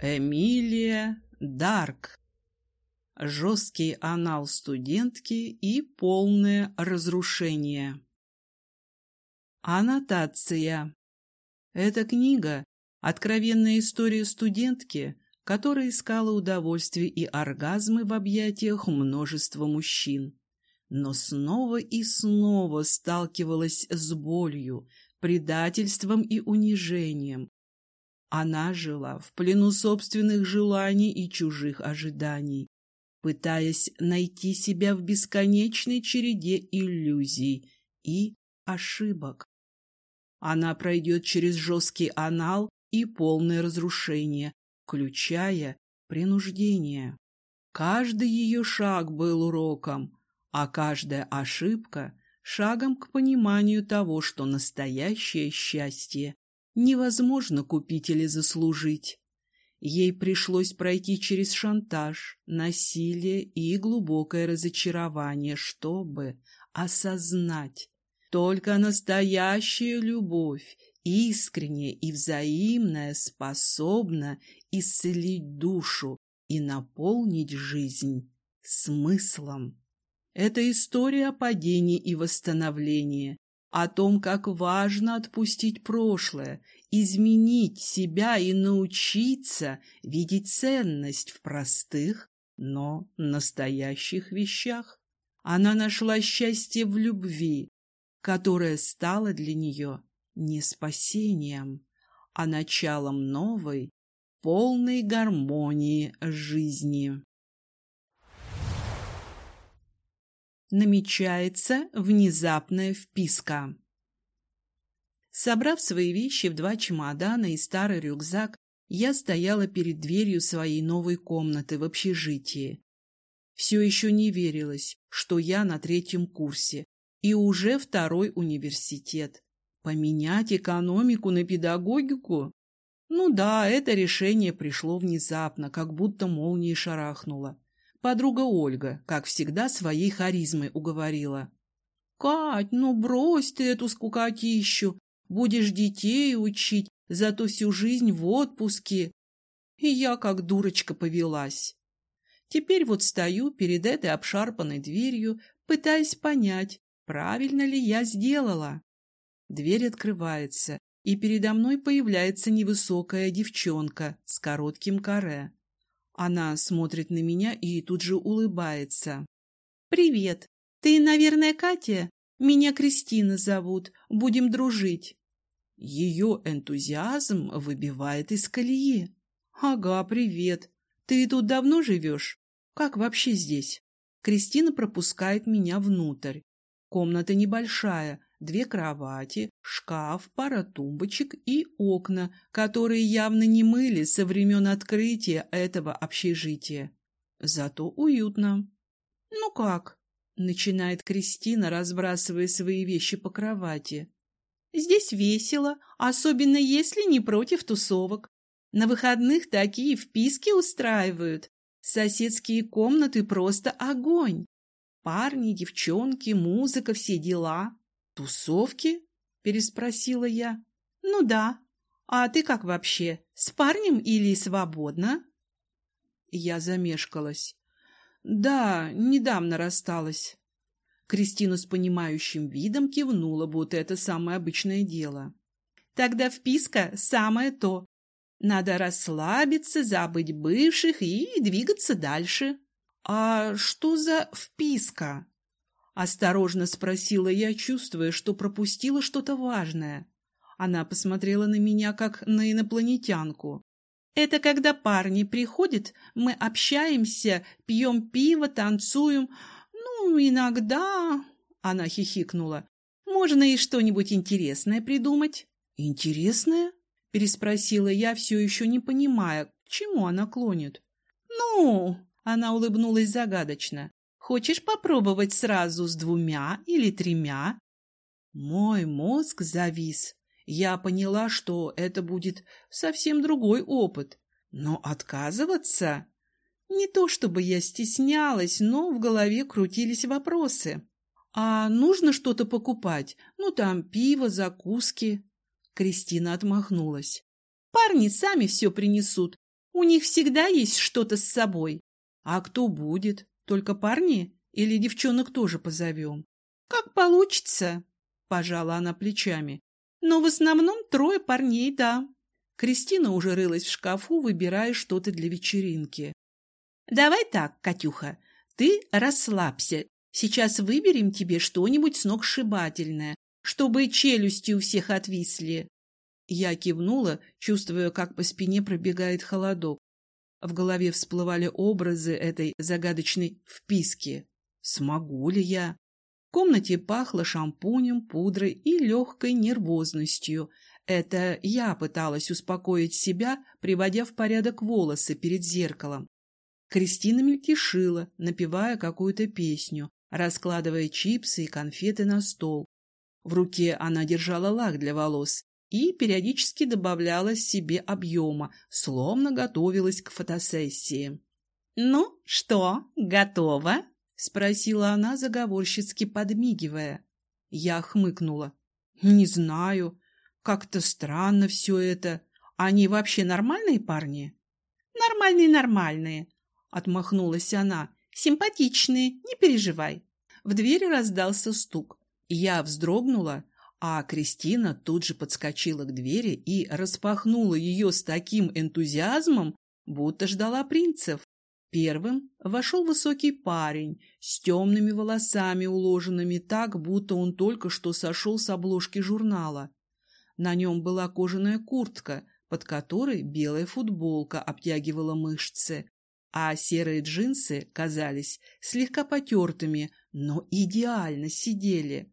Эмилия Дарк. Жесткий анал студентки и полное разрушение. Аннотация. Эта книга – откровенная история студентки, которая искала удовольствие и оргазмы в объятиях множества мужчин, но снова и снова сталкивалась с болью, предательством и унижением, она жила в плену собственных желаний и чужих ожиданий, пытаясь найти себя в бесконечной череде иллюзий и ошибок. Она пройдет через жесткий анал и полное разрушение, включая принуждение. Каждый ее шаг был уроком, а каждая ошибка — шагом к пониманию того, что настоящее счастье невозможно купить или заслужить. Ей пришлось пройти через шантаж, насилие и глубокое разочарование, чтобы осознать. Только настоящая любовь, искренняя и взаимная, способна исцелить душу и наполнить жизнь смыслом. Это история о падении и восстановлении, о том, как важно отпустить прошлое, изменить себя и научиться видеть ценность в простых, но настоящих вещах. Она нашла счастье в любви, которая стала для нее не спасением, а началом новой, полной гармонии жизни. Намечается внезапная вписка. Собрав свои вещи в два чемодана и старый рюкзак, я стояла перед дверью своей новой комнаты в общежитии. Все еще не верилось, что я на третьем курсе и уже второй университет. Поменять экономику на педагогику? Ну да, это решение пришло внезапно, как будто молнией шарахнуло. Подруга Ольга, как всегда, своей харизмой уговорила. — Кать, ну брось ты эту скукотищу, будешь детей учить, зато всю жизнь в отпуске. И я как дурочка повелась. Теперь вот стою перед этой обшарпанной дверью, пытаясь понять, правильно ли я сделала. Дверь открывается, и передо мной появляется невысокая девчонка с коротким каре. Она смотрит на меня и тут же улыбается. «Привет. Ты, наверное, Катя? Меня Кристина зовут. Будем дружить». Ее энтузиазм выбивает из колеи. «Ага, привет. Ты тут давно живешь? Как вообще здесь?» Кристина пропускает меня внутрь. Комната небольшая, две кровати, шкаф, пара тумбочек и окна, которые явно не мыли со времен открытия этого общежития. Зато уютно. «Ну как?» — начинает Кристина, разбрасывая свои вещи по кровати. «Здесь весело, особенно если не против тусовок. На выходных такие вписки устраивают. Соседские комнаты просто огонь. Парни, девчонки, музыка, все дела. «Тусовки?» — переспросила я. «Ну да. А ты как вообще, с парнем или свободно?» Я замешкалась. «Да, недавно рассталась». Кристина с понимающим видом кивнула, будто это самое обычное дело. «Тогда вписка самое то. Надо расслабиться, забыть бывших и двигаться дальше». «А что за вписка?» Осторожно спросила я, чувствуя, что пропустила что-то важное. Она посмотрела на меня, как на инопланетянку. «Это когда парни приходят, мы общаемся, пьем пиво, танцуем. Ну, иногда...» Она хихикнула. «Можно и что-нибудь интересное придумать». «Интересное?» Переспросила я, все еще не понимая, к чему она клонит. «Ну...» Она улыбнулась загадочно. Хочешь попробовать сразу с двумя или тремя?» Мой мозг завис. Я поняла, что это будет совсем другой опыт. Но отказываться? Не то чтобы я стеснялась, но в голове крутились вопросы. «А нужно что-то покупать? Ну, там пиво, закуски». Кристина отмахнулась. «Парни сами все принесут. У них всегда есть что-то с собой. А кто будет? Только парни? Или девчонок тоже позовем? Как получится, пожала она плечами. Но в основном трое парней, да. Кристина уже рылась в шкафу, выбирая что-то для вечеринки. Давай так, Катюха, ты расслабься. Сейчас выберем тебе что-нибудь сногсшибательное, чтобы челюсти у всех отвисли. Я кивнула, чувствуя, как по спине пробегает холодок. В голове всплывали образы этой загадочной вписки. Смогу ли я? В комнате пахло шампунем, пудрой и легкой нервозностью. Это я пыталась успокоить себя, приводя в порядок волосы перед зеркалом. Кристина мельтешила, напевая какую-то песню, раскладывая чипсы и конфеты на стол. В руке она держала лак для волос и периодически добавляла себе объема, словно готовилась к фотосессии. «Ну что, готово?» — спросила она, заговорщицки подмигивая. Я хмыкнула. «Не знаю. Как-то странно все это. Они вообще нормальные парни?» «Нормальные-нормальные», — отмахнулась она. «Симпатичные, не переживай». В двери раздался стук. Я вздрогнула, а Кристина тут же подскочила к двери и распахнула ее с таким энтузиазмом, будто ждала принцев. Первым вошел высокий парень с темными волосами, уложенными так, будто он только что сошел с обложки журнала. На нем была кожаная куртка, под которой белая футболка обтягивала мышцы, а серые джинсы казались слегка потертыми, но идеально сидели.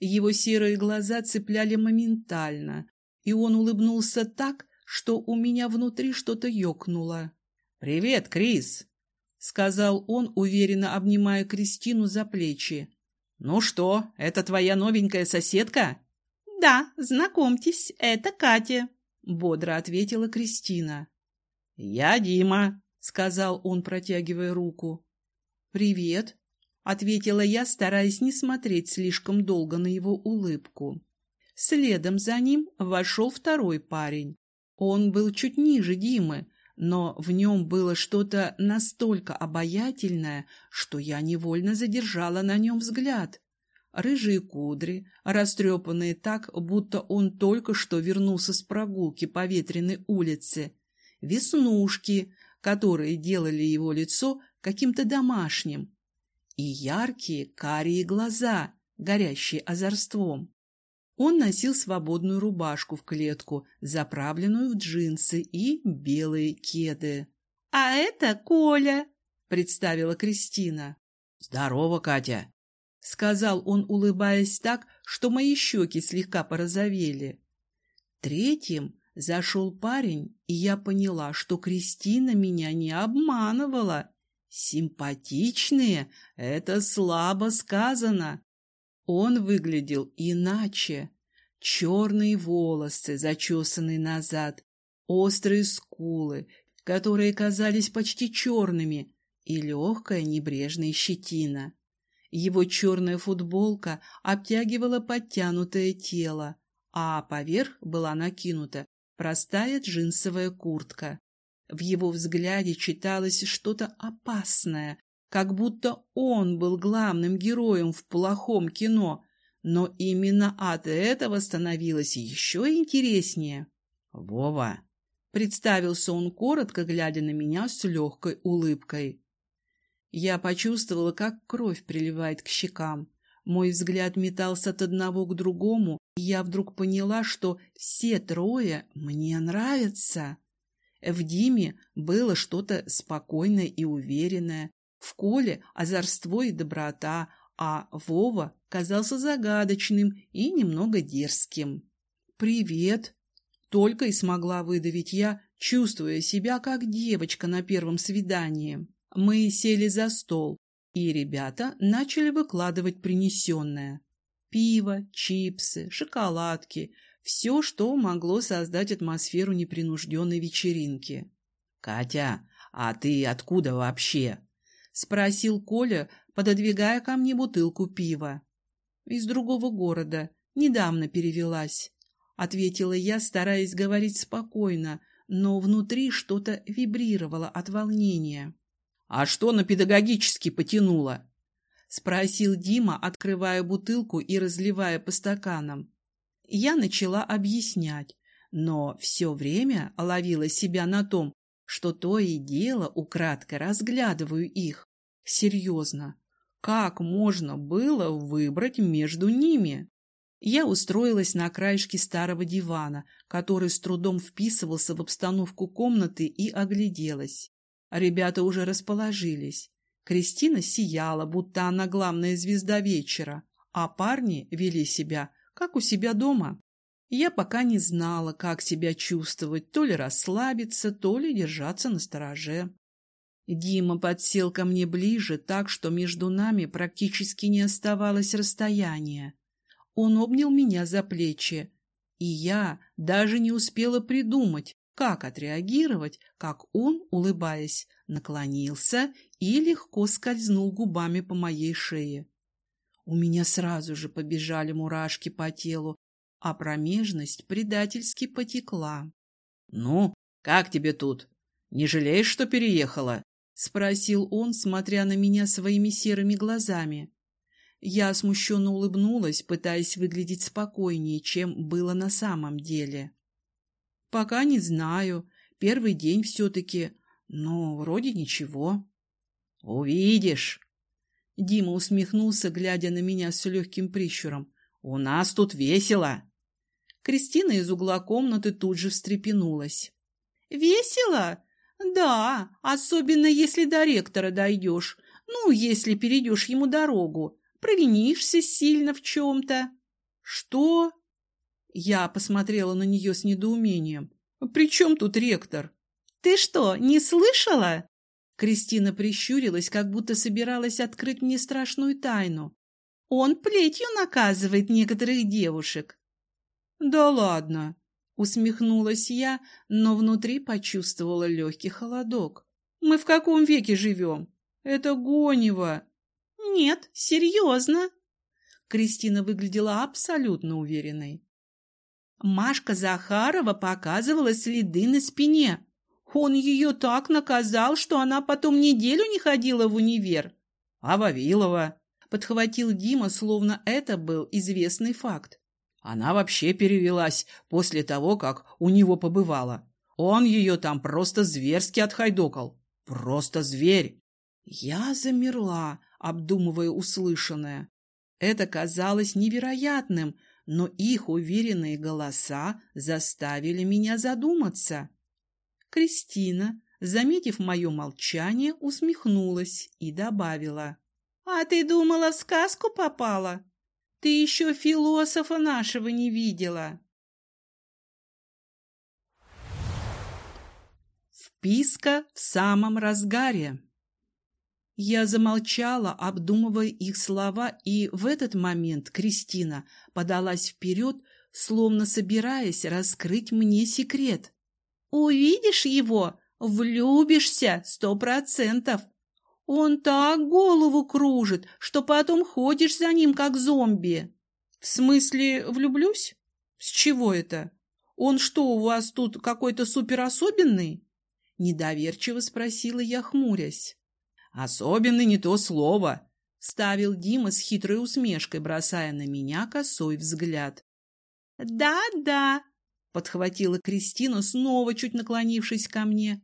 Его серые глаза цепляли моментально, и он улыбнулся так, что у меня внутри что-то ёкнуло. «Привет, Крис!» — сказал он, уверенно обнимая Кристину за плечи. «Ну что, это твоя новенькая соседка?» «Да, знакомьтесь, это Катя», — бодро ответила Кристина. «Я Дима», — сказал он, протягивая руку. «Привет», — ответила я, стараясь не смотреть слишком долго на его улыбку. Следом за ним вошел второй парень. Он был чуть ниже Димы, но в нем было что-то настолько обаятельное, что я невольно задержала на нем взгляд. Рыжие кудри, растрепанные так, будто он только что вернулся с прогулки по ветреной улице, веснушки, которые делали его лицо каким-то домашним, и яркие карие глаза, горящие озорством. Он носил свободную рубашку в клетку, заправленную в джинсы и белые кеды. — А это Коля, — представила Кристина. — Здорово, Катя, — сказал он, улыбаясь так, что мои щеки слегка порозовели. Третьим Зашел парень, и я поняла, что Кристина меня не обманывала. Симпатичные — это слабо сказано. Он выглядел иначе. Черные волосы, зачесанные назад, острые скулы, которые казались почти черными, и легкая небрежная щетина. Его черная футболка обтягивала подтянутое тело, а поверх была накинута простая джинсовая куртка. В его взгляде читалось что-то опасное, как будто он был главным героем в плохом кино, но именно от этого становилось еще интереснее. «Вова!» — представился он коротко, глядя на меня с легкой улыбкой. Я почувствовала, как кровь приливает к щекам. Мой взгляд метался от одного к другому, и я вдруг поняла, что все трое мне нравятся. В Диме было что-то спокойное и уверенное, в Коле озорство и доброта, а Вова казался загадочным и немного дерзким. «Привет!» — только и смогла выдавить я, чувствуя себя как девочка на первом свидании. Мы сели за стол, и ребята начали выкладывать принесенное. Пиво, чипсы, шоколадки – все, что могло создать атмосферу непринужденной вечеринки. «Катя, а ты откуда вообще?» – спросил Коля, пододвигая ко мне бутылку пива. «Из другого города. Недавно перевелась», – ответила я, стараясь говорить спокойно, но внутри что-то вибрировало от волнения. «А что на педагогический потянуло?» — спросил Дима, открывая бутылку и разливая по стаканам. Я начала объяснять, но все время ловила себя на том, что то и дело украдкой разглядываю их. Серьезно, как можно было выбрать между ними? Я устроилась на краешке старого дивана, который с трудом вписывался в обстановку комнаты и огляделась. Ребята уже расположились. Кристина сияла, будто она главная звезда вечера, а парни вели себя, как у себя дома. Я пока не знала, как себя чувствовать, то ли расслабиться, то ли держаться на стороже. Дима подсел ко мне ближе, так что между нами практически не оставалось расстояния. Он обнял меня за плечи, и я даже не успела придумать, как отреагировать, как он, улыбаясь, наклонился и легко скользнул губами по моей шее. У меня сразу же побежали мурашки по телу, а промежность предательски потекла. — Ну, как тебе тут? Не жалеешь, что переехала? — спросил он, смотря на меня своими серыми глазами. Я смущенно улыбнулась, пытаясь выглядеть спокойнее, чем было на самом деле. — Пока не знаю. Первый день все-таки. Но вроде ничего. — Увидишь. Дима усмехнулся, глядя на меня с легким прищуром. — У нас тут весело. Кристина из угла комнаты тут же встрепенулась. «Весело? Да, особенно если до ректора дойдешь. Ну, если перейдешь ему дорогу. Провинишься сильно в чем-то». «Что?» Я посмотрела на нее с недоумением. «При чем тут ректор?» «Ты что, не слышала?» Кристина прищурилась, как будто собиралась открыть мне страшную тайну. «Он плетью наказывает некоторых девушек. «Да ладно!» — усмехнулась я, но внутри почувствовала легкий холодок. «Мы в каком веке живем? Это гонево!» «Нет, серьезно!» Кристина выглядела абсолютно уверенной. Машка Захарова показывала следы на спине. Он ее так наказал, что она потом неделю не ходила в универ. А Вавилова? Подхватил Дима, словно это был известный факт. Она вообще перевелась после того, как у него побывала. Он ее там просто зверски отхайдокал. Просто зверь. Я замерла, обдумывая услышанное. Это казалось невероятным, но их уверенные голоса заставили меня задуматься. Кристина, заметив мое молчание, усмехнулась и добавила. — А ты думала, в сказку попала? Ты еще философа нашего не видела. Вписка в самом разгаре. Я замолчала, обдумывая их слова, и в этот момент Кристина подалась вперед, словно собираясь раскрыть мне секрет. «Увидишь его, влюбишься сто процентов. Он так голову кружит, что потом ходишь за ним, как зомби. В смысле, влюблюсь? С чего это? Он что, у вас тут какой-то суперособенный? Недоверчиво спросила я, хмурясь. Особенный не то слово, ставил Дима с хитрой усмешкой, бросая на меня косой взгляд. «Да-да», — подхватила Кристина, снова чуть наклонившись ко мне.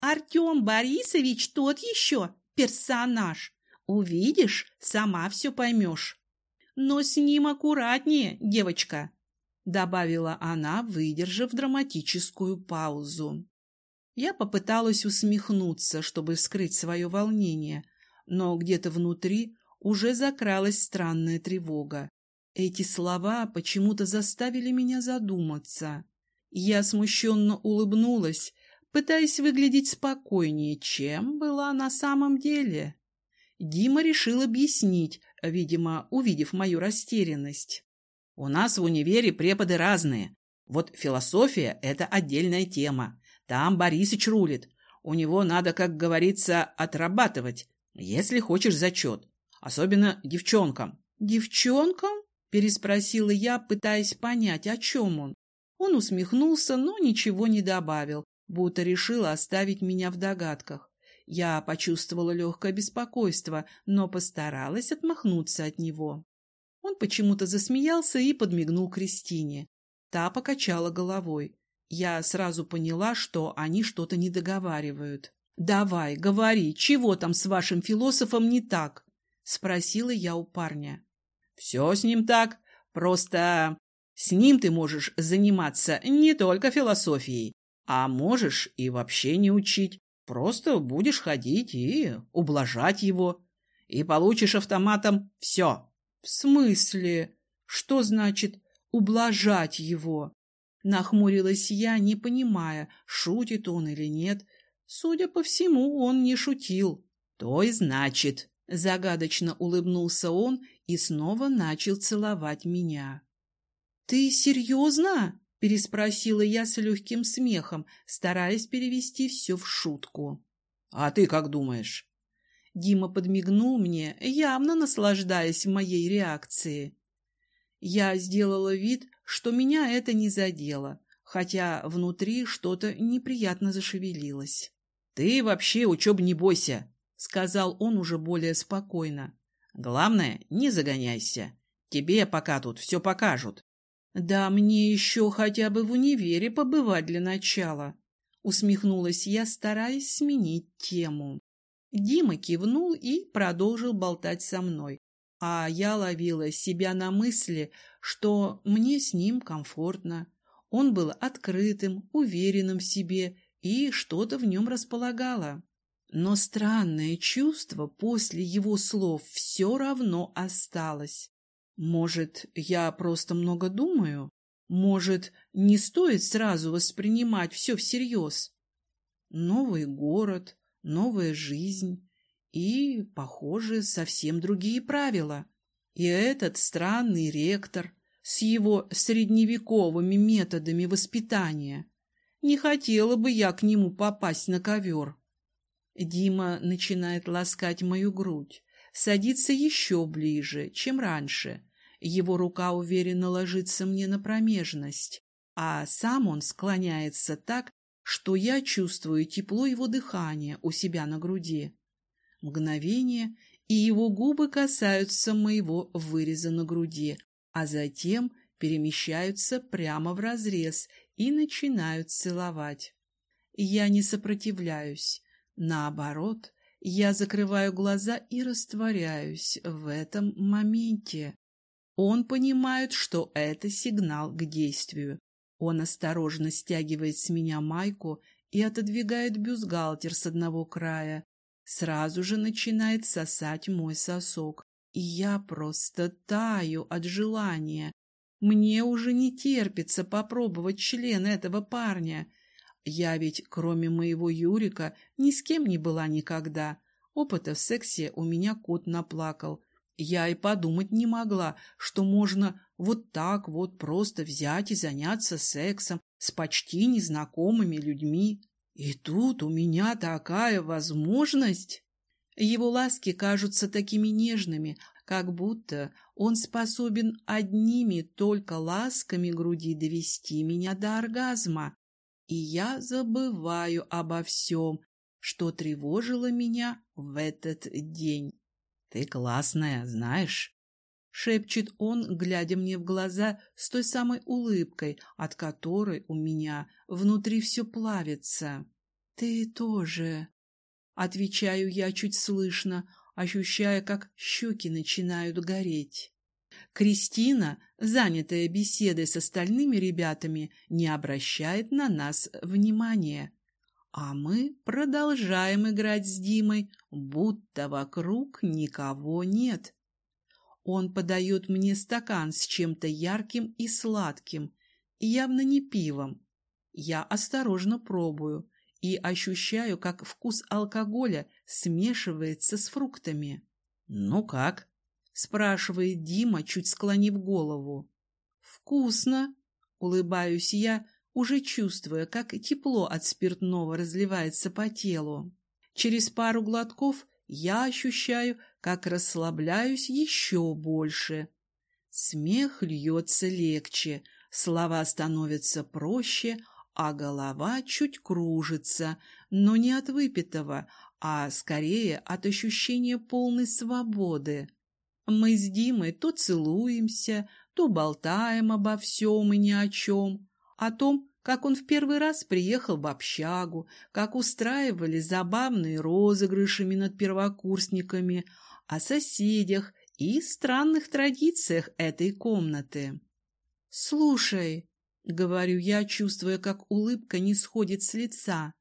«Артем Борисович тот еще, персонаж. Увидишь, сама все поймешь. Но с ним аккуратнее, девочка, — добавила она, выдержав драматическую паузу. Я попыталась усмехнуться, чтобы скрыть свое волнение, но где-то внутри уже закралась странная тревога. Эти слова почему-то заставили меня задуматься. Я смущенно улыбнулась пытаясь выглядеть спокойнее, чем была на самом деле. Дима решил объяснить, видимо, увидев мою растерянность. «У нас в универе преподы разные. Вот философия – это отдельная тема. Там Борисыч рулит. У него надо, как говорится, отрабатывать, если хочешь зачет. Особенно девчонкам». «Девчонкам?» – переспросила я, пытаясь понять, о чем он. Он усмехнулся, но ничего не добавил, будто решил оставить меня в догадках. Я почувствовала легкое беспокойство, но постаралась отмахнуться от него. Он почему-то засмеялся и подмигнул Кристине. Та покачала головой. Я сразу поняла, что они что-то не договаривают. «Давай, говори, чего там с вашим философом не так?» — спросила я у парня. «Все с ним так, просто с ним ты можешь заниматься не только философией, а можешь и вообще не учить. Просто будешь ходить и ублажать его. И получишь автоматом все. В смысле? Что значит ублажать его? Нахмурилась я, не понимая, шутит он или нет. Судя по всему, он не шутил. То и значит. Загадочно улыбнулся он и снова начал целовать меня. «Ты серьезно?» — переспросила я с легким смехом, стараясь перевести все в шутку. «А ты как думаешь?» Дима подмигнул мне, явно наслаждаясь моей реакцией. Я сделала вид, что меня это не задело, хотя внутри что-то неприятно зашевелилось. «Ты вообще учеб не бойся», — сказал он уже более спокойно. «Главное, не загоняйся. Тебе пока тут все покажут. «Да мне еще хотя бы в универе побывать для начала», — усмехнулась я, стараясь сменить тему. Дима кивнул и продолжил болтать со мной, а я ловила себя на мысли, что мне с ним комфортно. Он был открытым, уверенным в себе, и что-то в нем располагало. Но странное чувство после его слов все равно осталось. Может, я просто много думаю? Может, не стоит сразу воспринимать все всерьез? Новый город, новая жизнь и, похоже, совсем другие правила. И этот странный ректор с его средневековыми методами воспитания. Не хотела бы я к нему попасть на ковер. Дима начинает ласкать мою грудь, садится еще ближе, чем раньше, его рука уверенно ложится мне на промежность, а сам он склоняется так, что я чувствую тепло его дыхания у себя на груди. Мгновение, и его губы касаются моего выреза на груди, а затем перемещаются прямо в разрез и начинают целовать. Я не сопротивляюсь. Наоборот, я закрываю глаза и растворяюсь в этом моменте. Он понимает, что это сигнал к действию. Он осторожно стягивает с меня майку и отодвигает бюстгальтер с одного края. Сразу же начинает сосать мой сосок. И я просто таю от желания. Мне уже не терпится попробовать член этого парня. Я ведь, кроме моего Юрика, ни с кем не была никогда. Опыта в сексе у меня кот наплакал. Я и подумать не могла, что можно вот так вот просто взять и заняться сексом с почти незнакомыми людьми. И тут у меня такая возможность. Его ласки кажутся такими нежными, как будто он способен одними только ласками груди довести меня до оргазма. И я забываю обо всем, что тревожило меня в этот день. «Ты классная, знаешь?» — шепчет он, глядя мне в глаза с той самой улыбкой, от которой у меня внутри все плавится. «Ты тоже...» — отвечаю я чуть слышно, ощущая, как щеки начинают гореть. Кристина, занятая беседой с остальными ребятами, не обращает на нас внимания. А мы продолжаем играть с Димой, будто вокруг никого нет. Он подает мне стакан с чем-то ярким и сладким, явно не пивом. Я осторожно пробую и ощущаю, как вкус алкоголя смешивается с фруктами. «Ну как?» — спрашивает Дима, чуть склонив голову. «Вкусно!» — улыбаюсь я, уже чувствуя, как тепло от спиртного разливается по телу. Через пару глотков я ощущаю, как расслабляюсь еще больше. Смех льется легче, Слова становятся проще, а голова чуть кружится, но не от выпитого, а скорее от ощущения полной свободы. Мы с Димой то целуемся, то болтаем обо всем и ни о чем, о том, как он в первый раз приехал в общагу, как устраивали забавные розыгрышами над первокурсниками, о соседях и странных традициях этой комнаты. «Слушай», — говорю я, чувствуя, как улыбка не сходит с лица,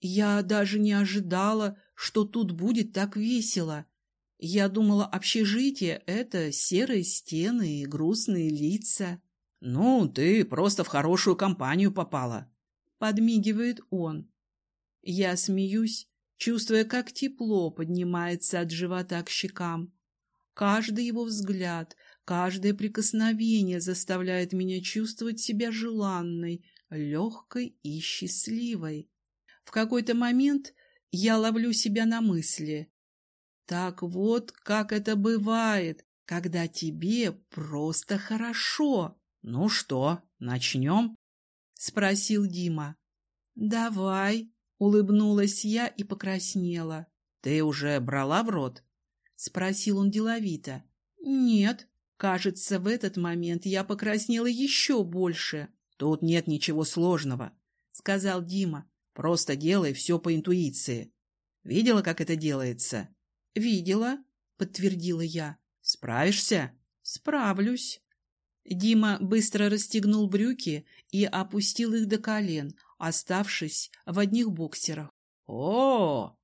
«я даже не ожидала, что тут будет так весело. Я думала, общежитие — это серые стены и грустные лица». «Ну, ты просто в хорошую компанию попала», — подмигивает он. Я смеюсь, чувствуя, как тепло поднимается от живота к щекам. Каждый его взгляд, каждое прикосновение заставляет меня чувствовать себя желанной, легкой и счастливой. В какой-то момент я ловлю себя на мысли. Так вот, как это бывает, когда тебе просто хорошо. «Ну что, начнем?» — спросил Дима. «Давай», — улыбнулась я и покраснела. «Ты уже брала в рот?» — спросил он деловито. «Нет». Кажется, в этот момент я покраснела еще больше. «Тут нет ничего сложного», — сказал Дима. «Просто делай все по интуиции. Видела, как это делается?» «Видела», — подтвердила я. «Справишься?» «Справлюсь». Дима быстро расстегнул брюки и опустил их до колен, оставшись в одних боксерах. — О,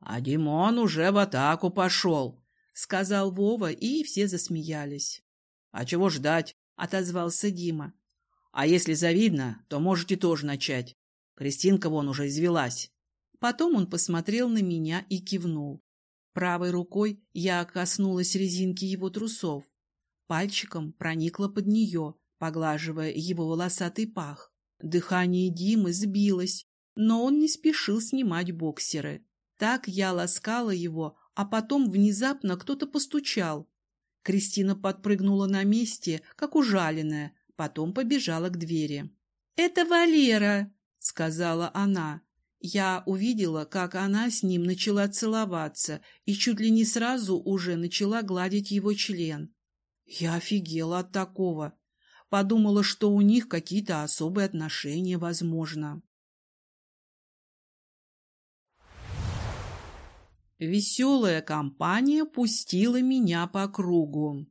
а Димон уже в атаку пошел, — сказал Вова, и все засмеялись. — А чего ждать? — отозвался Дима. — А если завидно, то можете тоже начать. Кристинка вон уже извелась. Потом он посмотрел на меня и кивнул. Правой рукой я коснулась резинки его трусов пальчиком проникла под нее, поглаживая его волосатый пах. Дыхание Димы сбилось, но он не спешил снимать боксеры. Так я ласкала его, а потом внезапно кто-то постучал. Кристина подпрыгнула на месте, как ужаленная, потом побежала к двери. «Это Валера!» — сказала она. Я увидела, как она с ним начала целоваться и чуть ли не сразу уже начала гладить его член. Я офигела от такого. Подумала, что у них какие-то особые отношения, возможно. Веселая компания пустила меня по кругу.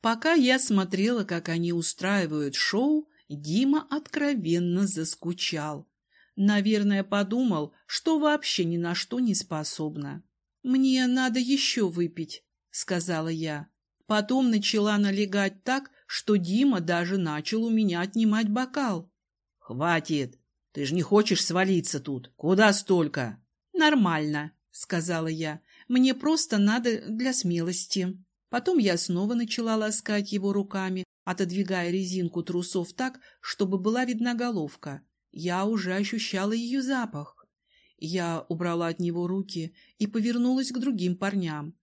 Пока я смотрела, как они устраивают шоу, Дима откровенно заскучал. Наверное, подумал, что вообще ни на что не способна. «Мне надо еще выпить», — сказала я. Потом начала налегать так, что Дима даже начал у меня отнимать бокал. «Хватит! Ты же не хочешь свалиться тут? Куда столько?» «Нормально», — сказала я. «Мне просто надо для смелости». Потом я снова начала ласкать его руками, отодвигая резинку трусов так, чтобы была видна головка. Я уже ощущала ее запах. Я убрала от него руки и повернулась к другим парням.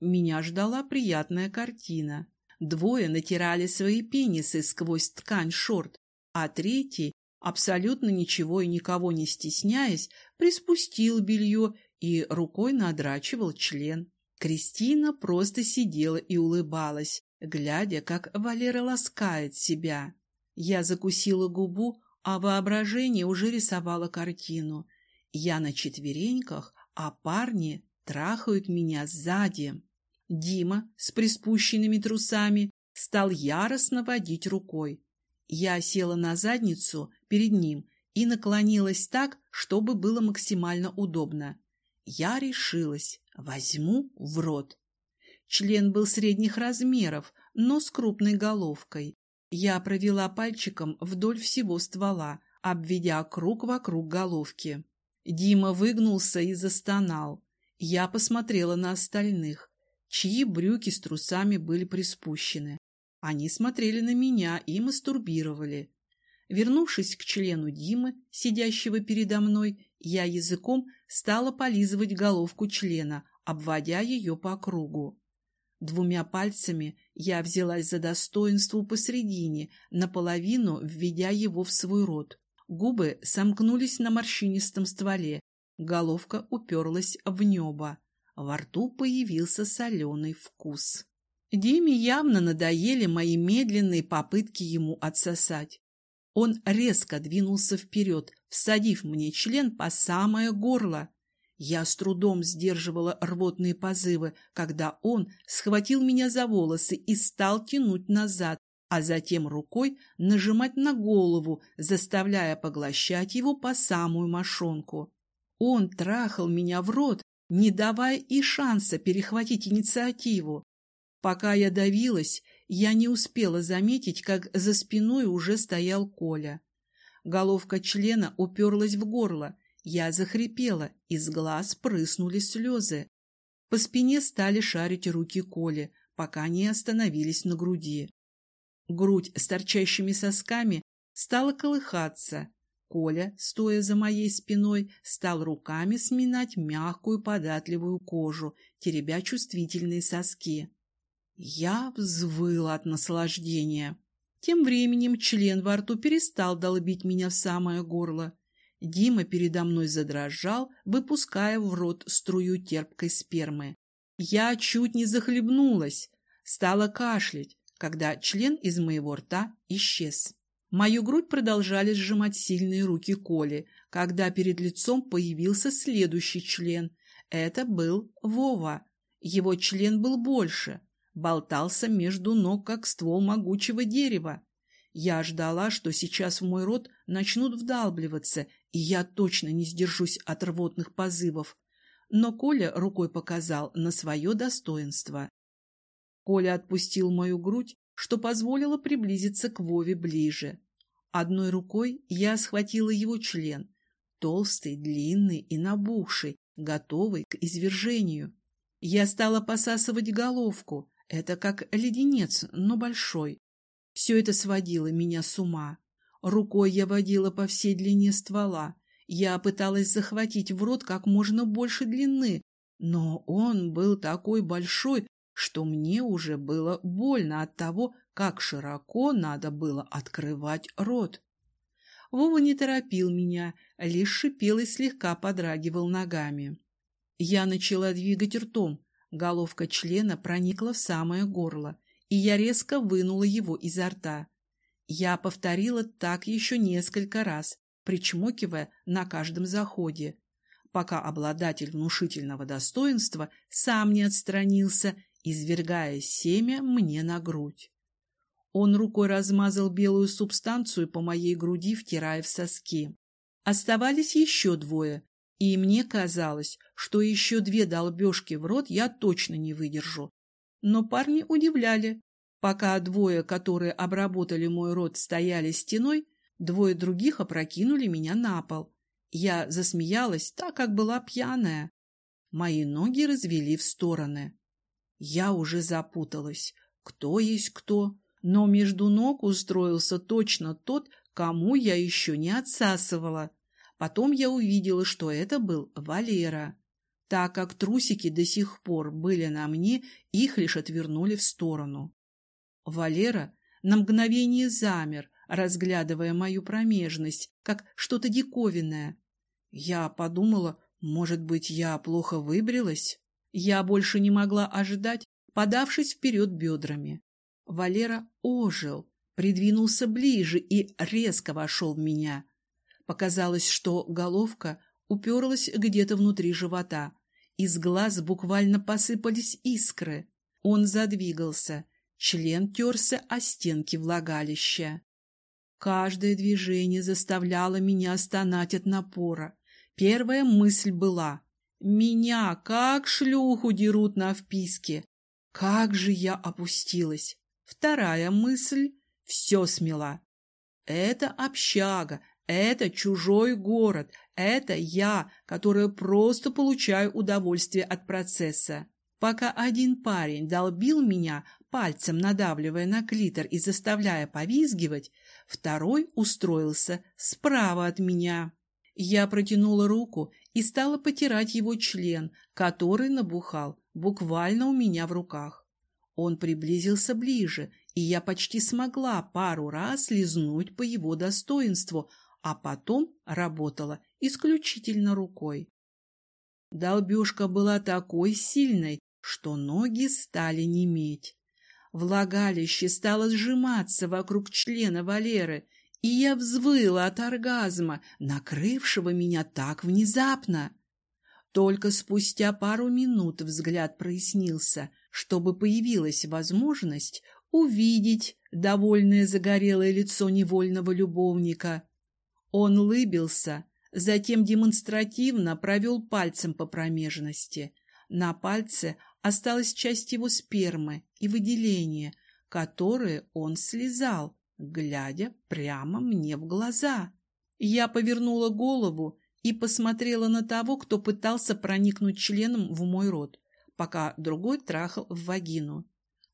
Меня ждала приятная картина. Двое натирали свои пенисы сквозь ткань шорт, а третий, абсолютно ничего и никого не стесняясь, приспустил белье и рукой надрачивал член. Кристина просто сидела и улыбалась, глядя, как Валера ласкает себя. Я закусила губу, а воображение уже рисовало картину. Я на четвереньках, а парни трахают меня сзади. Дима с приспущенными трусами стал яростно водить рукой. Я села на задницу перед ним и наклонилась так, чтобы было максимально удобно. Я решилась, возьму в рот. Член был средних размеров, но с крупной головкой. Я провела пальчиком вдоль всего ствола, обведя круг вокруг головки. Дима выгнулся и застонал. Я посмотрела на остальных чьи брюки с трусами были приспущены. Они смотрели на меня и мастурбировали. Вернувшись к члену Димы, сидящего передо мной, я языком стала полизывать головку члена, обводя ее по кругу. Двумя пальцами Я взялась за достоинство посредине, наполовину введя его в свой рот. Губы сомкнулись на морщинистом стволе, головка уперлась в небо. Во рту появился соленый вкус. Диме явно надоели мои медленные попытки ему отсосать. Он резко двинулся вперед, всадив мне член по самое горло. Я с трудом сдерживала рвотные позывы, когда он схватил меня за волосы и стал тянуть назад, а затем рукой нажимать на голову, заставляя поглощать его по самую мошонку. Он трахал меня в рот, не давая и шанса перехватить инициативу. Пока я давилась, я не успела заметить, как за спиной уже стоял Коля. Головка члена уперлась в горло, я захрипела, из глаз прыснули слезы. По спине стали шарить руки Коли, пока не остановились на груди. Грудь с торчащими сосками стала колыхаться. Коля, стоя за моей спиной, стал руками сминать мягкую податливую кожу, теребя чувствительные соски. Я взвыла от наслаждения. Тем временем член во рту перестал долбить меня в самое горло. Дима передо мной задрожал, выпуская в рот струю терпкой спермы. Я чуть не захлебнулась, стала кашлять, когда член из моего рта исчез. Мою грудь продолжали сжимать сильные руки Коли, когда перед лицом появился следующий член. Это был Вова. Его член был больше, болтался между ног, как ствол могучего дерева. Я ждала, что сейчас в мой рот начнут вдалбливаться, и я точно не сдержусь от рвотных позывов. Но Коля рукой показал на свое достоинство. Коля отпустил мою грудь, что позволило приблизиться к Вове ближе. Одной рукой я схватила его член, толстый, длинный и набухший, готовый к извержению. Я стала посасывать головку, это как леденец, но большой. Все это сводило меня с ума. Рукой я водила по всей длине ствола. Я пыталась захватить в рот как можно больше длины, но он был такой большой, что мне уже было больно от того, как широко надо было открывать рот. Вова не торопил меня, лишь шипел и слегка подрагивал ногами. Я начала двигать ртом, головка члена проникла в самое горло, и я резко вынула его изо рта. Я повторила так еще несколько раз, причмокивая на каждом заходе, пока обладатель внушительного достоинства сам не отстранился, извергая семя мне на грудь. Он рукой размазал белую субстанцию по моей груди, втирая в соски. Оставались еще двое, и мне казалось, что еще две долбежки в рот я точно не выдержу. Но парни удивляли. Пока двое, которые обработали мой рот, стояли стеной, двое других опрокинули меня на пол. Я засмеялась, так как была пьяная. Мои ноги развели в стороны. Я уже запуталась. Кто есть кто? Но между ног устроился точно тот, кому я еще не отсасывала. Потом я увидела, что это был Валера. Так как трусики до сих пор были на мне, их лишь отвернули в сторону. Валера на мгновение замер, разглядывая мою промежность, как что-то диковинное. Я подумала, может быть, я плохо выбрилась? Я больше не могла ожидать, подавшись вперед бедрами. Валера ожил, придвинулся ближе и резко вошел в меня. Показалось, что головка уперлась где-то внутри живота. Из глаз буквально посыпались искры. Он задвигался, член терся о стенки влагалища. Каждое движение заставляло меня стонать от напора. Первая мысль была «Меня как шлюху дерут на вписке!» Как же я опустилась! Вторая мысль все смела. Это общага, это чужой город, это я, которая просто получаю удовольствие от процесса. Пока один парень долбил меня, пальцем надавливая на клитор и заставляя повизгивать, второй устроился справа от меня. Я протянула руку и стала потирать его член, который набухал буквально у меня в руках. Он приблизился ближе, и я почти смогла пару раз лизнуть по его достоинству, а потом работала исключительно рукой. Долбежка была такой сильной, что ноги стали неметь. Влагалище стало сжиматься вокруг члена Валеры, и я взвыла от оргазма, накрывшего меня так внезапно. Только спустя пару минут взгляд прояснился, чтобы появилась возможность увидеть довольное загорелое лицо невольного любовника. Он лыбился, затем демонстративно провел пальцем по промежности. На пальце осталась часть его спермы и выделения, которые он слезал, глядя прямо мне в глаза. Я повернула голову и посмотрела на того, кто пытался проникнуть членом в мой рот, пока другой трахал в вагину.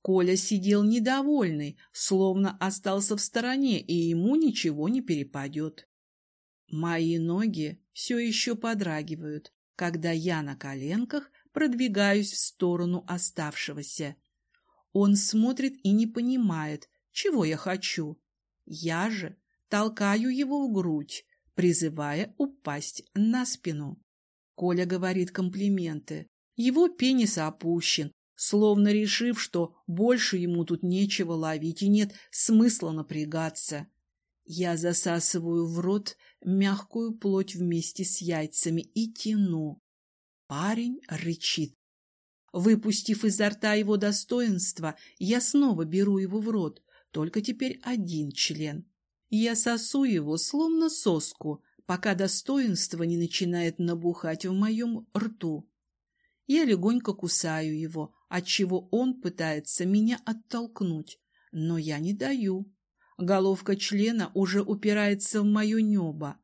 Коля сидел недовольный, словно остался в стороне, и ему ничего не перепадет. Мои ноги все еще подрагивают, когда я на коленках продвигаюсь в сторону оставшегося. Он смотрит и не понимает, чего я хочу. Я же толкаю его в грудь, призывая упасть на спину. Коля говорит комплименты. Его пенис опущен, словно решив, что больше ему тут нечего ловить и нет смысла напрягаться. Я засасываю в рот мягкую плоть вместе с яйцами и тяну. Парень рычит. Выпустив изо рта его достоинство, я снова беру его в рот, только теперь один член. Я сосу его, словно соску, пока достоинство не начинает набухать в моем рту. Я легонько кусаю его, отчего он пытается меня оттолкнуть, но я не даю. Головка члена уже упирается в мое небо.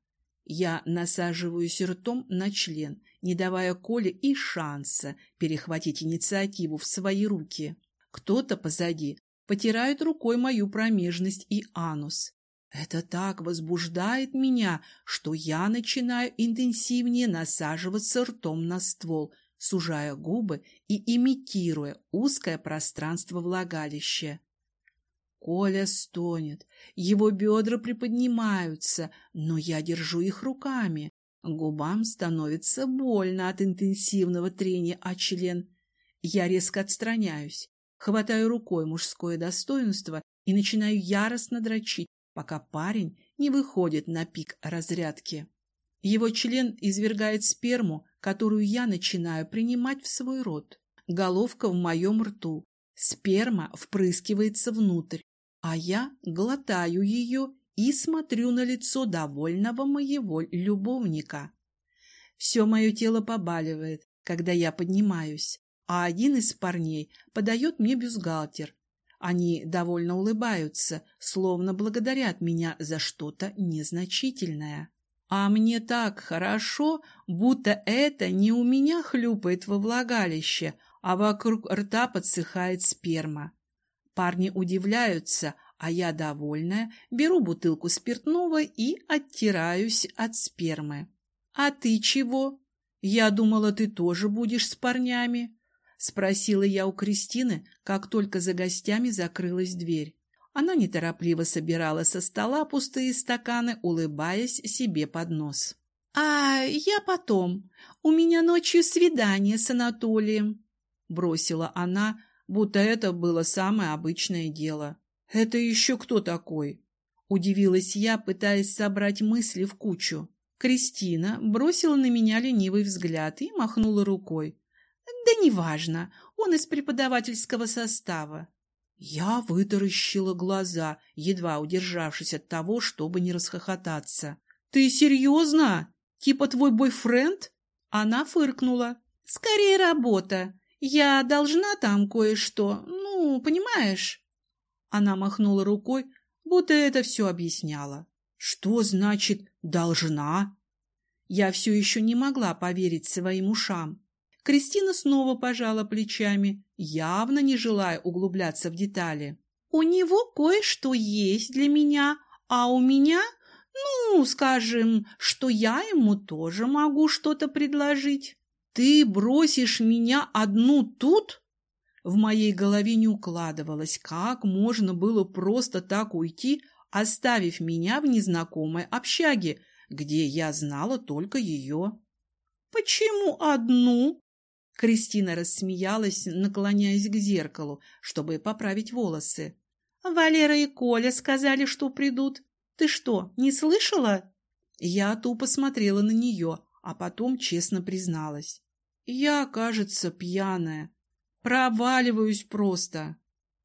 Я насаживаюсь ртом на член не давая Коле и шанса перехватить инициативу в свои руки. Кто-то позади потирает рукой мою промежность и анус. Это так возбуждает меня, что я начинаю интенсивнее насаживаться ртом на ствол, сужая губы и имитируя узкое пространство влагалища. Коля стонет, его бедра приподнимаются, но я держу их руками, Губам становится больно от интенсивного трения о член. Я резко отстраняюсь, хватаю рукой мужское достоинство и начинаю яростно дрочить, пока парень не выходит на пик разрядки. Его член извергает сперму, которую я начинаю принимать в свой рот. Головка в моем рту. Сперма впрыскивается внутрь, а я глотаю ее и смотрю на лицо довольного моего любовника. Все мое тело побаливает, когда я поднимаюсь, а один из парней подает мне бюстгальтер. Они довольно улыбаются, словно благодарят меня за что-то незначительное. А мне так хорошо, будто это не у меня хлюпает во влагалище, а вокруг рта подсыхает сперма. Парни удивляются, а я, довольная, беру бутылку спиртного и оттираюсь от спермы. «А ты чего? Я думала, ты тоже будешь с парнями?» — спросила я у Кристины, как только за гостями закрылась дверь. Она неторопливо собирала со стола пустые стаканы, улыбаясь себе под нос. «А я потом. У меня ночью свидание с Анатолием», — бросила она, будто это было самое обычное дело. «Это еще кто такой?» Удивилась я, пытаясь собрать мысли в кучу. Кристина бросила на меня ленивый взгляд и махнула рукой. «Да неважно, он из преподавательского состава». Я вытаращила глаза, едва удержавшись от того, чтобы не расхохотаться. «Ты серьезно? Типа твой бойфренд?» Она фыркнула. «Скорее работа. Я должна там кое-что, ну, понимаешь?» Она махнула рукой, будто это все объясняло. Что значит «должна»? Я все еще не могла поверить своим ушам. Кристина снова пожала плечами, явно не желая углубляться в детали. «У него кое-что есть для меня, а у меня, ну, скажем, что я ему тоже могу что-то предложить. Ты бросишь меня одну тут?» В моей голове не укладывалось, как можно было просто так уйти, оставив меня в незнакомой общаге, где я знала только ее. «Почему одну?» Кристина рассмеялась, наклоняясь к зеркалу, чтобы поправить волосы. «Валера и Коля сказали, что придут. Ты что, не слышала?» Я тупо смотрела на нее, а потом честно призналась. «Я, кажется, пьяная. Проваливаюсь просто».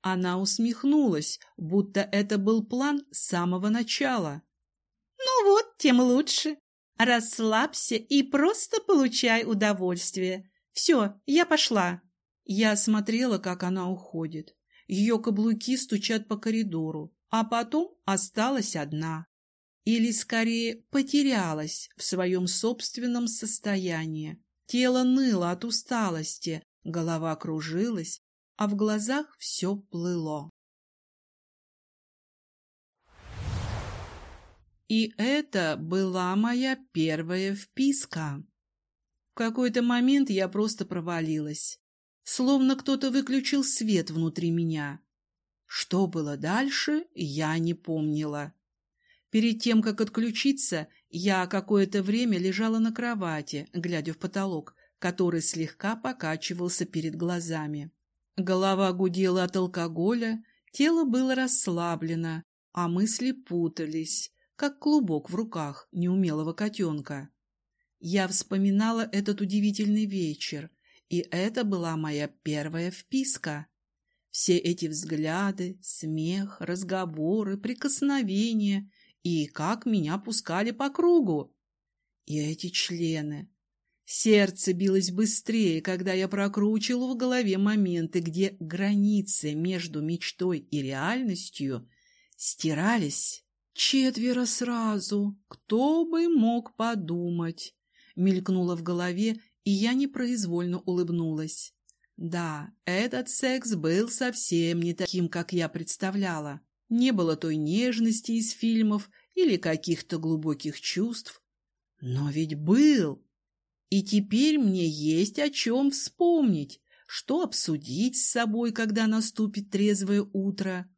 Она усмехнулась, будто это был план с самого начала. «Ну вот, тем лучше. Расслабься и просто получай удовольствие. Все, я пошла». Я смотрела, как она уходит. Ее каблуки стучат по коридору, а потом осталась одна. Или, скорее, потерялась в своем собственном состоянии. Тело ныло от усталости, голова кружилась, а в глазах все плыло. И это была моя первая вписка. В какой-то момент я просто провалилась, словно кто-то выключил свет внутри меня. Что было дальше, я не помнила. Перед тем, как отключиться, я какое-то время лежала на кровати, глядя в потолок, который слегка покачивался перед глазами. Голова гудела от алкоголя, тело было расслаблено, а мысли путались, как клубок в руках неумелого котенка. Я вспоминала этот удивительный вечер, и это была моя первая вписка. Все эти взгляды, смех, разговоры, прикосновения и как меня пускали по кругу. И эти члены, Сердце билось быстрее, когда я прокручивала в голове моменты, где границы между мечтой и реальностью стирались. Четверо сразу. Кто бы мог подумать? Мелькнуло в голове, и я непроизвольно улыбнулась. Да, этот секс был совсем не таким, как я представляла. Не было той нежности из фильмов или каких-то глубоких чувств. Но ведь был! И теперь мне есть о чем вспомнить, что обсудить с собой, когда наступит трезвое утро.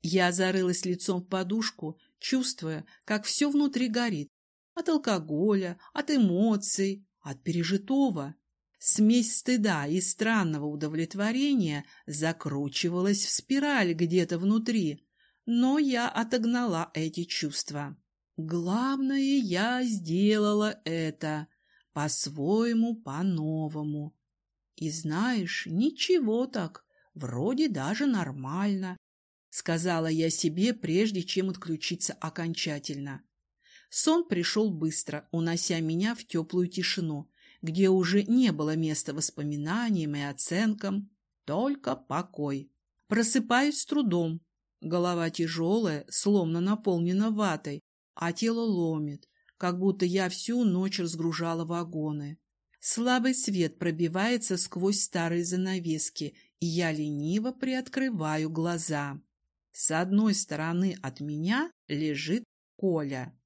Я зарылась лицом в подушку, чувствуя, как все внутри горит. От алкоголя, от эмоций, от пережитого. Смесь стыда и странного удовлетворения закручивалась в спираль где-то внутри, но я отогнала эти чувства. Главное, я сделала это по-своему, по-новому. И знаешь, ничего так, вроде даже нормально, сказала я себе, прежде чем отключиться окончательно. Сон пришел быстро, унося меня в теплую тишину, где уже не было места воспоминаниям и оценкам, только покой. Просыпаюсь с трудом. Голова тяжелая, словно наполнена ватой, а тело ломит как будто я всю ночь разгружала вагоны. Слабый свет пробивается сквозь старые занавески, и я лениво приоткрываю глаза. С одной стороны от меня лежит Коля.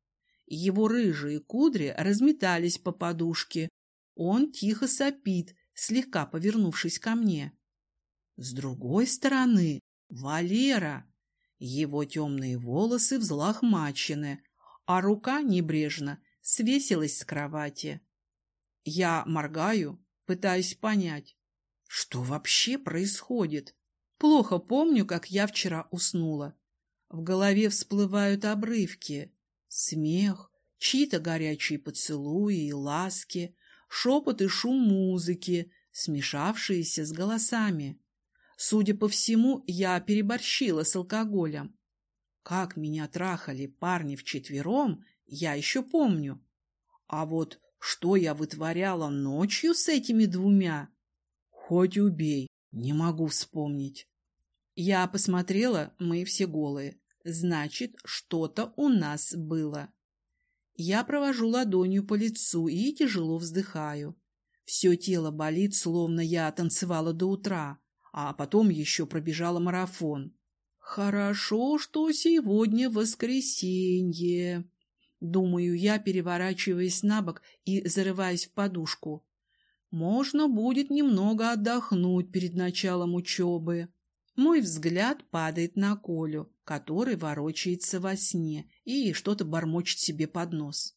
Его рыжие кудри разметались по подушке. Он тихо сопит, слегка повернувшись ко мне. С другой стороны Валера. Его темные волосы взлохмачены, а рука небрежно свесилась с кровати. Я моргаю, пытаясь понять, что вообще происходит. Плохо помню, как я вчера уснула. В голове всплывают обрывки. Смех, чьи-то горячие поцелуи и ласки, шепот и шум музыки, смешавшиеся с голосами. Судя по всему, я переборщила с алкоголем. Как меня трахали парни вчетвером, я еще помню. А вот что я вытворяла ночью с этими двумя, хоть убей, не могу вспомнить. Я посмотрела, мы все голые. Значит, что-то у нас было. Я провожу ладонью по лицу и тяжело вздыхаю. Все тело болит, словно я танцевала до утра, а потом еще пробежала марафон. Хорошо, что сегодня воскресенье. Думаю я, переворачиваясь на бок и зарываясь в подушку. можно будет немного отдохнуть перед началом учебы. Мой взгляд падает на Колю, который ворочается во сне и что-то бормочет себе под нос.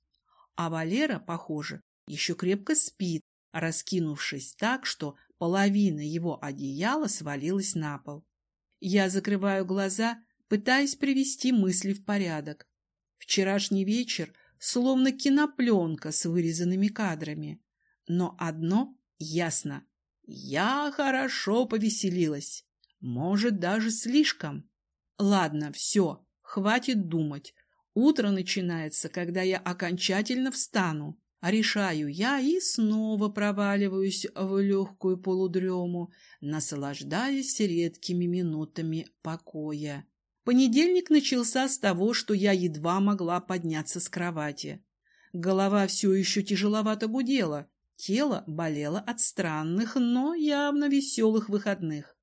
А Валера, похоже, еще крепко спит, раскинувшись так, что половина его одеяла свалилась на пол. Я закрываю глаза, пытаясь привести мысли в порядок. Вчерашний вечер словно кинопленка с вырезанными кадрами. Но одно ясно. Я хорошо повеселилась. Может, даже слишком. Ладно, все, хватит думать. Утро начинается, когда я окончательно встану. А решаю я и снова проваливаюсь в легкую полудрему, наслаждаясь редкими минутами покоя. Понедельник начался с того, что я едва могла подняться с кровати. Голова все еще тяжеловато гудела, тело болело от странных, но явно веселых выходных.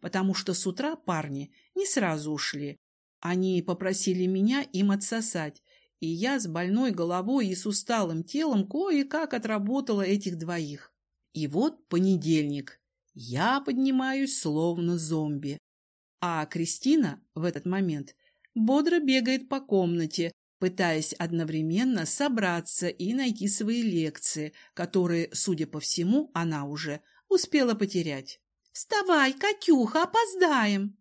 Потому что с утра парни не сразу ушли. Они попросили меня им отсосать, и я с больной головой и с усталым телом кое-как отработала этих двоих. И вот понедельник. Я поднимаюсь словно зомби. А Кристина в этот момент бодро бегает по комнате, пытаясь одновременно собраться и найти свои лекции, которые, судя по всему, она уже успела потерять. «Вставай, Катюха, опоздаем!»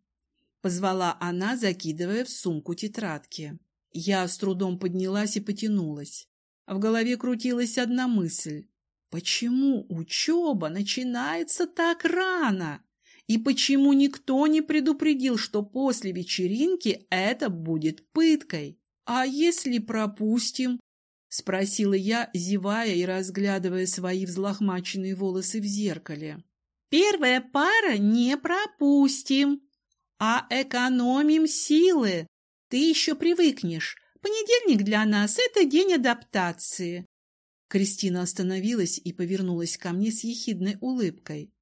Позвала она, закидывая в сумку тетрадки. Я с трудом поднялась и потянулась. В голове крутилась одна мысль. Почему учеба начинается так рано? И почему никто не предупредил, что после вечеринки это будет пыткой? А если пропустим? Спросила я, зевая и разглядывая свои взлохмаченные волосы в зеркале. Первая пара не пропустим, а экономим силы, ты еще привыкнешь. Понедельник для нас – это день адаптации. Кристина остановилась и повернулась ко мне с ехидной улыбкой.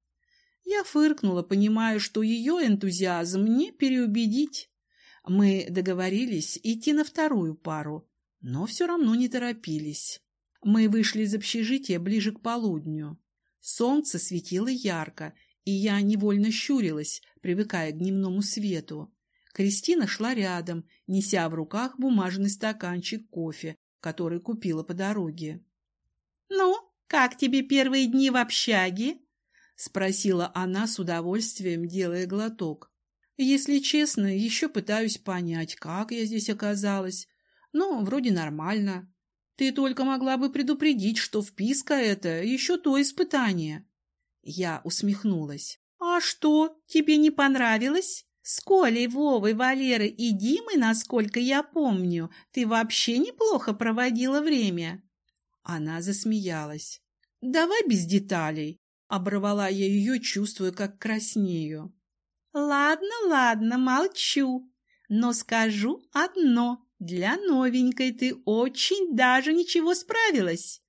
Я фыркнула, понимая, что ее энтузиазм не переубедить. Мы договорились идти на вторую пару, но все равно не торопились. Мы вышли из общежития ближе к полудню. Солнце светило ярко, и я невольно щурилась, привыкая к дневному свету. Кристина шла рядом, неся в руках бумажный стаканчик кофе, который купила по дороге. «Ну, как тебе первые дни в общаге?» — спросила она с удовольствием, делая глоток. «Если честно, еще пытаюсь понять, как я здесь оказалась. Но вроде нормально. Ты только могла бы предупредить, что вписка — это еще то испытание». Я усмехнулась. «А что, тебе не понравилось?» С Колей, Вовой, Валерой и Димой, насколько я помню, ты вообще неплохо проводила время. Она засмеялась. Давай без деталей. Оборвала я ее, чувствуя, как краснею. Ладно, ладно, молчу. Но скажу одно. Для новенькой ты очень даже ничего справилась.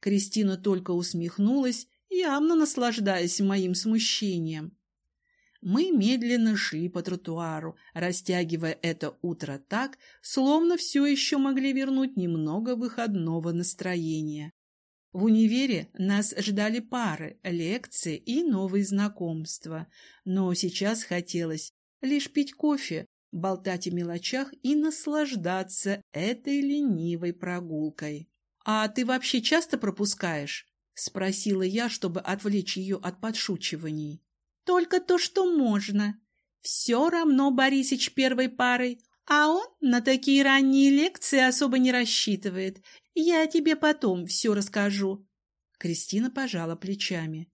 Кристина только усмехнулась, явно наслаждаясь моим смущением. Мы медленно шли по тротуару, растягивая это утро так, словно все еще могли вернуть немного выходного настроения. В универе нас ждали пары, лекции и новые знакомства, но сейчас хотелось лишь пить кофе, болтать о мелочах и наслаждаться этой ленивой прогулкой. «А ты вообще часто пропускаешь?» — спросила я, чтобы отвлечь ее от подшучиваний. Только то, что можно. Все равно Борисич первой парой, а он на такие ранние лекции особо не рассчитывает. Я тебе потом все расскажу. Кристина пожала плечами.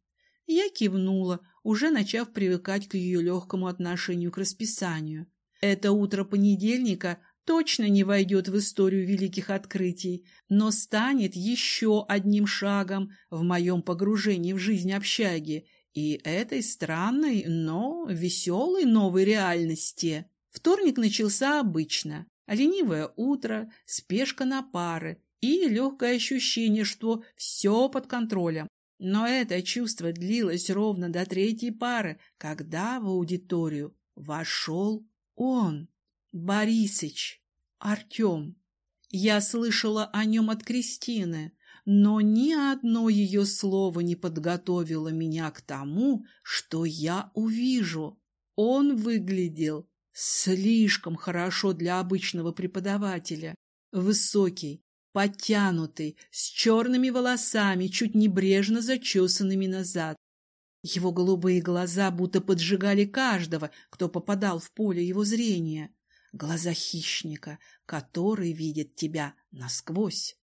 Я кивнула, уже начав привыкать к ее легкому отношению к расписанию. Это утро понедельника точно не войдет в историю великих открытий, но станет еще одним шагом в моем погружении в жизнь общаги и этой странной, но веселой новой реальности. Вторник начался обычно. Ленивое утро, спешка на пары и легкое ощущение, что все под контролем. Но это чувство длилось ровно до третьей пары, когда в аудиторию вошел он, Борисыч, Артем. Я слышала о нем от Кристины, но ни одно ее слово не подготовило меня к тому, что я увижу. Он выглядел слишком хорошо для обычного преподавателя. Высокий, подтянутый, с черными волосами, чуть небрежно зачесанными назад. Его голубые глаза будто поджигали каждого, кто попадал в поле его зрения. Глаза хищника, который видит тебя насквозь.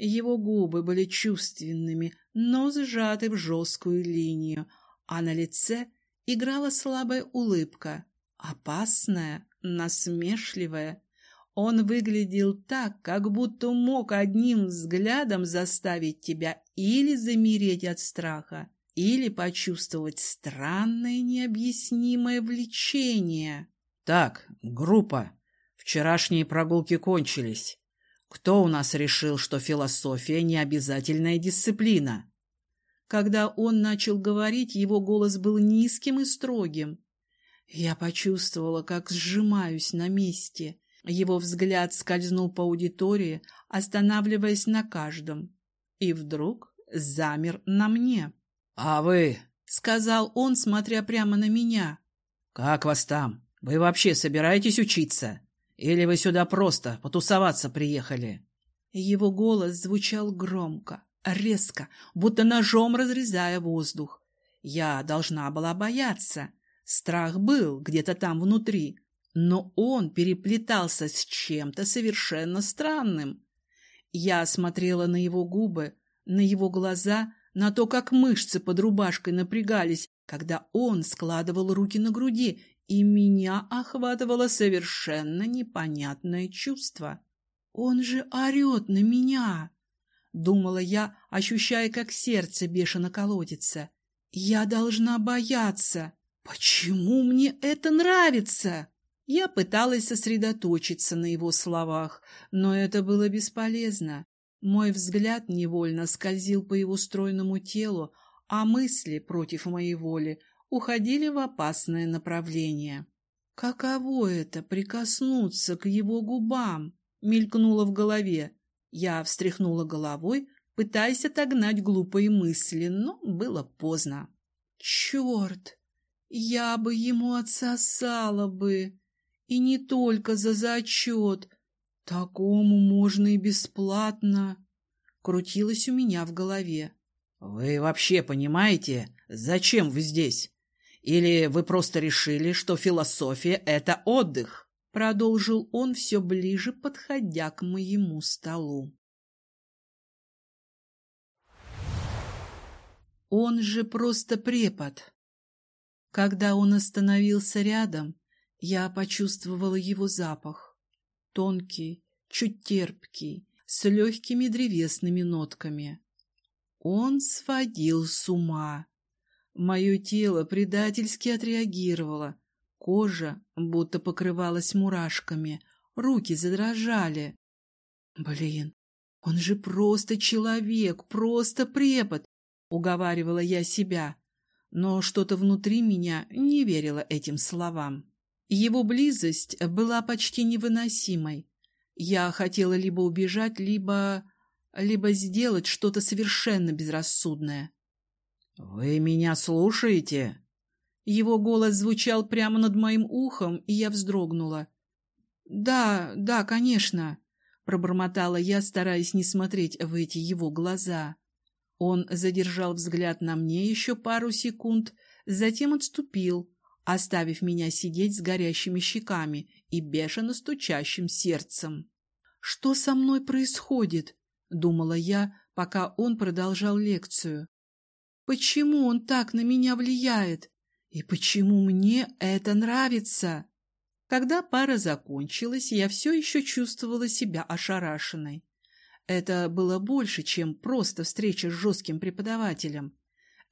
Его губы были чувственными, но сжаты в жесткую линию, а на лице играла слабая улыбка, опасная, насмешливая. Он выглядел так, как будто мог одним взглядом заставить тебя или замереть от страха, или почувствовать странное необъяснимое влечение. «Так, группа, вчерашние прогулки кончились. Кто у нас решил, что философия не обязательная дисциплина? Когда он начал говорить, его голос был низким и строгим. Я почувствовала, как сжимаюсь на месте. Его взгляд скользнул по аудитории, останавливаясь на каждом. И вдруг замер на мне. «А вы?» — сказал он, смотря прямо на меня. «Как вас там? Вы вообще собираетесь учиться?» Или вы сюда просто потусоваться приехали?» Его голос звучал громко, резко, будто ножом разрезая воздух. Я должна была бояться. Страх был где-то там внутри, но он переплетался с чем-то совершенно странным. Я смотрела на его губы, на его глаза, на то, как мышцы под рубашкой напрягались, когда он складывал руки на груди и меня охватывало совершенно непонятное чувство. «Он же орет на меня!» — думала я, ощущая, как сердце бешено колотится. «Я должна бояться! Почему мне это нравится?» Я пыталась сосредоточиться на его словах, но это было бесполезно. Мой взгляд невольно скользил по его стройному телу, а мысли против моей воли уходили в опасное направление. «Каково это — прикоснуться к его губам?» — мелькнуло в голове. Я встряхнула головой, пытаясь отогнать глупые мысли, но было поздно. «Черт! Я бы ему отсосала бы! И не только за зачет! Такому можно и бесплатно!» Крутилось у меня в голове. «Вы вообще понимаете, зачем вы здесь?» Или вы просто решили, что философия — это отдых?» Продолжил он все ближе, подходя к моему столу. Он же просто препод. Когда он остановился рядом, я почувствовала его запах. Тонкий, чуть терпкий, с легкими древесными нотками. Он сводил с ума. Мое тело предательски отреагировало. Кожа будто покрывалась мурашками, руки задрожали. Блин, он же просто человек, просто препод, уговаривала я себя. Но что-то внутри меня не верило этим словам. Его близость была почти невыносимой. Я хотела либо убежать, либо... либо сделать что-то совершенно безрассудное. «Вы меня слушаете?» Его голос звучал прямо над моим ухом, и я вздрогнула. «Да, да, конечно», — пробормотала я, стараясь не смотреть в эти его глаза. Он задержал взгляд на мне еще пару секунд, затем отступил, оставив меня сидеть с горящими щеками и бешено стучащим сердцем. «Что со мной происходит?» — думала я, пока он продолжал лекцию. Почему он так на меня влияет? И почему мне это нравится? Когда пара закончилась, я все еще чувствовала себя ошарашенной. Это было больше, чем просто встреча с жестким преподавателем.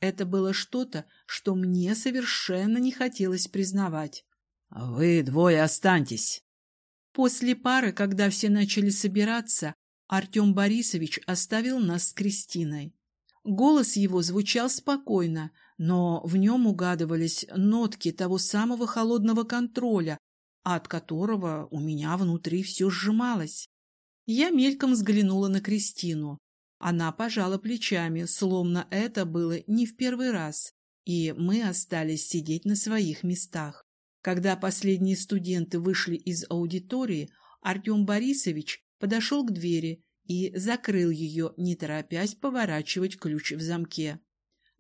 Это было что-то, что мне совершенно не хотелось признавать. «Вы двое останьтесь!» После пары, когда все начали собираться, Артем Борисович оставил нас с Кристиной. Голос его звучал спокойно, но в нем угадывались нотки того самого холодного контроля, от которого у меня внутри все сжималось. Я мельком взглянула на Кристину. Она пожала плечами, словно это было не в первый раз, и мы остались сидеть на своих местах. Когда последние студенты вышли из аудитории, Артем Борисович подошел к двери и закрыл ее, не торопясь поворачивать ключ в замке.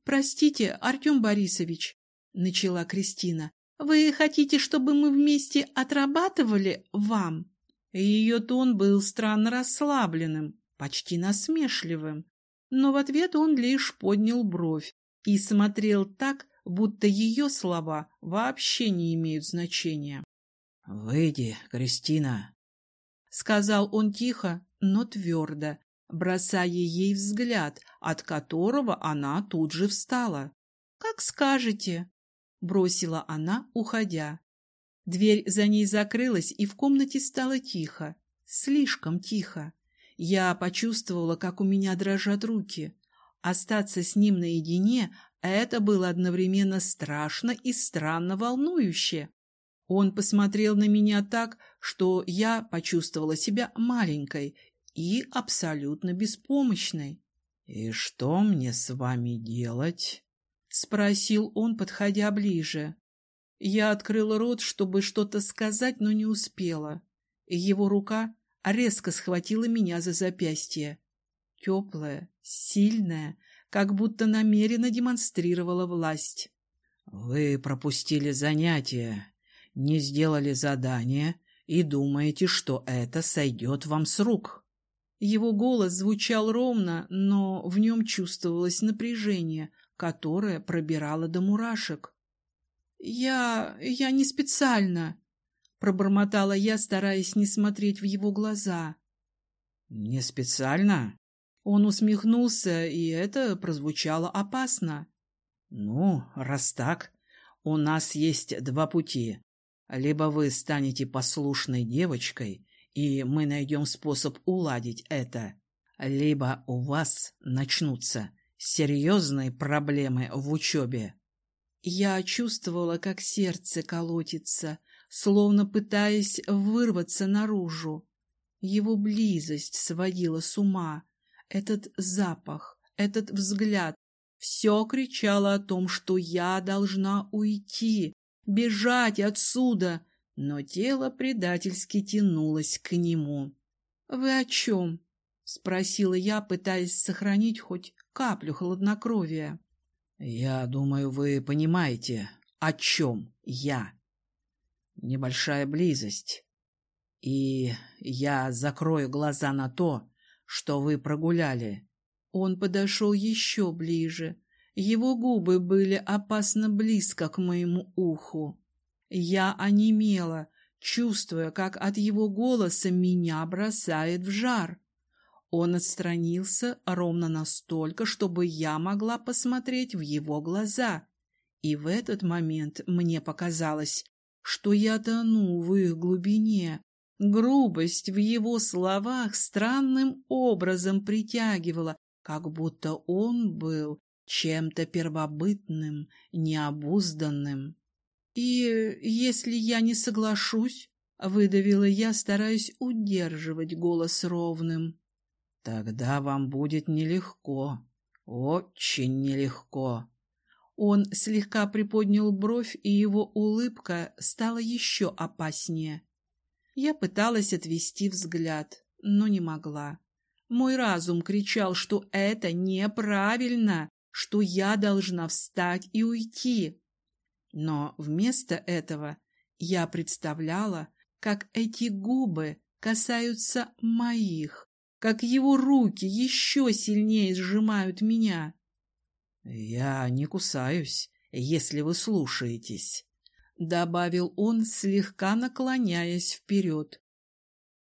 «Простите, Артем Борисович», — начала Кристина, — «вы хотите, чтобы мы вместе отрабатывали вам?» Ее тон был странно расслабленным, почти насмешливым, но в ответ он лишь поднял бровь и смотрел так, будто ее слова вообще не имеют значения. «Выйди, Кристина», — сказал он тихо, но твердо, бросая ей взгляд, от которого она тут же встала. «Как скажете», — бросила она, уходя. Дверь за ней закрылась, и в комнате стало тихо, слишком тихо. Я почувствовала, как у меня дрожат руки. Остаться с ним наедине — это было одновременно страшно и странно волнующе. Он посмотрел на меня так, что я почувствовала себя маленькой и абсолютно беспомощной. — И что мне с вами делать? — спросил он, подходя ближе. Я открыла рот, чтобы что-то сказать, но не успела. Его рука резко схватила меня за запястье. Теплая, сильная, как будто намеренно демонстрировала власть. — Вы пропустили занятие, не сделали задание и думаете, что это сойдет вам с рук. Его голос звучал ровно, но в нем чувствовалось напряжение, которое пробирало до мурашек. «Я... я не специально», — пробормотала я, стараясь не смотреть в его глаза. «Не специально?» Он усмехнулся, и это прозвучало опасно. «Ну, раз так, у нас есть два пути. Либо вы станете послушной девочкой, и мы найдем способ уладить это, либо у вас начнутся серьезные проблемы в учебе. Я чувствовала, как сердце колотится, словно пытаясь вырваться наружу. Его близость сводила с ума. Этот запах, этот взгляд — все кричало о том, что я должна уйти, бежать отсюда, но тело предательски тянулось к нему. — Вы о чем? — спросила я, пытаясь сохранить хоть каплю хладнокровия. — Я думаю, вы понимаете, о чем я. Небольшая близость. И я закрою глаза на то, что вы прогуляли. Он подошел еще ближе, его губы были опасно близко к моему уху. Я онемела, чувствуя, как от его голоса меня бросает в жар. Он отстранился ровно настолько, чтобы я могла посмотреть в его глаза. И в этот момент мне показалось, что я тону в их глубине. Грубость в его словах странным образом притягивала, как будто он был чем-то первобытным, необузданным. «И если я не соглашусь?» — выдавила я, стараясь удерживать голос ровным. «Тогда вам будет нелегко, очень нелегко». Он слегка приподнял бровь, и его улыбка стала еще опаснее. Я пыталась отвести взгляд, но не могла. Мой разум кричал, что это неправильно, что я должна встать и уйти. Но вместо этого я представляла, как эти губы касаются моих, как его руки еще сильнее сжимают меня. — Я не кусаюсь, если вы слушаетесь, — добавил он, слегка наклоняясь вперед.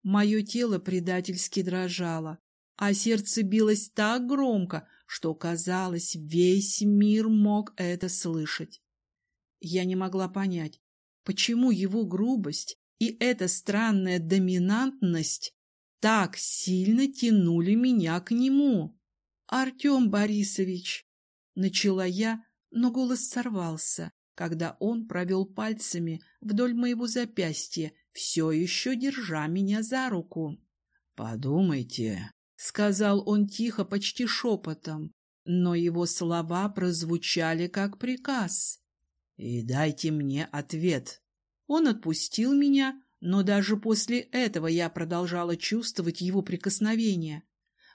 Мое тело предательски дрожало, а сердце билось так громко, что, казалось, весь мир мог это слышать. Я не могла понять, почему его грубость и эта странная доминантность так сильно тянули меня к нему. «Артем Борисович!» — начала я, но голос сорвался, когда он провел пальцами вдоль моего запястья, все еще держа меня за руку. «Подумайте, сказал он тихо, почти шепотом, но его слова прозвучали как приказ. «И дайте мне ответ». Он отпустил меня, но даже после этого я продолжала чувствовать его прикосновение.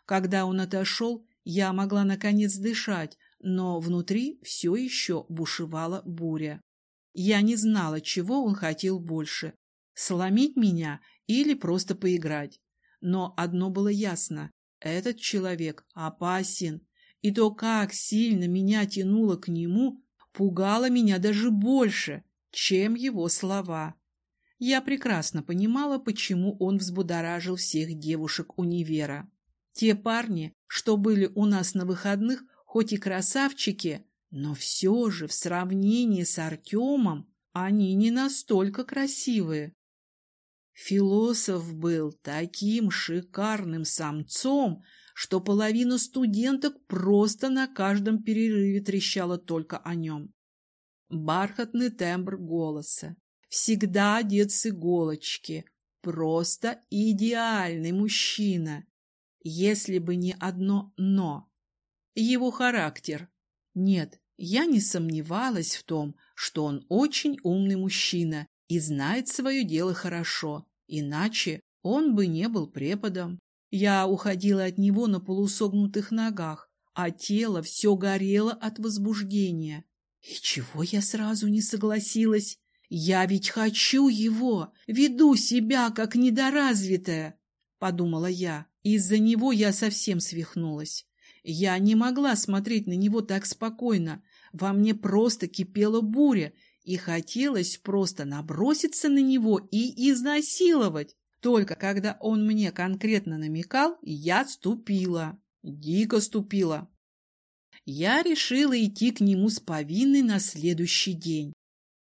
Когда он отошел, я могла наконец дышать, но внутри все еще бушевала буря. Я не знала, чего он хотел больше — сломить меня или просто поиграть. Но одно было ясно — этот человек опасен, и то, как сильно меня тянуло к нему, пугало меня даже больше, чем его слова. Я прекрасно понимала, почему он взбудоражил всех девушек универа. Те парни, что были у нас на выходных, хоть и красавчики, но все же в сравнении с Артемом они не настолько красивые. Философ был таким шикарным самцом, что половина студенток просто на каждом перерыве трещала только о нем. Бархатный тембр голоса, всегда одет с иголочки, просто идеальный мужчина, если бы не одно «но» его характер. Нет, я не сомневалась в том, что он очень умный мужчина и знает свое дело хорошо, иначе он бы не был преподом. Я уходила от него на полусогнутых ногах, а тело все горело от возбуждения. И чего я сразу не согласилась? Я ведь хочу его, веду себя как недоразвитая, — подумала я. Из-за него я совсем свихнулась. Я не могла смотреть на него так спокойно. Во мне просто кипела буря, и хотелось просто наброситься на него и изнасиловать. Только когда он мне конкретно намекал, я ступила. Дико ступила. Я решила идти к нему с повинной на следующий день.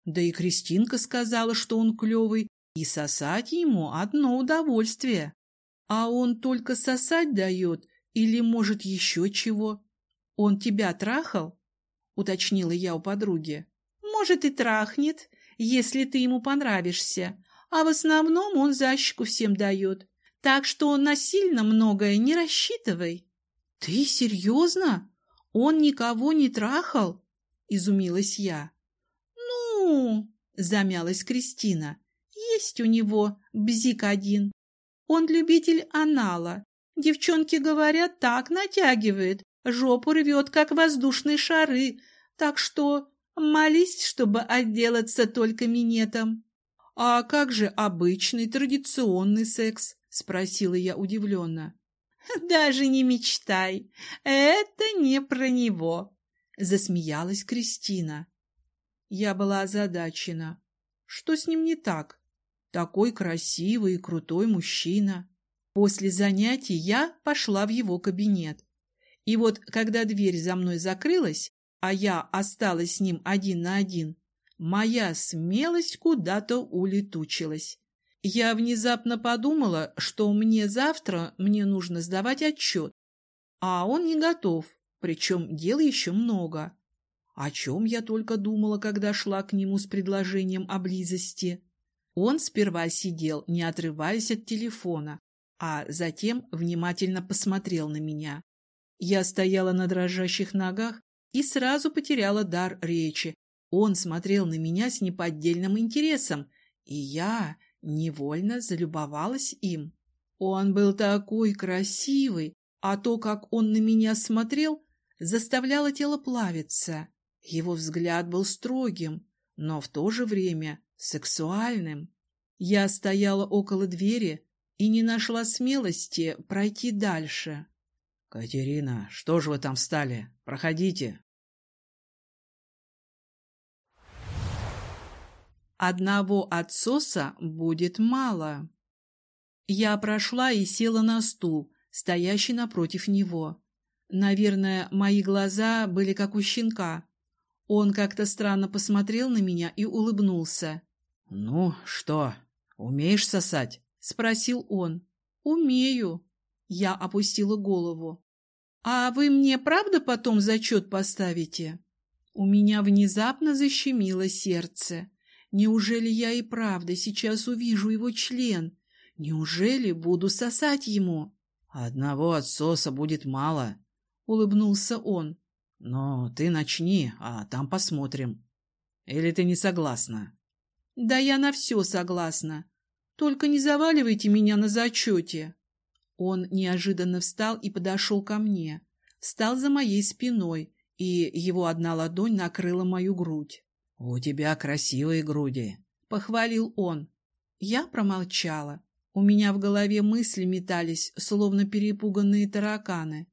Да и Кристинка сказала, что он клевый, и сосать ему одно удовольствие. А он только сосать дает или, может, еще чего? Он тебя трахал? Уточнила я у подруги. Может, и трахнет, если ты ему понравишься. А в основном он защику всем дает. Так что насильно многое не рассчитывай. Ты серьезно? Он никого не трахал? Изумилась я. Ну, замялась Кристина. Есть у него бзик один. Он любитель анала Девчонки говорят, так натягивает, жопу рвет, как воздушные шары, так что молись, чтобы отделаться только минетом. — А как же обычный традиционный секс? — спросила я удивленно. — Даже не мечтай, это не про него, — засмеялась Кристина. Я была озадачена. Что с ним не так? Такой красивый и крутой мужчина. После занятий я пошла в его кабинет. И вот, когда дверь за мной закрылась, а я осталась с ним один на один, моя смелость куда-то улетучилась. Я внезапно подумала, что мне завтра мне нужно сдавать отчет, а он не готов, причем дел еще много. О чем я только думала, когда шла к нему с предложением о близости. Он сперва сидел, не отрываясь от телефона, а затем внимательно посмотрел на меня. Я стояла на дрожащих ногах и сразу потеряла дар речи. Он смотрел на меня с неподдельным интересом, и я невольно залюбовалась им. Он был такой красивый, а то, как он на меня смотрел, заставляло тело плавиться. Его взгляд был строгим, но в то же время сексуальным. Я стояла около двери, и не нашла смелости пройти дальше. — Катерина, что же вы там встали? Проходите. Одного отсоса будет мало. Я прошла и села на стул, стоящий напротив него. Наверное, мои глаза были как у щенка. Он как-то странно посмотрел на меня и улыбнулся. — Ну, что, умеешь сосать? — спросил он. «Умею». Я опустила голову. «А вы мне правда потом зачет поставите?» У меня внезапно защемило сердце. Неужели я и правда сейчас увижу его член? Неужели буду сосать ему? Одного отсоса будет мало, — улыбнулся он. Но ты начни, а там посмотрим. Или ты не согласна? Да я на все согласна. Только не заваливайте меня на зачете. Он неожиданно встал и подошел ко мне. Встал за моей спиной, и его одна ладонь накрыла мою грудь. — У тебя красивые груди, — похвалил он. Я промолчала. У меня в голове мысли метались, словно перепуганные тараканы.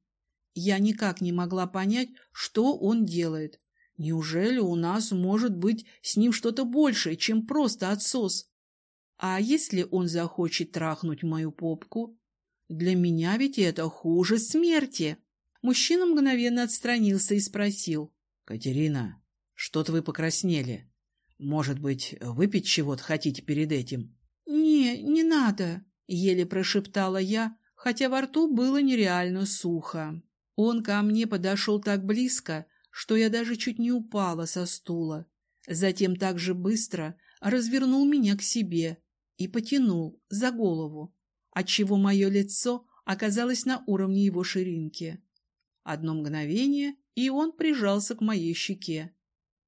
Я никак не могла понять, что он делает. Неужели у нас может быть с ним что-то большее, чем просто отсос? А если он захочет трахнуть мою попку? Для меня ведь это хуже смерти. Мужчина мгновенно отстранился и спросил. — Катерина, что-то вы покраснели. Может быть, выпить чего-то хотите перед этим? — Не, не надо, — еле прошептала я, хотя во рту было нереально сухо. Он ко мне подошел так близко, что я даже чуть не упала со стула. Затем так же быстро развернул меня к себе и потянул за голову, отчего мое лицо оказалось на уровне его ширинки. Одно мгновение, и он прижался к моей щеке.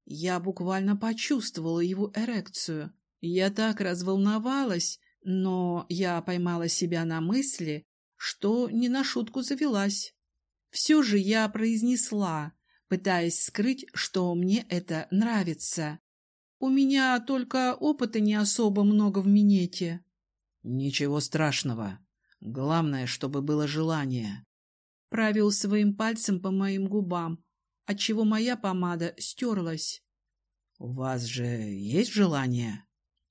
Я буквально почувствовала его эрекцию. Я так разволновалась, но я поймала себя на мысли, что не на шутку завелась. Все же я произнесла, пытаясь скрыть, что мне это нравится. У меня только опыта не особо много в минете. Ничего страшного. Главное, чтобы было желание правил своим пальцем по моим губам, отчего моя помада стерлась. — У вас же есть желание?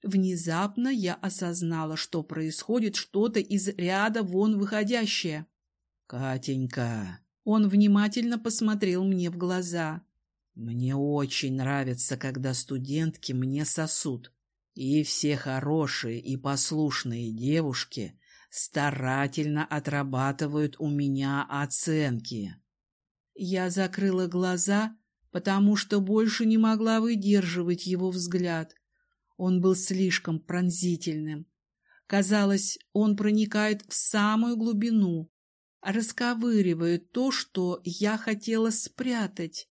Внезапно я осознала, что происходит что-то из ряда вон выходящее. — Катенька! Он внимательно посмотрел мне в глаза. — Мне очень нравится, когда студентки мне сосут. И все хорошие и послушные девушки старательно отрабатывают у меня оценки. Я закрыла глаза, потому что больше не могла выдерживать его взгляд. Он был слишком пронзительным. Казалось, он проникает в самую глубину, расковыривает то, что я хотела спрятать.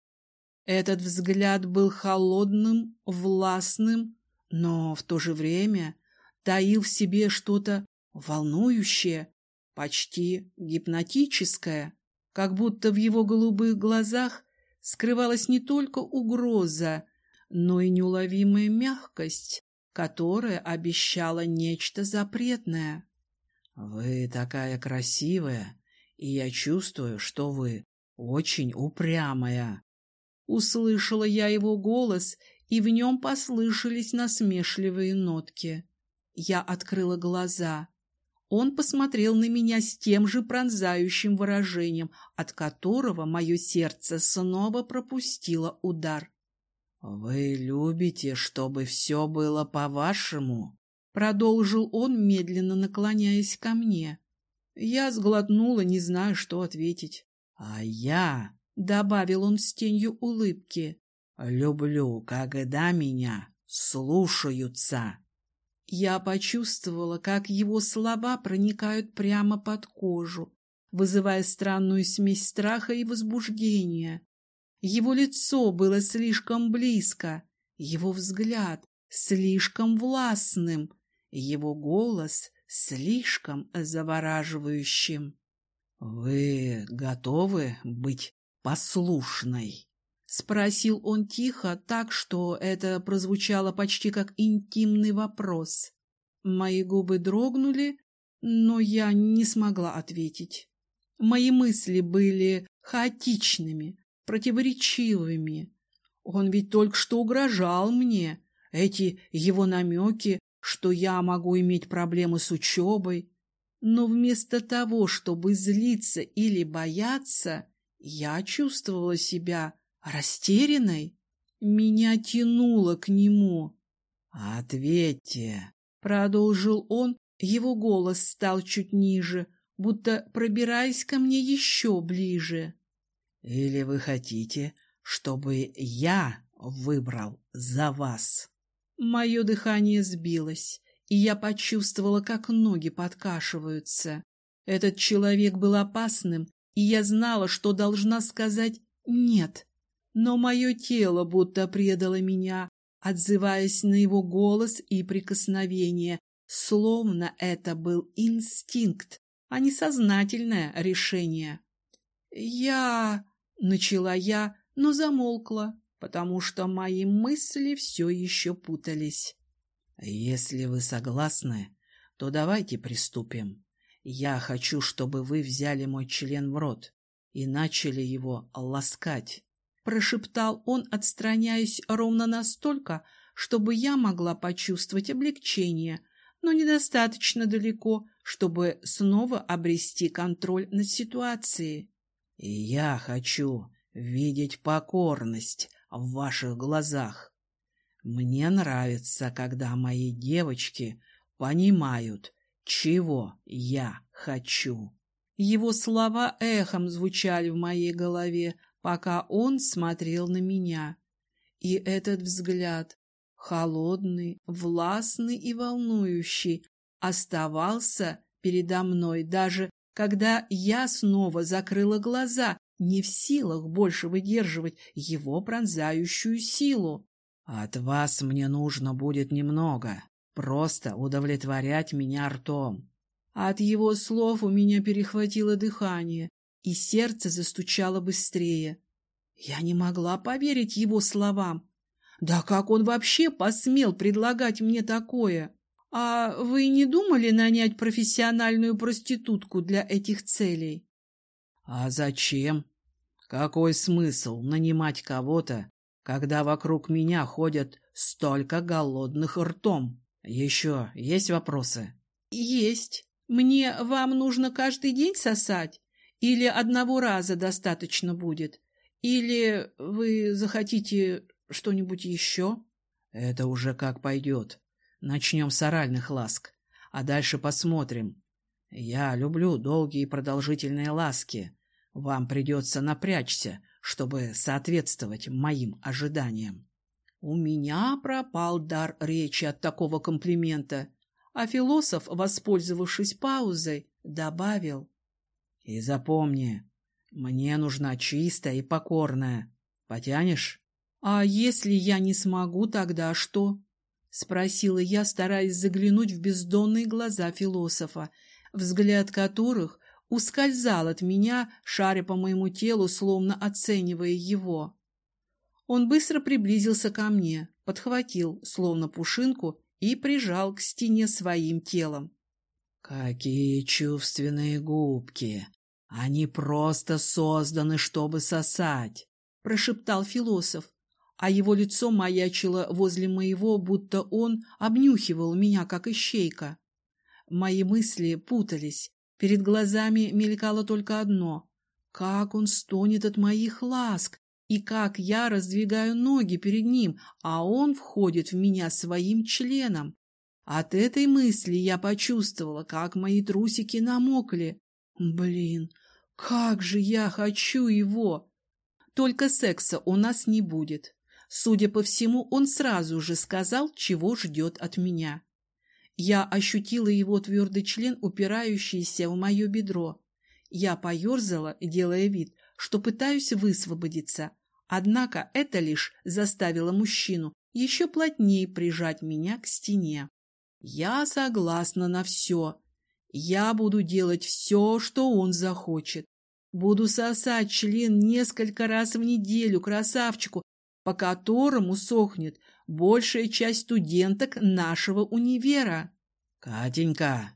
Этот взгляд был холодным, властным, но в то же время таил в себе что-то волнующее, почти гипнотическое, как будто в его голубых глазах скрывалась не только угроза, но и неуловимая мягкость, которая обещала нечто запретное. «Вы такая красивая, и я чувствую, что вы очень упрямая». Услышала я его голос, и в нем послышались насмешливые нотки. Я открыла глаза. Он посмотрел на меня с тем же пронзающим выражением, от которого мое сердце снова пропустило удар. — Вы любите, чтобы все было по-вашему? — продолжил он, медленно наклоняясь ко мне. Я сглотнула, не зная, что ответить. — А я, — добавил он с тенью улыбки, — люблю, когда меня слушаются. Я почувствовала, как его слова проникают прямо под кожу, вызывая странную смесь страха и возбуждения. Его лицо было слишком близко, его взгляд слишком властным, его голос слишком завораживающим. — Вы готовы быть послушной? — спросил он тихо, так что это прозвучало почти как интимный вопрос. Мои губы дрогнули, но я не смогла ответить. Мои мысли были хаотичными, противоречивыми. Он ведь только что угрожал мне. Эти его намеки, что я могу иметь проблемы с учебой. Но вместо того, чтобы злиться или бояться, я чувствовала себя растерянной. Меня тянуло к нему. «Ответьте!» — продолжил он, его голос стал чуть ниже, будто пробираясь ко мне еще ближе. «Или вы хотите, чтобы я выбрал за вас?» Мое дыхание сбилось, и я почувствовала, как ноги подкашиваются. Этот человек был опасным, и я знала, что должна сказать «нет». Но мое тело будто предало меня, отзываясь на его голос и прикосновение, словно это был инстинкт, а не сознательное решение. «Я...» — начала я, но замолкла, потому что мои мысли все еще путались. «Если вы согласны, то давайте приступим. Я хочу, чтобы вы взяли мой член в рот и начали его ласкать». Прошептал он, отстраняясь ровно настолько, чтобы я могла почувствовать облегчение, но недостаточно далеко, чтобы снова обрести контроль над ситуацией. И я хочу видеть покорность в ваших глазах. Мне нравится, когда мои девочки понимают, чего я хочу. Его слова эхом звучали в моей голове, пока он смотрел на меня. И этот взгляд, холодный, властный и волнующий, оставался передо мной, даже когда я снова закрыла глаза, не в силах больше выдерживать его пронзающую силу. «От вас мне нужно будет немного, просто удовлетворять меня ртом». От его слов у меня перехватило дыхание, и сердце застучало быстрее. Я не могла поверить его словам. Да как он вообще посмел предлагать мне такое? А вы не думали нанять профессиональную проститутку для этих целей? А зачем? Какой смысл нанимать кого-то, когда вокруг меня ходят столько голодных ртом? Еще есть вопросы? Есть. Мне вам нужно каждый день сосать? Или одного раза достаточно будет? Или вы захотите что-нибудь еще? Это уже как пойдет. Начнем с оральных ласк, а дальше посмотрим. Я люблю долгие и продолжительные ласки. Вам придется напрячься, чтобы соответствовать моим ожиданиям. У меня пропал дар речи от такого комплимента, а философ, воспользовавшись паузой, добавил. И запомни, мне нужна чистая и покорная. Потянешь? А если я не смогу, тогда что? Спросила я, стараясь заглянуть в бездонные глаза философа, взгляд которых ускользал от меня, шаря по моему телу, словно оценивая его. Он быстро приблизился ко мне, подхватил, словно пушинку, и прижал к стене своим телом. «Какие чувственные губки! Они просто созданы, чтобы сосать, — прошептал философ, а его лицо маячило возле моего, будто он обнюхивал меня, как ищейка. Мои мысли путались, перед глазами мелькало только одно — как он стонет от моих ласк, и как я раздвигаю ноги перед ним, а он входит в меня своим членом. От этой мысли я почувствовала, как мои трусики намокли, Блин, как же я хочу его! Только секса у нас не будет. Судя по всему, он сразу же сказал, чего ждет от меня. Я ощутила его твердый член, упирающийся в мое бедро. Я поерзала, делая вид, что пытаюсь высвободиться. Однако это лишь заставило мужчину еще плотнее прижать меня к стене. Я согласна на все, я буду делать все, что он захочет. Буду сосать член несколько раз в неделю красавчику, по которому сохнет большая часть студенток нашего универа. «Катенька!»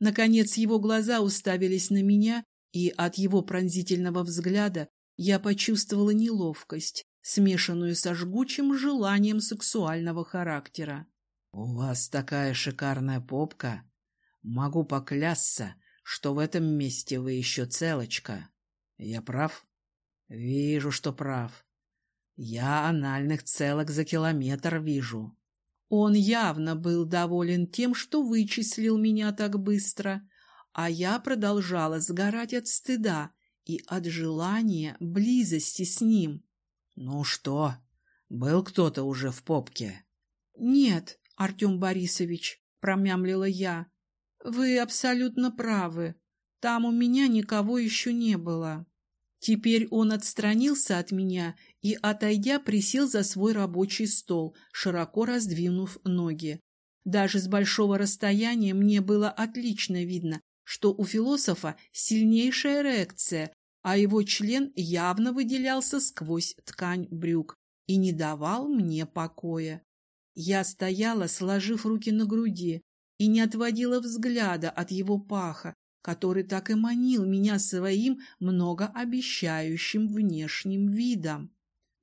Наконец его глаза уставились на меня, и от его пронзительного взгляда я почувствовала неловкость, смешанную со жгучим желанием сексуального характера. «У вас такая шикарная попка!» Могу поклясться, что в этом месте вы еще целочка. Я прав? Вижу, что прав. Я анальных целок за километр вижу. Он явно был доволен тем, что вычислил меня так быстро, а я продолжала сгорать от стыда и от желания близости с ним. Ну что, был кто-то уже в попке? Нет, Артем Борисович, промямлила я. Вы абсолютно правы. Там у меня никого еще не было. Теперь он отстранился от меня и, отойдя, присел за свой рабочий стол, широко раздвинув ноги. Даже с большого расстояния мне было отлично видно, что у философа сильнейшая эрекция, а его член явно выделялся сквозь ткань брюк и не давал мне покоя. Я стояла, сложив руки на груди, и не отводила взгляда от его паха, который так и манил меня своим многообещающим внешним видом.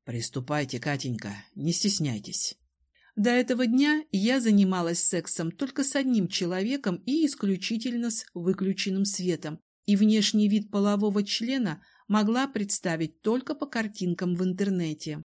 «Приступайте, Катенька, не стесняйтесь». До этого дня я занималась сексом только с одним человеком и исключительно с выключенным светом, и внешний вид полового члена могла представить только по картинкам в интернете.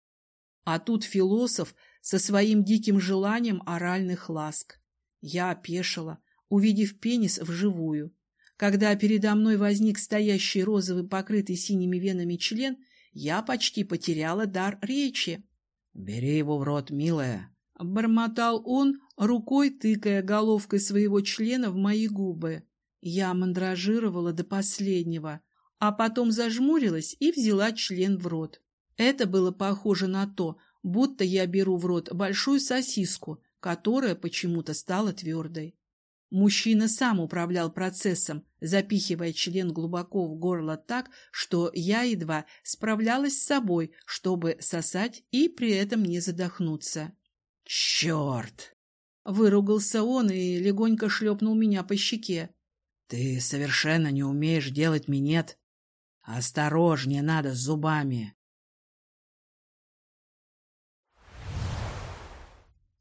А тут философ со своим диким желанием оральных ласк. Я опешила, увидев пенис вживую. Когда передо мной возник стоящий розовый, покрытый синими венами член, я почти потеряла дар речи. — Бери его в рот, милая. — бормотал он, рукой тыкая головкой своего члена в мои губы. Я мандражировала до последнего, а потом зажмурилась и взяла член в рот. Это было похоже на то, будто я беру в рот большую сосиску, которая почему-то стала твердой. Мужчина сам управлял процессом, запихивая член глубоко в горло так, что я едва справлялась с собой, чтобы сосать и при этом не задохнуться. «Черт!» — выругался он и легонько шлепнул меня по щеке. «Ты совершенно не умеешь делать минет. Осторожнее надо с зубами».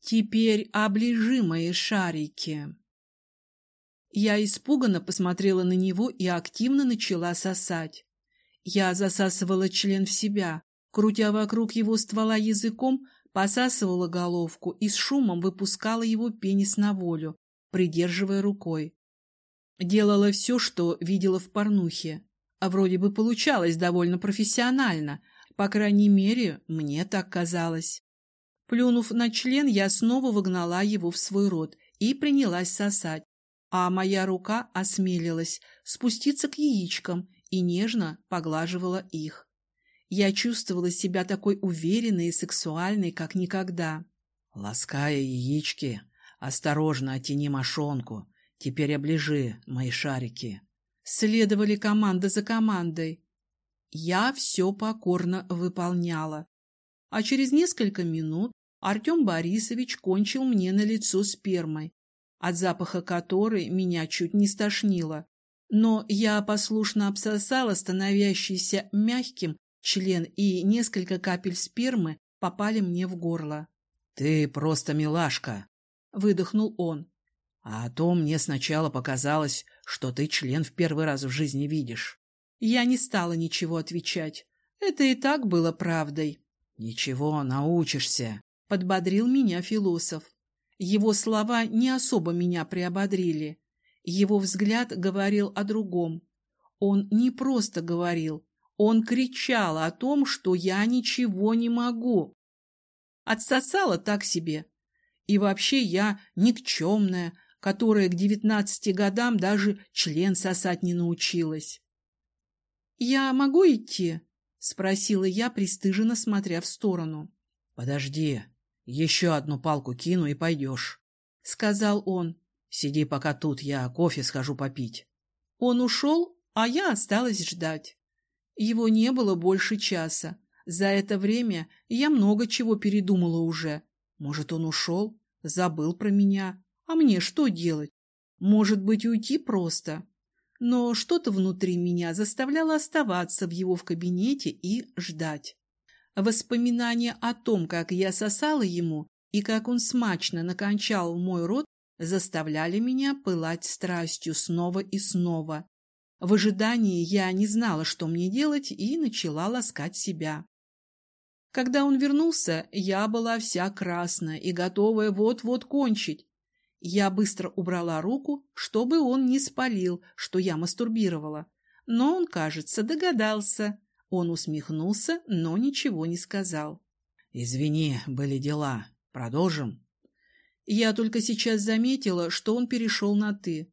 «Теперь оближи мои шарики». Я испуганно посмотрела на него и активно начала сосать. Я засасывала член в себя, крутя вокруг его ствола языком, посасывала головку и с шумом выпускала его пенис на волю, придерживая рукой. Делала все, что видела в порнухе. А вроде бы получалось довольно профессионально, по крайней мере, мне так казалось. Плюнув на член, я снова выгнала его в свой рот и принялась сосать, а моя рука осмелилась спуститься к яичкам и нежно поглаживала их. Я чувствовала себя такой уверенной и сексуальной, как никогда. Лаская яички, осторожно оттяни мошонку, теперь оближи мои шарики. Следовали команда за командой. Я все покорно выполняла. А через несколько минут Артем Борисович кончил мне на лицо спермой, от запаха которой меня чуть не стошнило. Но я послушно обсосала становящийся мягким член, и несколько капель спермы попали мне в горло. — Ты просто милашка! — выдохнул он. — А то мне сначала показалось, что ты член в первый раз в жизни видишь. Я не стала ничего отвечать. Это и так было правдой. — Ничего, научишься, — подбодрил меня философ. Его слова не особо меня приободрили. Его взгляд говорил о другом. Он не просто говорил, он кричал о том, что я ничего не могу. Отсосала так себе. И вообще я никчемная, которая к девятнадцати годам даже член сосать не научилась. — Я могу идти? — спросила я, пристыженно смотря в сторону. — Подожди, еще одну палку кину и пойдешь, — сказал он. — Сиди пока тут, я кофе схожу попить. Он ушел, а я осталась ждать. Его не было больше часа. За это время я много чего передумала уже. Может, он ушел, забыл про меня. А мне что делать? Может быть, уйти просто? Но что-то внутри меня заставляло оставаться в его в кабинете и ждать. Воспоминания о том, как я сосала ему и как он смачно накончал мой рот, заставляли меня пылать страстью снова и снова. В ожидании я не знала, что мне делать, и начала ласкать себя. Когда он вернулся, я была вся красная и готовая вот-вот кончить. Я быстро убрала руку, чтобы он не спалил, что я мастурбировала. Но он, кажется, догадался. Он усмехнулся, но ничего не сказал. «Извини, были дела. Продолжим?» Я только сейчас заметила, что он перешел на «ты».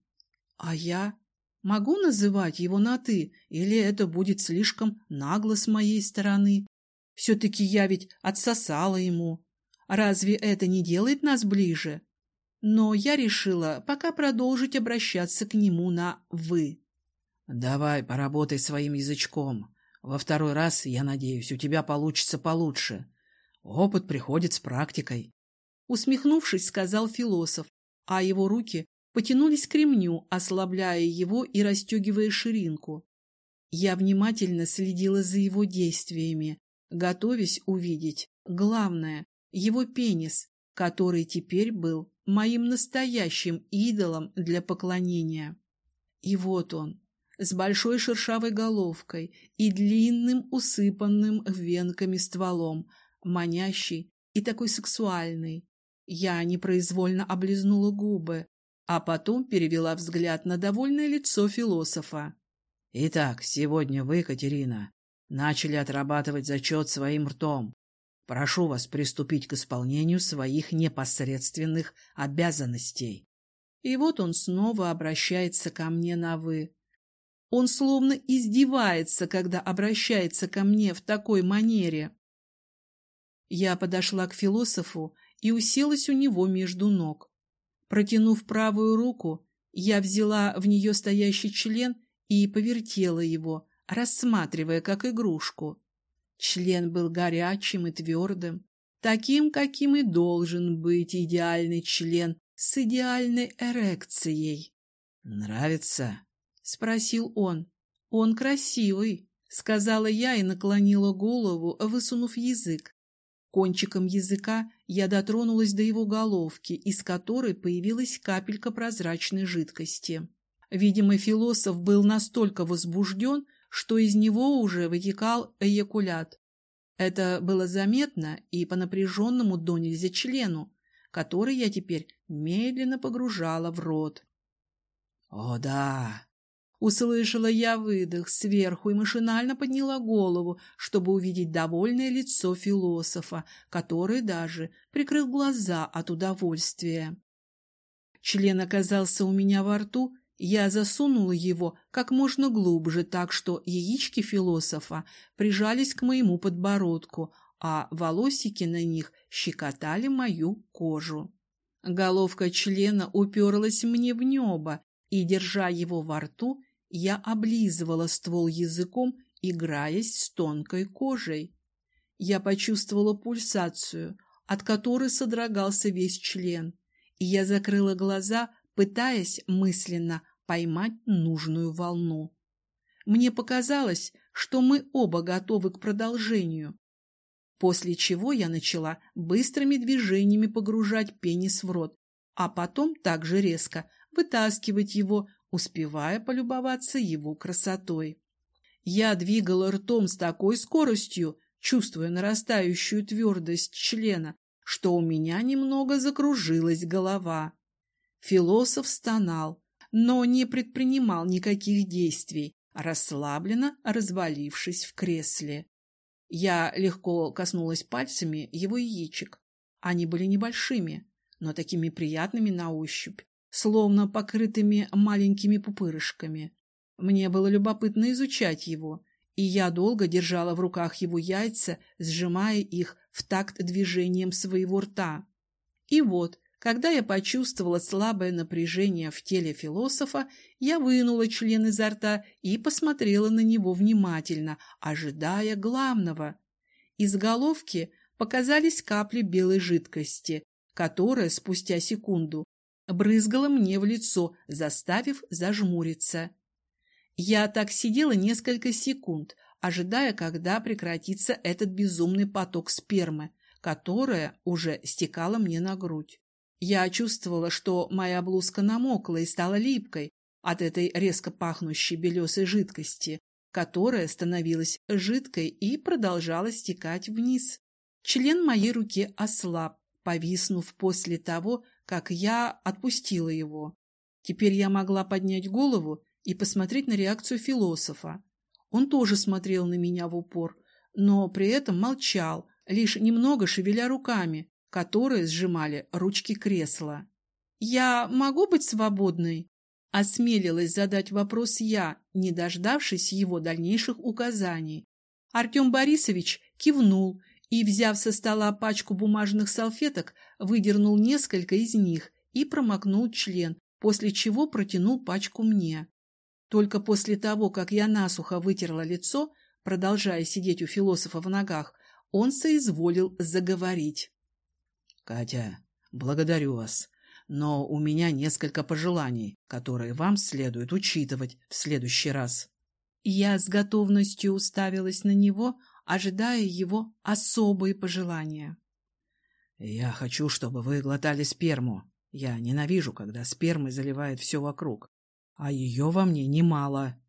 А я... Могу называть его на «ты», или это будет слишком нагло с моей стороны? Все-таки я ведь отсосала ему. Разве это не делает нас ближе? Но я решила пока продолжить обращаться к нему на «вы». «Давай, поработай своим язычком. Во второй раз, я надеюсь, у тебя получится получше. Опыт приходит с практикой». Усмехнувшись, сказал философ, а его руки потянулись к ремню, ослабляя его и расстегивая ширинку. Я внимательно следила за его действиями, готовясь увидеть главное — его пенис, который теперь был моим настоящим идолом для поклонения. И вот он, с большой шершавой головкой и длинным усыпанным венками стволом, манящий и такой сексуальный. Я непроизвольно облизнула губы, а потом перевела взгляд на довольное лицо философа. «Итак, сегодня вы, Катерина, начали отрабатывать зачет своим ртом. Прошу вас приступить к исполнению своих непосредственных обязанностей». И вот он снова обращается ко мне на «вы». Он словно издевается, когда обращается ко мне в такой манере. Я подошла к философу и уселась у него между ног. Протянув правую руку, я взяла в нее стоящий член и повертела его, рассматривая как игрушку. Член был горячим и твердым, таким, каким и должен быть идеальный член с идеальной эрекцией. «Нравится?» — спросил он. «Он красивый», — сказала я и наклонила голову, высунув язык. Кончиком языка я дотронулась до его головки, из которой появилась капелька прозрачной жидкости. Видимо, философ был настолько возбужден, что из него уже вытекал эякулят. Это было заметно и по напряженному до нельзя члену, который я теперь медленно погружала в рот. «О, да!» Услышала я выдох сверху и машинально подняла голову, чтобы увидеть довольное лицо философа, который даже прикрыл глаза от удовольствия. Член оказался у меня во рту, я засунула его как можно глубже, так что яички философа прижались к моему подбородку, а волосики на них щекотали мою кожу. Головка члена уперлась мне в небо, и, держа его во рту, я облизывала ствол языком, играясь с тонкой кожей. Я почувствовала пульсацию, от которой содрогался весь член, и я закрыла глаза, пытаясь мысленно поймать нужную волну. Мне показалось, что мы оба готовы к продолжению. После чего я начала быстрыми движениями погружать пенис в рот, а потом также резко вытаскивать его, успевая полюбоваться его красотой. Я двигала ртом с такой скоростью, чувствуя нарастающую твердость члена, что у меня немного закружилась голова. Философ стонал, но не предпринимал никаких действий, расслабленно развалившись в кресле. Я легко коснулась пальцами его яичек. Они были небольшими, но такими приятными на ощупь словно покрытыми маленькими пупырышками. Мне было любопытно изучать его, и я долго держала в руках его яйца, сжимая их в такт движением своего рта. И вот, когда я почувствовала слабое напряжение в теле философа, я вынула член изо рта и посмотрела на него внимательно, ожидая главного. Из головки показались капли белой жидкости, которая спустя секунду брызгала мне в лицо, заставив зажмуриться. Я так сидела несколько секунд, ожидая, когда прекратится этот безумный поток спермы, которая уже стекала мне на грудь. Я чувствовала, что моя блузка намокла и стала липкой от этой резко пахнущей белесой жидкости, которая становилась жидкой и продолжала стекать вниз. Член моей руки ослаб, повиснув после того, как я отпустила его. Теперь я могла поднять голову и посмотреть на реакцию философа. Он тоже смотрел на меня в упор, но при этом молчал, лишь немного шевеля руками, которые сжимали ручки кресла. «Я могу быть свободной?» Осмелилась задать вопрос я, не дождавшись его дальнейших указаний. Артем Борисович кивнул и, взяв со стола пачку бумажных салфеток, выдернул несколько из них и промокнул член, после чего протянул пачку мне. Только после того, как я насухо вытерла лицо, продолжая сидеть у философа в ногах, он соизволил заговорить. — Катя, благодарю вас но у меня несколько пожеланий, которые вам следует учитывать в следующий раз. Я с готовностью уставилась на него, ожидая его особые пожелания. Я хочу, чтобы вы глотали сперму. Я ненавижу, когда спермой заливает все вокруг. А ее во мне немало.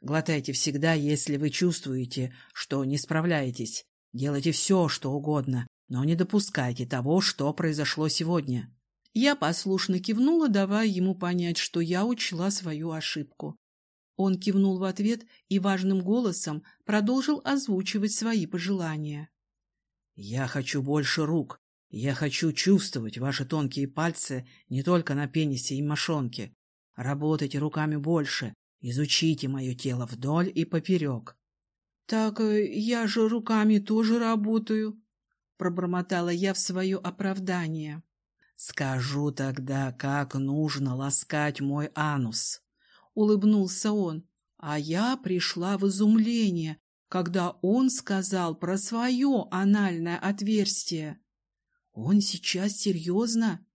Глотайте всегда, если вы чувствуете, что не справляетесь. Делайте все, что угодно, но не допускайте того, что произошло сегодня. Я послушно кивнула, давая ему понять, что я учла свою ошибку. Он кивнул в ответ и важным голосом продолжил озвучивать свои пожелания. «Я хочу больше рук. Я хочу чувствовать ваши тонкие пальцы не только на пенисе и мошонке. Работайте руками больше, изучите мое тело вдоль и поперек». «Так э, я же руками тоже работаю», — пробормотала я в свое оправдание. «Скажу тогда, как нужно ласкать мой анус», — улыбнулся он. А я пришла в изумление, когда он сказал про свое анальное отверстие. Он сейчас серьезно?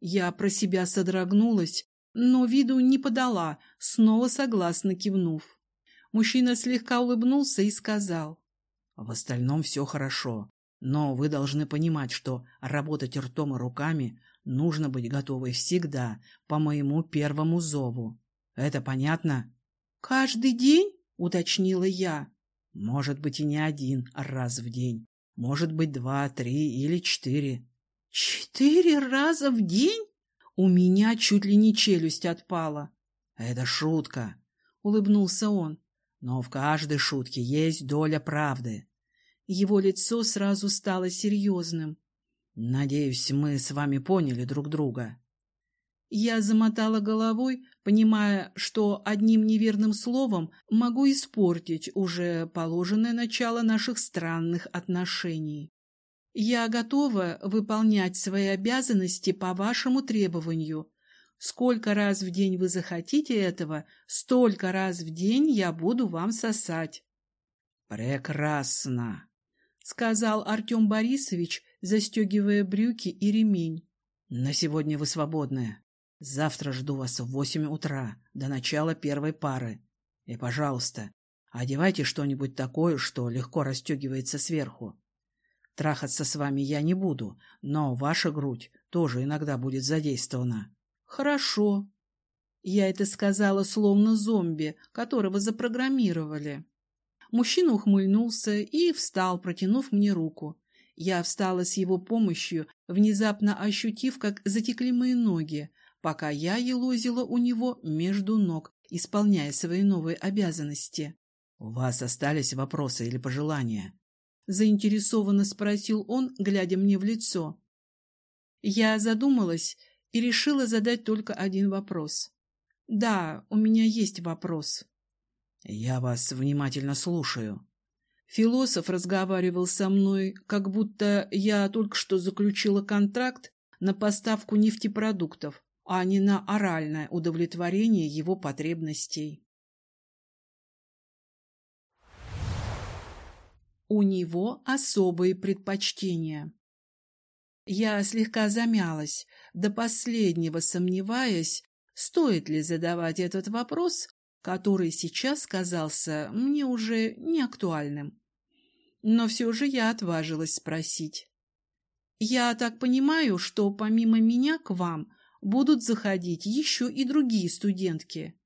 Я про себя содрогнулась, но виду не подала, снова согласно кивнув. Мужчина слегка улыбнулся и сказал. — В остальном все хорошо. Но вы должны понимать, что работать ртом и руками нужно быть готовой всегда по моему первому зову. Это понятно? Каждый день? уточнила я. Может быть и не один раз в день. Может быть два, три или четыре. Четыре раза в день? У меня чуть ли не челюсть отпала. Это шутка, улыбнулся он. Но в каждой шутке есть доля правды. Его лицо сразу стало серьезным. «Надеюсь, мы с вами поняли друг друга». Я замотала головой, понимая, что одним неверным словом могу испортить уже положенное начало наших странных отношений. Я готова выполнять свои обязанности по вашему требованию. Сколько раз в день вы захотите этого, столько раз в день я буду вам сосать. Прекрасно сказал Артем Борисович, застегивая брюки и ремень. На сегодня вы свободны. Завтра жду вас в восемь утра, до начала первой пары. И, пожалуйста, одевайте что-нибудь такое, что легко расстегивается сверху. Трахаться с вами я не буду, но ваша грудь тоже иногда будет задействована. Хорошо. Я это сказала словно зомби, которого запрограммировали. Мужчина ухмыльнулся и встал, протянув мне руку. Я встала с его помощью, внезапно ощутив, как затекли мои ноги, пока я елозила у него между ног, исполняя свои новые обязанности. — У вас остались вопросы или пожелания? — заинтересованно спросил он, глядя мне в лицо. Я задумалась и решила задать только один вопрос. — Да, у меня есть вопрос. «Я вас внимательно слушаю». Философ разговаривал со мной, как будто я только что заключила контракт на поставку нефтепродуктов, а не на оральное удовлетворение его потребностей. У него особые предпочтения. Я слегка замялась, до последнего сомневаясь, стоит ли задавать этот вопрос который сейчас казался мне уже неактуальным. Но все же я отважилась спросить. «Я так понимаю, что помимо меня к вам будут заходить еще и другие студентки.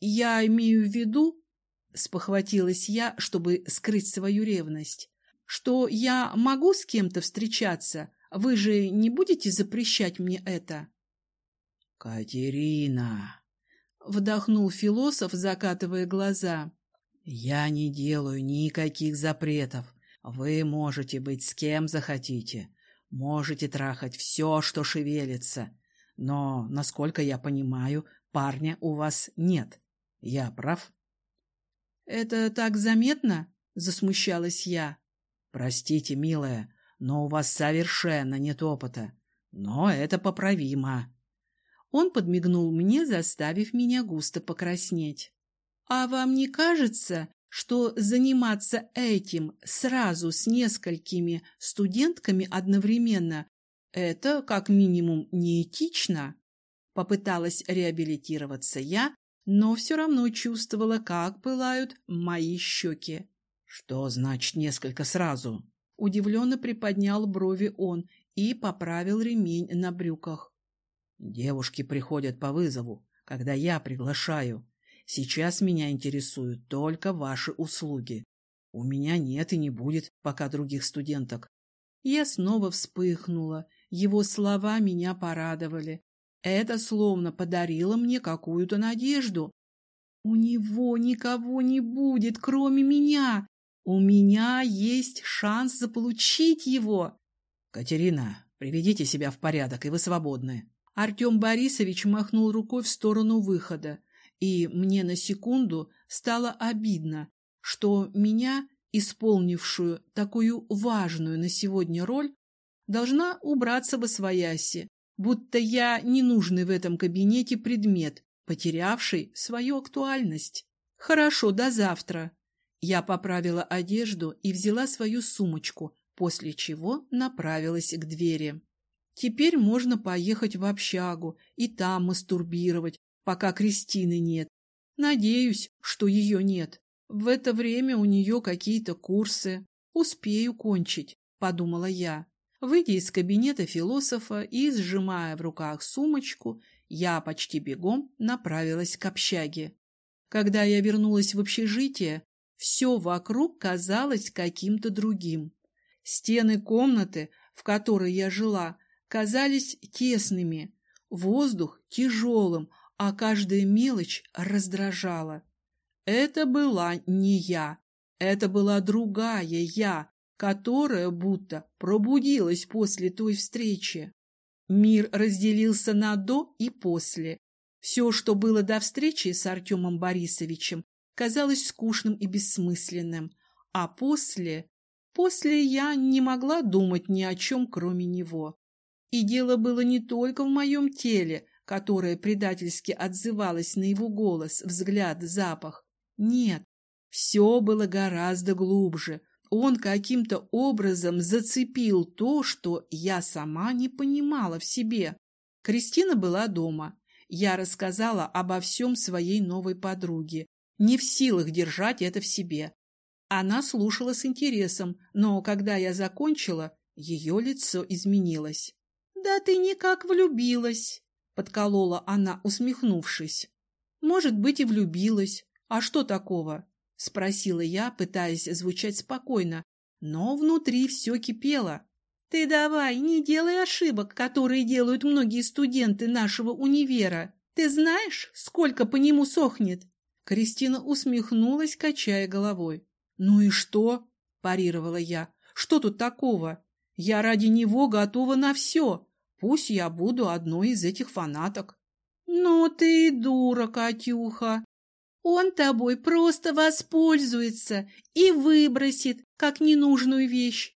Я имею в виду, — спохватилась я, чтобы скрыть свою ревность, — что я могу с кем-то встречаться, вы же не будете запрещать мне это?» «Катерина!» Вдохнул философ, закатывая глаза. «Я не делаю никаких запретов. Вы можете быть с кем захотите. Можете трахать все, что шевелится. Но, насколько я понимаю, Парня у вас нет. Я прав? Это так заметно? Засмущалась я. Простите, милая, но у вас совершенно нет опыта. Но это поправимо. Он подмигнул мне, заставив меня густо покраснеть. А вам не кажется, что заниматься этим сразу с несколькими студентками одновременно – это, как минимум, неэтично. Попыталась реабилитироваться я, но все равно чувствовала, как пылают мои щеки. «Что значит несколько сразу?» Удивленно приподнял брови он и поправил ремень на брюках. «Девушки приходят по вызову, когда я приглашаю. Сейчас меня интересуют только ваши услуги. У меня нет и не будет пока других студенток. Я снова вспыхнула. Его слова меня порадовали. Это словно подарило мне какую-то надежду. У него никого не будет, кроме меня. У меня есть шанс заполучить его. Катерина, приведите себя в порядок, и вы свободны. Артем Борисович махнул рукой в сторону выхода. И мне на секунду стало обидно, что меня, исполнившую такую важную на сегодня роль, должна убраться во свояси, будто я ненужный в этом кабинете предмет, потерявший свою актуальность. Хорошо, до завтра. Я поправила одежду и взяла свою сумочку, после чего направилась к двери. Теперь можно поехать в общагу и там мастурбировать, пока Кристины нет. Надеюсь, что ее нет. В это время у нее какие-то курсы. Успею кончить, подумала я. Выйдя из кабинета философа и сжимая в руках сумочку, я почти бегом направилась к общаге. Когда я вернулась в общежитие, все вокруг казалось каким-то другим. Стены комнаты, в которой я жила, казались тесными, воздух тяжелым, а каждая мелочь раздражала. Это была не я, это была другая я, которая будто пробудилась после той встречи. Мир разделился на «до» и «после». Все, что было до встречи с Артемом Борисовичем, казалось скучным и бессмысленным, а после... После я не могла думать ни о чем, кроме него. И дело было не только в моем теле, которая предательски отзывалась на его голос, взгляд, запах. Нет, все было гораздо глубже. Он каким-то образом зацепил то, что я сама не понимала в себе. Кристина была дома. Я рассказала обо всем своей новой подруге, не в силах держать это в себе. Она слушала с интересом, но когда я закончила, ее лицо изменилось. «Да ты никак влюбилась!» подколола она, усмехнувшись. Может быть, и влюбилась. А что такого? Спросила я, пытаясь звучать спокойно, но внутри все кипело. Ты давай, не делай ошибок, которые делают многие студенты нашего универа. Ты знаешь, сколько по нему сохнет? Кристина усмехнулась, качая головой. Ну и что? парировала я. Что тут такого? Я ради него готова на все. Пусть я буду одной из этих фанаток. Ну ты дура, Катюха. Он тобой просто воспользуется и выбросит, как ненужную вещь.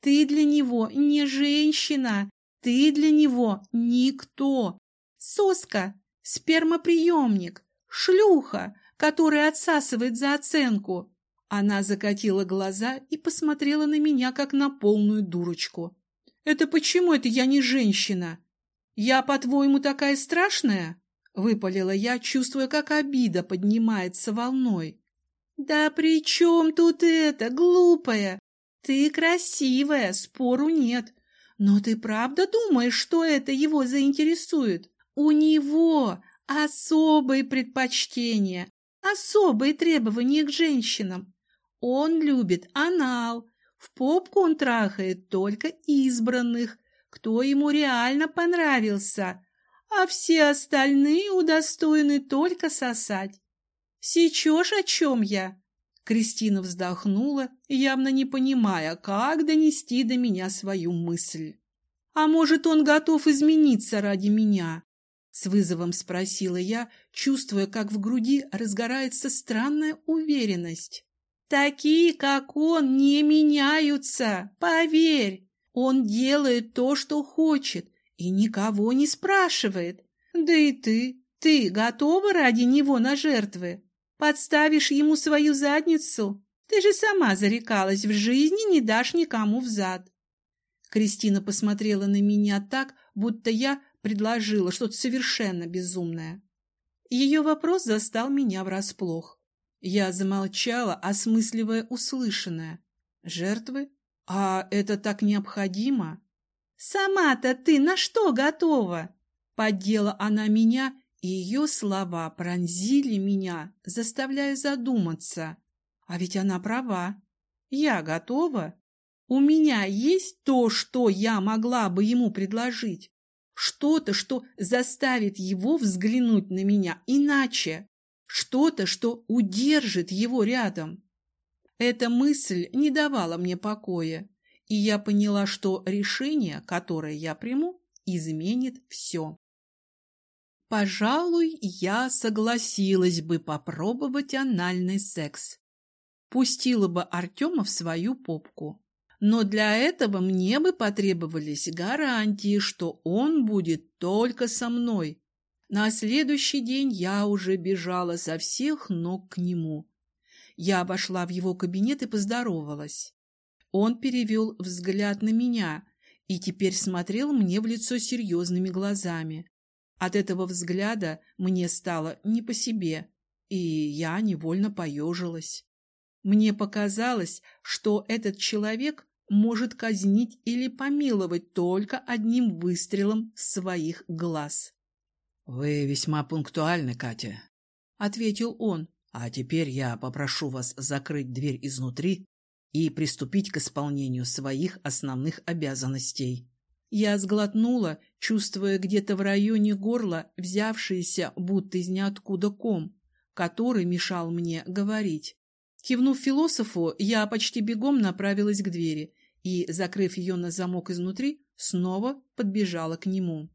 Ты для него не женщина, ты для него никто. Соска, спермоприемник, шлюха, которая отсасывает за оценку. Она закатила глаза и посмотрела на меня, как на полную дурочку. Это почему это я не женщина? Я, по-твоему, такая страшная? Выпалила я, чувствуя, как обида поднимается волной. Да при чем тут это, глупая? Ты красивая, спору нет. Но ты правда думаешь, что это его заинтересует? У него особые предпочтения, особые требования к женщинам. Он любит анал, в попку он трахает только избранных, кто ему реально понравился, а все остальные удостоены только сосать. Сечешь, о чем я? Кристина вздохнула, явно не понимая, как донести до меня свою мысль. А может, он готов измениться ради меня? С вызовом спросила я, чувствуя, как в груди разгорается странная уверенность. Такие, как он, не меняются, поверь. Он делает то, что хочет, и никого не спрашивает. Да и ты, ты готова ради него на жертвы? Подставишь ему свою задницу? Ты же сама зарекалась, в жизни не дашь никому взад. Кристина посмотрела на меня так, будто я предложила что-то совершенно безумное. Ее вопрос застал меня врасплох. Я замолчала, осмысливая услышанное. Жертвы? А это так необходимо? Сама-то ты на что готова? Поддела она меня, и ее слова пронзили меня, заставляя задуматься. А ведь она права. Я готова. У меня есть то, что я могла бы ему предложить. Что-то, что заставит его взглянуть на меня иначе. Что-то, что удержит его рядом. Эта мысль не давала мне покоя, и я поняла, что решение, которое я приму, изменит все. Пожалуй, я согласилась бы попробовать анальный секс. Пустила бы Артема в свою попку. Но для этого мне бы потребовались гарантии, что он будет только со мной. На следующий день я уже бежала со всех ног к нему. Я обошла в его кабинет и поздоровалась. Он перевел взгляд на меня и теперь смотрел мне в лицо серьезными глазами. От этого взгляда мне стало не по себе, и я невольно поежилась. Мне показалось, что этот человек может казнить или помиловать только одним выстрелом своих глаз. — Вы весьма пунктуальны, Катя, — ответил он. — А теперь я попрошу вас закрыть дверь изнутри и приступить к исполнению своих основных обязанностей. Я сглотнула, чувствуя где-то в районе горла взявшийся будто из ниоткуда ком, который мешал мне говорить. Кивнув философу, я почти бегом направилась к двери и, закрыв ее на замок изнутри, снова подбежала к нему.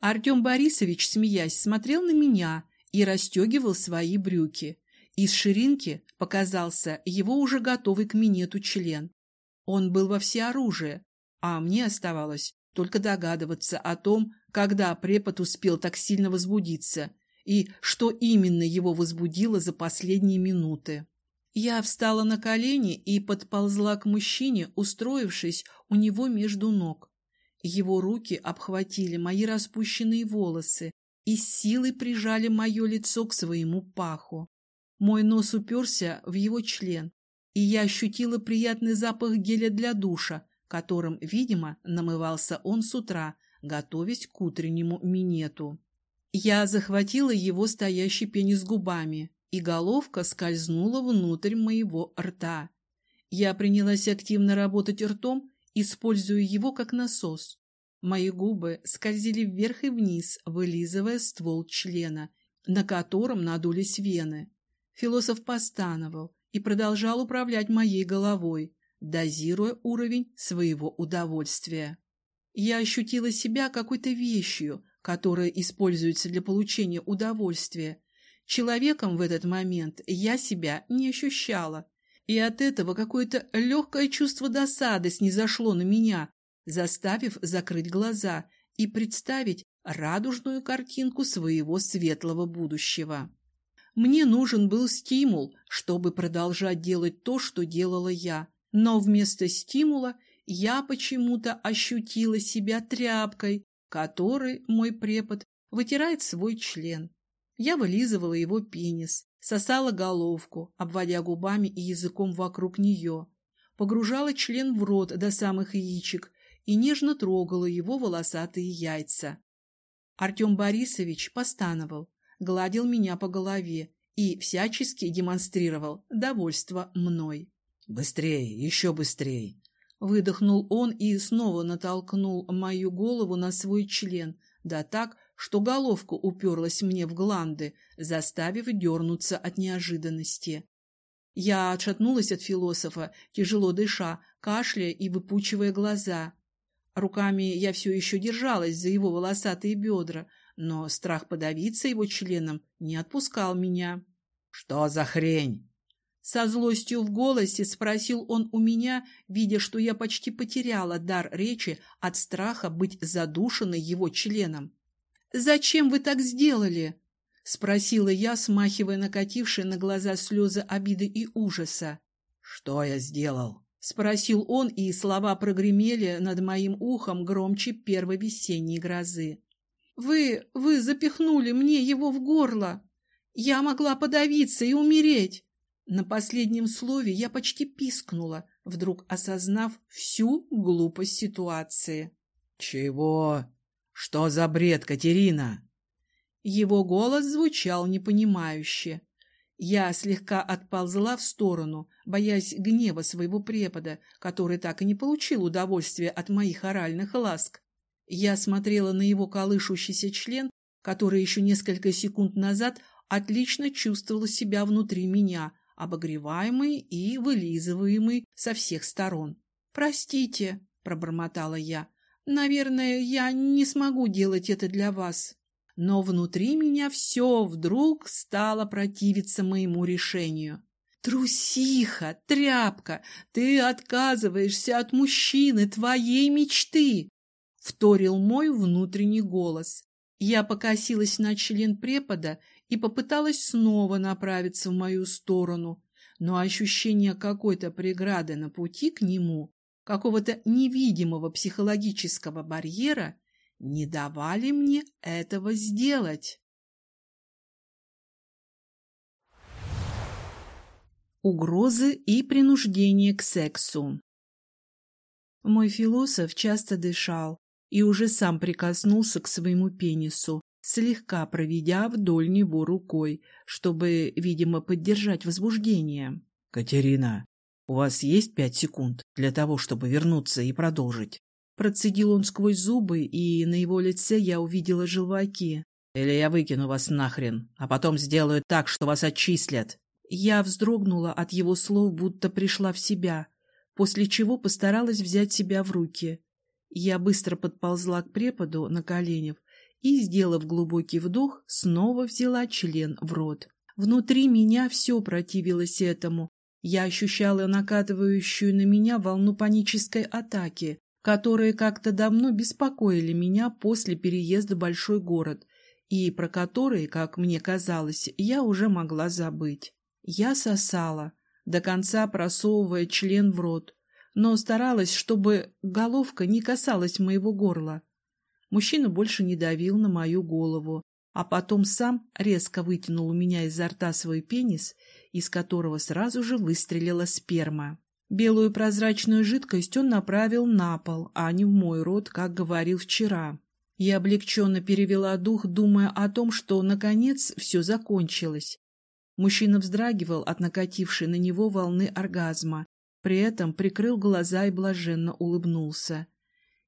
Артем Борисович, смеясь, смотрел на меня и расстегивал свои брюки. Из ширинки показался его уже готовый к минету член. Он был во всеоружии, а мне оставалось только догадываться о том, когда препод успел так сильно возбудиться и что именно его возбудило за последние минуты. Я встала на колени и подползла к мужчине, устроившись у него между ног. Его руки обхватили мои распущенные волосы и силой прижали мое лицо к своему паху. Мой нос уперся в его член, и я ощутила приятный запах геля для душа, которым, видимо, намывался он с утра, готовясь к утреннему минету. Я захватила его стоящий пенис губами, и головка скользнула внутрь моего рта. Я принялась активно работать ртом, используя его как насос. Мои губы скользили вверх и вниз, вылизывая ствол члена, на котором надулись вены. Философ постановал и продолжал управлять моей головой, дозируя уровень своего удовольствия. Я ощутила себя какой-то вещью, которая используется для получения удовольствия, Человеком в этот момент я себя не ощущала, и от этого какое-то легкое чувство досады снизошло на меня, заставив закрыть глаза и представить радужную картинку своего светлого будущего. Мне нужен был стимул, чтобы продолжать делать то, что делала я, но вместо стимула я почему-то ощутила себя тряпкой, которой мой препод вытирает свой член. Я вылизывала его пенис, сосала головку, обводя губами и языком вокруг нее, погружала член в рот до самых яичек и нежно трогала его волосатые яйца. Артем Борисович постановал, гладил меня по голове и всячески демонстрировал довольство мной. «Быстрей, еще быстрей!» Выдохнул он и снова натолкнул мою голову на свой член, да так, что головка уперлась мне в гланды, заставив дернуться от неожиданности. Я отшатнулась от философа, тяжело дыша, кашляя и выпучивая глаза. Руками я все еще держалась за его волосатые бедра, но страх подавиться его членом не отпускал меня. «Что за хрень?» Со злостью в голосе спросил он у меня, видя, что я почти потеряла дар речи от страха быть задушенной его членом. «Зачем вы так сделали?» — спросила я, смахивая накатившие на глаза слезы обиды и ужаса. «Что я сделал?» — спросил он, и слова прогремели над моим ухом громче первой весенней грозы. «Вы... вы запихнули мне его в горло. Я могла подавиться и умереть. На последнем слове я почти пискнула, вдруг осознав всю глупость ситуации. «Чего? Что за бред, Катерина?» Его голос звучал непонимающе. Я слегка отползла в сторону, боясь гнева своего препода, который так и не получил удовольствия от моих оральных ласк. Я смотрела на его колышущийся член, который еще несколько секунд назад отлично чувствовал себя внутри меня, обогреваемый и вылизываемый со всех сторон. «Простите», — пробормотала я, — «наверное, я не смогу делать это для вас». Но внутри меня все вдруг стало противиться моему решению. «Трусиха, тряпка, ты отказываешься от мужчины твоей мечты!» — вторил мой внутренний голос. Я покосилась на член препода и попыталась снова направиться в мою сторону, но ощущение какой-то преграды на пути к нему, какого-то невидимого психологического барьера, не давали мне этого сделать. Угрозы и принуждение к сексу Мой философ часто дышал и уже сам прикоснулся к своему пенису, слегка проведя вдоль него рукой, чтобы, видимо, поддержать возбуждение. — Катерина, у вас есть пять секунд для того, чтобы вернуться и продолжить? Процедил он сквозь зубы, и на его лице я увидела желваки. «Или я выкину вас нахрен, а потом сделаю так, что вас отчислят». Я вздрогнула от его слов, будто пришла в себя, после чего постаралась взять себя в руки. Я быстро подползла к преподу на коленях и, сделав глубокий вдох, снова взяла член в рот. Внутри меня все противилось этому. Я ощущала накатывающую на меня волну панической атаки, которые как-то давно беспокоили меня после переезда в большой город и про которые, как мне казалось, я уже могла забыть. Я сосала, до конца просовывая член в рот, но старалась, чтобы головка не касалась моего горла. Мужчина больше не давил на мою голову, а потом сам резко вытянул у меня изо рта свой пенис, из которого сразу же выстрелила сперма. Белую прозрачную жидкость он направил на пол, а не в мой рот, как говорил вчера. Я облегченно перевела дух, думая о том, что, наконец, все закончилось. Мужчина вздрагивал от накатившей на него волны оргазма, при этом прикрыл глаза и блаженно улыбнулся.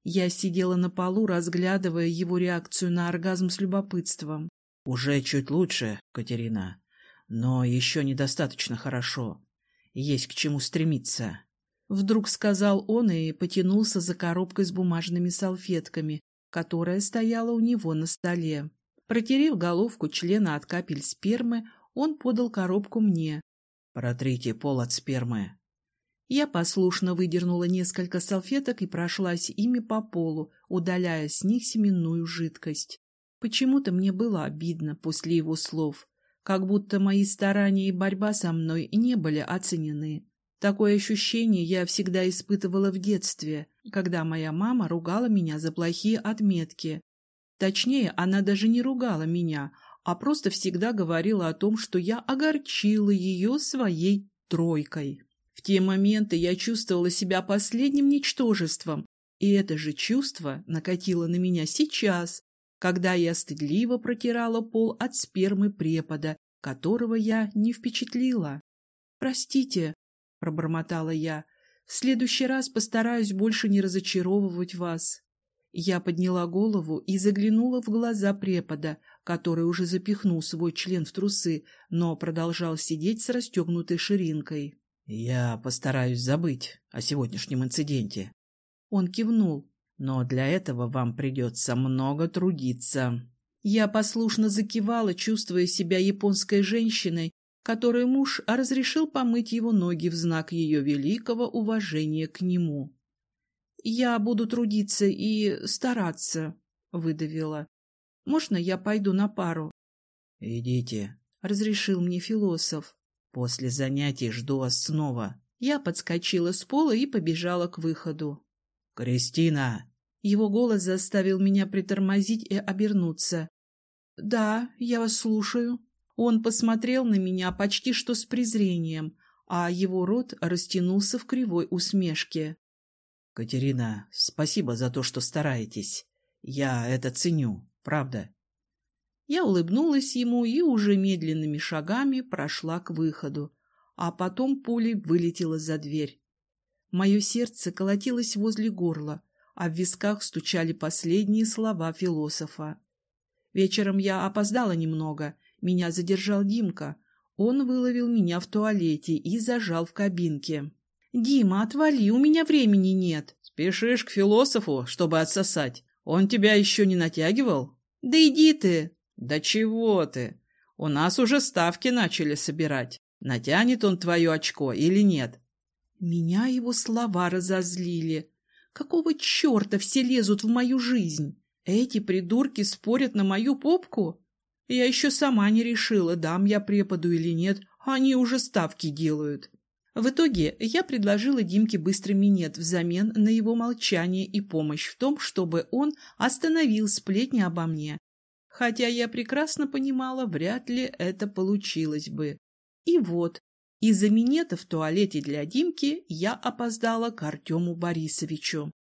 Я сидела на полу, разглядывая его реакцию на оргазм с любопытством. «Уже чуть лучше, Катерина, но еще недостаточно хорошо. Есть к чему стремиться». Вдруг сказал он и потянулся за коробкой с бумажными салфетками, которая стояла у него на столе. Протерев головку члена от капель спермы, он подал коробку мне. «Протрите пол от спермы», я послушно выдернула несколько салфеток и прошлась ими по полу, удаляя с них семенную жидкость. Почему-то мне было обидно после его слов, как будто мои старания и борьба со мной не были оценены. Такое ощущение я всегда испытывала в детстве, когда моя мама ругала меня за плохие отметки. Точнее, она даже не ругала меня, а просто всегда говорила о том, что я огорчила ее своей тройкой. В те моменты я чувствовала себя последним ничтожеством, и это же чувство накатило на меня сейчас, когда я стыдливо протирала пол от спермы препода, которого я не впечатлила. «Простите», — пробормотала я, — «в следующий раз постараюсь больше не разочаровывать вас». Я подняла голову и заглянула в глаза препода, который уже запихнул свой член в трусы, но продолжал сидеть с расстегнутой ширинкой. «Я постараюсь забыть о сегодняшнем инциденте». Он кивнул. «Но для этого вам придется много трудиться». Я послушно закивала, чувствуя себя японской женщиной, которой муж разрешил помыть его ноги в знак ее великого уважения к нему. «Я буду трудиться и стараться», — выдавила. «Можно я пойду на пару?» «Идите», — разрешил мне философ. «После занятий жду вас снова». Я подскочила с пола и побежала к выходу. «Кристина!» Его голос заставил меня притормозить и обернуться. «Да, я вас слушаю». Он посмотрел на меня почти что с презрением, а его рот растянулся в кривой усмешке. «Катерина, спасибо за то, что стараетесь. Я это ценю, правда». Я улыбнулась ему и уже медленными шагами прошла к выходу, а потом пулей вылетела за дверь. Мое сердце колотилось возле горла, а в висках стучали последние слова философа. Вечером я опоздала немного, меня задержал Димка. Он выловил меня в туалете и зажал в кабинке. «Дима, отвали, у меня времени нет». «Спешишь к философу, чтобы отсосать? Он тебя еще не натягивал?» «Да иди ты!» «Да чего ты? У нас уже ставки начали собирать. Натянет он твое очко или нет?» Меня его слова разозлили. Какого черта все лезут в мою жизнь? Эти придурки спорят на мою попку? Я еще сама не решила, дам я преподу или нет, они уже ставки делают. В итоге я предложила Димке быстрый минет взамен на его молчание и помощь в том, чтобы он остановил сплетни обо мне. Хотя я прекрасно понимала, вряд ли это получилось бы. И вот, из-за минета в туалете для Димки я опоздала к Артему Борисовичу.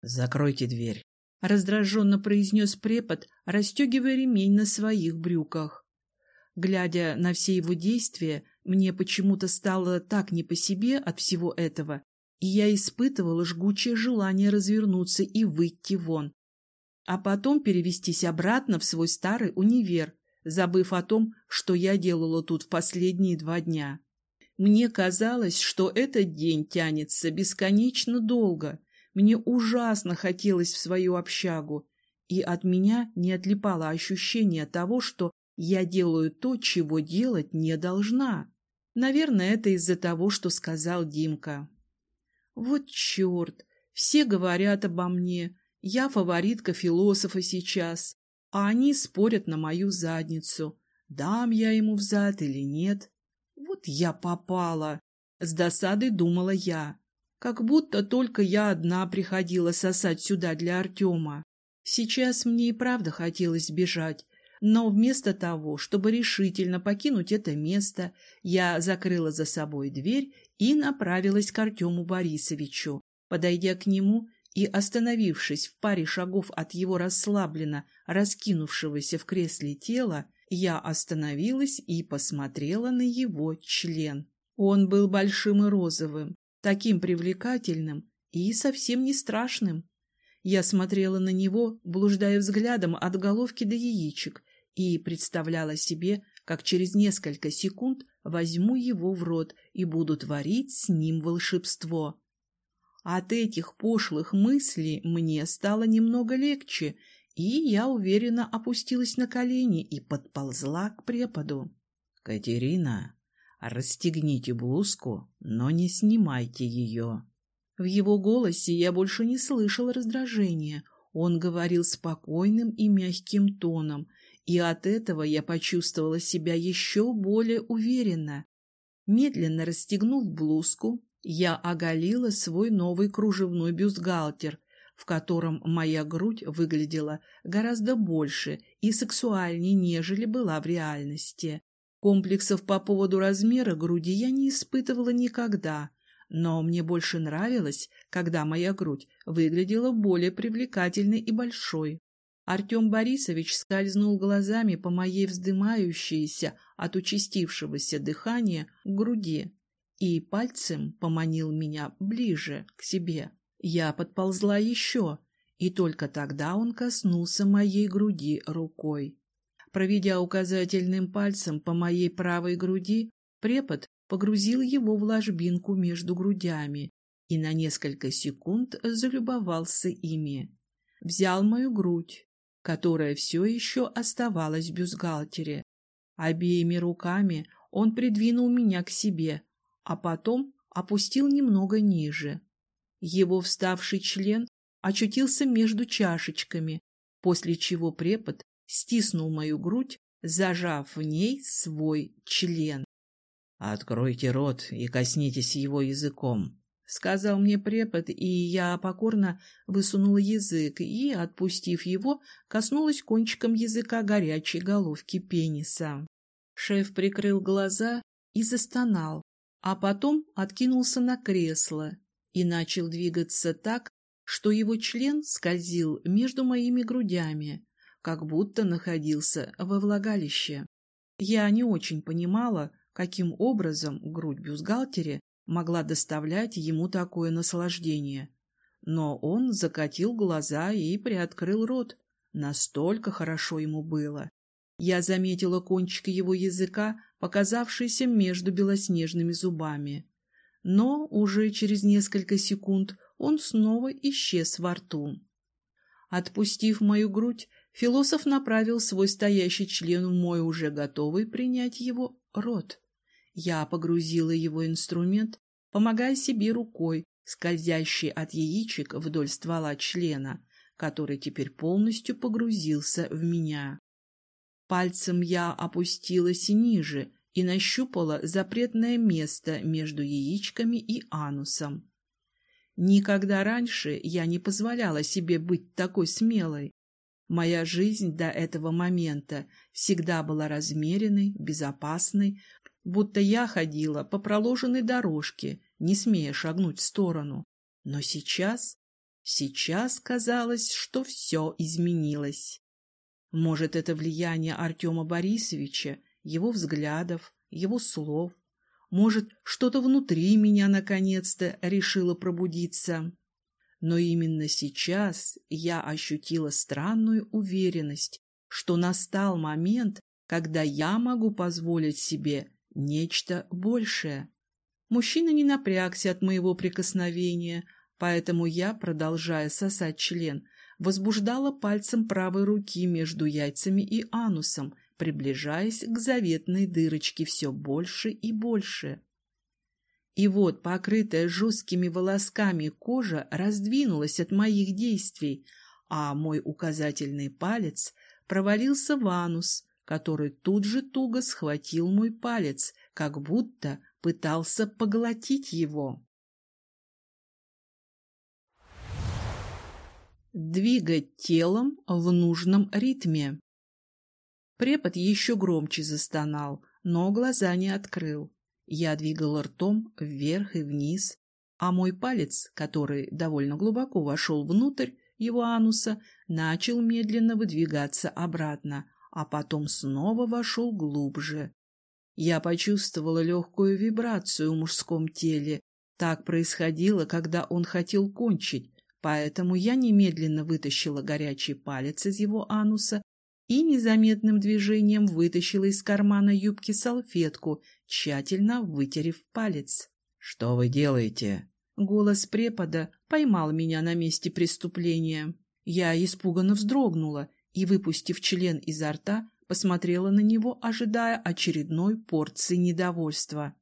«Закройте дверь», — раздраженно произнес препод, расстегивая ремень на своих брюках. Глядя на все его действия, мне почему-то стало так не по себе от всего этого, и я испытывала жгучее желание развернуться и выйти вон, а потом перевестись обратно в свой старый универ, забыв о том, что я делала тут в последние два дня. Мне казалось, что этот день тянется бесконечно долго. Мне ужасно хотелось в свою общагу, и от меня не отлипало ощущение того, что я делаю то, чего делать не должна. Наверное, это из-за того, что сказал Димка. Вот черт! Все говорят обо мне. Я фаворитка философа сейчас, а они спорят на мою задницу. Дам я ему взад или нет? Я попала. С досадой думала я. Как будто только я одна приходила сосать сюда для Артема. Сейчас мне и правда хотелось бежать, но вместо того, чтобы решительно покинуть это место, я закрыла за собой дверь и направилась к Артему Борисовичу. Подойдя к нему и остановившись в паре шагов от его расслабленно раскинувшегося в кресле тела, я остановилась и посмотрела на его член. Он был большим и розовым, таким привлекательным и совсем не страшным. Я смотрела на него, блуждая взглядом от головки до яичек, и представляла себе, как через несколько секунд возьму его в рот и буду творить с ним волшебство. От этих пошлых мыслей мне стало немного легче, и я уверенно опустилась на колени и подползла к преподу. — Катерина, расстегните блузку, но не снимайте ее. В его голосе я больше не слышала раздражения. Он говорил спокойным и мягким тоном, и от этого я почувствовала себя еще более уверенно. Медленно расстегнув блузку, я оголила свой новый кружевной бюстгальтер, в котором моя грудь выглядела гораздо больше и сексуальнее, нежели была в реальности. Комплексов по поводу размера груди я не испытывала никогда, но мне больше нравилось, когда моя грудь выглядела более привлекательной и большой. Артем Борисович скользнул глазами по моей вздымающейся от участившегося дыхания груди и пальцем поманил меня ближе к себе. Я подползла еще, и только тогда он коснулся моей груди рукой. Проведя указательным пальцем по моей правой груди, препод погрузил его в ложбинку между грудями и на несколько секунд залюбовался ими. Взял мою грудь, которая все еще оставалась в бюстгальтере. Обеими руками он придвинул меня к себе, а потом опустил немного ниже. Его вставший член очутился между чашечками, после чего препод стиснул мою грудь, зажав в ней свой член. «Откройте рот и коснитесь его языком», — сказал мне препод, и я покорно высунула язык и, отпустив его, коснулась кончиком языка горячей головки пениса. Шеф прикрыл глаза и застонал, а потом откинулся на кресло и начал двигаться так, что его член скользил между моими грудями, как будто находился во влагалище. Я не очень понимала, каким образом грудь бюстгальтере могла доставлять ему такое наслаждение. Но он закатил глаза и приоткрыл рот. Настолько хорошо ему было. Я заметила кончик его языка, показавшийся между белоснежными зубами. Но уже через несколько секунд он снова исчез во рту. Отпустив мою грудь, философ направил свой стоящий член в мой уже готовый принять его рот. Я погрузила его инструмент, помогая себе рукой, скользящей от яичек вдоль ствола члена, который теперь полностью погрузился в меня. Пальцем я опустилась ниже и нащупала запретное место между яичками и анусом. Никогда раньше я не позволяла себе быть такой смелой. Моя жизнь до этого момента всегда была размеренной, безопасной, будто я ходила по проложенной дорожке, не смея шагнуть в сторону. Но сейчас, сейчас казалось, что все изменилось. Может, это влияние Артема Борисовича, его взглядов, его слов. Может, что-то внутри меня наконец-то решило пробудиться. Но именно сейчас я ощутила странную уверенность, что настал момент, когда я могу позволить себе нечто большее. Мужчина не напрягся от моего прикосновения, поэтому я, продолжая сосать член, возбуждала пальцем правой руки между яйцами и анусом, приближаясь к заветной дырочке все больше и больше. И вот покрытая жесткими волосками кожа раздвинулась от моих действий, а мой указательный палец провалился в анус, который тут же туго схватил мой палец, как будто пытался поглотить его. Двигать телом в нужном ритме. Препод еще громче застонал, но глаза не открыл. Я двигал ртом вверх и вниз, а мой палец, который довольно глубоко вошел внутрь его ануса, начал медленно выдвигаться обратно, а потом снова вошел глубже. Я почувствовала легкую вибрацию в мужском теле. Так происходило, когда он хотел кончить, поэтому я немедленно вытащила горячий палец из его ануса и незаметным движением вытащила из кармана юбки салфетку, тщательно вытерев палец. «Что вы делаете?» Голос препода поймал меня на месте преступления. Я испуганно вздрогнула и, выпустив член изо рта, посмотрела на него, ожидая очередной порции недовольства.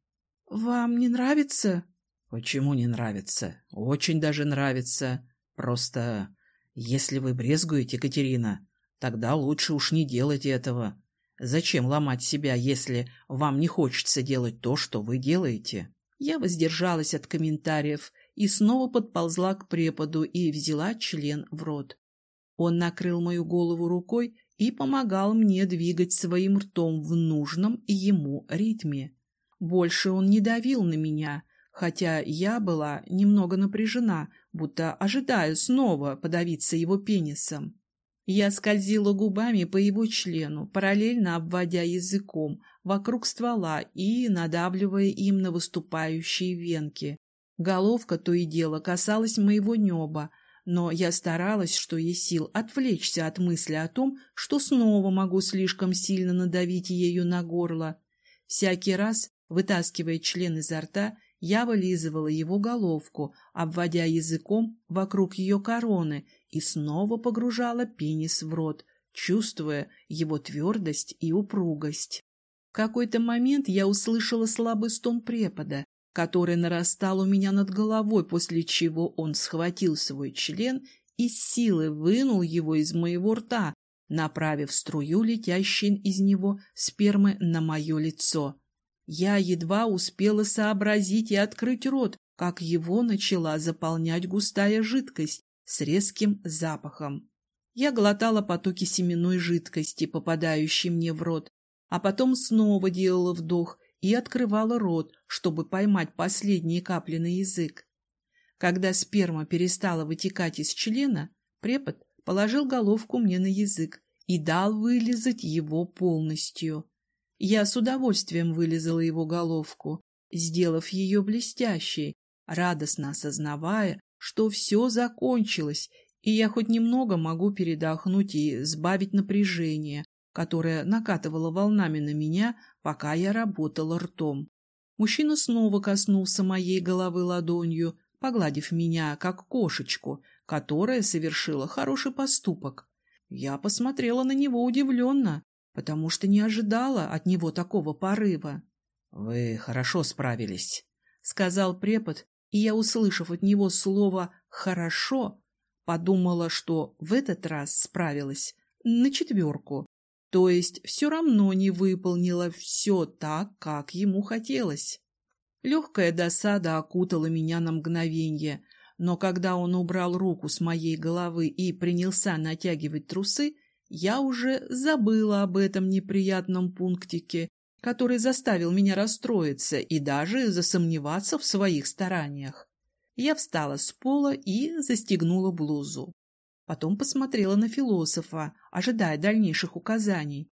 «Вам не нравится?» «Почему не нравится? Очень даже нравится. Просто, если вы брезгуете, Катерина, тогда лучше уж не делать этого. Зачем ломать себя, если вам не хочется делать то, что вы делаете?» Я воздержалась от комментариев и снова подползла к преподу и взяла член в рот. Он накрыл мою голову рукой и помогал мне двигать своим ртом в нужном ему ритме. Больше он не давил на меня, хотя я была немного напряжена, будто ожидая снова подавиться его пенисом. Я скользила губами по его члену, параллельно обводя языком вокруг ствола и надавливая им на выступающие венки. Головка то и дело касалась моего неба, но я старалась, что есть сил, отвлечься от мысли о том, что снова могу слишком сильно надавить ею на горло. Всякий раз, вытаскивая член изо рта, я вылизывала его головку, обводя языком вокруг ее короны и снова погружала пенис в рот, чувствуя его твердость и упругость. В какой-то момент я услышала слабый стон препода, который нарастал у меня над головой, после чего он схватил свой член и с силой вынул его из моего рта, направив струю летящей из него спермы на мое лицо. Я едва успела сообразить и открыть рот, как его начала заполнять густая жидкость с резким запахом. Я глотала потоки семенной жидкости, попадающей мне в рот, а потом снова делала вдох и открывала рот, чтобы поймать последние капли на язык. Когда сперма перестала вытекать из члена, препод положил головку мне на язык и дал вылизать его полностью. Я с удовольствием вылизала его головку, сделав ее блестящей, радостно осознавая, что все закончилось, и я хоть немного могу передохнуть и сбавить напряжение, которое накатывало волнами на меня, пока я работала ртом. Мужчина снова коснулся моей головы ладонью, погладив меня, как кошечку, которая совершила хороший поступок. Я посмотрела на него удивленно, потому что не ожидала от него такого порыва. — Вы хорошо справились, — сказал препод, и я, услышав от него слово «хорошо», подумала, что в этот раз справилась на четверку, то есть все равно не выполнила все так, как ему хотелось. Легкая досада окутала меня на мгновенье, но когда он убрал руку с моей головы и принялся натягивать трусы, я уже забыла об этом неприятном пунктике, который заставил меня расстроиться и даже засомневаться в своих стараниях. Я встала с пола и застегнула блузу. Потом посмотрела на философа, ожидая дальнейших указаний.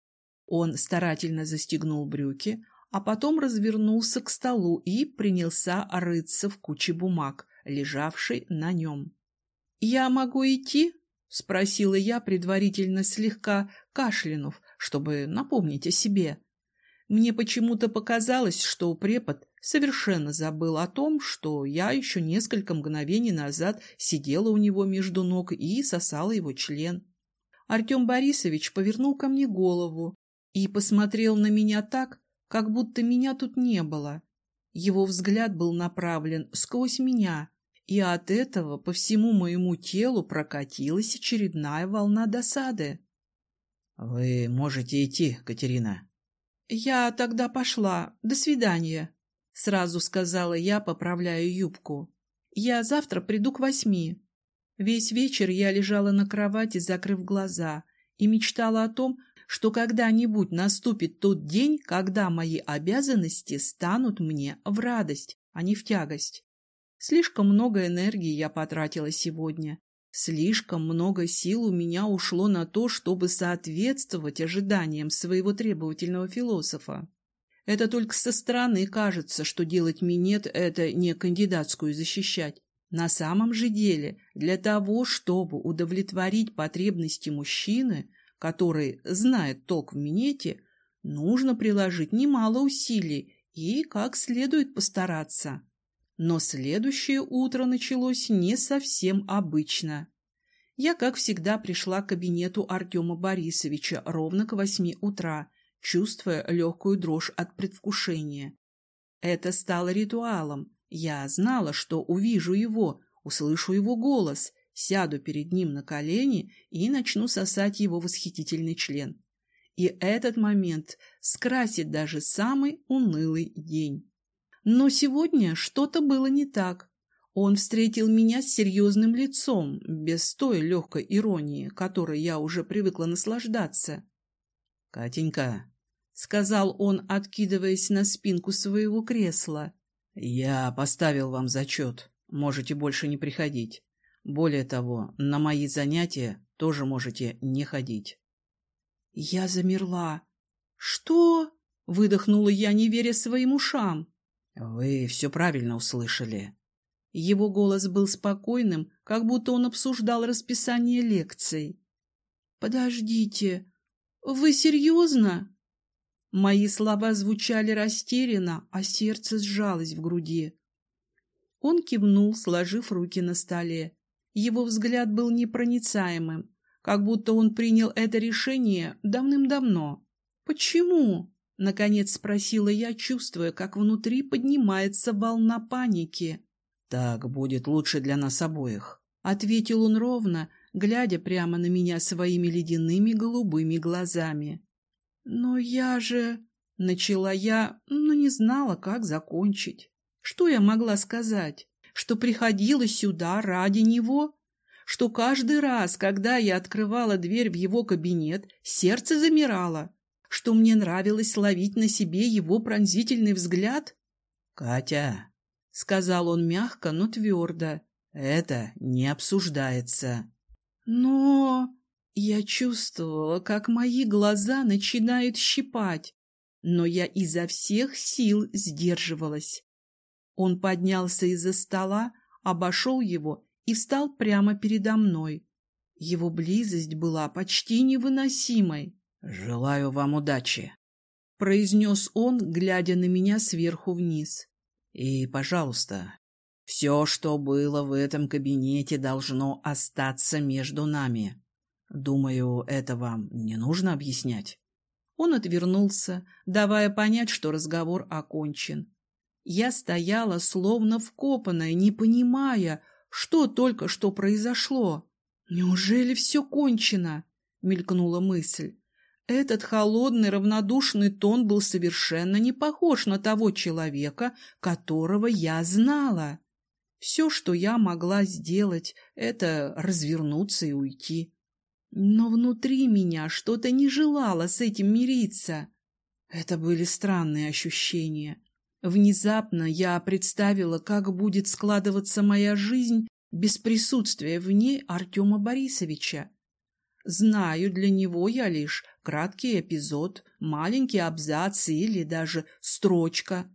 Он старательно застегнул брюки, а потом развернулся к столу и принялся рыться в куче бумаг, лежавшей на нем. «Я могу идти?» — спросила я, предварительно слегка кашлянув, чтобы напомнить о себе. Мне почему-то показалось, что препод совершенно забыл о том, что я еще несколько мгновений назад сидела у него между ног и сосала его член. Артем Борисович повернул ко мне голову и посмотрел на меня так, как будто меня тут не было. Его взгляд был направлен сквозь меня, и от этого по всему моему телу прокатилась очередная волна досады. — Вы можете идти, Катерина. «Я тогда пошла. До свидания», — сразу сказала я, поправляя юбку. «Я завтра приду к восьми». Весь вечер я лежала на кровати, закрыв глаза, и мечтала о том, что когда-нибудь наступит тот день, когда мои обязанности станут мне в радость, а не в тягость. Слишком много энергии я потратила сегодня, Слишком много сил у меня ушло на то, чтобы соответствовать ожиданиям своего требовательного философа. Это только со стороны кажется, что делать минет – это не кандидатскую защищать. На самом же деле, для того, чтобы удовлетворить потребности мужчины, который знает толк в минете, нужно приложить немало усилий и как следует постараться. Но следующее утро началось не совсем обычно. Я, как всегда, пришла к кабинету Артема Борисовича ровно к восьми утра, чувствуя легкую дрожь от предвкушения. Это стало ритуалом. Я знала, что увижу его, услышу его голос, сяду перед ним на колени и начну сосать его восхитительный член. И этот момент скрасит даже самый унылый день. Но сегодня что-то было не так. Он встретил меня с серьезным лицом, без той легкой иронии, которой я уже привыкла наслаждаться. — Катенька, — сказал он, откидываясь на спинку своего кресла. — Я поставил вам зачет. Можете больше не приходить. Более того, на мои занятия тоже можете не ходить. Я замерла. — Что? — выдохнула я, не веря своим ушам. «Вы все правильно услышали». Его голос был спокойным, как будто он обсуждал расписание лекций. «Подождите, вы серьезно?» Мои слова звучали растерянно, а сердце сжалось в груди. Он кивнул, сложив руки на столе. Его взгляд был непроницаемым, как будто он принял это решение давным-давно. «Почему?» — наконец спросила я, чувствуя, как внутри поднимается волна паники. «Так будет лучше для нас обоих», — ответил он ровно, глядя прямо на меня своими ледяными голубыми глазами. «Но я же...» — начала я, но не знала, как закончить. Что я могла сказать? Что приходила сюда ради него? Что каждый раз, когда я открывала дверь в его кабинет, сердце замирало? Что мне нравилось ловить на себе его пронзительный взгляд? «Катя», — сказал он мягко, но твердо, — «это не обсуждается». Но я чувствовала, как мои глаза начинают щипать, но я изо всех сил сдерживалась. Он поднялся из-за стола, обошел его и встал прямо передо мной. Его близость была почти невыносимой. «Желаю вам удачи», — произнес он, глядя на меня сверху вниз. «И, пожалуйста, все, что было в этом кабинете, должно остаться между нами. Думаю, это вам не нужно объяснять. Он отвернулся, давая понять, что разговор окончен. Я стояла, словно вкопанная, не понимая, что только что произошло. «Неужели все кончено?» — мелькнула мысль. Этот холодный, равнодушный тон был совершенно не похож на того человека, которого я знала. Все, что я могла сделать, это развернуться и уйти. Но внутри меня что-то не желало с этим мириться. Это были странные ощущения. Внезапно я представила, как будет складываться моя жизнь без присутствия в ней Артема Борисовича. Знаю, для него я лишь краткий эпизод, маленький абзац или даже строчка,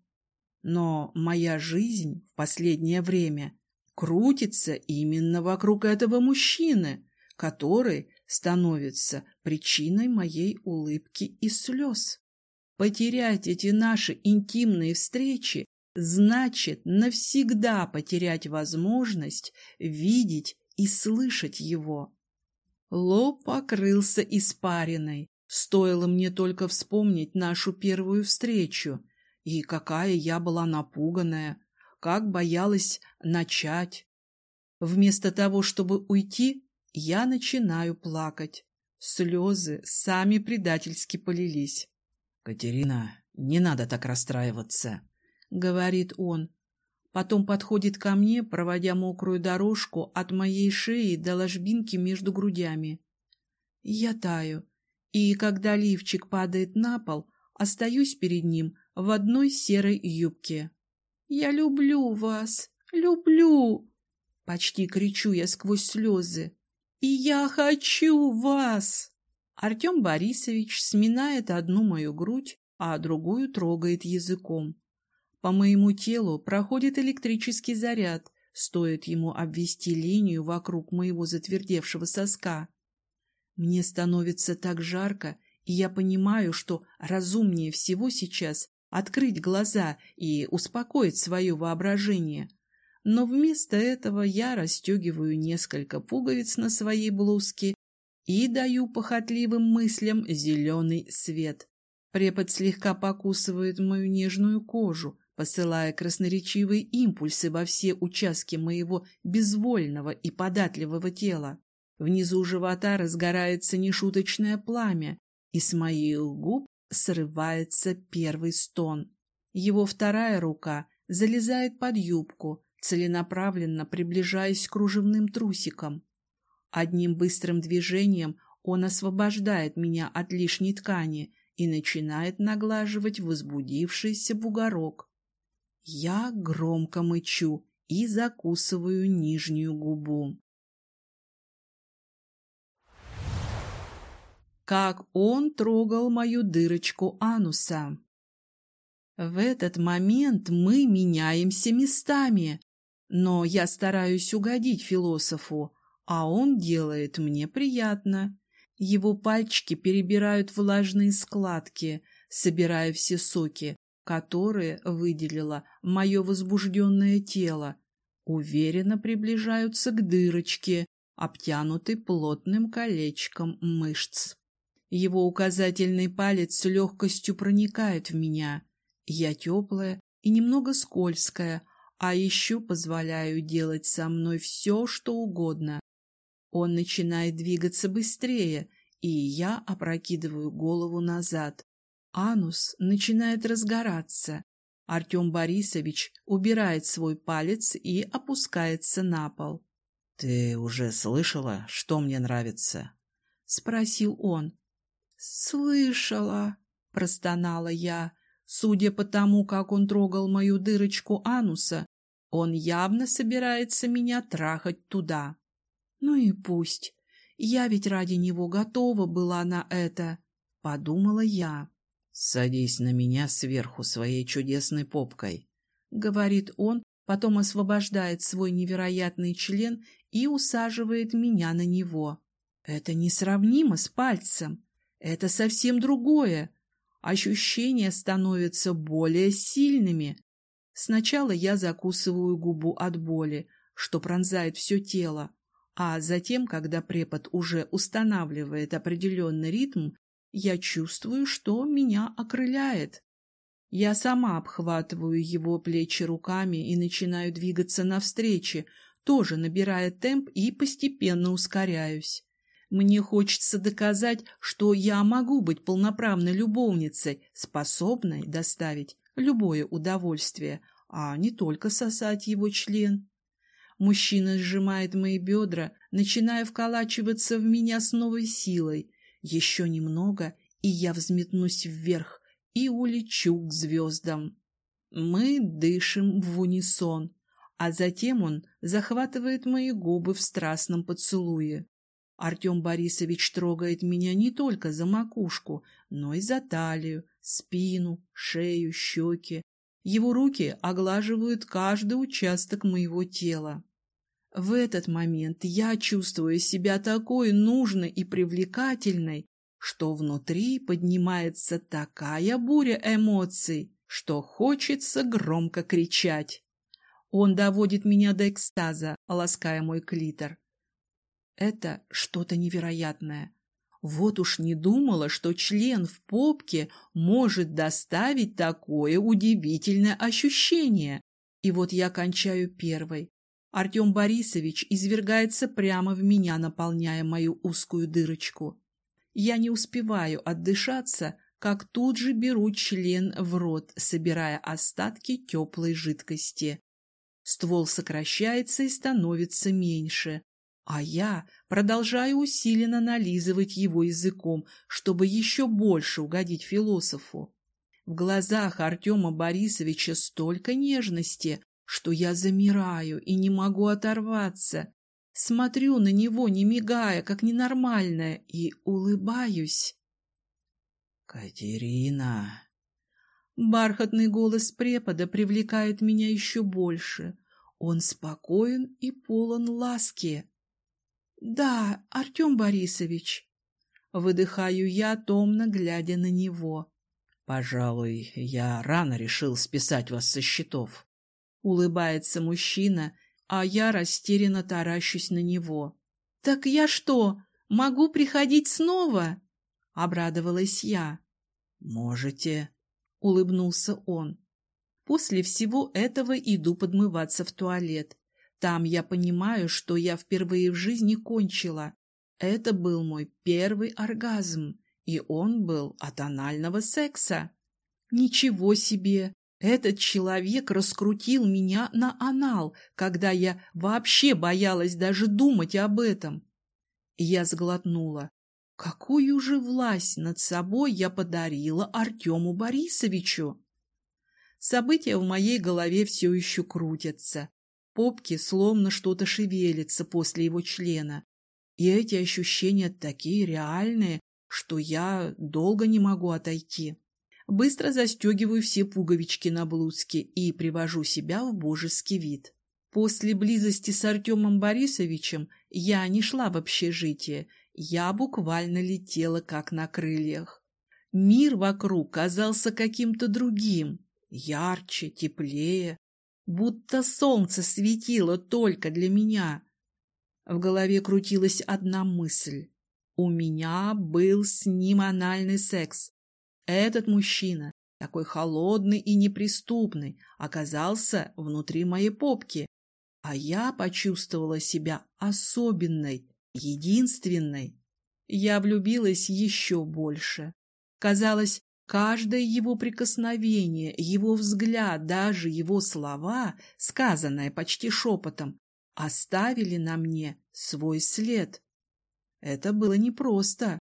но моя жизнь в последнее время крутится именно вокруг этого мужчины, который становится причиной моей улыбки и слез. Потерять эти наши интимные встречи значит навсегда потерять возможность видеть и слышать его. Лоб покрылся испариной. Стоило мне только вспомнить нашу первую встречу, и какая я была напуганная, как боялась начать. Вместо того, чтобы уйти, я начинаю плакать. Слезы сами предательски полились. — Катерина, не надо так расстраиваться, — говорит он. Потом подходит ко мне, проводя мокрую дорожку от моей шеи до ложбинки между грудями. Я таю, и когда лифчик падает на пол, остаюсь перед ним в одной серой юбке. «Я люблю вас! Люблю!» Почти кричу я сквозь слезы. «И я хочу вас!» Артем Борисович сминает одну мою грудь, а другую трогает языком. По моему телу проходит электрический заряд, стоит ему обвести линию вокруг моего затвердевшего соска. Мне становится так жарко, и я понимаю, что разумнее всего сейчас открыть глаза и успокоить свое воображение. Но вместо этого я расстегиваю несколько пуговиц на своей блузке и даю похотливым мыслям зеленый свет. Препод слегка покусывает мою нежную кожу, посылая красноречивые импульсы во все участки моего безвольного и податливого тела. Внизу живота разгорается нешуточное пламя, и с моих губ срывается первый стон. Его вторая рука залезает под юбку, целенаправленно приближаясь к кружевным трусикам. Одним быстрым движением он освобождает меня от лишней ткани и начинает наглаживать возбудившийся бугорок. Я громко мычу и закусываю нижнюю губу. как он трогал мою дырочку ануса. В этот момент мы меняемся местами, но я стараюсь угодить философу, а он делает мне приятно. Его пальчики перебирают влажные складки, собирая все соки, которые выделило мое возбужденное тело, уверенно приближаются к дырочке, обтянутый плотным колечком мышц. Его указательный палец с легкостью проникает в меня. Я теплая и немного скользкая, а еще позволяю делать со мной все, что угодно. Он начинает двигаться быстрее, и я опрокидываю голову назад. Анус начинает разгораться. Артем Борисович убирает свой палец и опускается на пол. — Ты уже слышала, что мне нравится? — спросил он. — Слышала, — простонала я. Судя по тому, как он трогал мою дырочку ануса, он явно собирается меня трахать туда. Ну и пусть. Я ведь ради него готова была на это, — подумала я. «Садись на меня сверху своей чудесной попкой», — говорит он, потом освобождает свой невероятный член и усаживает меня на него. Это несравнимо с пальцем. Это совсем другое. Ощущения становятся более сильными. Сначала я закусываю губу от боли, что пронзает все тело, а затем, когда препод уже устанавливает определенный ритм, я чувствую, что меня окрыляет. Я сама обхватываю его плечи руками и начинаю двигаться навстречу, тоже набирая темп и постепенно ускоряюсь. Мне хочется доказать, что я могу быть полноправной любовницей, способной доставить любое удовольствие, а не только сосать его член. Мужчина сжимает мои бедра, начиная вколачиваться в меня с новой силой, еще немного, и я взметнусь вверх и улечу к звездам. Мы дышим в унисон, а затем он захватывает мои губы в страстном поцелуе. Артем Борисович трогает меня не только за макушку, но и за талию, спину, шею, щеки. Его руки оглаживают каждый участок моего тела. В этот момент я чувствую себя такой нужной и привлекательной, что внутри поднимается такая буря эмоций, что хочется громко кричать. Он доводит меня до экстаза, лаская мой клитор. Это что-то невероятное. Вот уж не думала, что член в попке может доставить такое удивительное ощущение. И вот я кончаю первой, Артем Борисович извергается прямо в меня, наполняя мою узкую дырочку. Я не успеваю отдышаться, как тут же беру член в рот, собирая остатки теплой жидкости. Ствол сокращается и становится меньше, а я продолжаю усиленно нализывать его языком, чтобы еще больше угодить философу. В глазах Артема Борисовича столько нежности, что я замираю и не могу оторваться. Смотрю на него, не мигая, как ненормальная, и улыбаюсь. «Катерина!» Бархатный голос препода привлекает меня еще больше. Он спокоен и полон ласки. «Да, Артем Борисович!» Выдыхаю я, томно глядя на него. «Пожалуй, я рано решил списать вас со счетов. Улыбается мужчина, а я растерянно таращусь на него. «Так я что, могу приходить снова?» — обрадовалась я. «Можете», — улыбнулся он. После всего этого иду подмываться в туалет. Там я понимаю, что я впервые в жизни кончила. Это был мой первый оргазм, и он был от анального секса. Ничего себе! Этот человек раскрутил меня на анал, когда я вообще боялась даже думать об этом. Я сглотнула. Какую же власть над собой я подарила Артему Борисовичу? События в моей голове все еще крутятся. Попки словно что-то шевелится после его члена. И эти ощущения такие реальные, что я долго не могу отойти. Быстро застегиваю все пуговички на блузке и привожу себя в божеский вид. После близости с Артемом Борисовичем я не шла в общежитие, я буквально летела как на крыльях. Мир вокруг казался каким-то другим, ярче, теплее, будто солнце светило только для меня. В голове крутилась одна мысль. У меня был с ним анальный секс. Этот мужчина, такой холодный и неприступный, оказался внутри моей попки, а я почувствовала себя особенной, единственной. Я влюбилась еще больше. Казалось, каждое его прикосновение, его взгляд, даже его слова, сказанные почти шепотом, оставили на мне свой след. Это было непросто.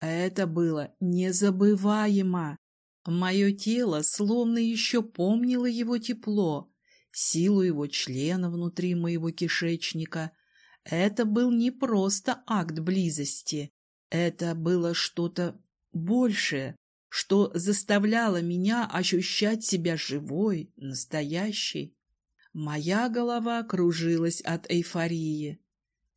Это было незабываемо. Мое тело словно еще помнило его тепло, силу его члена внутри моего кишечника. Это был не просто акт близости. Это было что-то большее, что заставляло меня ощущать себя живой, настоящей. Моя голова кружилась от эйфории.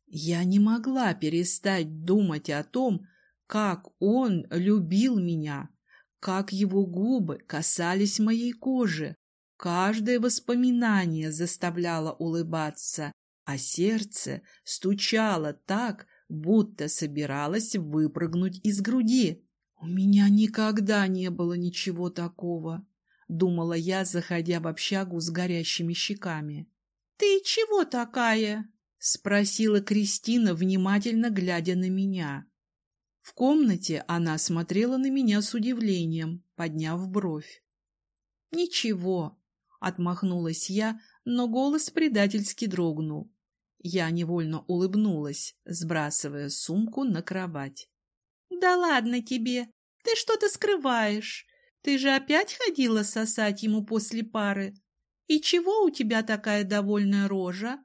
Я не могла перестать думать о том, как он любил меня, как его губы касались моей кожи. Каждое воспоминание заставляло улыбаться, а сердце стучало так, будто собиралось выпрыгнуть из груди. «У меня никогда не было ничего такого», — думала я, заходя в общагу с горящими щеками. «Ты чего такая?» — спросила Кристина, внимательно глядя на меня. В комнате она смотрела на меня с удивлением, подняв бровь. «Ничего», — отмахнулась я, но голос предательски дрогнул. Я невольно улыбнулась, сбрасывая сумку на кровать. «Да ладно тебе! Ты что-то скрываешь. Ты же опять ходила сосать ему после пары. И чего у тебя такая довольная рожа?»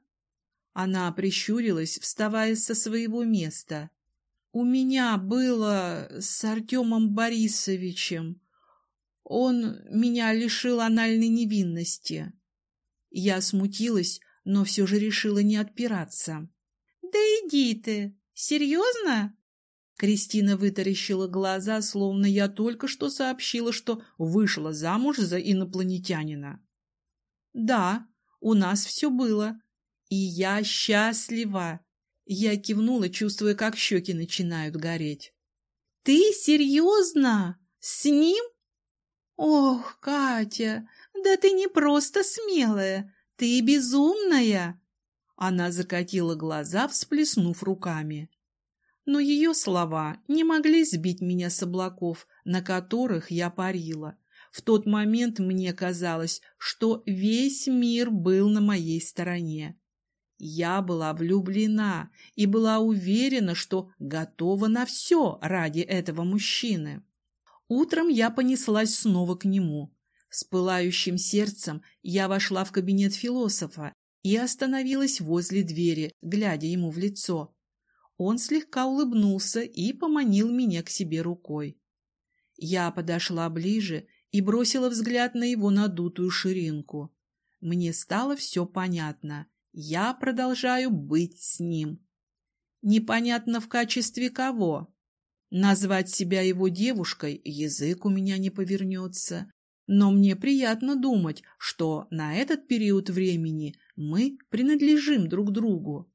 Она прищурилась, вставая со своего места. У меня было с Артемом Борисовичем. Он меня лишил анальной невинности. Я смутилась, но все же решила не отпираться. — Да иди ты! Серьезно? Кристина вытаращила глаза, словно я только что сообщила, что вышла замуж за инопланетянина. — Да, у нас все было, и я счастлива. Я кивнула, чувствуя, как щеки начинают гореть. «Ты серьезно? С ним?» «Ох, Катя, да ты не просто смелая, ты безумная!» Она закатила глаза, всплеснув руками. Но ее слова не могли сбить меня с облаков, на которых я парила. В тот момент мне казалось, что весь мир был на моей стороне. Я была влюблена и была уверена, что готова на все ради этого мужчины. Утром я понеслась снова к нему. С пылающим сердцем я вошла в кабинет философа и остановилась возле двери, глядя ему в лицо. Он слегка улыбнулся и поманил меня к себе рукой. Я подошла ближе и бросила взгляд на его надутую ширинку. Мне стало все понятно — я продолжаю быть с ним. Непонятно в качестве кого. Назвать себя его девушкой язык у меня не повернется. Но мне приятно думать, что на этот период времени мы принадлежим друг другу.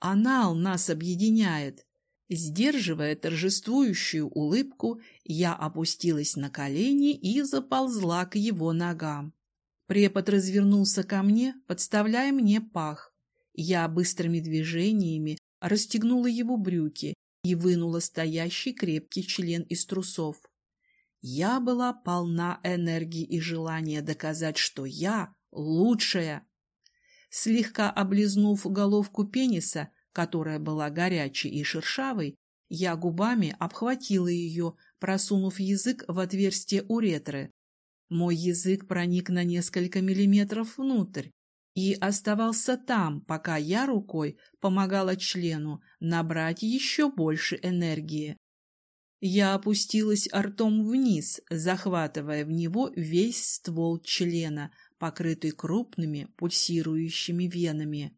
Анал нас объединяет. Сдерживая торжествующую улыбку, я опустилась на колени и заползла к его ногам. Препод развернулся ко мне, подставляя мне пах. Я быстрыми движениями расстегнула его брюки и вынула стоящий крепкий член из трусов. Я была полна энергии и желания доказать, что я лучшая. Слегка облизнув головку пениса, которая была горячей и шершавой, я губами обхватила ее, просунув язык в отверстие уретры. Мой язык проник на несколько миллиметров внутрь и оставался там, пока я рукой помогала члену набрать еще больше энергии. Я опустилась ртом вниз, захватывая в него весь ствол члена, покрытый крупными пульсирующими венами.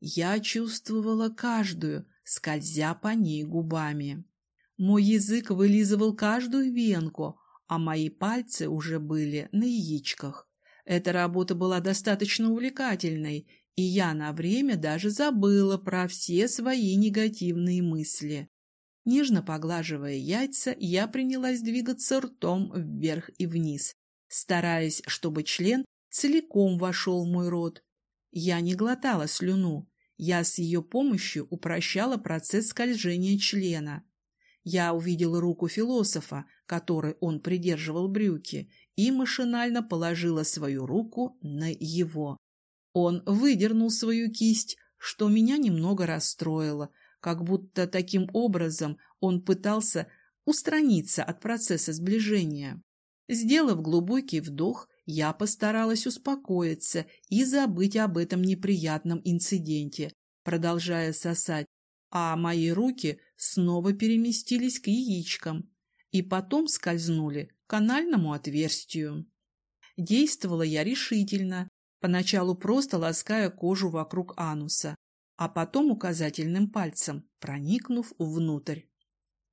Я чувствовала каждую, скользя по ней губами. Мой язык вылизывал каждую венку, а мои пальцы уже были на яичках. Эта работа была достаточно увлекательной, и я на время даже забыла про все свои негативные мысли. Нежно поглаживая яйца, я принялась двигаться ртом вверх и вниз, стараясь, чтобы член целиком вошел в мой рот. Я не глотала слюну, я с ее помощью упрощала процесс скольжения члена. Я увидела руку философа, которой он придерживал брюки, и машинально положила свою руку на его. Он выдернул свою кисть, что меня немного расстроило, как будто таким образом он пытался устраниться от процесса сближения. Сделав глубокий вдох, я постаралась успокоиться и забыть об этом неприятном инциденте, продолжая сосать, а мои руки снова переместились к яичкам и потом скользнули к анальному отверстию. Действовала я решительно, поначалу просто лаская кожу вокруг ануса, а потом указательным пальцем, проникнув внутрь.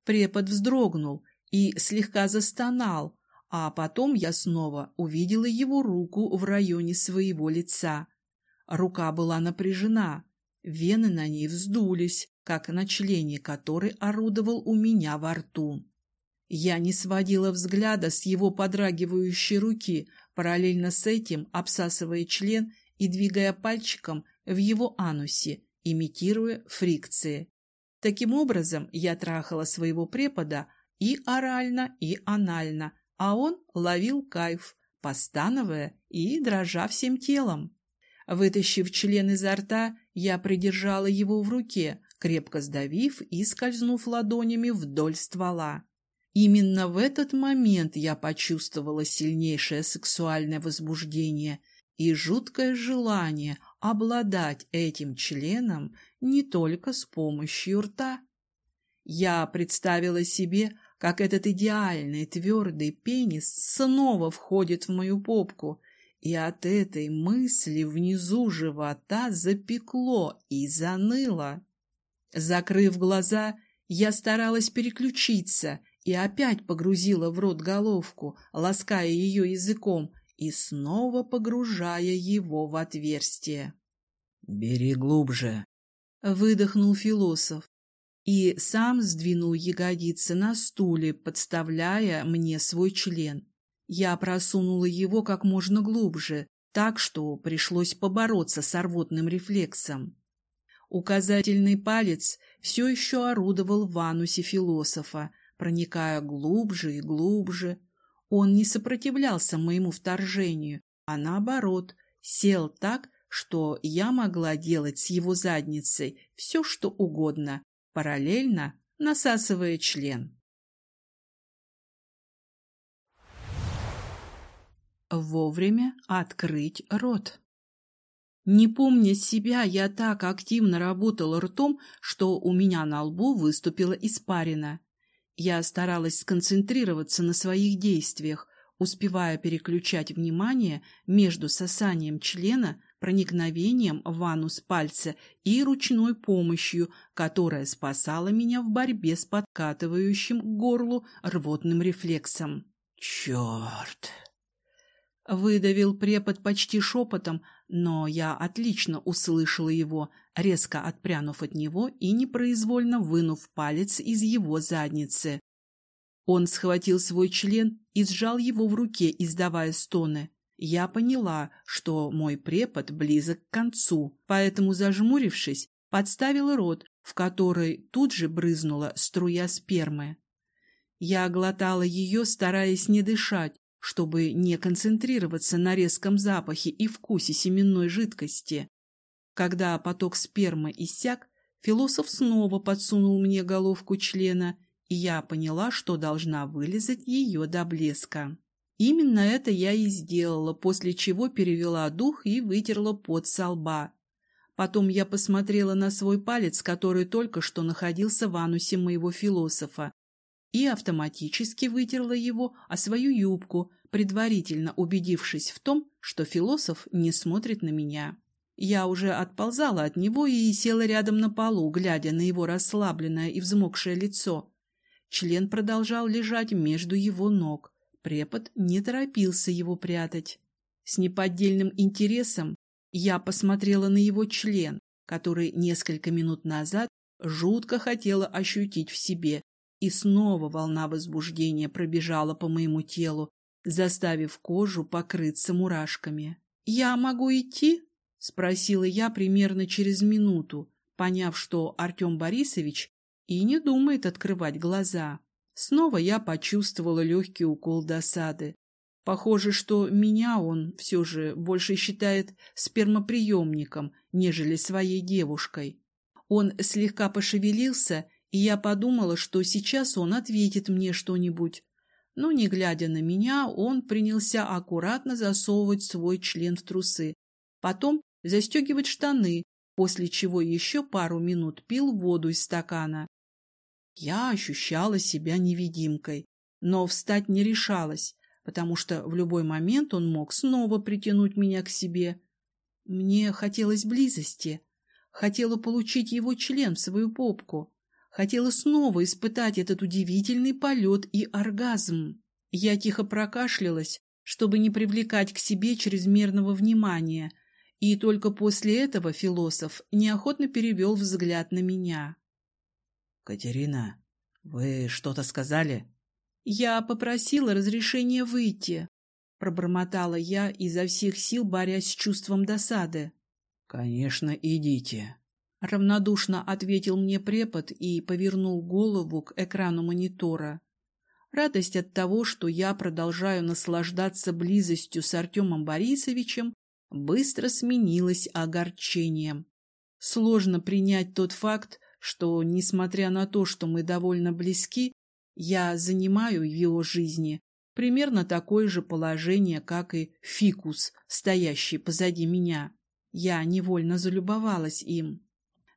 Препод вздрогнул и слегка застонал, а потом я снова увидела его руку в районе своего лица. Рука была напряжена, вены на ней вздулись, как на члене, который орудовал у меня во рту. Я не сводила взгляда с его подрагивающей руки, параллельно с этим обсасывая член и двигая пальчиком в его анусе, имитируя фрикции. Таким образом, я трахала своего препода и орально, и анально, а он ловил кайф, постановая и дрожа всем телом. Вытащив член изо рта, я придержала его в руке, крепко сдавив и скользнув ладонями вдоль ствола. Именно в этот момент я почувствовала сильнейшее сексуальное возбуждение и жуткое желание обладать этим членом не только с помощью рта. Я представила себе, как этот идеальный твердый пенис снова входит в мою попку, и от этой мысли внизу живота запекло и заныло. Закрыв глаза, я старалась переключиться и опять погрузила в рот головку, лаская ее языком и снова погружая его в отверстие. «Бери глубже», — выдохнул философ и сам сдвинул ягодицы на стуле, подставляя мне свой член. Я просунула его как можно глубже, так что пришлось побороться с рвотным рефлексом. Указательный палец все еще орудовал в анусе философа, проникая глубже и глубже. Он не сопротивлялся моему вторжению, а наоборот, сел так, что я могла делать с его задницей все, что угодно, параллельно насасывая член. Вовремя открыть рот. Не помня себя, я так активно работала ртом, что у меня на лбу выступила испарина. Я старалась сконцентрироваться на своих действиях, успевая переключать внимание между сосанием члена, проникновением в анус пальца и ручной помощью, которая спасала меня в борьбе с подкатывающим к горлу рвотным рефлексом. «Черт!» Выдавил препод почти шепотом, но я отлично услышала его, резко отпрянув от него и непроизвольно вынув палец из его задницы. Он схватил свой член и сжал его в руке, издавая стоны. Я поняла, что мой препод близок к концу, поэтому, зажмурившись, подставила рот, в который тут же брызнула струя спермы. Я глотала ее, стараясь не дышать, чтобы не концентрироваться на резком запахе и вкусе семенной жидкости. Когда поток спермы иссяк, философ снова подсунул мне головку члена, и я поняла, что должна вылезать ее до блеска. Именно это я и сделала, после чего перевела дух и вытерла пот со лба. Потом я посмотрела на свой палец, который только что находился в анусе моего философа, и автоматически вытерла его о свою юбку, предварительно убедившись в том, что философ не смотрит на меня. Я уже отползала от него и села рядом на полу, глядя на его расслабленное и взмокшее лицо. Член продолжал лежать между его ног. Препод не торопился его прятать. С неподдельным интересом Я посмотрела на его член, который несколько минут назад жутко хотела ощутить в себе, и снова волна возбуждения пробежала по моему телу, заставив кожу покрыться мурашками. «Я могу идти?» — спросила я примерно через минуту, поняв, что Артем Борисович и не думает открывать глаза. Снова я почувствовала легкий укол досады. Похоже, что меня он все же больше считает спермоприемником, нежели своей девушкой. Он слегка пошевелился, и я подумала, что сейчас он ответит мне что-нибудь. Но, не глядя на меня, он принялся аккуратно засовывать свой член в трусы, потом застегивать штаны, после чего еще пару минут пил воду из стакана. Я ощущала себя невидимкой, но встать не решалась, потому что в любой момент он мог снова притянуть меня к себе. Мне хотелось близости, хотела получить его член в свою попку, хотела снова испытать этот удивительный полет и оргазм. Я тихо прокашлялась, чтобы не привлекать к себе чрезмерного внимания, и только после этого философ неохотно перевел взгляд на меня. — Катерина, вы что-то сказали? — Я попросила разрешения выйти, — пробормотала я, изо всех сил борясь с чувством досады. — Конечно, идите. Равнодушно ответил мне препод и повернул голову к экрану монитора. Радость от того, что я продолжаю наслаждаться близостью с Артемом Борисовичем, быстро сменилась огорчением. Сложно принять тот факт, что, несмотря на то, что мы довольно близки, я занимаю в его жизни примерно такое же положение, как и фикус, стоящий позади меня. Я невольно залюбовалась им.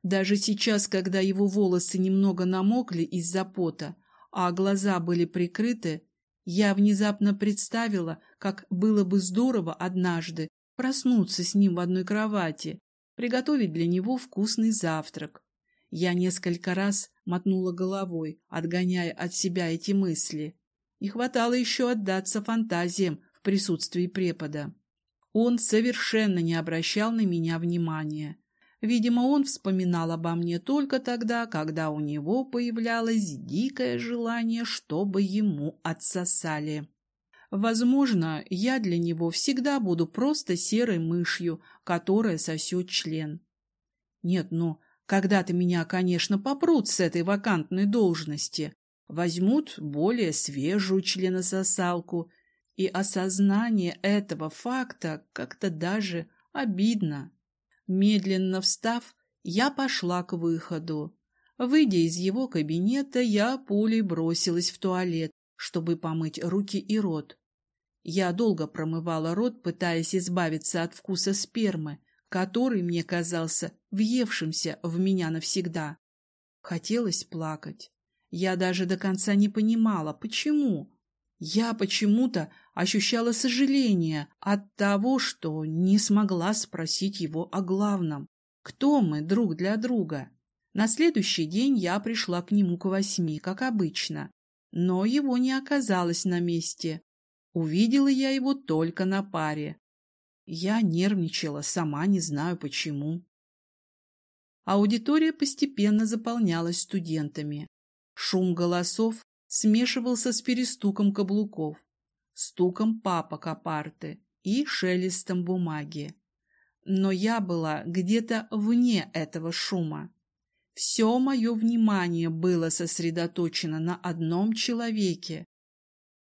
Даже сейчас, когда его волосы немного намокли из-за пота, а глаза были прикрыты, я внезапно представила, как было бы здорово однажды проснуться с ним в одной кровати, приготовить для него вкусный завтрак. Я несколько раз мотнула головой, отгоняя от себя эти мысли. Не хватало еще отдаться фантазиям в присутствии препода. Он совершенно не обращал на меня внимания. Видимо, он вспоминал обо мне только тогда, когда у него появлялось дикое желание, чтобы ему отсосали. Возможно, я для него всегда буду просто серой мышью, которая сосет член. Нет, ну, когда-то меня, конечно, попрут с этой вакантной должности, возьмут более свежую членососалку, и осознание этого факта как-то даже обидно. Медленно встав, я пошла к выходу. Выйдя из его кабинета, я пулей бросилась в туалет, чтобы помыть руки и рот. Я долго промывала рот, пытаясь избавиться от вкуса спермы, который мне казался въевшимся в меня навсегда. Хотелось плакать. Я даже до конца не понимала, почему. Я почему-то ощущала сожаление от того, что не смогла спросить его о главном. Кто мы друг для друга? На следующий день я пришла к нему к восьми, как обычно, но его не оказалось на месте. Увидела я его только на паре. Я нервничала, сама не знаю почему. Аудитория постепенно заполнялась студентами. Шум голосов смешивался с перестуком каблуков, стуком папок о парты и шелестом бумаги. Но я была где-то вне этого шума. Все мое внимание было сосредоточено на одном человеке.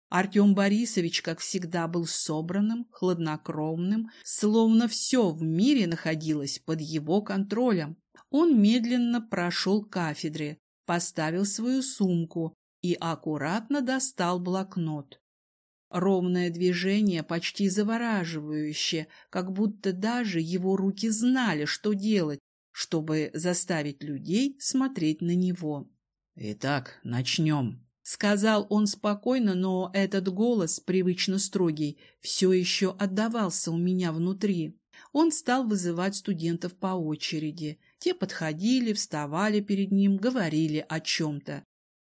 Артем Борисович, как всегда, был собранным, хладнокровным, словно все в мире находилось под его контролем. Он медленно прошел к кафедре, поставил свою сумку, и аккуратно достал блокнот. Ровное движение, почти завораживающее, как будто даже его руки знали, что делать, чтобы заставить людей смотреть на него. «Итак, начнем», — сказал он спокойно, но этот голос, привычно строгий, все еще отдавался у меня внутри. Он стал вызывать студентов по очереди. Те подходили, вставали перед ним, говорили о чем-то.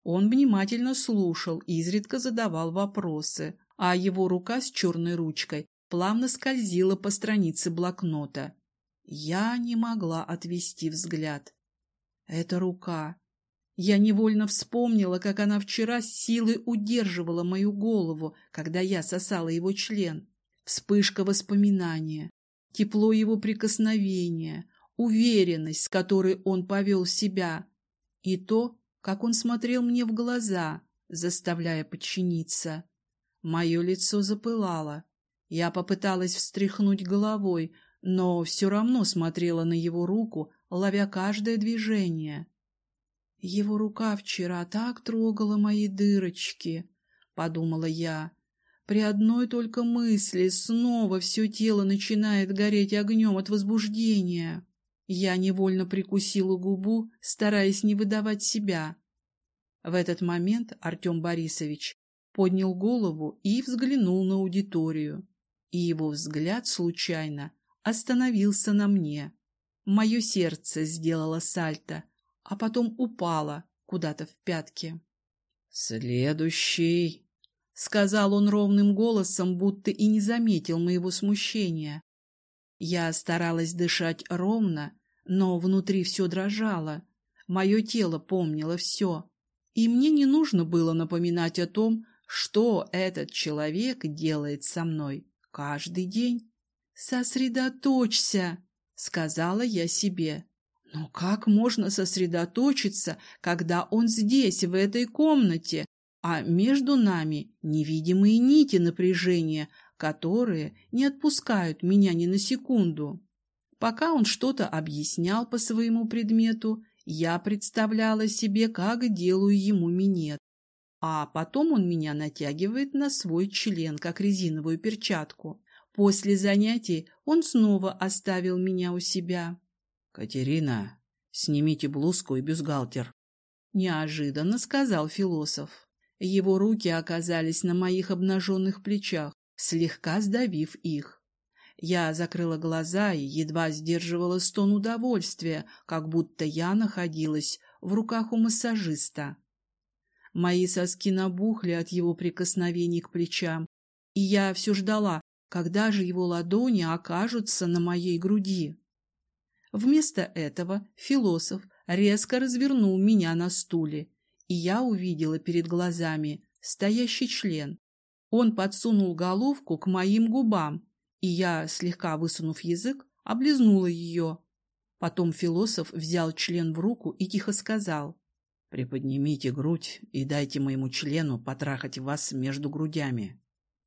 Он внимательно слушал, изредка задавал вопросы, а его рука с черной ручкой плавно скользила по странице блокнота. Я не могла отвести взгляд. Это рука. Я невольно вспомнила, как она вчера силой удерживала мою голову, когда я сосала его член. Вспышка воспоминания, тепло его прикосновения, уверенность, с которой он повел себя, и то, как он смотрел мне в глаза, заставляя подчиниться. Мое лицо запылало. Я попыталась встряхнуть головой, но все равно смотрела на его руку, ловя каждое движение. Его рука вчера так трогала мои дырочки, — подумала я. При одной только мысли снова все тело начинает гореть огнем от возбуждения. Я невольно прикусила губу, стараясь не выдавать себя. В этот момент Артем Борисович поднял голову и взглянул на аудиторию. И его взгляд случайно остановился на мне. Мое сердце сделало сальто, а потом упало куда-то в пятки. «Следующий», — сказал он ровным голосом, будто и не заметил моего смущения. Я старалась дышать ровно, но внутри все дрожало. Мое тело помнило все. И мне не нужно было напоминать о том, что этот человек делает со мной каждый день. «Сосредоточься!» — сказала я себе. «Но как можно сосредоточиться, когда он здесь, в этой комнате, а между нами невидимые нити напряжения, которые не отпускают меня ни на секунду?» Пока он что-то объяснял по своему предмету, я представляла себе, как делаю ему минет. А потом он меня натягивает на свой член, как резиновую перчатку. После занятий он снова оставил меня у себя. — Катерина, снимите блузку и бюстгальтер. — неожиданно сказал философ. Его руки оказались на моих обнаженных плечах, слегка сдавив их. Я закрыла глаза и едва сдерживала стон удовольствия, как будто я находилась в руках у массажиста. Мои соски набухли от его прикосновений к плечам, и я все ждала, когда же его ладони окажутся на моей груди. Вместо этого философ резко развернул меня на стуле, и я увидела перед глазами стоящий член. Он подсунул головку к моим губам, и я, слегка высунув язык, облизнула ее. Потом философ взял член в руку и тихо сказал. «Приподнимите грудь и дайте моему члену потрахать вас между грудями».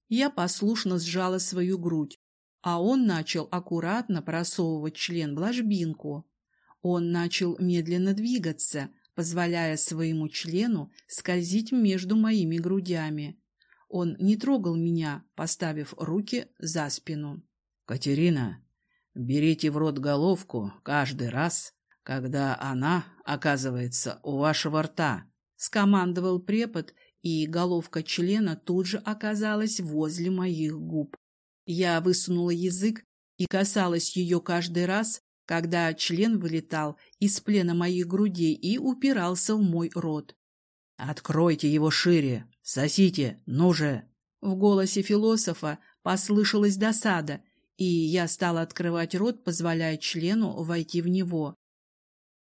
Я послушно сжала свою грудь, а он начал аккуратно просовывать член в ложбинку. Он начал медленно двигаться, позволяя своему члену скользить между моими грудями. Он не трогал меня, поставив руки за спину. «Катерина, берите в рот головку каждый раз, когда она оказывается у вашего рта», — скомандовал препод, и головка члена тут же оказалась возле моих губ. Я высунула язык и касалась ее каждый раз, когда член вылетал из плена моих грудей и упирался в мой рот. «Откройте его шире! Сосите! Ну же!» В голосе философа послышалась досада, и я стала открывать рот, позволяя члену войти в него.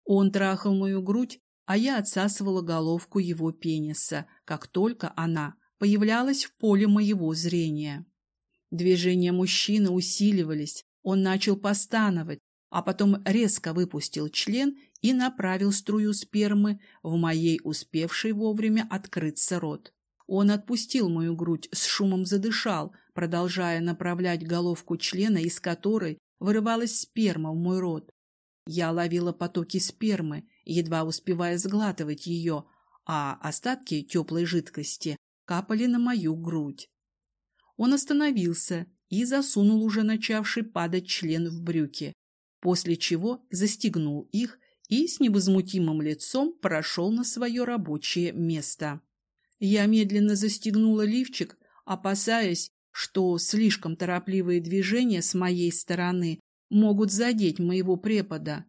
Он трахал мою грудь, а я отсасывала головку его пениса, как только она появлялась в поле моего зрения. Движения мужчины усиливались, он начал постановать, а потом резко выпустил член и направил струю спермы в моей успевшей вовремя открыться рот. Он отпустил мою грудь, с шумом задышал, продолжая направлять головку члена, из которой вырывалась сперма в мой рот. Я ловила потоки спермы, едва успевая сглатывать ее, а остатки теплой жидкости капали на мою грудь. Он остановился и засунул уже начавший падать член в брюки, после чего застегнул их и с невозмутимым лицом прошел на свое рабочее место. Я медленно застегнула лифчик, опасаясь, что слишком торопливые движения с моей стороны могут задеть моего препода.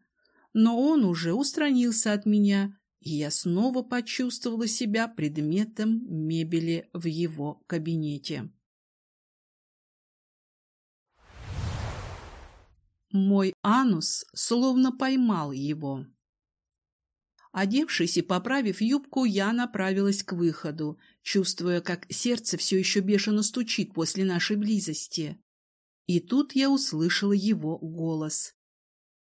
Но он уже устранился от меня, и я снова почувствовала себя предметом мебели в его кабинете. Мой анус словно поймал его. Одевшись и поправив юбку, я направилась к выходу, чувствуя, как сердце все еще бешено стучит после нашей близости. И тут я услышала его голос.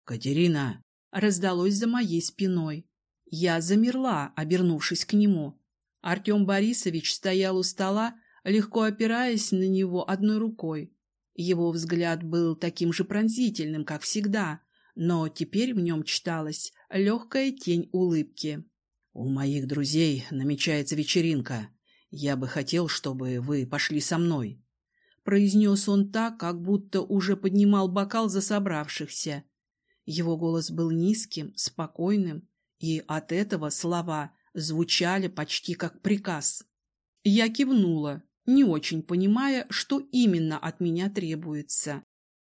«Катерина!» — раздалось за моей спиной. Я замерла, обернувшись к нему. Артем Борисович стоял у стола, легко опираясь на него одной рукой. Его взгляд был таким же пронзительным, как всегда, но теперь в нем читалась легкая тень улыбки. «У моих друзей намечается вечеринка. Я бы хотел, чтобы вы пошли со мной», — произнес он так, как будто уже поднимал бокал за собравшихся. Его голос был низким, спокойным, и от этого слова звучали почти как приказ. Я кивнула, не очень понимая, что именно от меня требуется.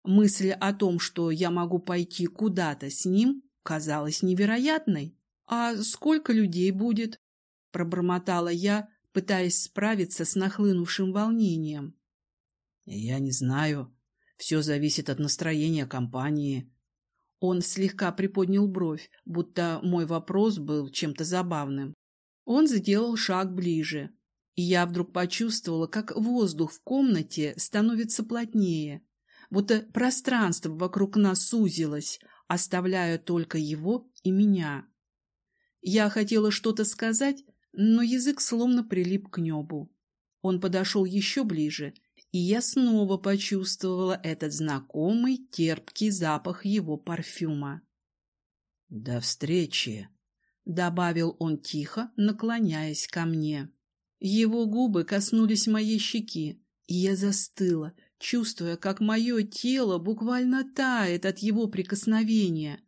Мысль о том, что я могу пойти куда-то с ним, казалась невероятной. «А сколько людей будет?» – пробормотала я, пытаясь справиться с нахлынувшим волнением. «Я не знаю. Все зависит от настроения компании». Он слегка приподнял бровь, будто мой вопрос был чем-то забавным. Он сделал шаг ближе, и я вдруг почувствовала, как воздух в комнате становится плотнее, будто пространство вокруг нас сузилось, оставляя только его и меня. Я хотела что-то сказать, но язык словно прилип к небу. Он подошел еще ближе, и я снова почувствовала этот знакомый терпкий запах его парфюма. «До встречи!» — добавил он тихо, наклоняясь ко мне. Его губы коснулись моей щеки, и я застыла, чувствуя, как мое тело буквально тает от его прикосновения.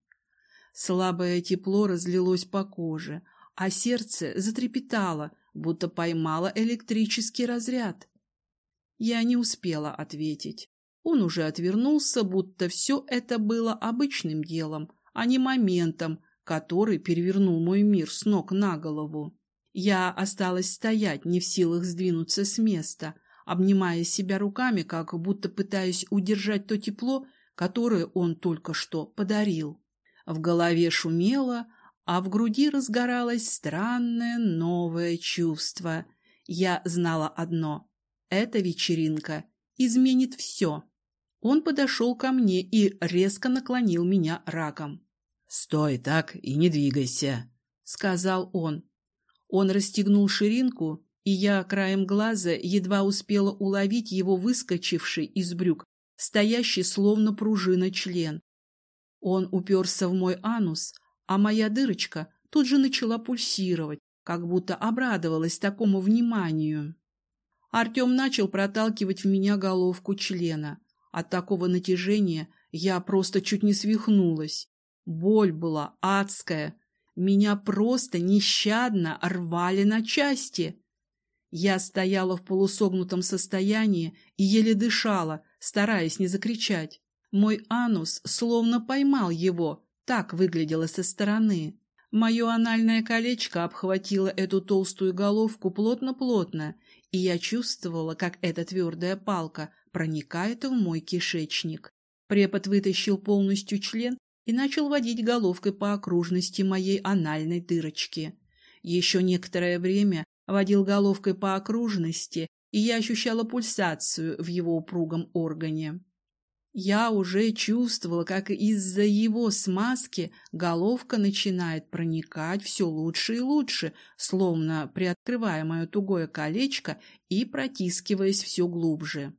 Слабое тепло разлилось по коже, а сердце затрепетало, будто поймало электрический разряд. Я не успела ответить. Он уже отвернулся, будто все это было обычным делом, а не моментом, который перевернул мой мир с ног на голову. Я осталась стоять, не в силах сдвинуться с места, обнимая себя руками, как будто пытаясь удержать то тепло, которое он только что подарил. В голове шумело, а в груди разгоралось странное новое чувство. Я знала одно — эта вечеринка изменит все. Он подошел ко мне и резко наклонил меня раком. «Стой так и не двигайся», — сказал он. Он расстегнул ширинку, и я краем глаза едва успела уловить его выскочивший из брюк, стоящий словно пружина член. Он уперся в мой анус, а моя дырочка тут же начала пульсировать, как будто обрадовалась такому вниманию. Артем начал проталкивать в меня головку члена. От такого натяжения я просто чуть не свихнулась. Боль была адская, меня просто нещадно рвали на части. Я стояла в полусогнутом состоянии и еле дышала, стараясь не закричать. Мой анус словно поймал его, так выглядело со стороны. Мое анальное колечко обхватило эту толстую головку плотно-плотно, и я чувствовала, как эта твердая палка проникает в мой кишечник. Препод вытащил полностью член и начал водить головкой по окружности моей анальной дырочки. Еще некоторое время водил головкой по окружности, и я ощущала пульсацию в его упругом органе. Я уже чувствовала, как из-за его смазки головка начинает проникать все лучше и лучше, словно приоткрывая мое тугое колечко и протискиваясь все глубже.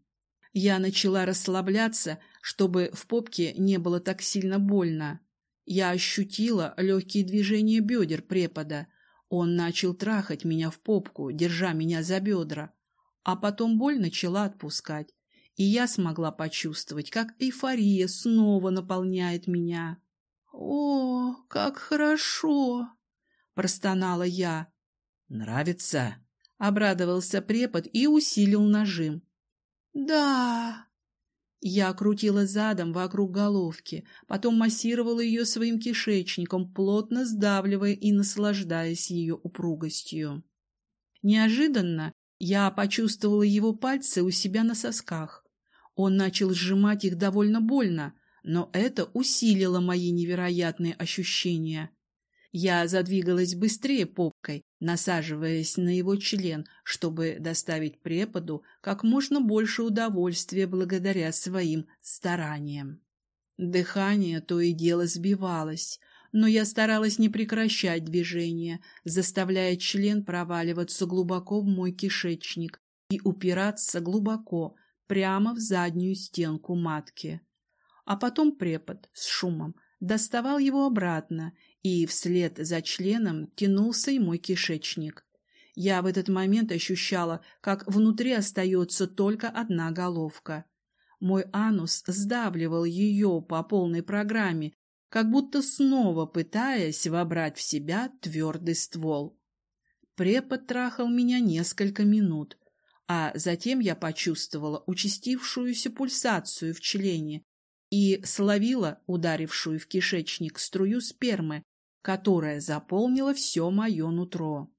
Я начала расслабляться, чтобы в попке не было так сильно больно. Я ощутила легкие движения бедер препода. Он начал трахать меня в попку, держа меня за бедра. А потом боль начала отпускать, и я смогла почувствовать, как эйфория снова наполняет меня. «О, как хорошо!» — простонала я. «Нравится?» — обрадовался препод и усилил нажим. «Да!» Я крутила задом вокруг головки, потом массировала ее своим кишечником, плотно сдавливая и наслаждаясь ее упругостью. Неожиданно я почувствовала его пальцы у себя на сосках. Он начал сжимать их довольно больно, но это усилило мои невероятные ощущения. Я задвигалась быстрее попкой, насаживаясь на его член, чтобы доставить преподу как можно больше удовольствия благодаря своим стараниям. Дыхание то и дело сбивалось, но я старалась не прекращать движение, заставляя член проваливаться глубоко в мой кишечник и упираться глубоко, прямо в заднюю стенку матки. А потом препод с шумом доставал его обратно, и вслед за членом тянулся и мой кишечник. Я в этот момент ощущала, как внутри остается только одна головка. Мой анус сдавливал ее по полной программе, как будто снова пытаясь вобрать в себя твердый ствол. Препод трахал меня несколько минут, а затем я почувствовала участившуюся пульсацию в члене и словила ударившую в кишечник струю спермы, которая заполнила все мое нутро.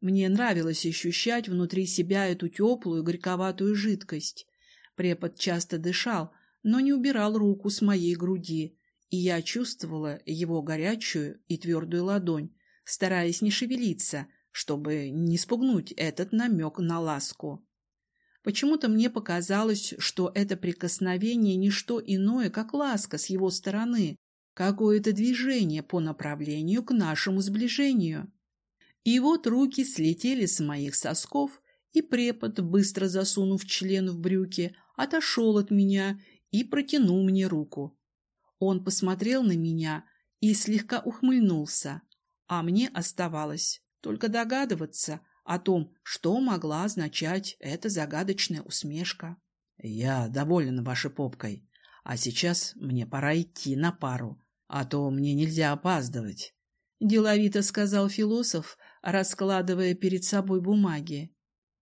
Мне нравилось ощущать внутри себя эту теплую горьковатую жидкость. Препод часто дышал, но не убирал руку с моей груди, и я чувствовала его горячую и твердую ладонь, стараясь не шевелиться, чтобы не спугнуть этот намек на ласку. Почему-то мне показалось, что это прикосновение не что иное, как ласка с его стороны, какое-то движение по направлению к нашему сближению. И вот руки слетели с моих сосков, и препод, быстро засунув член в брюки, отошел от меня и протянул мне руку. Он посмотрел на меня и слегка ухмыльнулся, а мне оставалось только догадываться о том, что могла означать эта загадочная усмешка. «Я доволен вашей попкой, а сейчас мне пора идти на пару, а то мне нельзя опаздывать», — деловито сказал философ, раскладывая перед собой бумаги.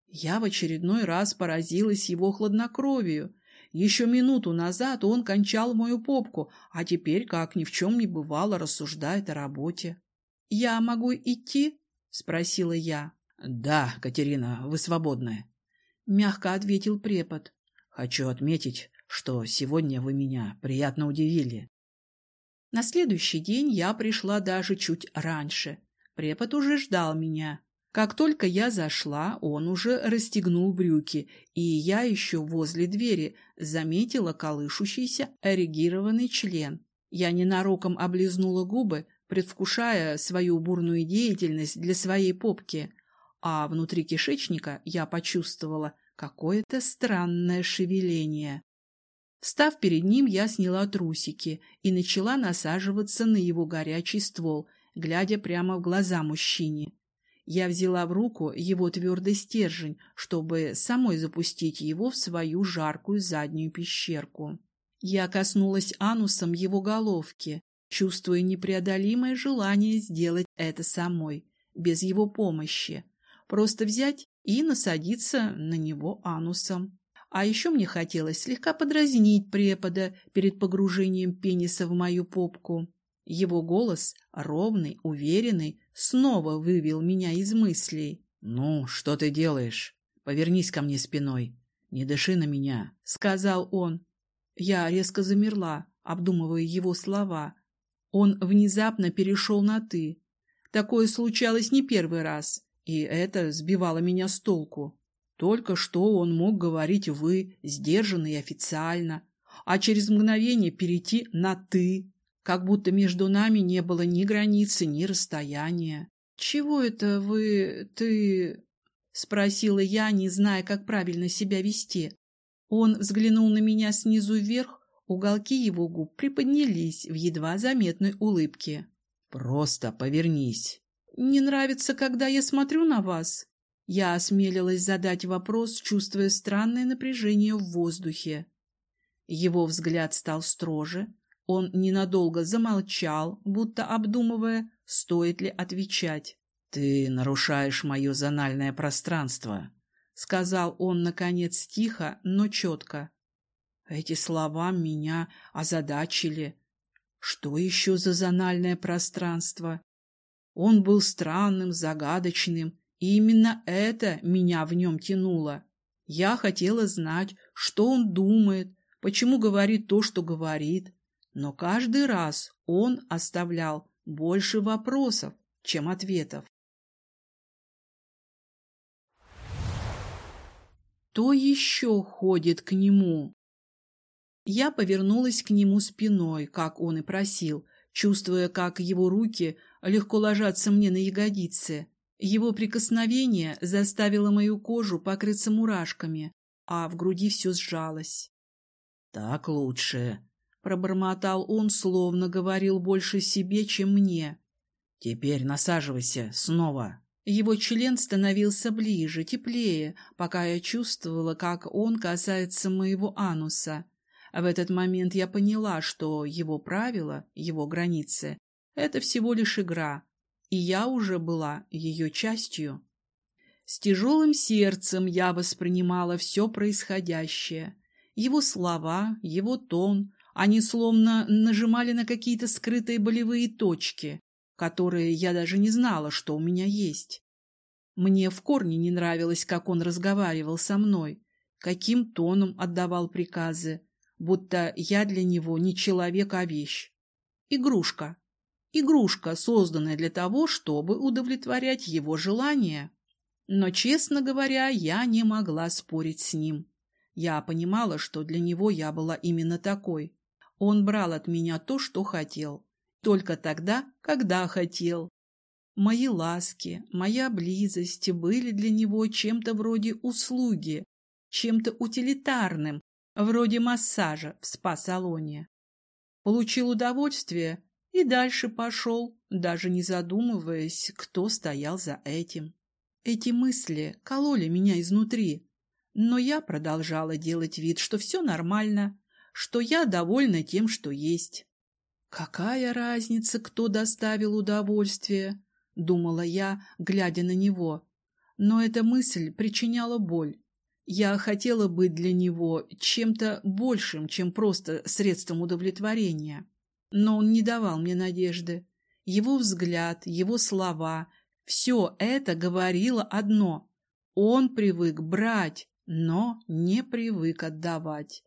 Я в очередной раз поразилась его хладнокровию. Еще минуту назад он кончал мою попку, а теперь, как ни в чем не бывало, рассуждает о работе. — Я могу идти? — спросила я. — Да, Катерина, вы свободны, — мягко ответил препод. — Хочу отметить, что сегодня вы меня приятно удивили. На следующий день я пришла даже чуть раньше. Препод уже ждал меня. Как только я зашла, он уже расстегнул брюки, и я еще возле двери заметила колышущийся эрегированный член. Я ненароком облизнула губы, предвкушая свою бурную деятельность для своей попки, а внутри кишечника я почувствовала какое-то странное шевеление. Встав перед ним, я сняла трусики и начала насаживаться на его горячий ствол, глядя прямо в глаза мужчине. Я взяла в руку его твердый стержень, чтобы самой запустить его в свою жаркую заднюю пещерку. Я коснулась анусом его головки, чувствуя непреодолимое желание сделать это самой, без его помощи. Просто взять и насадиться на него анусом. А еще мне хотелось слегка подразнить препода перед погружением пениса в мою попку. Его голос, ровный, уверенный, снова вывел меня из мыслей. «Ну, что ты делаешь? Повернись ко мне спиной. Не дыши на меня», — сказал он. Я резко замерла, обдумывая его слова. Он внезапно перешел на «ты». Такое случалось не первый раз, и это сбивало меня с толку. Только что он мог говорить «вы», сдержанно и официально, а через мгновение перейти на «ты», как будто между нами не было ни границы, ни расстояния. «Чего это вы... ты...» — спросила я, не зная, как правильно себя вести. Он взглянул на меня снизу вверх, уголки его губ приподнялись в едва заметной улыбке. «Просто повернись». «Не нравится, когда я смотрю на вас?» Я осмелилась задать вопрос, чувствуя странное напряжение в воздухе. Его взгляд стал строже. Он ненадолго замолчал, будто обдумывая, стоит ли отвечать. «Ты нарушаешь мое зональное пространство», — сказал он, наконец, тихо, но четко. Эти слова меня озадачили. Что еще за зональное пространство? Он был странным, загадочным, и именно это меня в нем тянуло. Я хотела знать, что он думает, почему говорит то, что говорит. Но каждый раз он оставлял больше вопросов, чем ответов. Кто еще ходит к нему? Я повернулась к нему спиной, как он и просил, чувствуя, как его руки легко ложатся мне на ягодицы. Его прикосновение заставило мою кожу покрыться мурашками, а в груди все сжалось. — Так лучше, — пробормотал он, словно говорил больше себе, чем мне. — Теперь насаживайся снова. Его член становился ближе, теплее, пока я чувствовала, как он касается моего ануса. В этот момент я поняла, что его правила, его границы — это всего лишь игра, и я уже была ее частью. С тяжелым сердцем я воспринимала все происходящее. Его слова, его тон, они словно нажимали на какие-то скрытые болевые точки, которые я даже не знала, что у меня есть. Мне в корне не нравилось, как он разговаривал со мной, каким тоном отдавал приказы, будто я для него не человек, а вещь. Игрушка. Игрушка, созданная для того, чтобы удовлетворять его желания. Но, честно говоря, я не могла спорить с ним. Я понимала, что для него я была именно такой. Он брал от меня то, что хотел. Только тогда, когда хотел. Мои ласки, моя близость были для него чем-то вроде услуги, чем-то утилитарным, вроде массажа в спа-салоне. Получил удовольствие и дальше пошел, даже не задумываясь, кто стоял за этим. Эти мысли кололи меня изнутри, но я продолжала делать вид, что все нормально, что я довольна тем, что есть. Какая разница, кто доставил удовольствие, думала я, глядя на него. Но эта мысль причиняла боль. Я хотела быть для него чем-то большим, чем просто средством удовлетворения. Но он не давал мне надежды. Его взгляд, его слова — все это говорило одно. Он привык брать, но не привык отдавать.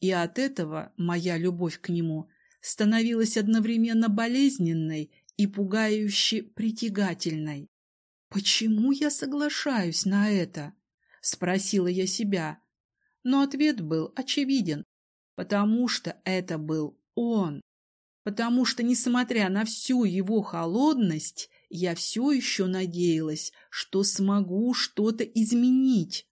И от этого моя любовь к нему становилась одновременно болезненной и пугающе притягательной. Почему я соглашаюсь на это? Спросила я себя. Но ответ был очевиден. Потому что это был он. Потому что, несмотря на всю его холодность, я все еще надеялась, что смогу что-то изменить.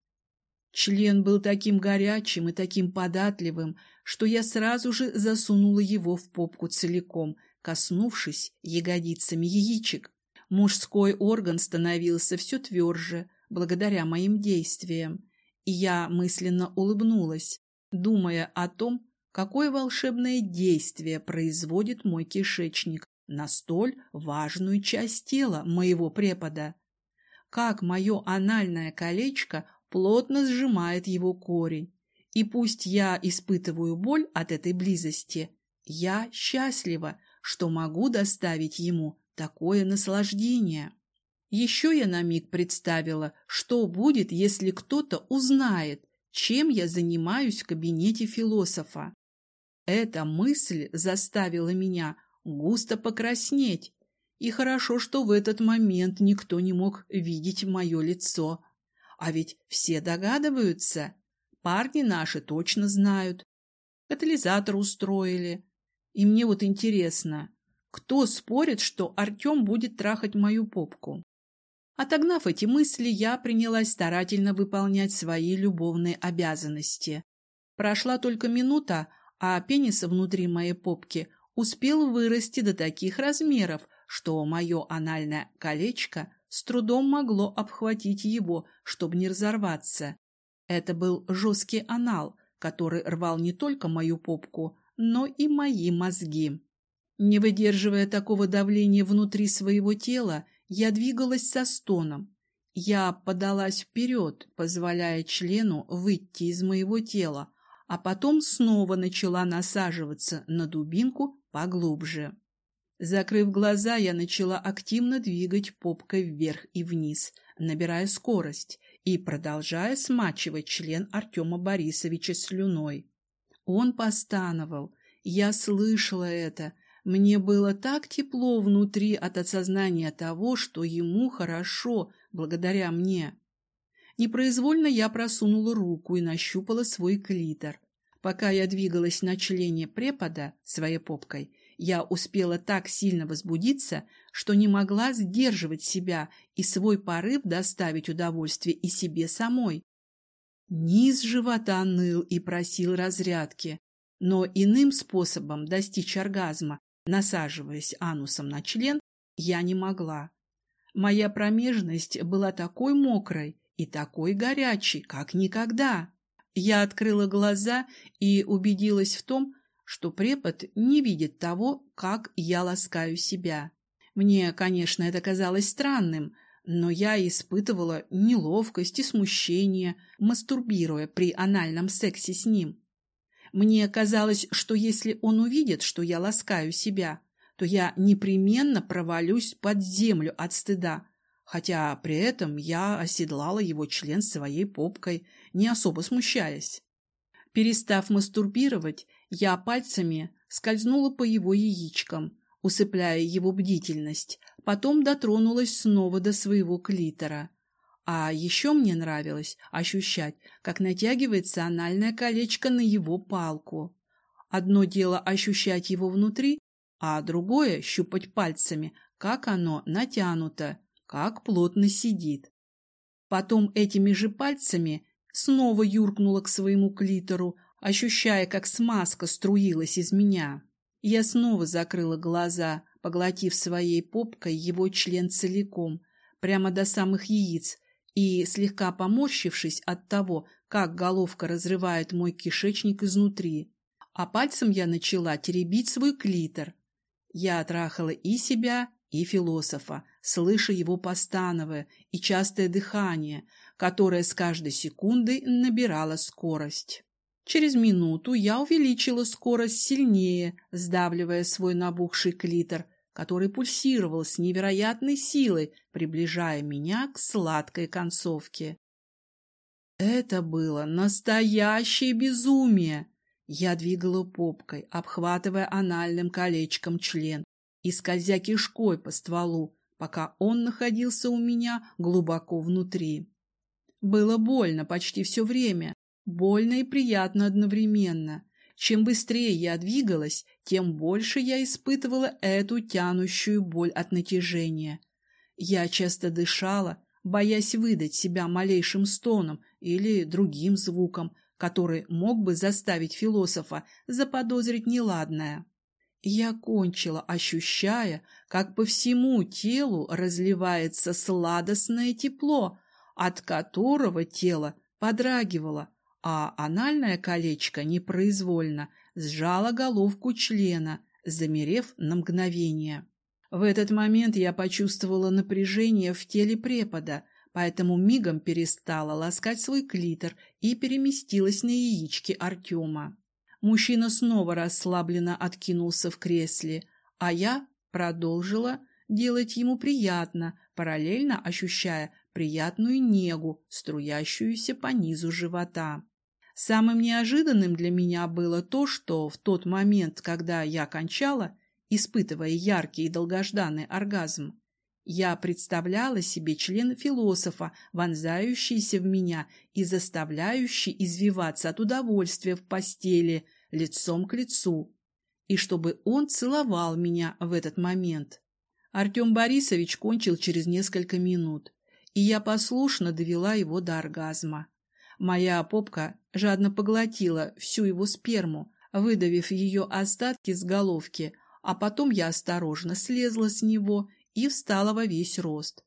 Член был таким горячим и таким податливым, что я сразу же засунула его в попку целиком, коснувшись ягодицами яичек. Мужской орган становился все тверже, благодаря моим действиям, и я мысленно улыбнулась, думая о том, какое волшебное действие производит мой кишечник на столь важную часть тела моего препода. Как мое анальное колечко плотно сжимает его корень. И пусть я испытываю боль от этой близости, я счастлива, что могу доставить ему такое наслаждение. Еще я на миг представила, что будет, если кто-то узнает, чем я занимаюсь в кабинете философа. Эта мысль заставила меня густо покраснеть, и хорошо, что в этот момент никто не мог видеть мое лицо. А ведь все догадываются, парни наши точно знают. Катализатор устроили. И мне вот интересно, кто спорит, что Артем будет трахать мою попку? Отогнав эти мысли, я принялась старательно выполнять свои любовные обязанности. Прошла только минута, а пенис внутри моей попки успел вырасти до таких размеров, что мое анальное колечко с трудом могло обхватить его, чтобы не разорваться. Это был жесткий анал, который рвал не только мою попку, но и мои мозги. Не выдерживая такого давления внутри своего тела, я двигалась со стоном. Я подалась вперед, позволяя члену выйти из моего тела, а потом снова начала насаживаться на дубинку поглубже. Закрыв глаза, я начала активно двигать попкой вверх и вниз, набирая скорость и продолжая смачивать член Артема Борисовича слюной. Он постановал. Я слышала это. Мне было так тепло внутри от осознания того, что ему хорошо благодаря мне. Непроизвольно я просунула руку и нащупала свой клитор. Пока я двигалась на члене препода своей попкой, я успела так сильно возбудиться, что не могла сдерживать себя и свой порыв доставить удовольствие и себе самой. Низ живота ныл и просил разрядки, но иным способом достичь оргазма, насаживаясь анусом на член, я не могла. Моя промежность была такой мокрой и такой горячей, как никогда. Я открыла глаза и убедилась в том, что препод не видит того, как я ласкаю себя. Мне, конечно, это казалось странным, но я испытывала неловкость и смущение, мастурбируя при анальном сексе с ним. Мне казалось, что если он увидит, что я ласкаю себя, то я непременно провалюсь под землю от стыда, хотя при этом я оседлала его член своей попкой, не особо смущаясь. Перестав мастурбировать, я пальцами скользнула по его яичкам, усыпляя его бдительность, потом дотронулась снова до своего клитора. А еще мне нравилось ощущать, как натягивается анальное колечко на его палку. Одно дело ощущать его внутри, а другое — щупать пальцами, как оно натянуто, как плотно сидит. Потом этими же пальцами снова юркнула к своему клитору, ощущая, как смазка струилась из меня. Я снова закрыла глаза, поглотив своей попкой его член целиком, прямо до самых яиц, и, слегка поморщившись от того, как головка разрывает мой кишечник изнутри, а пальцем я начала теребить свой клитор. Я трахала и себя, и философа, слыша его постановое и частое дыхание, которое с каждой секундой набирало скорость. Через минуту я увеличила скорость сильнее, сдавливая свой набухший клитор, который пульсировал с невероятной силой, приближая меня к сладкой концовке. Это было настоящее безумие. Я двигала попкой, обхватывая анальным колечком член и скользя кишкой по стволу, пока он находился у меня глубоко внутри. Было больно почти все время, больно и приятно одновременно. Чем быстрее я двигалась, тем больше я испытывала эту тянущую боль от натяжения. Я часто дышала, боясь выдать себя малейшим стоном или другим звуком, который мог бы заставить философа заподозрить неладное. Я кончила, ощущая, как по всему телу разливается сладостное тепло, от которого тело подрагивало, а анальное колечко непроизвольно сжало головку члена, замерев на мгновение. В этот момент я почувствовала напряжение в теле препода, поэтому мигом перестала ласкать свой клитор и переместилась на яички Артема. Мужчина снова расслабленно откинулся в кресле, а я продолжила делать ему приятно, параллельно ощущая приятную негу, струящуюся по низу живота. Самым неожиданным для меня было то, что в тот момент, когда я кончала, испытывая яркий и долгожданный оргазм, я представляла себе член философа, вонзающийся в меня и заставляющий извиваться от удовольствия в постели, лицом к лицу, и чтобы он целовал меня в этот момент. Артем Борисович кончил через несколько минут, и я послушно довела его до оргазма. Моя попка жадно поглотила всю его сперму, выдавив ее остатки с головки, а потом я осторожно слезла с него и встала во весь рост.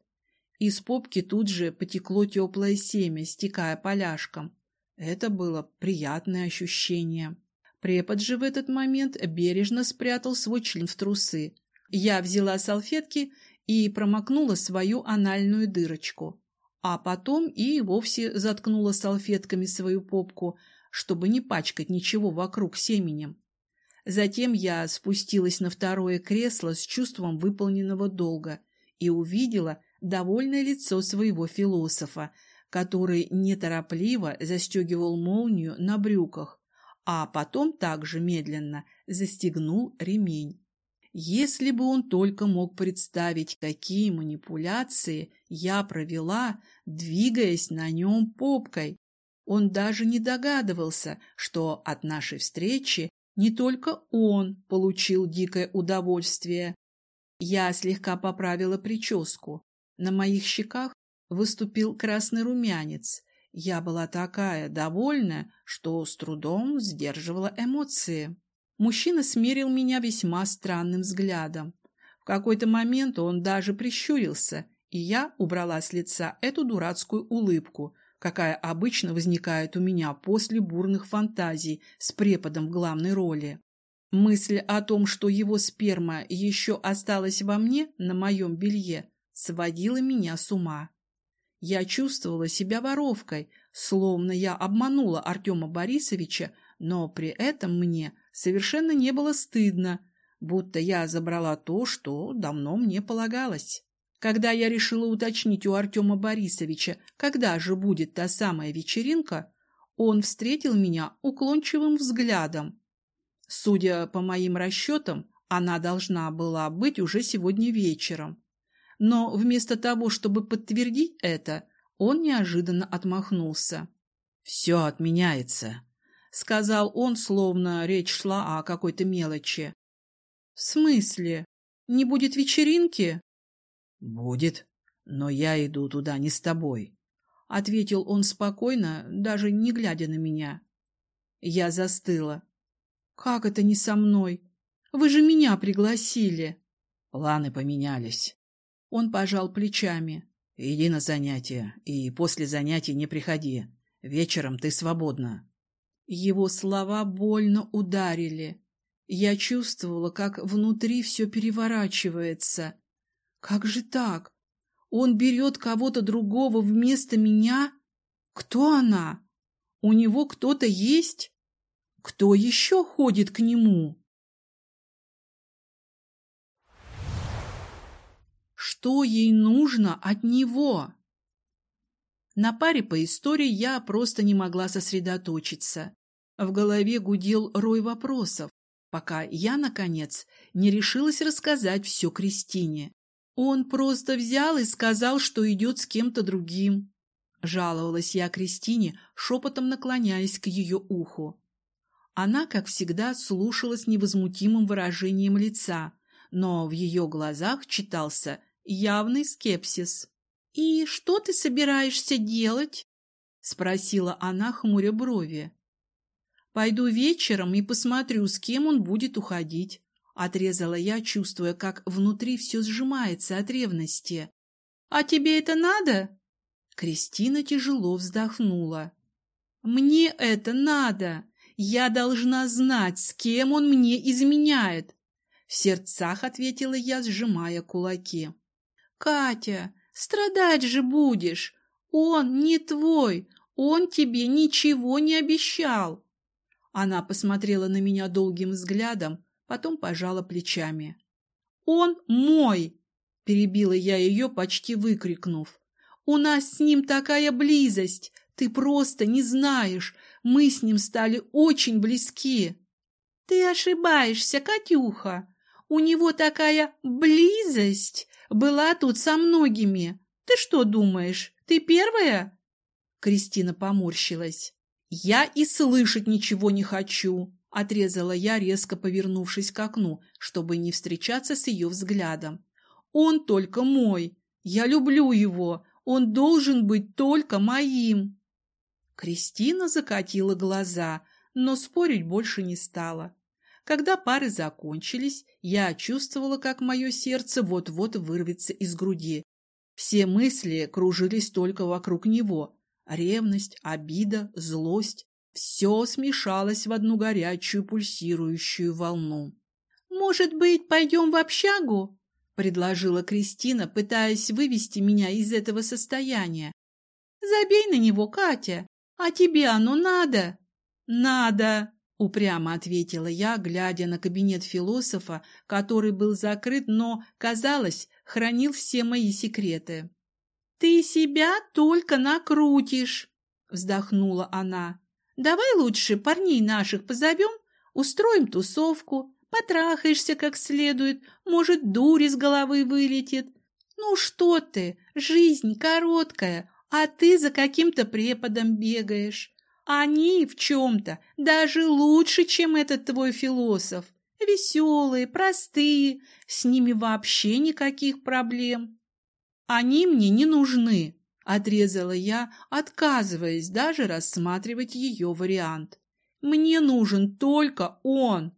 Из попки тут же потекло теплое семя, стекая поляшком. Это было приятное ощущение. Препод же в этот момент бережно спрятал свой член в трусы. Я взяла салфетки и промокнула свою анальную дырочку а потом и вовсе заткнула салфетками свою попку, чтобы не пачкать ничего вокруг семенем. Затем я спустилась на второе кресло с чувством выполненного долга и увидела довольное лицо своего философа, который неторопливо застегивал молнию на брюках, а потом также медленно застегнул ремень. Если бы он только мог представить, какие манипуляции я провела, двигаясь на нем попкой. Он даже не догадывался, что от нашей встречи не только он получил дикое удовольствие. Я слегка поправила прическу. На моих щеках выступил красный румянец. Я была такая довольная, что с трудом сдерживала эмоции. Мужчина смерил меня весьма странным взглядом. В какой-то момент он даже прищурился, и я убрала с лица эту дурацкую улыбку, какая обычно возникает у меня после бурных фантазий с преподом в главной роли. Мысль о том, что его сперма еще осталась во мне, на моем белье, сводила меня с ума. Я чувствовала себя воровкой, словно я обманула Артема Борисовича, но при этом мне совершенно не было стыдно, будто я забрала то, что давно мне полагалось. Когда я решила уточнить у Артема Борисовича, когда же будет та самая вечеринка, он встретил меня уклончивым взглядом. Судя по моим расчетам, она должна была быть уже сегодня вечером. Но вместо того, чтобы подтвердить это, он неожиданно отмахнулся. «Все отменяется», — сказал он, словно речь шла о какой-то мелочи. «В смысле? Не будет вечеринки?» «Будет, но я иду туда не с тобой», — ответил он спокойно, даже не глядя на меня. Я застыла. «Как это не со мной? Вы же меня пригласили!» Планы поменялись. Он пожал плечами. «Иди на занятия, и после занятий не приходи. Вечером ты свободна». Его слова больно ударили. Я чувствовала, как внутри все переворачивается. Как же так? Он берет кого-то другого вместо меня? Кто она? У него кто-то есть? Кто еще ходит к нему? Что ей нужно от него? На паре по истории я просто не могла сосредоточиться. В голове гудел рой вопросов, пока я, наконец, не решилась рассказать все Кристине. Он просто взял и сказал, что идет с кем-то другим. Жаловалась я Кристине, шепотом наклоняясь к ее уху. Она, как всегда, слушала с невозмутимым выражением лица, но в ее глазах читался явный скепсис. «И что ты собираешься делать?» — спросила она, хмуря брови. «Пойду вечером и посмотрю, с кем он будет уходить», — отрезала я, чувствуя, как внутри все сжимается от ревности. «А тебе это надо?» Кристина тяжело вздохнула. «Мне это надо! Я должна знать, с кем он мне изменяет!» В сердцах ответила я, сжимая кулаки. «Катя, Страдать же будешь. Он не твой, он тебе ничего не обещал. Она посмотрела на меня долгим взглядом, потом пожала плечами. «Он мой!» – перебила я ее, почти выкрикнув. «У нас с ним такая близость! Ты просто не знаешь! Мы с ним стали очень близки!» «Ты ошибаешься, Катюха! У него такая близость была тут со многими. Ты что думаешь, ты первая?» Кристина поморщилась. «Я и слышать ничего не хочу», — отрезала я, резко повернувшись к окну, чтобы не встречаться с ее взглядом. «Он только мой. Я люблю его. Он должен быть только моим». Кристина закатила глаза, но спорить больше не стала. Когда пары закончились, я чувствовала, как мое сердце вот-вот вырвется из груди. Все мысли кружились только вокруг него. Ревность, обида, злость – все смешалось в одну горячую пульсирующую волну. «Может быть, пойдем в общагу?» – предложила Кристина, пытаясь вывести меня из этого состояния. «Забей на него, Катя! А тебе оно надо?» «Надо!» Упрямо ответила я, глядя на кабинет философа, который был закрыт, но, казалось, хранил все мои секреты. «Ты себя только накрутишь!» — вздохнула она. Давай лучше парней наших позовем, устроим тусовку, потрахаешься как следует, может, дурь из головы вылетит. Ну что ты, жизнь короткая, а ты за каким-то преподом бегаешь. Они в чем-то даже лучше, чем этот твой философ. Веселые, простые, с ними вообще никаких проблем. Они мне не нужны, отрезала я, отказываясь даже рассматривать ее вариант. Мне нужен только он.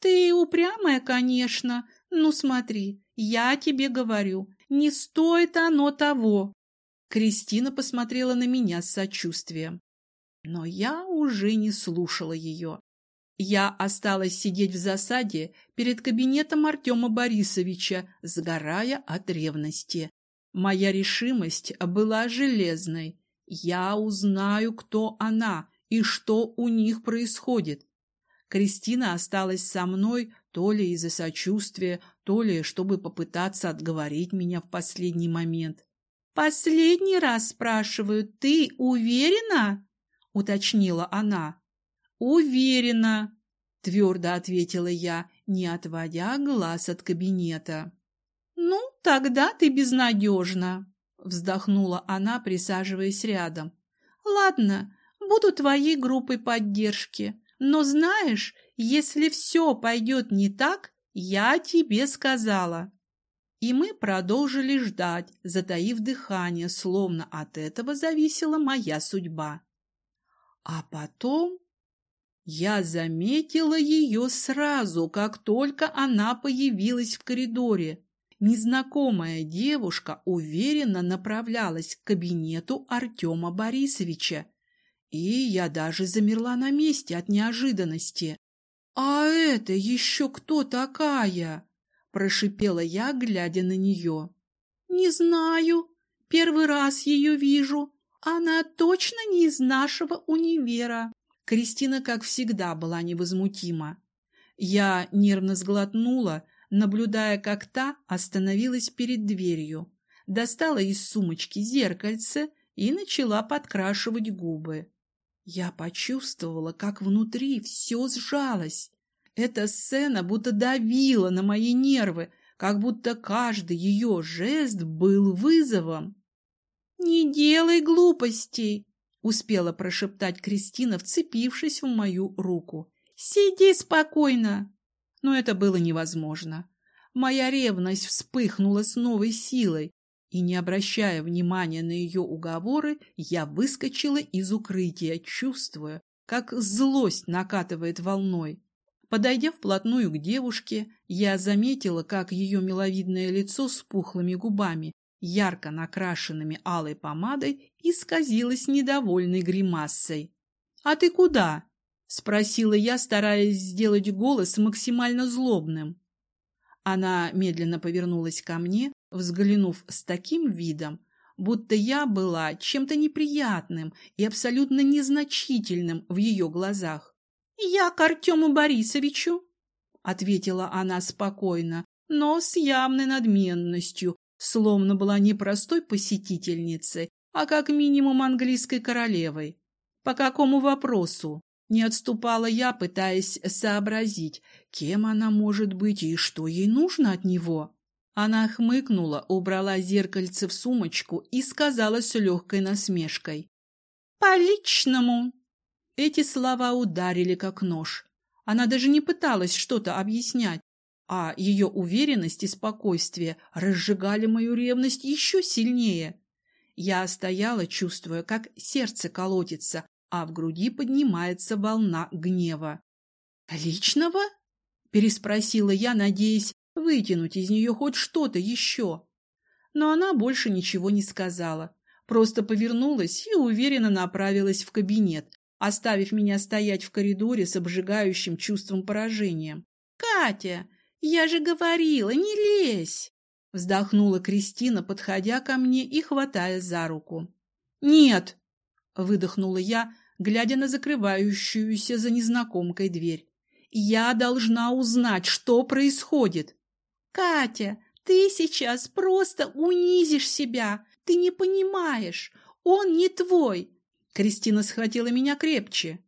Ты упрямая, конечно. Ну смотри, я тебе говорю, не стоит оно того. Кристина посмотрела на меня с сочувствием. Но я уже не слушала ее. Я осталась сидеть в засаде перед кабинетом Артема Борисовича, сгорая от ревности. Моя решимость была железной. Я узнаю, кто она и что у них происходит. Кристина осталась со мной то ли из-за сочувствия, то ли чтобы попытаться отговорить меня в последний момент. «Последний раз спрашиваю, ты уверена?» — уточнила она. «Уверена», — твердо ответила я, не отводя глаз от кабинета. «Ну, тогда ты безнадежна», — вздохнула она, присаживаясь рядом. «Ладно, буду твоей группой поддержки, но знаешь, если все пойдет не так, я тебе сказала». И мы продолжили ждать, затаив дыхание, словно от этого зависела моя судьба. А потом я заметила ее сразу, как только она появилась в коридоре. Незнакомая девушка уверенно направлялась к кабинету Артема Борисовича. И я даже замерла на месте от неожиданности. «А это еще кто такая?» – прошипела я, глядя на нее. «Не знаю. Первый раз ее вижу. Она точно не из нашего универа». Кристина, как всегда, была невозмутима. Я нервно сглотнула, наблюдая, как та остановилась перед дверью, достала из сумочки зеркальце и начала подкрашивать губы. Я почувствовала, как внутри все сжалось. Эта сцена будто давила на мои нервы, как будто каждый ее жест был вызовом. «Не делай глупостей!» успела прошептать Кристина, вцепившись в мою руку. «Сиди спокойно!» Но это было невозможно. Моя ревность вспыхнула с новой силой, и, не обращая внимания на ее уговоры, я выскочила из укрытия, чувствуя, как злость накатывает волной. Подойдя вплотную к девушке, я заметила, как ее миловидное лицо с пухлыми губами ярко накрашенными алой помадой, исказилась недовольной гримасой. «А ты куда?» — спросила я, стараясь сделать голос максимально злобным. Она медленно повернулась ко мне, взглянув с таким видом, будто я была чем-то неприятным и абсолютно незначительным в ее глазах. «Я к Артему Борисовичу», — ответила она спокойно, но с явной надменностью, словно была не простой посетительницей, а как минимум английской королевой. По какому вопросу? Не отступала я, пытаясь сообразить, кем она может быть и что ей нужно от него. Она хмыкнула, убрала зеркальце в сумочку и сказала с легкой насмешкой. «По личному!» Эти слова ударили как нож. Она даже не пыталась что-то объяснять, а ее уверенность и спокойствие разжигали мою ревность еще сильнее. Я стояла, чувствуя, как сердце колотится, а в груди поднимается волна гнева. «Личного?» – переспросила я, надеясь вытянуть из нее хоть что-то еще. Но она больше ничего не сказала, просто повернулась и уверенно направилась в кабинет, оставив меня стоять в коридоре с обжигающим чувством поражения. «Катя, «Я же говорила, не лезь!» Вздохнула Кристина, подходя ко мне и хватая за руку. «Нет!» — выдохнула я, глядя на закрывающуюся за незнакомкой дверь. «Я должна узнать, что происходит!» «Катя, ты сейчас просто унизишь себя! Ты не понимаешь! Он не твой! Кристина схватила меня крепче.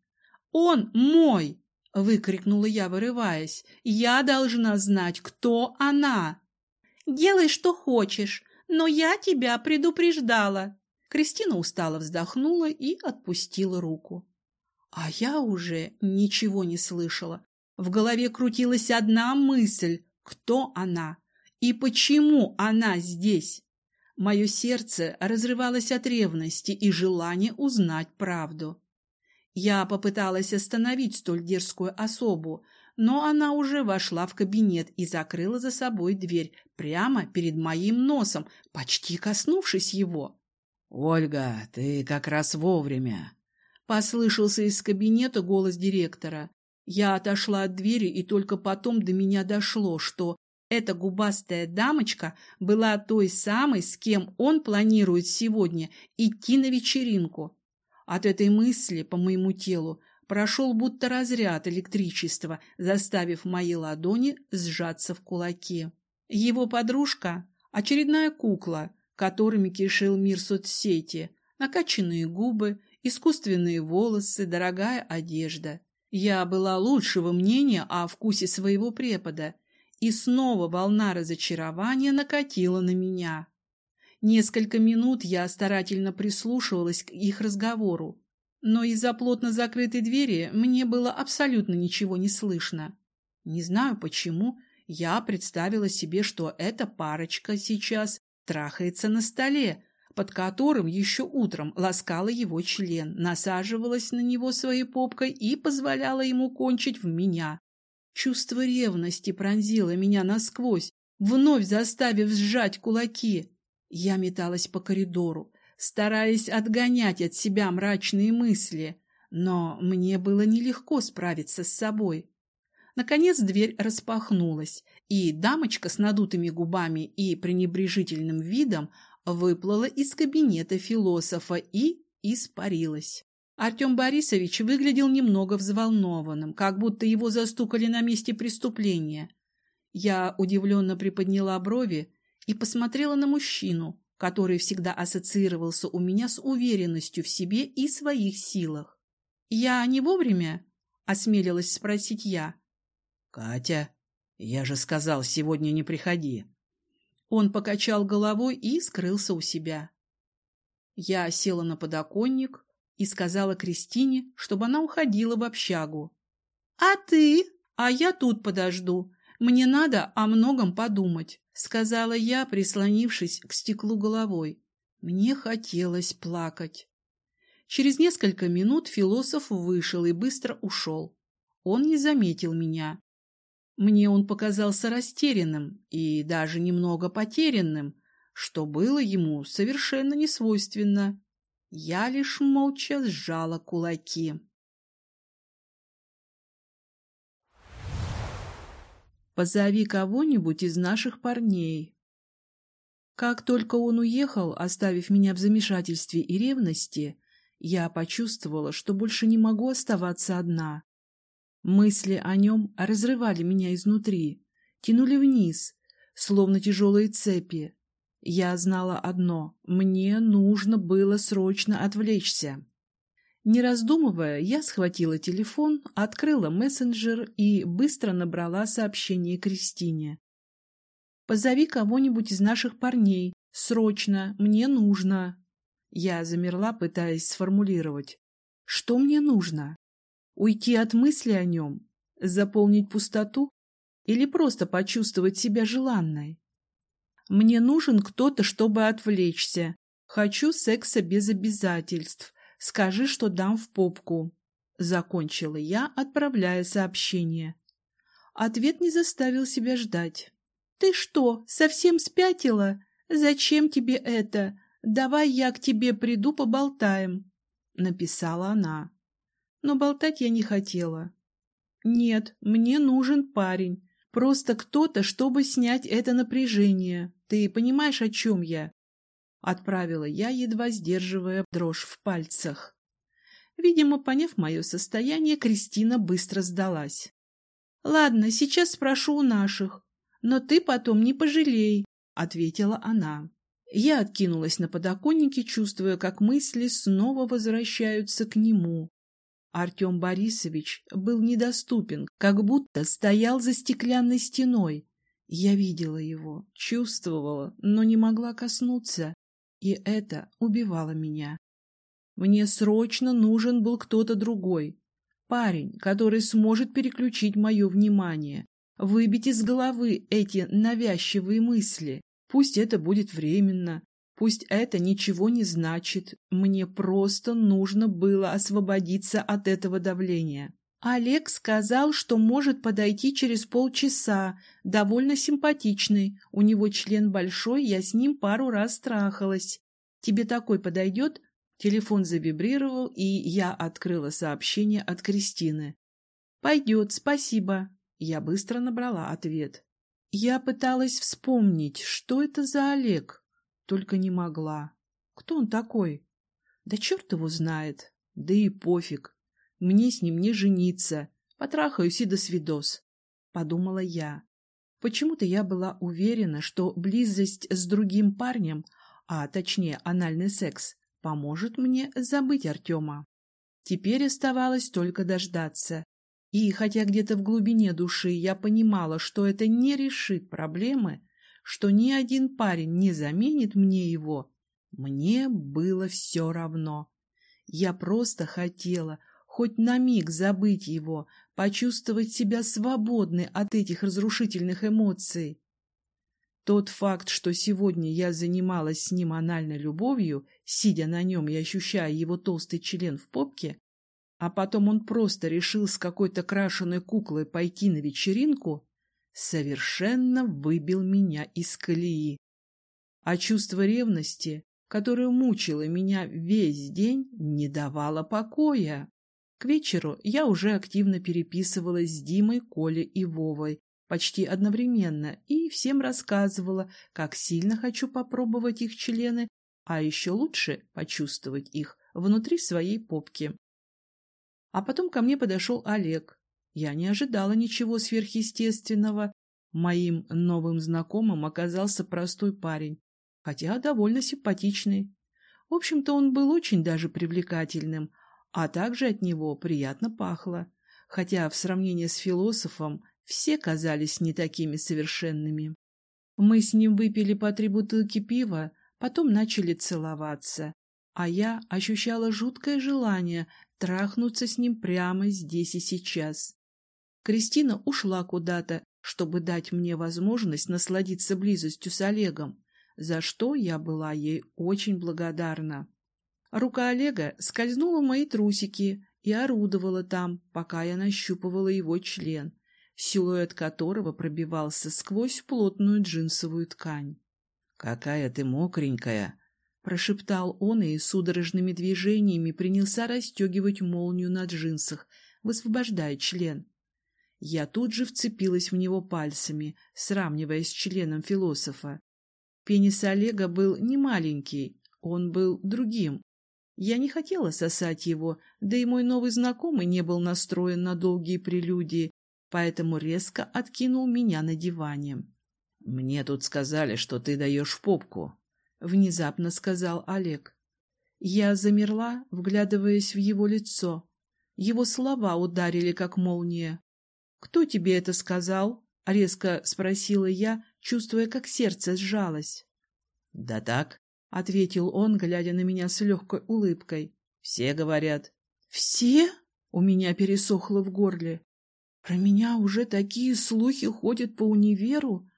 «Он мой!» — выкрикнула я, вырываясь. «Я должна знать, кто она!» «Делай, что хочешь, но я тебя предупреждала!» Кристина устало вздохнула и отпустила руку. А я уже ничего не слышала. В голове крутилась одна мысль — кто она и почему она здесь? Мое сердце разрывалось от ревности и желания узнать правду. Я попыталась остановить столь дерзкую особу, но она уже вошла в кабинет и закрыла за собой дверь прямо перед моим носом, почти коснувшись его. «Ольга, ты как раз вовремя!» Послышался из кабинета голос директора. Я отошла от двери, и только потом до меня дошло, что эта губастая дамочка была той самой, с кем он планирует сегодня идти на вечеринку. От этой мысли по моему телу прошел будто разряд электричества, заставив мои ладони сжаться в кулаки. Его подружка – очередная кукла, которыми кишил мир соцсети, накачанные губы, искусственные волосы, дорогая одежда. Я была лучшего мнения о вкусе своего препода – и снова волна разочарования накатила на меня. Несколько минут я старательно прислушивалась к их разговору, но из-за плотно закрытой двери мне было абсолютно ничего не слышно. Не знаю почему, я представила себе, что эта парочка сейчас трахается на столе, под которым еще утром ласкала его член, насаживалась на него своей попкой и позволяла ему кончить в меня. Чувство ревности пронзило меня насквозь, вновь заставив сжать кулаки. Я металась по коридору, стараясь отгонять от себя мрачные мысли, но мне было нелегко справиться с собой. Наконец дверь распахнулась, и дамочка с надутыми губами и пренебрежительным видом выплыла из кабинета философа и испарилась. Артем Борисович выглядел немного взволнованным, как будто его застукали на месте преступления. Я удивленно приподняла брови и посмотрела на мужчину, который всегда ассоциировался у меня с уверенностью в себе и своих силах. «Я не вовремя?» — осмелилась спросить я. «Катя, я же сказал, сегодня не приходи». Он покачал головой и скрылся у себя. Я села на подоконник, и сказала Кристине, чтобы она уходила в общагу. «А ты? А я тут подожду. Мне надо о многом подумать», — сказала я, прислонившись к стеклу головой. Мне хотелось плакать. Через несколько минут философ вышел и быстро ушел. Он не заметил меня. Мне он показался растерянным и даже немного потерянным, что было ему совершенно несвойственно. Я лишь молча сжала кулаки. Позови кого-нибудь из наших парней. Как только он уехал, оставив меня в замешательстве и ревности, я почувствовала, что больше не могу оставаться одна. Мысли о нем разрывали меня изнутри, тянули вниз, словно тяжелые цепи, я знала одно — мне нужно было срочно отвлечься. Не раздумывая, я схватила телефон, открыла мессенджер и быстро набрала сообщение Кристине. «Позови кого-нибудь из наших парней. Срочно. Мне нужно». Я замерла, пытаясь сформулировать. «Что мне нужно? Уйти от мысли о нем? Заполнить пустоту? Или просто почувствовать себя желанной?» Мне нужен кто-то, чтобы отвлечься. Хочу секса без обязательств. Скажи, что дам в попку. Закончила я, отправляя сообщение. Ответ не заставил себя ждать. «Ты что, совсем спятила? Зачем тебе это? Давай я к тебе приду, поболтаем», — написала она. Но болтать я не хотела. «Нет, мне нужен парень. Просто кто-то, чтобы снять это напряжение. Ты понимаешь, о чем я?» Отправила я, едва сдерживая дрожь в пальцах. Видимо, поняв мое состояние, Кристина быстро сдалась. «Ладно, сейчас спрошу у наших, но ты потом не пожалей», — ответила она. Я откинулась на подоконнике, чувствуя, как мысли снова возвращаются к нему. Артем Борисович был недоступен, как будто стоял за стеклянной стеной. Я видела его, чувствовала, но не могла коснуться, и это убивало меня. Мне срочно нужен был кто-то другой. Парень, который сможет переключить мое внимание, выбить из головы эти навязчивые мысли. Пусть это будет временно, пусть это ничего не значит, мне просто нужно было освободиться от этого давления. Олег сказал, что может подойти через полчаса, довольно симпатичный, у него член большой, я с ним пару раз трахалась. Тебе такой подойдет? Телефон завибрировал, и я открыла сообщение от Кристины. «Пойдет, спасибо». Я быстро набрала ответ. Я пыталась вспомнить, что это за Олег, только не могла. Кто он такой? Да черт его знает. Да и пофиг. Мне с ним не жениться. Потрахаюсь и до свидос. Подумала я. Почему-то я была уверена, что близость с другим парнем, а точнее анальный секс, поможет мне забыть Артема. Теперь оставалось только дождаться. И хотя где-то в глубине души я понимала, что это не решит проблемы, что ни один парень не заменит мне его, мне было все равно. Я просто хотела хоть на миг забыть его, почувствовать себя свободной от этих разрушительных эмоций. Тот факт, что сегодня я занималась с ним анальной любовью, сидя на нем и ощущая его толстый член в попке, а потом он просто решил с какой-то крашеной куклой пойти на вечеринку, совершенно выбил меня из колеи. А чувство ревности, которое мучило меня весь день, не давало покоя. К вечеру я уже активно переписывалась с Димой, Колей и Вовой, почти одновременно и всем рассказывала, как сильно хочу попробовать их члены, а еще лучше почувствовать их внутри своей попки. А потом ко мне подошел Олег. Я не ожидала ничего сверхъестественного. Моим новым знакомым оказался простой парень, хотя довольно симпатичный. В общем-то, он был очень даже привлекательным, а также от него приятно пахло, хотя в сравнении с философом все казались не такими совершенными. Мы с ним выпили по три бутылки пива, потом начали целоваться, а я ощущала жуткое желание трахнуться с ним прямо здесь и сейчас. Кристина ушла куда-то, чтобы дать мне возможность насладиться близостью с Олегом, за что я была ей очень благодарна. Рука Олега скользнула в мои трусики и орудовала там, пока я нащупывала его член, силуэт которого пробивался сквозь плотную джинсовую ткань. «Какая ты мокренькая!» — прошептал он и судорожными движениями принялся расстегивать молнию на джинсах, высвобождая член. Я тут же вцепилась в него пальцами, сравнивая с членом философа. Пенис Олега был не маленький, он был другим. Я не хотела сосать его, да и мой новый знакомый не был настроен на долгие прелюдии, поэтому резко откинул меня на диване. «Мне тут сказали, что ты даешь попку», — внезапно сказал Олег. Я замерла, вглядываясь в его лицо. Его слова ударили, как молния. «Кто тебе это сказал?» — резко спросила я, чувствуя, как сердце сжалось. «Да так», — ответил он, глядя на меня с легкой улыбкой. «Все говорят». «Все?» — у меня пересохло в горле. Про меня уже такие слухи ходят по универу.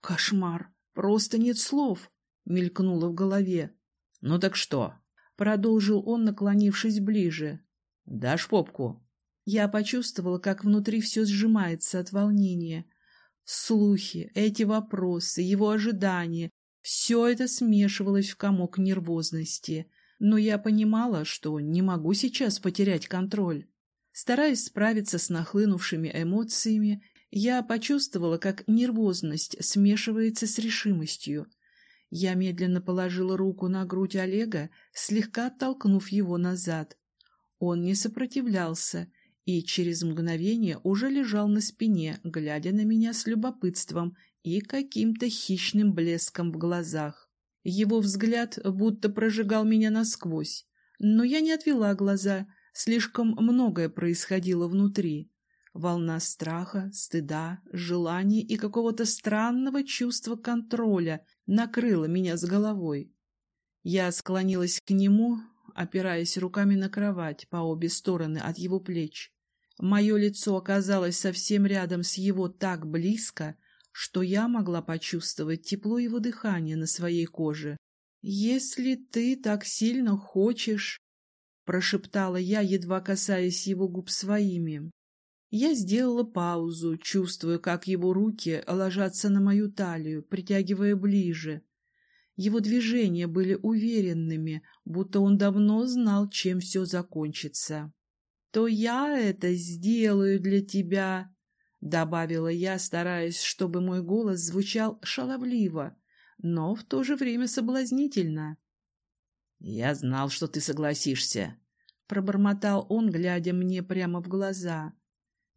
Кошмар, просто нет слов, мелькнуло в голове. Ну так что? Продолжил он, наклонившись ближе. Дашь попку? Я почувствовала, как внутри все сжимается от волнения. Слухи, эти вопросы, его ожидания — все это смешивалось в комок нервозности. Но я понимала, что не могу сейчас потерять контроль. Стараясь справиться с нахлынувшими эмоциями, я почувствовала, как нервозность смешивается с решимостью. Я медленно положила руку на грудь Олега, слегка оттолкнув его назад. Он не сопротивлялся и через мгновение уже лежал на спине, глядя на меня с любопытством и каким-то хищным блеском в глазах. Его взгляд будто прожигал меня насквозь, но я не отвела глаза, слишком многое происходило внутри. Волна страха, стыда, желаний и какого-то странного чувства контроля накрыла меня с головой. Я склонилась к нему, опираясь руками на кровать по обе стороны от его плеч. Мое лицо оказалось совсем рядом с его так близко, что я могла почувствовать тепло его дыхания на своей коже. «Если ты так сильно хочешь...» — прошептала я, едва касаясь его губ своими. Я сделала паузу, чувствуя, как его руки ложатся на мою талию, притягивая ближе. Его движения были уверенными, будто он давно знал, чем все закончится. «То я это сделаю для тебя», — добавила я, стараясь, чтобы мой голос звучал шаловливо, но в то же время соблазнительно. «Я знал, что ты согласишься», — пробормотал он, глядя мне прямо в глаза.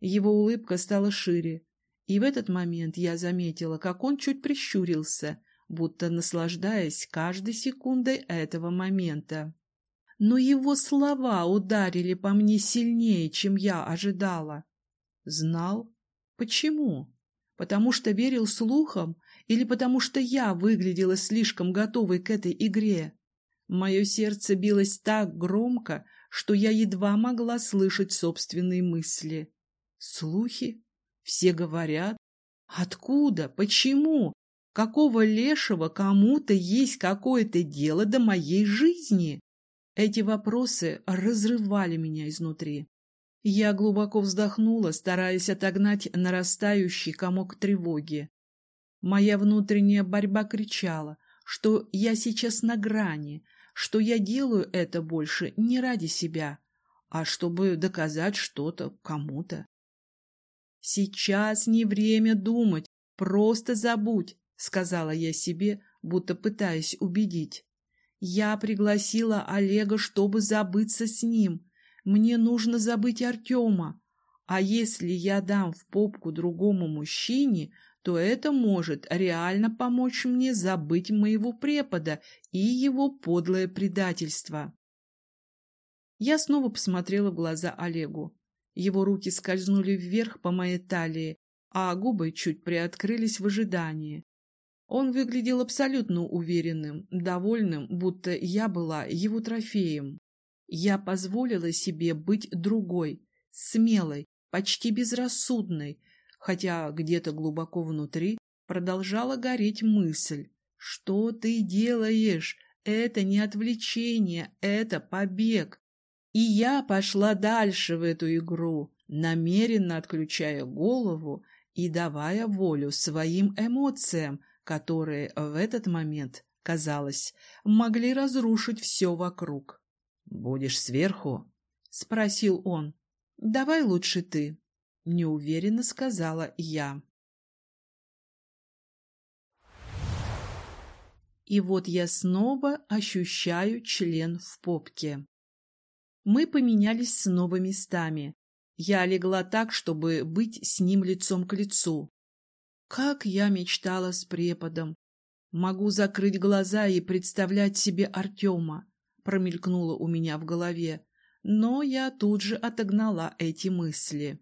Его улыбка стала шире, и в этот момент я заметила, как он чуть прищурился, будто наслаждаясь каждой секундой этого момента. Но его слова ударили по мне сильнее, чем я ожидала. Знал, Почему? Потому что верил слухам или потому что я выглядела слишком готовой к этой игре? Мое сердце билось так громко, что я едва могла слышать собственные мысли. Слухи? Все говорят. Откуда? Почему? Какого лешего кому-то есть какое-то дело до моей жизни? Эти вопросы разрывали меня изнутри. Я глубоко вздохнула, стараясь отогнать нарастающий комок тревоги. Моя внутренняя борьба кричала, что я сейчас на грани, что я делаю это больше не ради себя, а чтобы доказать что-то кому-то. «Сейчас не время думать, просто забудь», — сказала я себе, будто пытаясь убедить. Я пригласила Олега, чтобы забыться с ним, мне нужно забыть Артема. А если я дам в попку другому мужчине, то это может реально помочь мне забыть моего препода и его подлое предательство. Я снова посмотрела в глаза Олегу. Его руки скользнули вверх по моей талии, а губы чуть приоткрылись в ожидании. Он выглядел абсолютно уверенным, довольным, будто я была его трофеем. Я позволила себе быть другой, смелой, почти безрассудной, хотя где-то глубоко внутри продолжала гореть мысль. «Что ты делаешь? Это не отвлечение, это побег». И я пошла дальше в эту игру, намеренно отключая голову и давая волю своим эмоциям, которые в этот момент, казалось, могли разрушить все вокруг. «Будешь сверху?» — спросил он. «Давай лучше ты», — неуверенно сказала я. И вот я снова ощущаю член в попке. Мы поменялись снова местами. Я легла так, чтобы быть с ним лицом к лицу. Как я мечтала с преподом. Могу закрыть глаза и представлять себе Артема промелькнуло у меня в голове, но я тут же отогнала эти мысли.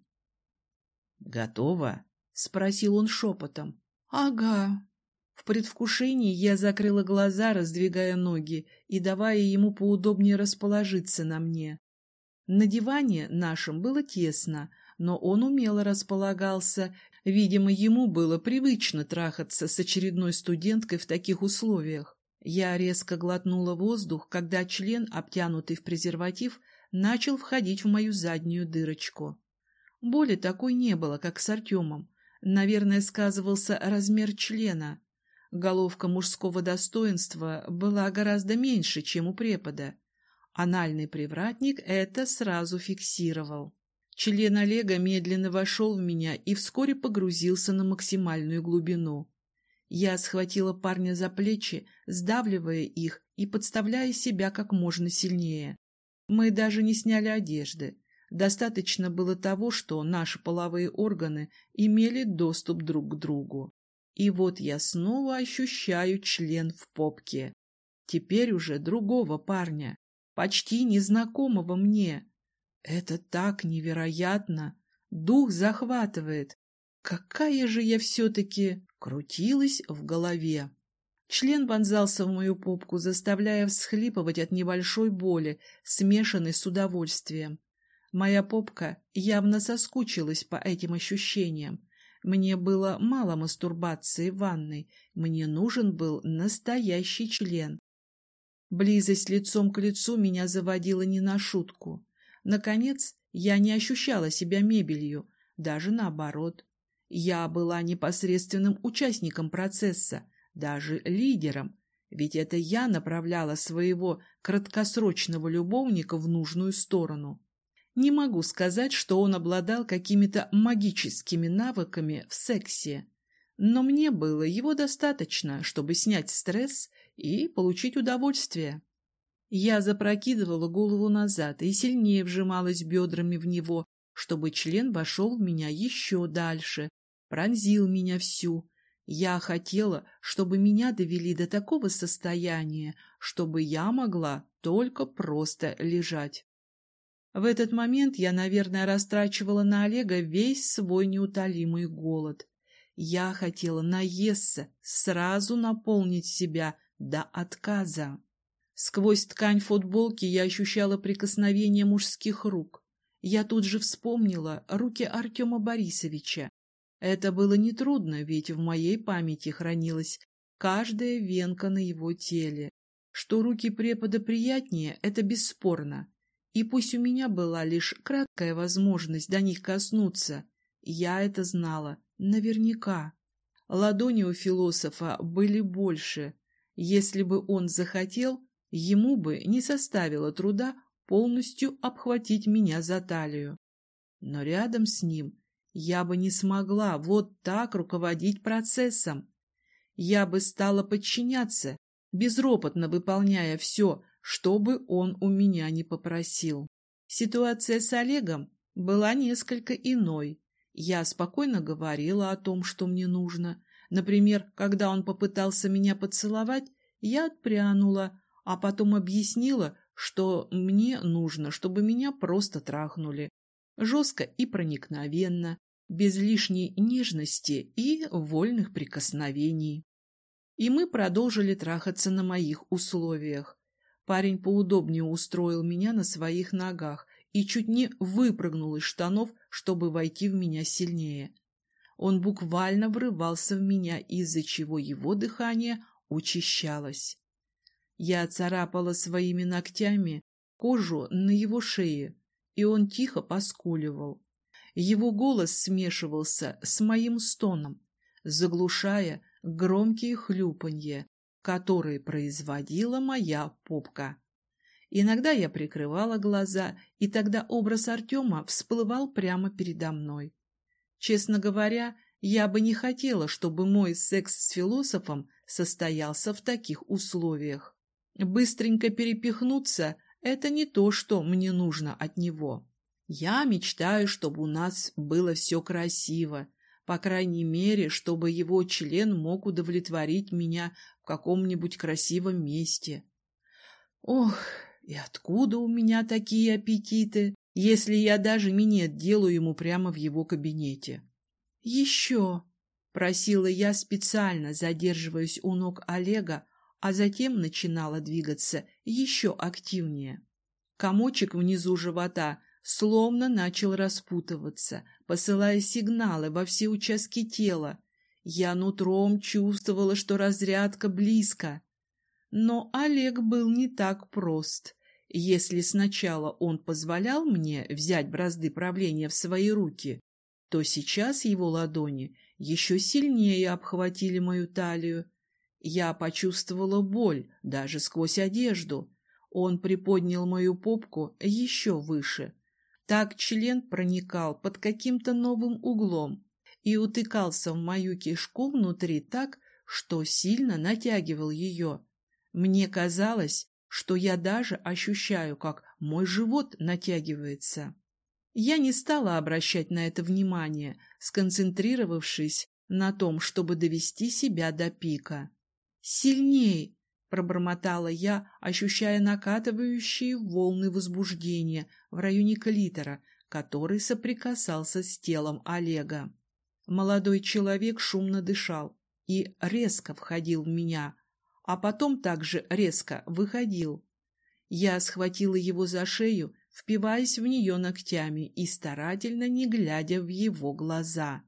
«Готово?» — спросил он шепотом. «Ага». В предвкушении я закрыла глаза, раздвигая ноги и давая ему поудобнее расположиться на мне. На диване нашем было тесно, но он умело располагался. Видимо, ему было привычно трахаться с очередной студенткой в таких условиях. Я резко глотнула воздух, когда член, обтянутый в презерватив, начал входить в мою заднюю дырочку. Боли такой не было, как с Артемом. Наверное, сказывался размер члена. Головка мужского достоинства была гораздо меньше, чем у препода. Анальный привратник это сразу фиксировал. Член Олега медленно вошел в меня и вскоре погрузился на максимальную глубину. Я схватила парня за плечи, сдавливая их и подставляя себя как можно сильнее. Мы даже не сняли одежды. Достаточно было того, что наши половые органы имели доступ друг к другу. И вот я снова ощущаю член в попке. Теперь уже другого парня, почти незнакомого мне. Это так невероятно. Дух захватывает. Какая же я все-таки крутилась в голове. Член вонзался в мою попку, заставляя всхлипывать от небольшой боли, смешанной с удовольствием. Моя попка явно соскучилась по этим ощущениям. Мне было мало мастурбации в ванной, мне нужен был настоящий член. Близость лицом к лицу меня заводила не на шутку. Наконец, я не ощущала себя мебелью, даже наоборот. Я была непосредственным участником процесса, даже лидером, ведь это я направляла своего краткосрочного любовника в нужную сторону. Не могу сказать, что он обладал какими-то магическими навыками в сексе, но мне было его достаточно, чтобы снять стресс и получить удовольствие. Я запрокидывала голову назад и сильнее вжималась бедрами в него, чтобы член вошел в меня еще дальше, пронзил меня всю. Я хотела, чтобы меня довели до такого состояния, чтобы я могла только просто лежать. В этот момент я, наверное, растрачивала на Олега весь свой неутолимый голод. Я хотела наесться, сразу наполнить себя до отказа. Сквозь ткань футболки я ощущала прикосновение мужских рук. Я тут же вспомнила руки Артема Борисовича. Это было нетрудно, ведь в моей памяти хранилась каждая венка на его теле. Что руки препода приятнее, это бесспорно. И пусть у меня была лишь краткая возможность до них коснуться, я это знала наверняка. Ладони у философа были больше. Если бы он захотел, ему бы не составило труда полностью обхватить меня за талию. Но рядом с ним я бы не смогла вот так руководить процессом. Я бы стала подчиняться, безропотно выполняя все, что бы он у меня не попросил. Ситуация с Олегом была несколько иной. Я спокойно говорила о том, что мне нужно. Например, когда он попытался меня поцеловать, я отпрянула, а потом объяснила, что мне нужно, чтобы меня просто трахнули. Жестко и проникновенно, без лишней нежности и вольных прикосновений. И мы продолжили трахаться на моих условиях. Парень поудобнее устроил меня на своих ногах и чуть не выпрыгнул из штанов, чтобы войти в меня сильнее. Он буквально врывался в меня, из-за чего его дыхание учащалось. Я царапала своими ногтями кожу на его шее, и он тихо поскуливал. Его голос смешивался с моим стоном, заглушая громкие хлюпанье, которые производила моя попка. Иногда я прикрывала глаза, и тогда образ Артема всплывал прямо передо мной. Честно говоря, я бы не хотела, чтобы мой секс с философом состоялся в таких условиях. Быстренько перепихнуться – это не то, что мне нужно от него. Я мечтаю, чтобы у нас было все красиво, по крайней мере, чтобы его член мог удовлетворить меня в каком-нибудь красивом месте. Ох, и откуда у меня такие аппетиты, если я даже минет делаю ему прямо в его кабинете? Еще, просила я специально, задерживаясь у ног Олега, а затем начинала двигаться еще активнее. Комочек внизу живота словно начал распутываться, посылая сигналы во все участки тела. Я нутром чувствовала, что разрядка близко. Но Олег был не так прост. Если сначала он позволял мне взять бразды правления в свои руки, то сейчас его ладони еще сильнее обхватили мою талию. Я почувствовала боль даже сквозь одежду. Он приподнял мою попку еще выше, так член проникал под каким-то новым углом и утыкался в мою кишку внутри так, что сильно натягивал ее. Мне казалось, что я даже ощущаю, как мой живот натягивается. Я не стала обращать на это внимание, сконцентрировавшись на том, чтобы довести себя до пика. «Сильней!» — пробормотала я, ощущая накатывающие волны возбуждения в районе клитора, который соприкасался с телом Олега. Молодой человек шумно дышал и резко входил в меня, а потом также резко выходил. Я схватила его за шею, впиваясь в нее ногтями и старательно не глядя в его глаза.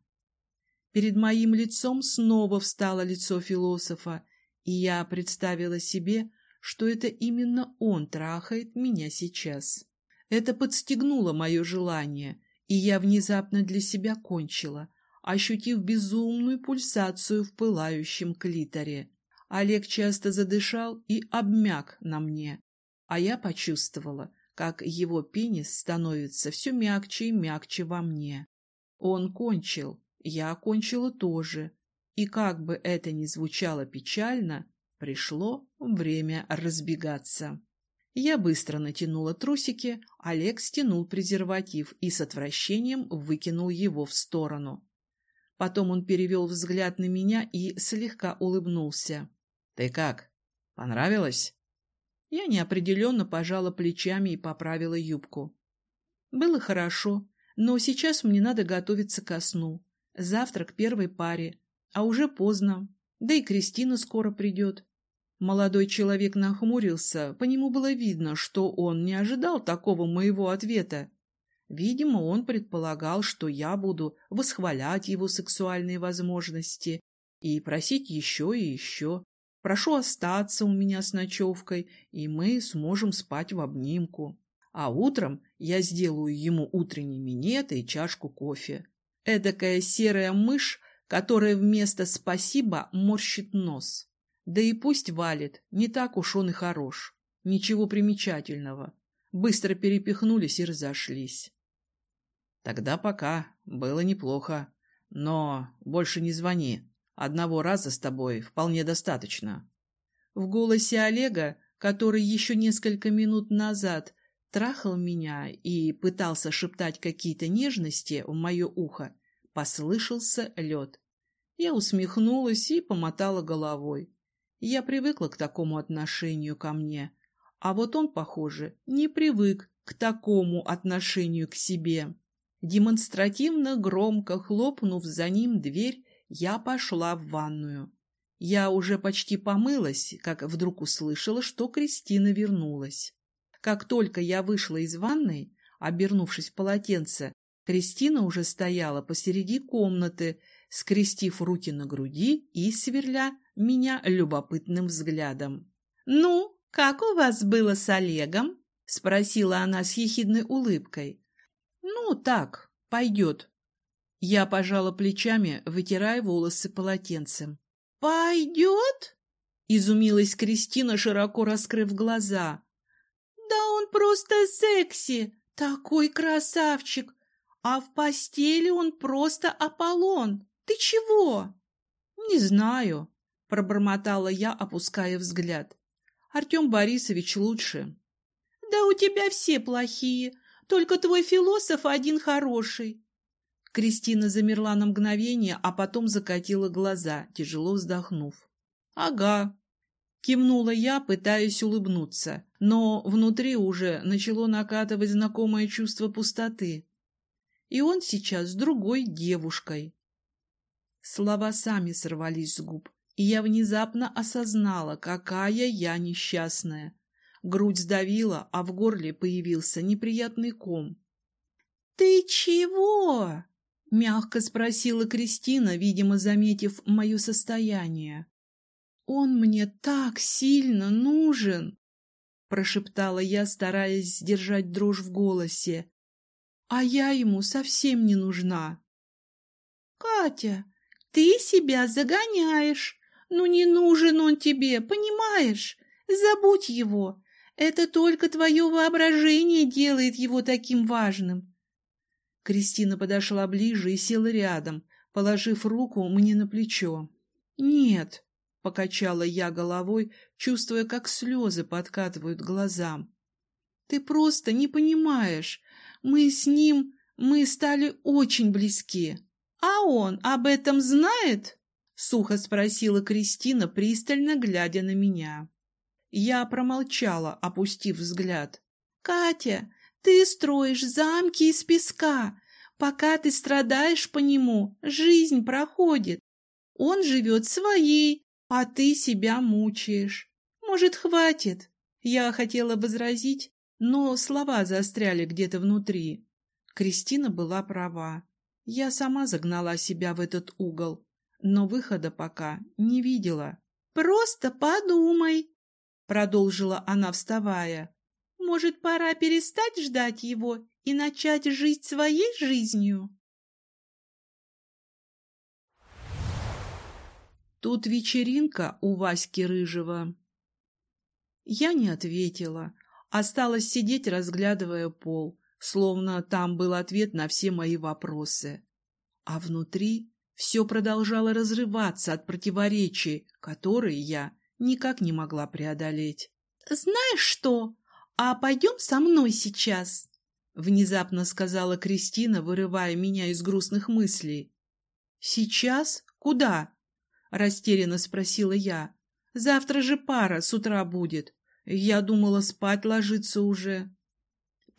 Перед моим лицом снова встало лицо философа, и я представила себе, что это именно он трахает меня сейчас. Это подстегнуло мое желание, и я внезапно для себя кончила, ощутив безумную пульсацию в пылающем клиторе. Олег часто задышал и обмяк на мне, а я почувствовала, как его пенис становится все мягче и мягче во мне. Он кончил, я кончила тоже, и как бы это ни звучало печально, пришло время разбегаться. Я быстро натянула трусики, Олег стянул презерватив и с отвращением выкинул его в сторону. Потом он перевел взгляд на меня и слегка улыбнулся. «Ты как? Понравилось?» Я неопределенно пожала плечами и поправила юбку. Было хорошо, но сейчас мне надо готовиться ко сну. Завтра к первой паре, а уже поздно, да и Кристина скоро придет. Молодой человек нахмурился, по нему было видно, что он не ожидал такого моего ответа. Видимо, он предполагал, что я буду восхвалять его сексуальные возможности и просить еще и еще. Прошу остаться у меня с ночевкой, и мы сможем спать в обнимку. А утром я сделаю ему утренний минет и чашку кофе. Эдакая серая мышь, которая вместо «спасибо» морщит нос. Да и пусть валит, не так уж он и хорош. Ничего примечательного. Быстро перепихнулись и разошлись. Тогда пока. Было неплохо. Но больше не звони. Одного раза с тобой вполне достаточно. В голосе Олега, который еще несколько минут назад трахал меня и пытался шептать какие-то нежности в мое ухо, послышался лед. Я усмехнулась и помотала головой. Я привыкла к такому отношению ко мне, а вот он, похоже, не привык к такому отношению к себе. Демонстративно громко хлопнув за ним дверь, я пошла в ванную. Я уже почти помылась, как вдруг услышала, что Кристина вернулась. Как только я вышла из ванной, обернувшись в полотенце, Кристина уже стояла посреди комнаты, скрестив руки на груди и сверля меня любопытным взглядом. «Ну, как у вас было с Олегом?» — спросила она с ехидной улыбкой. «Ну, так, пойдет», я пожала плечами, вытирая волосы полотенцем. «Пойдет?» — изумилась Кристина, широко раскрыв глаза. «Да он просто секси! Такой красавчик! А в постели он просто Аполлон! Ты чего?» «Не знаю», — пробормотала я, опуская взгляд. «Артем Борисович лучше». «Да у тебя все плохие, только твой философ один хороший. Кристина замерла на мгновение, а потом закатила глаза, тяжело вздохнув. «Ага», — кивнула я, пытаясь улыбнуться, но внутри уже начало накатывать знакомое чувство пустоты. И он сейчас с другой девушкой. Слова сами сорвались с губ, и я внезапно осознала, какая я несчастная. Грудь сдавила, а в горле появился неприятный ком. «Ты чего?» — мягко спросила Кристина, видимо, заметив мое состояние. «Он мне так сильно нужен!» — прошептала я, стараясь сдержать дрожь в голосе. «А я ему совсем не нужна!» «Катя, ты себя загоняешь! Ну не нужен он тебе, понимаешь? Забудь его! Это только твое воображение делает его таким важным!» Кристина подошла ближе и села рядом, положив руку мне на плечо. «Нет», — покачала я головой, чувствуя, как слезы подкатывают глазам. «Ты просто не понимаешь. Мы с ним, мы стали очень близки. А он об этом знает? Сухо спросила Кристина, пристально глядя на меня. Я промолчала, опустив взгляд. «Катя, ты строишь замки из песка. Пока ты страдаешь по нему, жизнь проходит. Он живет своей, а ты себя мучаешь. Может, хватит?» Я хотела возразить, но слова застряли где-то внутри. Кристина была права. Я сама загнала себя в этот угол, но выхода пока не видела. «Просто подумай», — продолжила она, вставая. «Может, пора перестать ждать его и начать жить своей жизнью?» Тут вечеринка у Васьки Рыжего. Я не ответила, осталась сидеть, разглядывая пол словно там был ответ на все мои вопросы. А внутри все продолжало разрываться от противоречий, которые я никак не могла преодолеть. «Знаешь что? А пойдем со мной сейчас?» Внезапно сказала Кристина, вырывая меня из грустных мыслей. «Сейчас? Куда?» Растерянно спросила я. «Завтра же пара с утра будет. Я думала, спать ложиться уже».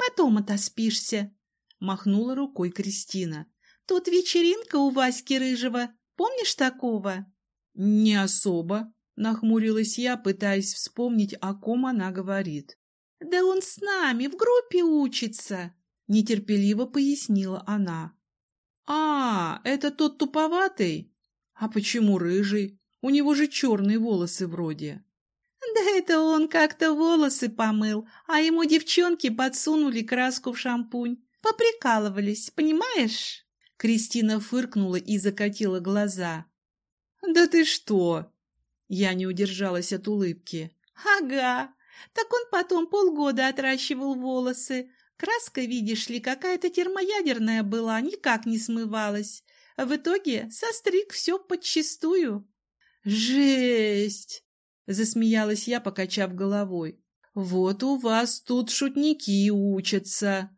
Потом отоспишься, — махнула рукой Кристина. Тут вечеринка у Васьки Рыжего. Помнишь такого? Не особо, — нахмурилась я, пытаясь вспомнить, о ком она говорит. Да он с нами в группе учится, — нетерпеливо пояснила она. А, это тот туповатый? А почему рыжий? У него же черные волосы вроде. Да это он как-то волосы помыл, а ему девчонки подсунули краску в шампунь. Поприкалывались, понимаешь? Кристина фыркнула и закатила глаза. «Да ты что?» Я не удержалась от улыбки. «Ага, так он потом полгода отращивал волосы. Краска, видишь ли, какая-то термоядерная была, никак не смывалась. В итоге состриг все подчистую». «Жесть!» Засмеялась я, покачав головой. Вот у вас тут шутники учатся.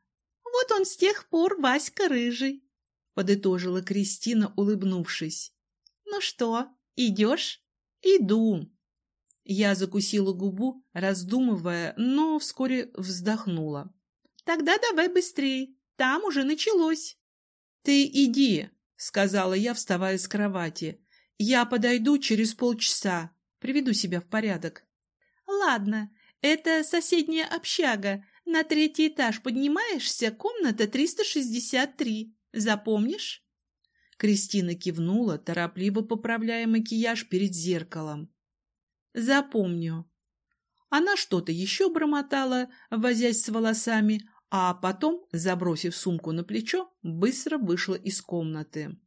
Вот он с тех пор Васька Рыжий, подытожила Кристина, улыбнувшись. Ну что, идешь? Иду. Я закусила губу, раздумывая, но вскоре вздохнула. Тогда давай быстрее, там уже началось. Ты иди, сказала я, вставая с кровати. Я подойду через полчаса. Приведу себя в порядок. Ладно, это соседняя общага. На третий этаж поднимаешься, комната 363. Запомнишь? Кристина кивнула, торопливо поправляя макияж перед зеркалом. Запомню. Она что-то еще бормотала, возясь с волосами, а потом, забросив сумку на плечо, быстро вышла из комнаты.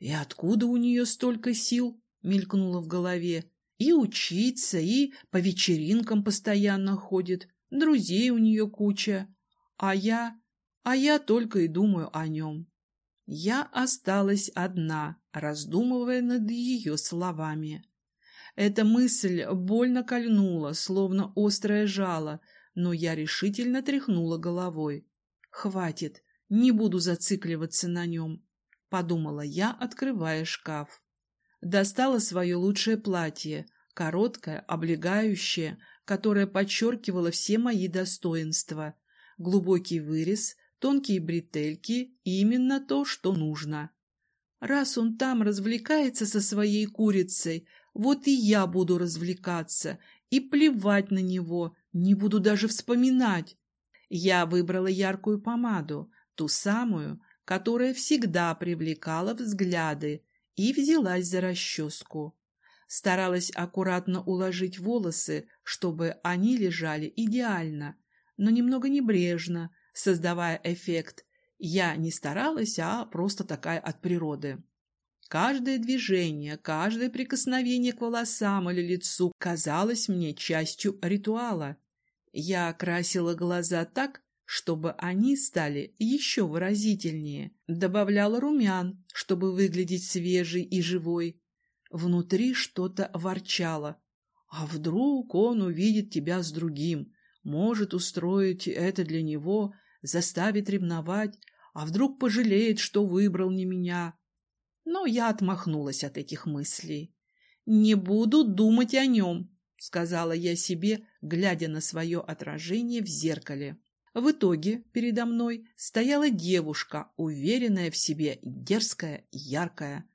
«И откуда у нее столько сил?» — мелькнуло в голове. И учиться, и по вечеринкам постоянно ходит, друзей у нее куча. А я... а я только и думаю о нем. Я осталась одна, раздумывая над ее словами. Эта мысль больно кольнула, словно острое жало, но я решительно тряхнула головой. «Хватит, не буду зацикливаться на нем», — подумала я, открывая шкаф. Достала свое лучшее платье, короткое, облегающее, которое подчеркивало все мои достоинства. Глубокий вырез, тонкие бретельки – именно то, что нужно. Раз он там развлекается со своей курицей, вот и я буду развлекаться, и плевать на него, не буду даже вспоминать. Я выбрала яркую помаду, ту самую, которая всегда привлекала взгляды, и взялась за расческу. Старалась аккуратно уложить волосы, чтобы они лежали идеально, но немного небрежно, создавая эффект. Я не старалась, а просто такая от природы. Каждое движение, каждое прикосновение к волосам или лицу казалось мне частью ритуала. Я окрасила глаза так, чтобы они стали еще выразительнее, добавляла румян, чтобы выглядеть свежей и живой, Внутри что-то ворчало. А вдруг он увидит тебя с другим, может устроить это для него, заставит ревновать, а вдруг пожалеет, что выбрал не меня. Но я отмахнулась от этих мыслей. «Не буду думать о нем», — сказала я себе, глядя на свое отражение в зеркале. В итоге передо мной стояла девушка, уверенная в себе, дерзкая, яркая.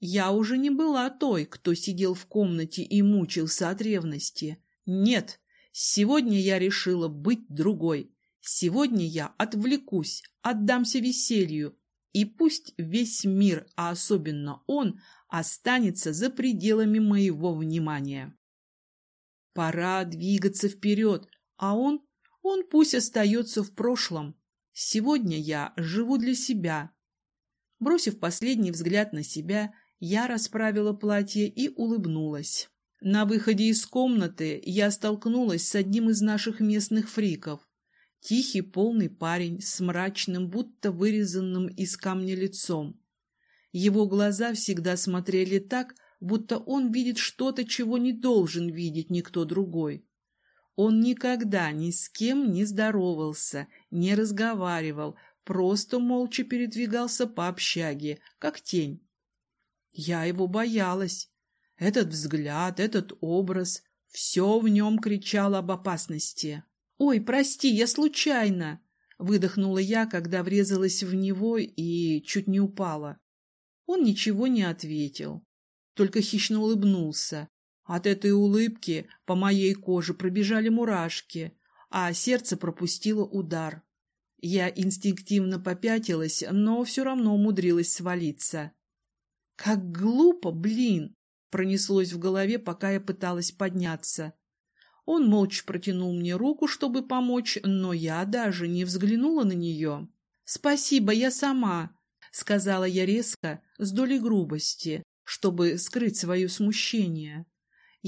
Я уже не была той, кто сидел в комнате и мучился от ревности. Нет, сегодня я решила быть другой. Сегодня я отвлекусь, отдамся веселью, и пусть весь мир, а особенно он, останется за пределами моего внимания. Пора двигаться вперед, а он, он пусть остается в прошлом. Сегодня я живу для себя. Бросив последний взгляд на себя, я расправила платье и улыбнулась. На выходе из комнаты я столкнулась с одним из наших местных фриков. Тихий, полный парень с мрачным, будто вырезанным из камня лицом. Его глаза всегда смотрели так, будто он видит что-то, чего не должен видеть никто другой. Он никогда ни с кем не здоровался, не разговаривал, просто молча передвигался по общаге, как тень. Я его боялась. Этот взгляд, этот образ, все в нем кричало об опасности. «Ой, прости, я случайно!» — выдохнула я, когда врезалась в него и чуть не упала. Он ничего не ответил, только хищно улыбнулся. От этой улыбки по моей коже пробежали мурашки, а сердце пропустило удар. Я инстинктивно попятилась, но все равно умудрилась свалиться. «Как глупо, блин!» — пронеслось в голове, пока я пыталась подняться. Он молча протянул мне руку, чтобы помочь, но я даже не взглянула на нее. «Спасибо, я сама», — сказала я резко, с долей грубости, чтобы скрыть свое смущение.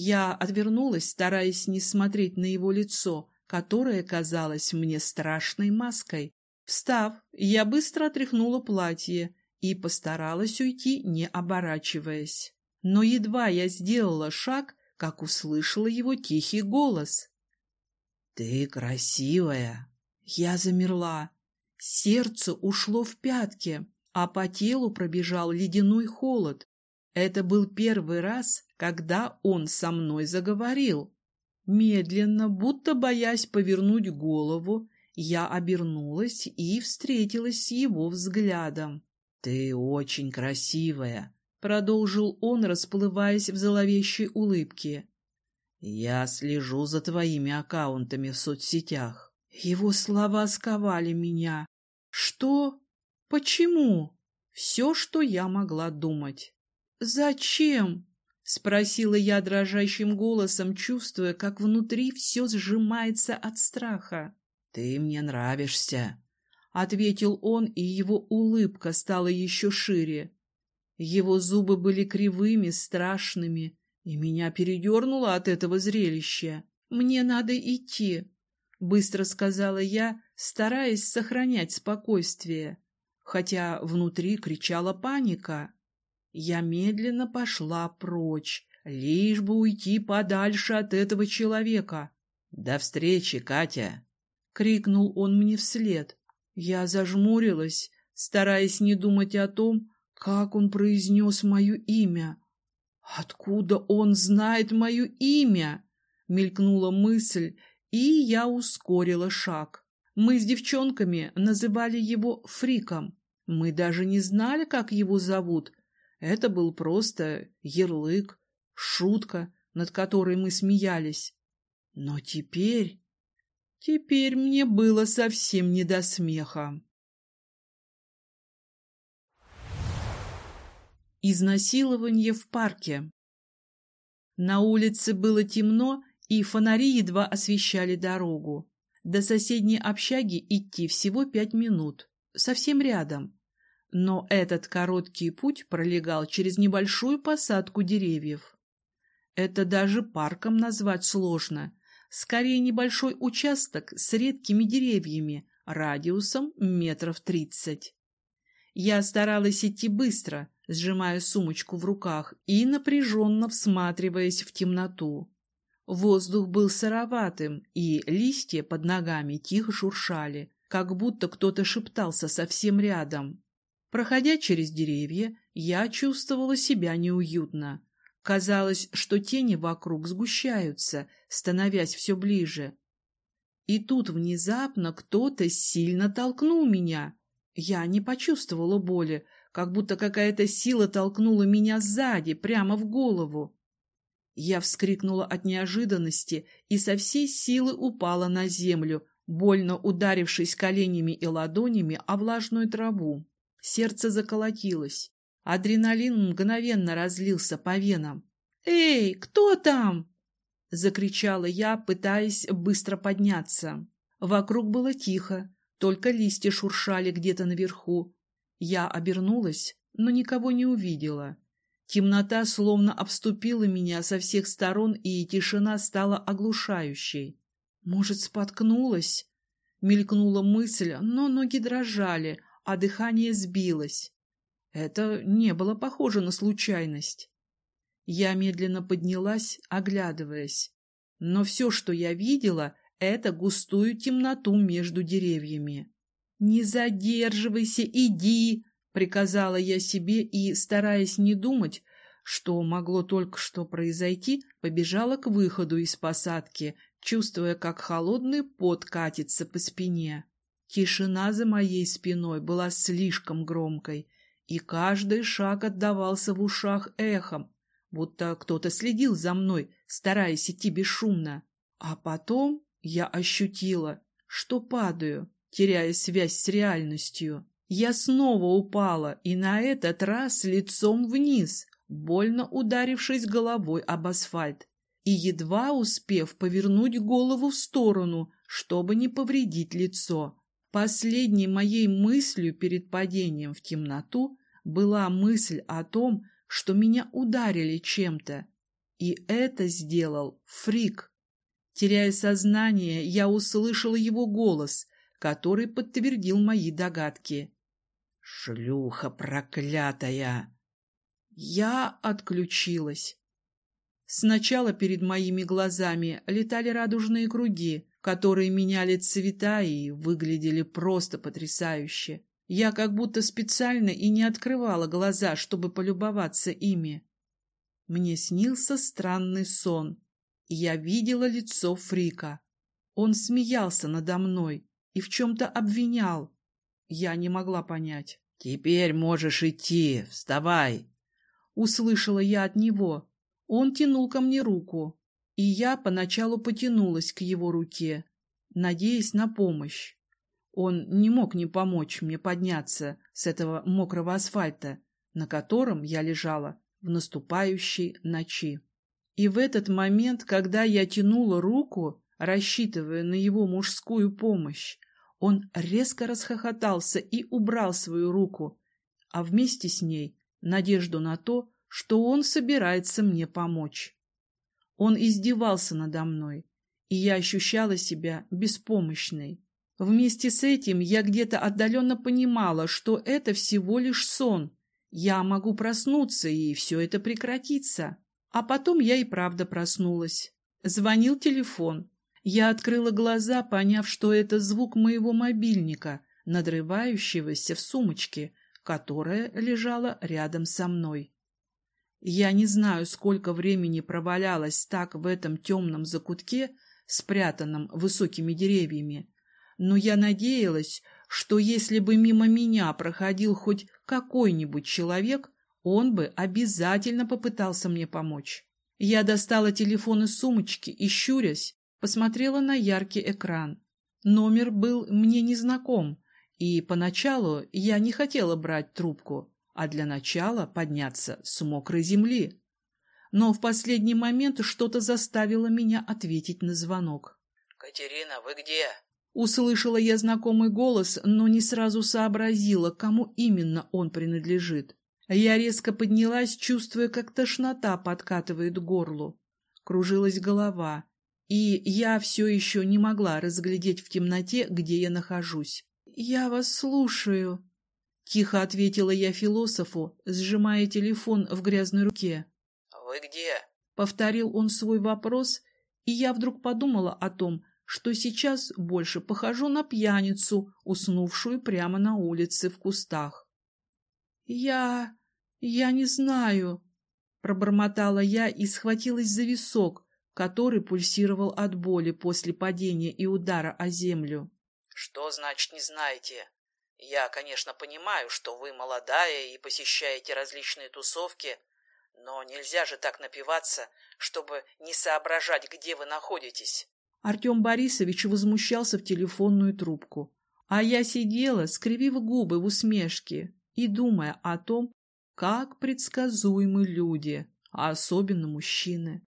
Я отвернулась, стараясь не смотреть на его лицо, которое казалось мне страшной маской. Встав, я быстро отряхнула платье и постаралась уйти, не оборачиваясь. Но едва я сделала шаг, как услышала его тихий голос. «Ты красивая!» Я замерла. Сердце ушло в пятки, а по телу пробежал ледяной холод. Это был первый раз, когда он со мной заговорил. Медленно, будто боясь повернуть голову, я обернулась и встретилась с его взглядом. «Ты очень красивая», — продолжил он, расплываясь в зловещей улыбке. «Я слежу за твоими аккаунтами в соцсетях». Его слова сковали меня. «Что? Почему?» Все, что я могла думать. «Зачем?» — спросила я дрожащим голосом, чувствуя, как внутри все сжимается от страха. «Ты мне нравишься», — ответил он, и его улыбка стала еще шире. Его зубы были кривыми, страшными, и меня передернуло от этого зрелища. «Мне надо идти», — быстро сказала я, стараясь сохранять спокойствие, хотя внутри кричала паника. Я медленно пошла прочь, лишь бы уйти подальше от этого человека. «До встречи, Катя!» — крикнул он мне вслед. Я зажмурилась, стараясь не думать о том, как он произнес мое имя? Откуда он знает мое имя? Мелькнула мысль, и я ускорила шаг. Мы с девчонками называли его Фриком. Мы даже не знали, как его зовут. Это был просто ярлык, шутка, над которой мы смеялись. Но теперь... Теперь мне было совсем не до смеха. Изнасилование в парке. На улице было темно, и фонари едва освещали дорогу. До соседней общаги идти всего пять минут, совсем рядом. Но этот короткий путь пролегал через небольшую посадку деревьев. Это даже парком назвать сложно. Скорее небольшой участок с редкими деревьями, радиусом метров тридцать. Я старалась идти быстро, сжимая сумочку в руках и напряженно всматриваясь в темноту. Воздух был сыроватым, и листья под ногами тихо шуршали, как будто кто-то шептался совсем рядом. Проходя через деревья, я чувствовала себя неуютно. Казалось, что тени вокруг сгущаются, становясь все ближе. И тут внезапно кто-то сильно толкнул меня. Я не почувствовала боли, как будто какая-то сила толкнула меня сзади, прямо в голову. Я вскрикнула от неожиданности и со всей силы упала на землю, больно ударившись коленями и ладонями о влажную траву. Сердце заколотилось. Адреналин мгновенно разлился по венам. «Эй, кто там?» — закричала я, пытаясь быстро подняться. Вокруг было тихо, только листья шуршали где-то наверху. Я обернулась, но никого не увидела. Темнота словно обступила меня со всех сторон, и тишина стала оглушающей. Может, споткнулась? Мелькнула мысль, но ноги дрожали, а дыхание сбилось. Это не было похоже на случайность. Я медленно поднялась, оглядываясь. Но все, что я видела, это густую темноту между деревьями. «Не задерживайся, иди!» — приказала я себе и, стараясь не думать, что могло только что произойти, побежала к выходу из посадки, чувствуя, как холодный пот катится по спине. Тишина за моей спиной была слишком громкой, и каждый шаг отдавался в ушах эхом, будто кто-то следил за мной, стараясь идти бесшумно. А потом я ощутила, что падаю, теряя связь с реальностью. Я снова упала, и на этот раз лицом вниз, больно ударившись головой об асфальт, и едва успев повернуть голову в сторону, чтобы не повредить лицо. Последней моей мыслью перед падением в темноту была мысль о том, что меня ударили чем-то. И это сделал Фрик. Теряя сознание, я услышала его голос, который подтвердил мои догадки. «Шлюха проклятая!» Я отключилась. Сначала перед моими глазами летали радужные круги, которые меняли цвета и выглядели просто потрясающе. Я как будто специально и не открывала глаза, чтобы полюбоваться ими. Мне снился странный сон, я видела лицо Фрика. Он смеялся надо мной и в чем-то обвинял. Я не могла понять. «Теперь можешь идти, вставай!» Услышала я от него. Он тянул ко мне руку, и я поначалу потянулась к его руке, надеясь на помощь. Он не мог не помочь мне подняться с этого мокрого асфальта, на котором я лежала в наступающей ночи. И в этот момент, когда я тянула руку, рассчитывая на его мужскую помощь, он резко расхохотался и убрал свою руку, а вместе с ней надежду на то, что он собирается мне помочь. Он издевался надо мной, и я ощущала себя беспомощной. Вместе с этим я где-то отдаленно понимала, что это всего лишь сон. Я могу проснуться, и все это прекратится. А потом я и правда проснулась. Звонил телефон. Я открыла глаза, поняв, что это звук моего мобильника, надрывающегося в сумочке, которая лежала рядом со мной. Я не знаю, сколько времени провалялась так в этом темном закутке, спрятанном высокими деревьями, но я надеялась, что если бы мимо меня проходил хоть какой-нибудь человек, он бы обязательно попытался мне помочь. Я достала телефон из сумочки и, щурясь, посмотрела на яркий экран. Номер был мне незнаком, и поначалу я не хотела брать трубку, а для начала подняться с мокрой земли. Но в последний момент что-то заставило меня ответить на звонок. «Катерина, вы где?» Услышала я знакомый голос, но не сразу сообразила, кому именно он принадлежит. Я резко поднялась, чувствуя, как тошнота подкатывает к горлу. Кружилась голова, и я все еще не могла разглядеть в темноте, где я нахожусь. «Я вас слушаю», — тихо ответила я философу, сжимая телефон в грязной руке. «Вы где?» — повторил он свой вопрос, и я вдруг подумала о том, что сейчас больше похожу на пьяницу, уснувшую прямо на улице в кустах. Я... я не знаю, пробормотала я и схватилась за висок, который пульсировал от боли после падения и удара о землю. Что значит не знаете? Я, конечно, понимаю, что вы молодая и посещаете различные тусовки, но нельзя же так напиваться, чтобы не соображать, где вы находитесь. Артем Борисович возмущался в телефонную трубку, а я сидела, скривив губы в усмешке и думая о том, как предсказуемы люди, а особенно мужчины.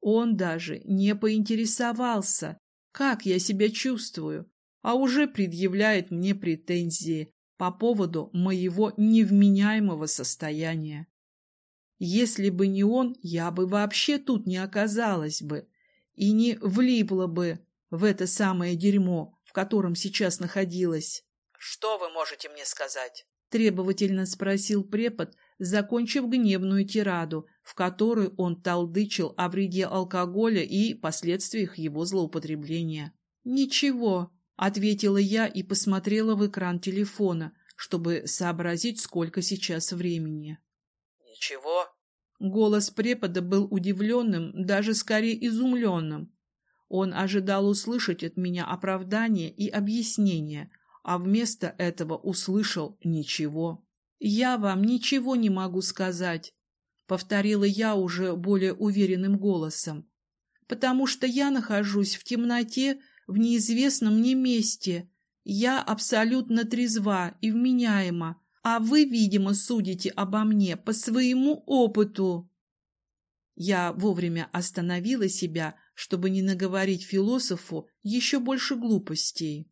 Он даже не поинтересовался, как я себя чувствую, а уже предъявляет мне претензии по поводу моего невменяемого состояния. Если бы не он, я бы вообще тут не оказалась бы и не влипла бы в это самое дерьмо, в котором сейчас находилась. — Что вы можете мне сказать? — требовательно спросил препод, закончив гневную тираду, в которой он толдычил о вреде алкоголя и последствиях его злоупотребления. «Ничего», — ответила я и посмотрела в экран телефона, чтобы сообразить, сколько сейчас времени. «Ничего?» Голос препода был удивленным, даже скорее изумленным. Он ожидал услышать от меня оправдание и объяснение, а вместо этого услышал ничего. «Я вам ничего не могу сказать», — повторила я уже более уверенным голосом, «потому что я нахожусь в темноте в неизвестном мне месте. Я абсолютно трезва и вменяема, а вы, видимо, судите обо мне по своему опыту. Я вовремя остановила себя, чтобы не наговорить философу еще больше глупостей.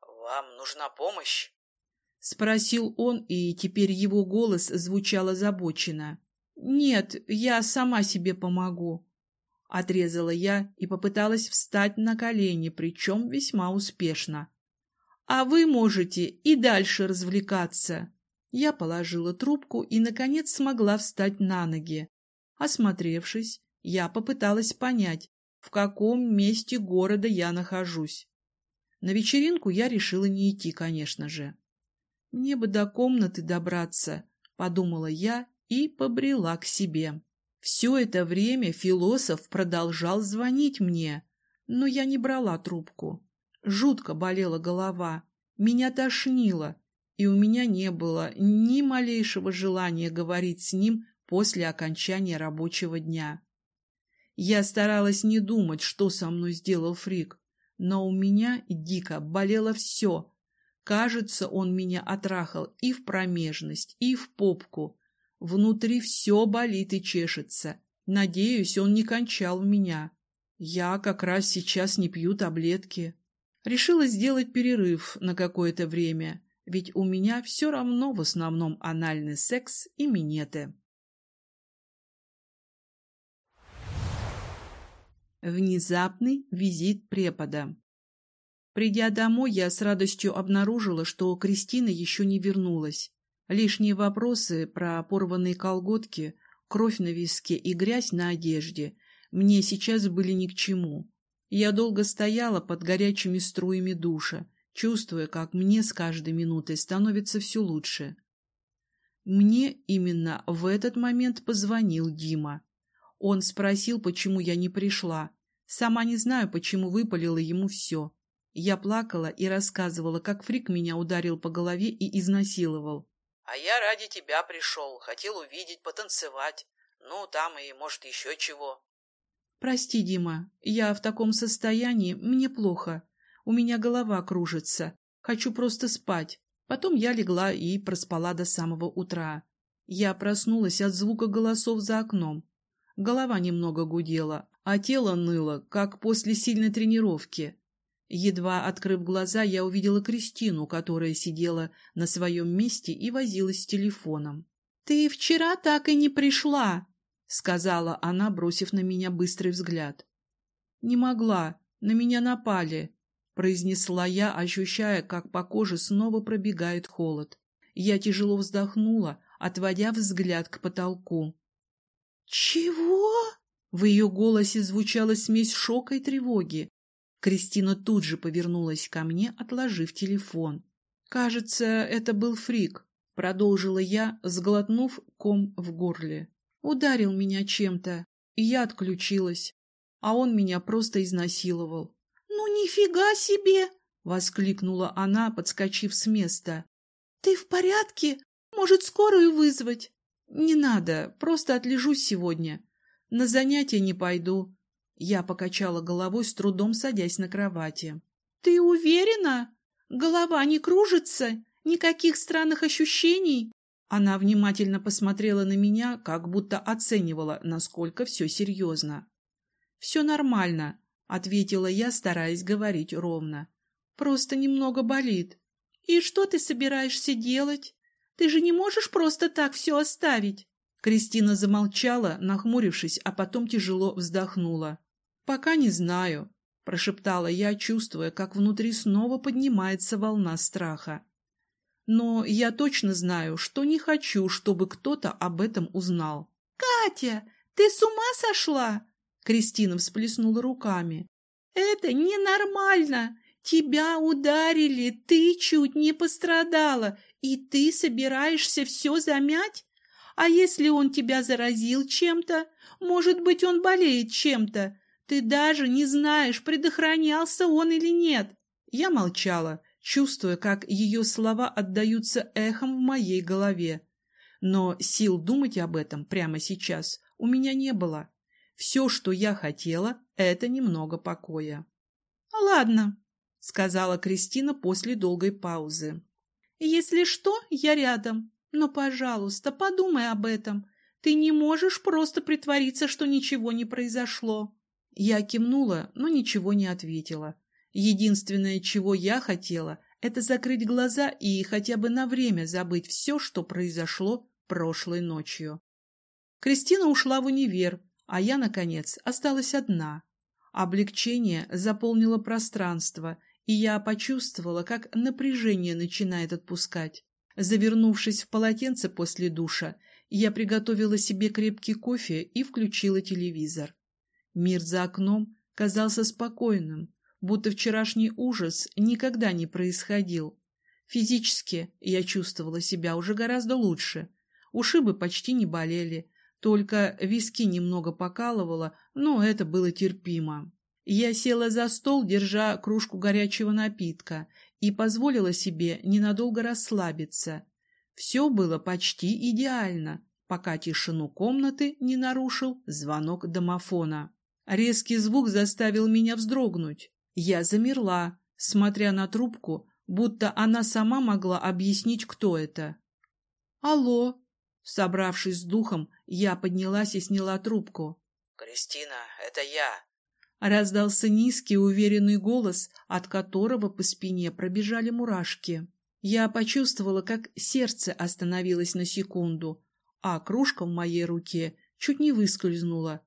«Вам нужна помощь?» — спросил он, и теперь его голос звучал озабоченно. «Нет, я сама себе помогу», — отрезала я и попыталась встать на колени, причем весьма успешно. «А вы можете и дальше развлекаться». Я положила трубку и, наконец, смогла встать на ноги. Осмотревшись, я попыталась понять, в каком месте города я нахожусь. На вечеринку я решила не идти, конечно же. Мне бы до комнаты добраться, подумала я и побрела к себе. Все это время философ продолжал звонить мне, но я не брала трубку. Жутко болела голова, меня тошнило, и у меня не было ни малейшего желания говорить с ним после окончания рабочего дня. Я старалась не думать, что со мной сделал Фрик, но у меня дико болело все. Кажется, он меня отрахал и в промежность, и в попку. Внутри все болит и чешется. Надеюсь, он не кончал меня. Я как раз сейчас не пью таблетки. Решила сделать перерыв на какое-то время ведь у меня все равно в основном анальный секс и минеты. Внезапный визит препода. Придя домой, я с радостью обнаружила, что Кристина еще не вернулась. Лишние вопросы про порванные колготки, кровь на виске и грязь на одежде мне сейчас были ни к чему. Я долго стояла под горячими струями душа, чувствуя, как мне с каждой минутой становится все лучше. Мне именно в этот момент позвонил Дима. Он спросил, почему я не пришла. Сама не знаю, почему выпалила ему все. Я плакала и рассказывала, как Фрик меня ударил по голове и изнасиловал. — А я ради тебя пришел, хотел увидеть, потанцевать. Ну, там и, может, еще чего. — Прости, Дима, я в таком состоянии, мне плохо. У меня голова кружится. Хочу просто спать. Потом я легла и проспала до самого утра. Я проснулась от звука голосов за окном. Голова немного гудела, а тело ныло, как после сильной тренировки. Едва открыв глаза, я увидела Кристину, которая сидела на своем месте и возилась с телефоном. — Ты вчера так и не пришла, — сказала она, бросив на меня быстрый взгляд. — Не могла, на меня напали произнесла я, ощущая, как по коже снова пробегает холод. Я тяжело вздохнула, отводя взгляд к потолку. «Чего?» В ее голосе звучала смесь шока и тревоги. Кристина тут же повернулась ко мне, отложив телефон. «Кажется, это был фрик», — Продолжила я, сглотнув ком в горле. Ударил меня чем-то, и я отключилась. А он меня просто изнасиловал. «Ну, нифига себе!» — воскликнула она, подскочив с места. «Ты в порядке? Может, скорую вызвать?» «Не надо, просто отлежусь сегодня. На занятия не пойду». Я покачала головой, с трудом садясь на кровати. «Ты уверена? Голова не кружится? Никаких странных ощущений?» Она внимательно посмотрела на меня, как будто оценивала, насколько все серьезно. «Все нормально», — ответила я, стараясь говорить ровно. «Просто немного болит». «И что ты собираешься делать? Ты же не можешь просто так все оставить?» Кристина замолчала, нахмурившись, а потом тяжело вздохнула. «Пока не знаю», — прошептала я, чувствуя, как внутри снова поднимается волна страха. «Но я точно знаю, что не хочу, чтобы кто-то об этом узнал». «Катя, ты с ума сошла?» Кристина всплеснула руками. «Это ненормально! Тебя ударили, ты чуть не пострадала, и ты собираешься все замять? А если он тебя заразил чем-то? Может быть, он болеет чем-то? Ты даже не знаешь, предохранялся он или нет!» Я молчала, чувствуя, как ее слова отдаются эхом в моей голове. Но сил думать об этом прямо сейчас у меня не было. Все, что я хотела, это немного покоя. — Ладно, — сказала Кристина после долгой паузы. — Если что, я рядом. Но, пожалуйста, подумай об этом. Ты не можешь просто притвориться, что ничего не произошло. Я кивнула, но ничего не ответила. Единственное, чего я хотела, это закрыть глаза и хотя бы на время забыть все, что произошло прошлой ночью. Кристина ушла в универ, а я, наконец, осталась одна. Облегчение заполнило пространство, и я почувствовала, как напряжение начинает отпускать. Завернувшись в полотенце после душа, я приготовила себе крепкий кофе и включила телевизор. Мир за окном казался спокойным, будто вчерашний ужас никогда не происходил. Физически я чувствовала себя уже гораздо лучше. Ушибы почти не болели, только виски немного покалывало, но это было терпимо. Я села за стол, держа кружку горячего напитка, и позволила себе ненадолго расслабиться. Все было почти идеально, пока тишину комнаты не нарушил звонок домофона. Резкий звук заставил меня вздрогнуть. Я замерла, смотря на трубку, будто она сама могла объяснить, кто это. «Алло!» Собравшись с духом, я поднялась и сняла трубку. «Кристина, это я!» Раздался низкий уверенный голос, от которого по спине пробежали мурашки. Я почувствовала, как сердце остановилось на секунду, а кружка в моей руке чуть не выскользнула.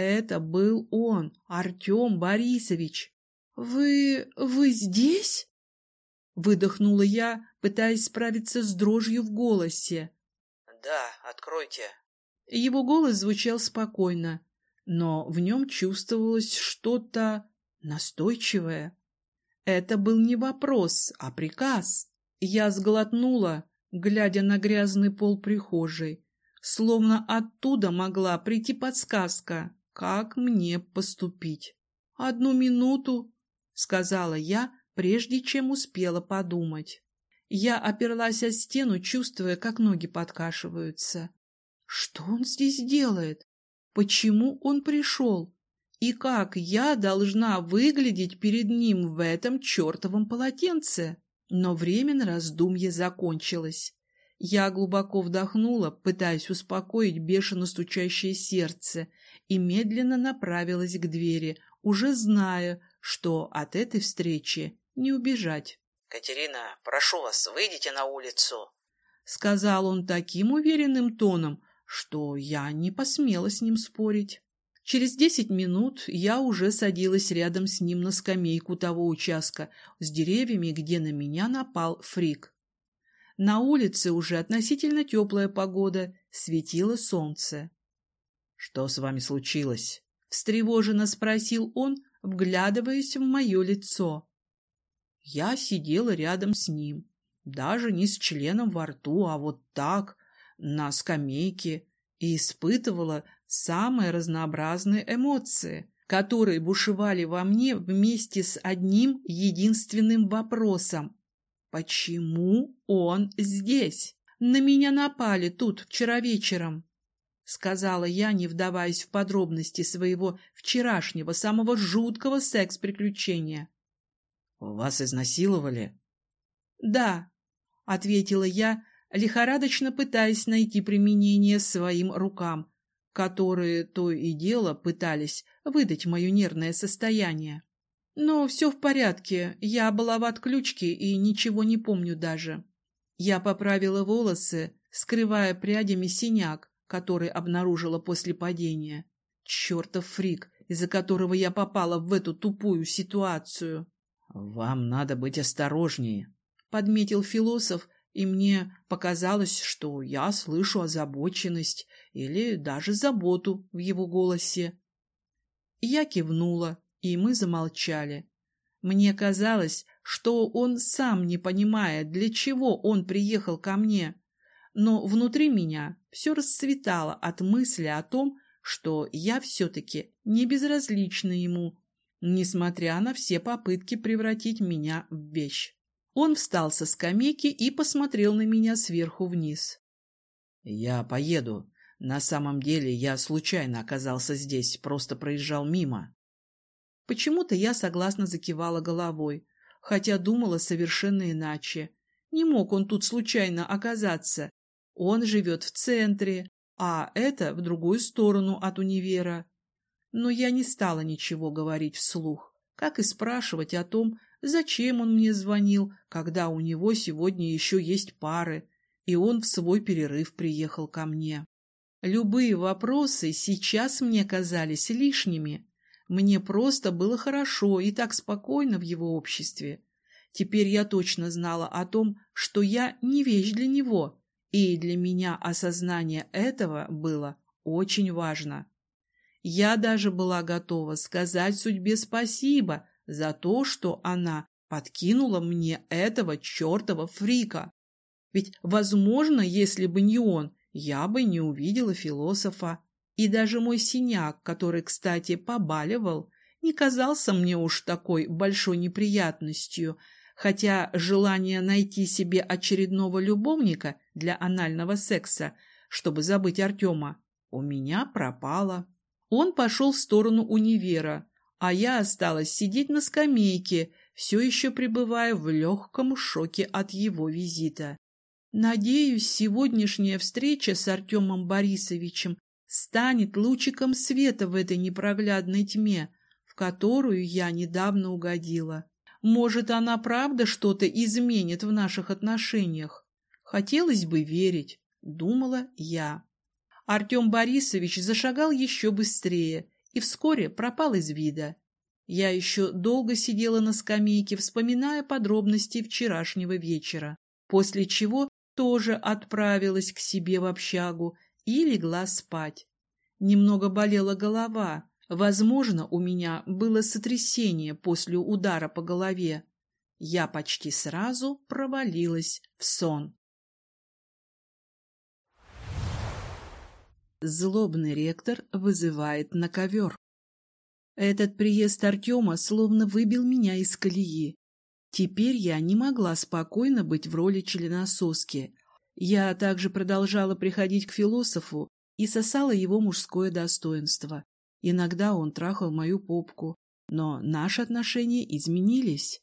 Это был он, Артем Борисович. «Вы... вы здесь?» Выдохнула я, пытаясь справиться с дрожью в голосе. «Да, откройте». Его голос звучал спокойно, но в нем чувствовалось что-то настойчивое. Это был не вопрос, а приказ. Я сглотнула, глядя на грязный пол прихожей, словно оттуда могла прийти подсказка, как мне поступить. «Одну минуту», — сказала я, прежде чем успела подумать. Я оперлась о стену, чувствуя, как ноги подкашиваются. Что он здесь делает? Почему он пришел? И как я должна выглядеть перед ним в этом чертовом полотенце? Но время на раздумье закончилось. Я глубоко вдохнула, пытаясь успокоить бешено стучащее сердце, и медленно направилась к двери, уже зная, что от этой встречи не убежать. «Катерина, прошу вас, выйдите на улицу», — сказал он таким уверенным тоном, что я не посмела с ним спорить. Через десять минут я уже садилась рядом с ним на скамейку того участка с деревьями, где на меня напал фрик. На улице уже относительно теплая погода, светило солнце. — Что с вами случилось? — встревоженно спросил он, вглядываясь в мое лицо. Я сидела рядом с ним. даже не с членом во рту, а вот так, на скамейке, и испытывала самые разнообразные эмоции, которые бушевали во мне вместе с одним единственным вопросом. Почему он здесь? На меня напали тут вчера вечером. — сказала я, не вдаваясь в подробности своего вчерашнего, самого жуткого секс-приключения. — Вас изнасиловали? — Да, — ответила я, лихорадочно пытаясь найти применение своим рукам, которые то и дело пытались выдать мое нервное состояние. Но все в порядке, я была в отключке и ничего не помню даже. Я поправила волосы, скрывая прядями синяк, который обнаружила после падения. Чертов фрик, из-за которого я попала в эту тупую ситуацию. — Вам надо быть осторожнее, — подметил философ, и мне показалось, что я слышу озабоченность или даже заботу в его голосе. Я кивнула, и мы замолчали. Мне казалось, что он сам не понимает, для чего он приехал ко мне. Но внутри меня все расцветало от мысли о том, что я все-таки не безразлична ему, несмотря на все попытки превратить меня в вещь. Он встал со скамейки и посмотрел на меня сверху вниз. «Я поеду. На самом деле я случайно оказался здесь, просто проезжал мимо». Почему-то я согласно закивала головой, хотя думала совершенно иначе. Не мог он тут случайно оказаться. Он живет в центре, а это в другую сторону от универа. Но я не стала ничего говорить вслух, как и спрашивать о том, зачем он мне звонил, когда у него сегодня еще есть пары, и он в свой перерыв приехал ко мне. Любые вопросы сейчас мне казались лишними. Мне просто было хорошо и так спокойно в его обществе. Теперь я точно знала о том, что я не вещь для него, и для меня осознание этого было очень важно. Я даже была готова сказать судьбе спасибо за то, что она подкинула мне этого чертова фрика. Ведь, возможно, если бы не он, я бы не увидела философа. И даже мой синяк, который, кстати, побаливал, не казался мне уж такой большой неприятностью, хотя желание найти себе очередного любовника для анального секса, чтобы забыть Артема, у меня пропало. Он пошел в сторону универа, а я осталась сидеть на скамейке, все еще пребывая в легком шоке от его визита. Надеюсь, сегодняшняя встреча с Артемом Борисовичем станет лучиком света в этой непроглядной тьме, в которую я недавно угодила. Может, она правда что-то изменит в наших отношениях? Хотелось бы верить, думала я. Артем Борисович зашагал еще быстрее и вскоре пропал из вида. Я еще долго сидела на скамейке, вспоминая подробности вчерашнего вечера, после чего тоже отправилась к себе в общагу и легла спать. Немного болела голова. Возможно, у меня было сотрясение после удара по голове. Я почти сразу провалилась в сон. Злобный ректор вызывает на ковер. Этот приезд Артема словно выбил меня из колеи. Теперь я не могла спокойно быть в роли членососки. Я также продолжала приходить к философу и сосала его мужское достоинство. Иногда он трахал мою попку, но наши отношения изменились.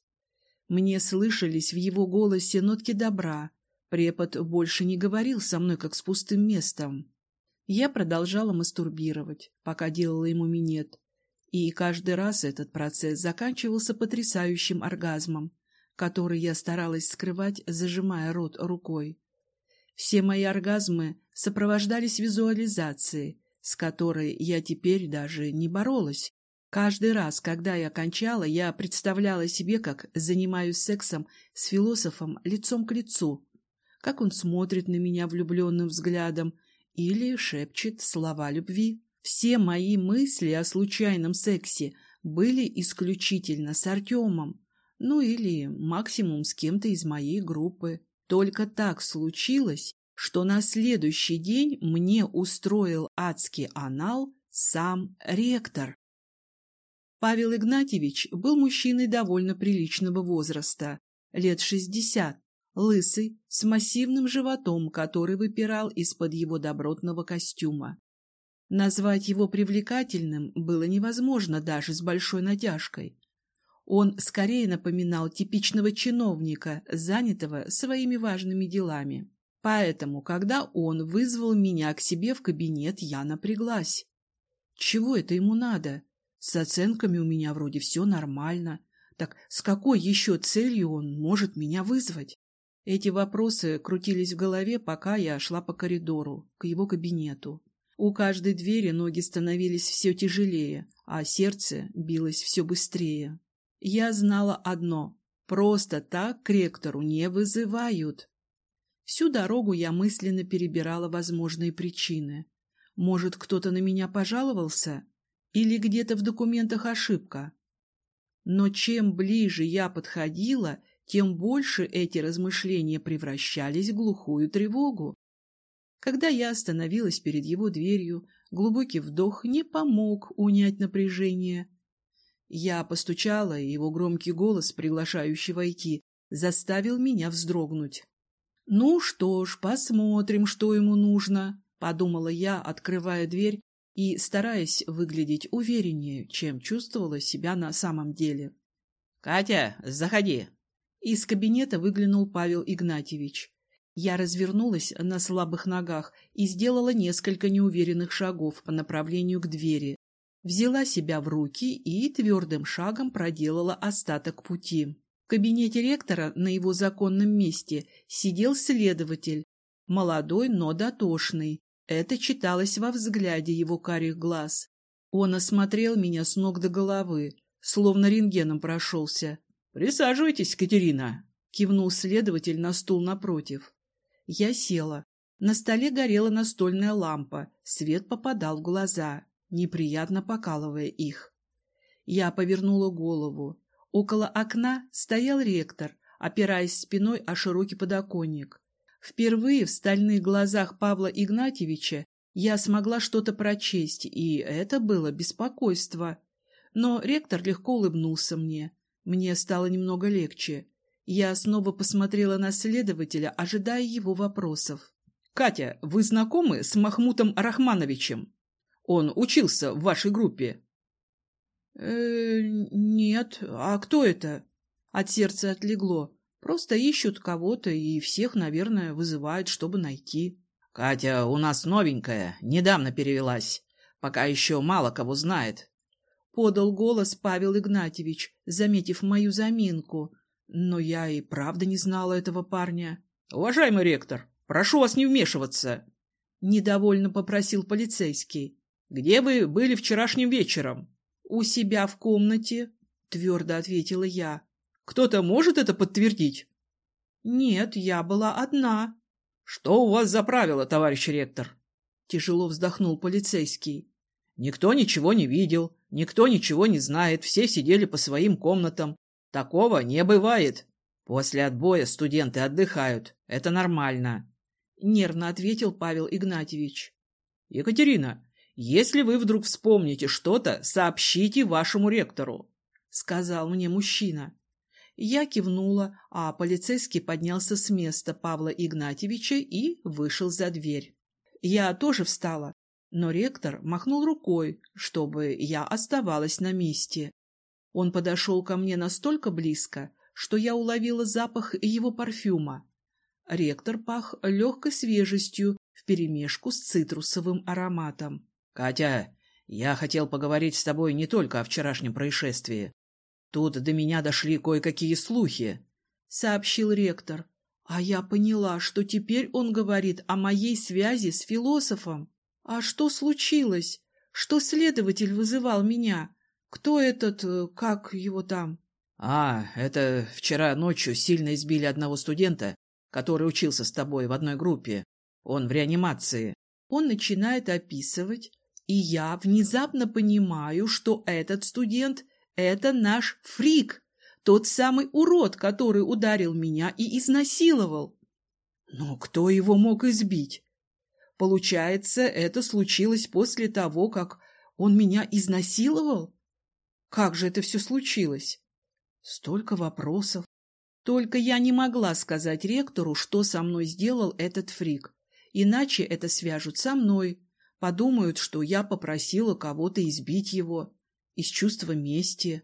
Мне слышались в его голосе нотки добра. Препод больше не говорил со мной, как с пустым местом. Я продолжала мастурбировать, пока делала ему минет. И каждый раз этот процесс заканчивался потрясающим оргазмом, который я старалась скрывать, зажимая рот рукой. Все мои оргазмы сопровождались визуализацией, с которой я теперь даже не боролась. Каждый раз, когда я кончала, я представляла себе, как занимаюсь сексом с философом лицом к лицу, как он смотрит на меня влюбленным взглядом, или шепчет слова любви. Все мои мысли о случайном сексе были исключительно с Артемом, ну или максимум с кем-то из моей группы. Только так случилось, что на следующий день мне устроил адский анал сам ректор. Павел Игнатьевич был мужчиной довольно приличного возраста, лет шестьдесят, лысый, с массивным животом, который выпирал из-под его добротного костюма. Назвать его привлекательным было невозможно даже с большой натяжкой. Он скорее напоминал типичного чиновника, занятого своими важными делами. Поэтому, когда он вызвал меня к себе в кабинет, я напряглась. Чего это ему надо? С оценками у меня вроде все нормально. Так с какой еще целью он может меня вызвать? Эти вопросы крутились в голове, пока я шла по коридору, к его кабинету. У каждой двери ноги становились все тяжелее, а сердце билось все быстрее. Я знала одно — просто так к ректору не вызывают. Всю дорогу я мысленно перебирала возможные причины. Может, кто-то на меня пожаловался? Или где-то в документах ошибка? Но чем ближе я подходила, тем больше эти размышления превращались в глухую тревогу. Когда я остановилась перед его дверью, глубокий вдох не помог унять напряжение. Я постучала, и его громкий голос, приглашающий войти, заставил меня вздрогнуть. «Ну что ж, посмотрим, что ему нужно», — подумала я, открывая дверь и стараясь выглядеть увереннее, чем чувствовала себя на самом деле. «Катя, заходи!» Из кабинета выглянул Павел Игнатьевич. Я развернулась на слабых ногах и сделала несколько неуверенных шагов по направлению к двери. Взяла себя в руки и твердым шагом проделала остаток пути. В кабинете ректора на его законном месте сидел следователь, молодой, но дотошный. Это читалось во взгляде его карих глаз. Он осмотрел меня с ног до головы, словно рентгеном прошелся. — Присаживайтесь, Катерина, — кивнул следователь на стул напротив. Я села. На столе горела настольная лампа, свет попадал в глаза, неприятно покалывая их. Я повернула голову. Около окна стоял ректор, опираясь спиной о широкий подоконник. Впервые в стальных глазах Павла Игнатьевича я смогла что-то прочесть, и это было беспокойство. Но ректор легко улыбнулся мне. Мне стало немного легче. Я снова посмотрела на следователя, ожидая его вопросов. «Катя, вы знакомы с Махмутом Рахмановичем? Он учился в вашей группе?» э нет. А кто это?» От сердца отлегло. Просто ищут кого-то и всех, наверное, вызывают, чтобы найти. «Катя у нас новенькая, недавно перевелась. Пока еще мало кого знает». Подал голос Павел Игнатьевич, заметив мою заминку. Но я и правда не знала этого парня. — Уважаемый ректор, прошу вас не вмешиваться. — недовольно попросил полицейский. — Где вы были вчерашним вечером? — У себя в комнате, — твердо ответила я. — Кто-то может это подтвердить? — Нет, я была одна. — Что у вас за правило, товарищ ректор? — тяжело вздохнул полицейский. — Никто ничего не видел, никто ничего не знает, все сидели по своим комнатам. Такого не бывает. После отбоя студенты отдыхают. Это нормально. Нервно ответил Павел Игнатьевич. Екатерина, если вы вдруг вспомните что-то, сообщите вашему ректору. Сказал мне мужчина. Я кивнула, а полицейский поднялся с места Павла Игнатьевича и вышел за дверь. Я тоже встала, но ректор махнул рукой, чтобы я оставалась на месте. Он подошел ко мне настолько близко, что я уловила запах его парфюма. Ректор пах легкой свежестью вперемешку с цитрусовым ароматом. — Катя, я хотел поговорить с тобой не только о вчерашнем происшествии. Тут до меня дошли кое-какие слухи, — сообщил ректор. А я поняла, что теперь он говорит о моей связи с философом. А что случилось? Что следователь вызывал меня? Кто этот, э, как его там? А, это вчера ночью сильно избили одного студента, который учился с тобой в одной группе. Он в реанимации. Он начинает описывать, и я внезапно понимаю, что этот студент — это наш фрик, тот самый урод, который ударил меня и изнасиловал. Но кто его мог избить? Получается, это случилось после того, как он меня изнасиловал? Как же это все случилось? Столько вопросов. Только я не могла сказать ректору, что со мной сделал этот фрик. Иначе это свяжут со мной. Подумают, что я попросила кого-то избить его. Из чувства мести.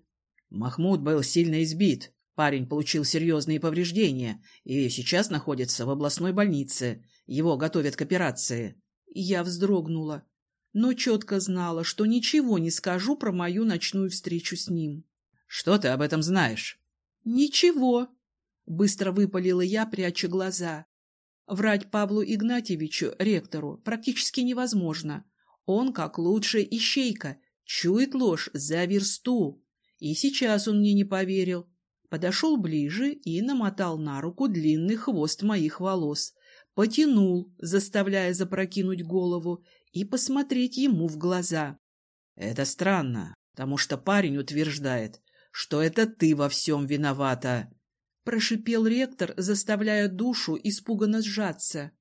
Махмуд был сильно избит. Парень получил серьезные повреждения и сейчас находится в областной больнице. Его готовят к операции. Я вздрогнула, но четко знала, что ничего не скажу про мою ночную встречу с ним. «Что ты об этом знаешь?» «Ничего», — быстро выпалила я, пряча глаза. Врать Павлу Игнатьевичу, ректору, практически невозможно. Он, как лучшая ищейка, чует ложь за версту. И сейчас он мне не поверил подошел ближе и намотал на руку длинный хвост моих волос, потянул, заставляя запрокинуть голову и посмотреть ему в глаза. «Это странно, потому что парень утверждает, что это ты во всем виновата», — прошипел ректор, заставляя душу испуганно сжаться.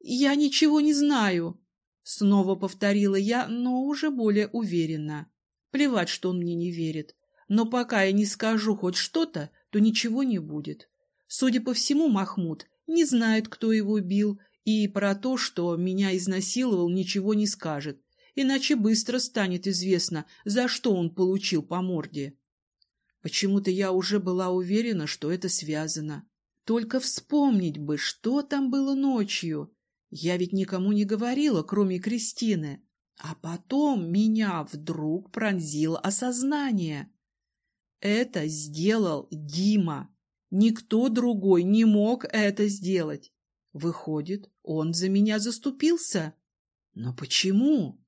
«Я ничего не знаю», — снова повторила я, но уже более уверенно. Плевать, что он мне не верит. Но пока я не скажу хоть что-то, то ничего не будет. Судя по всему, Махмуд не знает, кто его убил, и про то, что меня изнасиловал, ничего не скажет, иначе быстро станет известно, за что он получил по морде. Почему-то я уже была уверена, что это связано. Только вспомнить бы, что там было ночью. Я ведь никому не говорила, кроме Кристины. А потом меня вдруг пронзило осознание. Это сделал Дима. Никто другой не мог это сделать. Выходит, он за меня заступился. Но почему?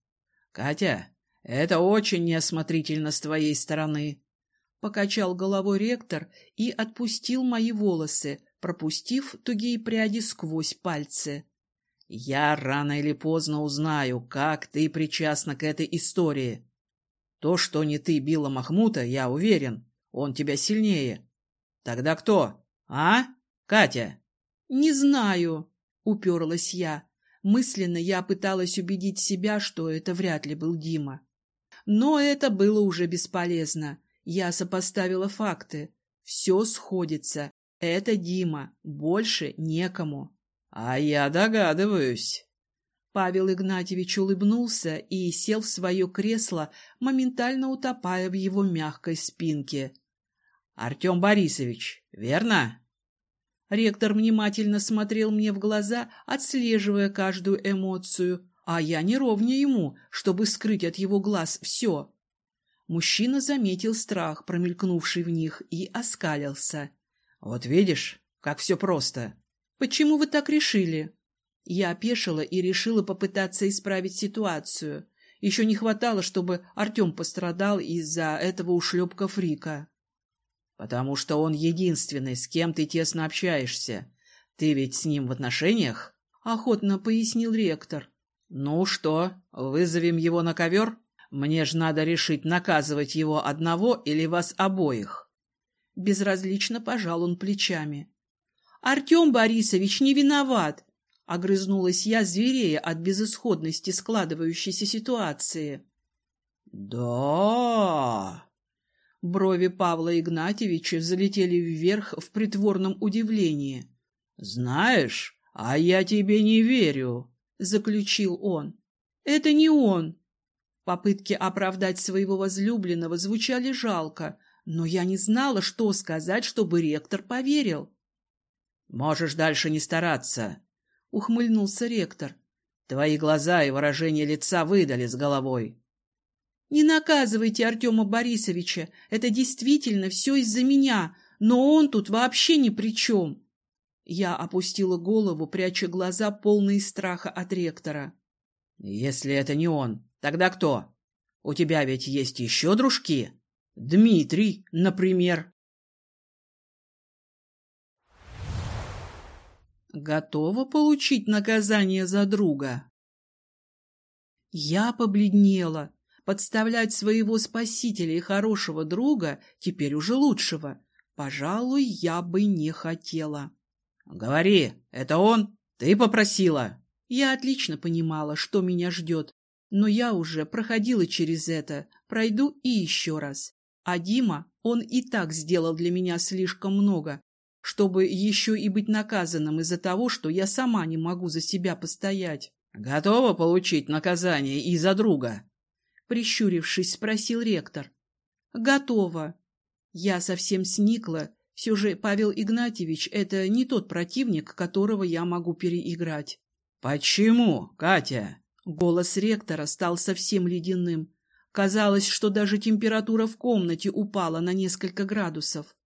Катя, это очень неосмотрительно с твоей стороны. Покачал головой ректор и отпустил мои волосы, пропустив тугие пряди сквозь пальцы. Я рано или поздно узнаю, как ты причастна к этой истории. То, что не ты била Махмута, я уверен. Он тебя сильнее. Тогда кто? А? Катя? Не знаю, уперлась я. Мысленно я пыталась убедить себя, что это вряд ли был Дима. Но это было уже бесполезно. Я сопоставила факты. Все сходится. Это Дима. Больше некому. А я догадываюсь. Павел Игнатьевич улыбнулся и сел в свое кресло, моментально утопая в его мягкой спинке. — Артем Борисович, верно? Ректор внимательно смотрел мне в глаза, отслеживая каждую эмоцию, а я не ровнее ему, чтобы скрыть от его глаз все. Мужчина заметил страх, промелькнувший в них, и оскалился. — Вот видишь, как все просто. — Почему вы так решили? Я опешила и решила попытаться исправить ситуацию. Еще не хватало, чтобы Артем пострадал из-за этого ушлепка Фрика. «Потому что он единственный, с кем ты тесно общаешься. Ты ведь с ним в отношениях?» — охотно пояснил ректор. «Ну что, вызовем его на ковер? Мне ж надо решить, наказывать его одного или вас обоих». Безразлично пожал он плечами. «Артем Борисович не виноват. Огрызнулась я, зверея от безысходности складывающейся ситуации. «Да...» Брови Павла Игнатьевича залетели вверх в притворном удивлении. «Знаешь, а я тебе не верю», — заключил он. «Это не он». Попытки оправдать своего возлюбленного звучали жалко, но я не знала, что сказать, чтобы ректор поверил. «Можешь дальше не стараться ухмыльнулся ректор. Твои глаза и выражение лица выдали с головой. Не наказывайте Артема Борисовича. Это действительно все из-за меня, но он тут вообще ни при чем. Я опустила голову, пряча глаза, полные страха от ректора. Если это не он, тогда кто? У тебя ведь есть еще дружки? Дмитрий, например. готова получить наказание за друга. Я побледнела. Подставлять своего спасителя и хорошего друга, теперь уже лучшего, пожалуй, я бы не хотела. «Говори, это он? Ты попросила?» Я отлично понимала, что меня ждет, но я уже проходила через это, пройду и еще раз. А Дима, он и так сделал для меня слишком много, чтобы еще и быть наказанным из-за того, что я сама не могу за себя постоять. «Готова получить наказание из-за друга?» Прищурившись, спросил ректор. «Готова». Я совсем сникла. Все же Павел Игнатьевич — это не тот противник, которого я могу переиграть. «Почему, Катя?» Голос ректора стал совсем ледяным. Казалось, что даже температура в комнате упала на несколько градусов.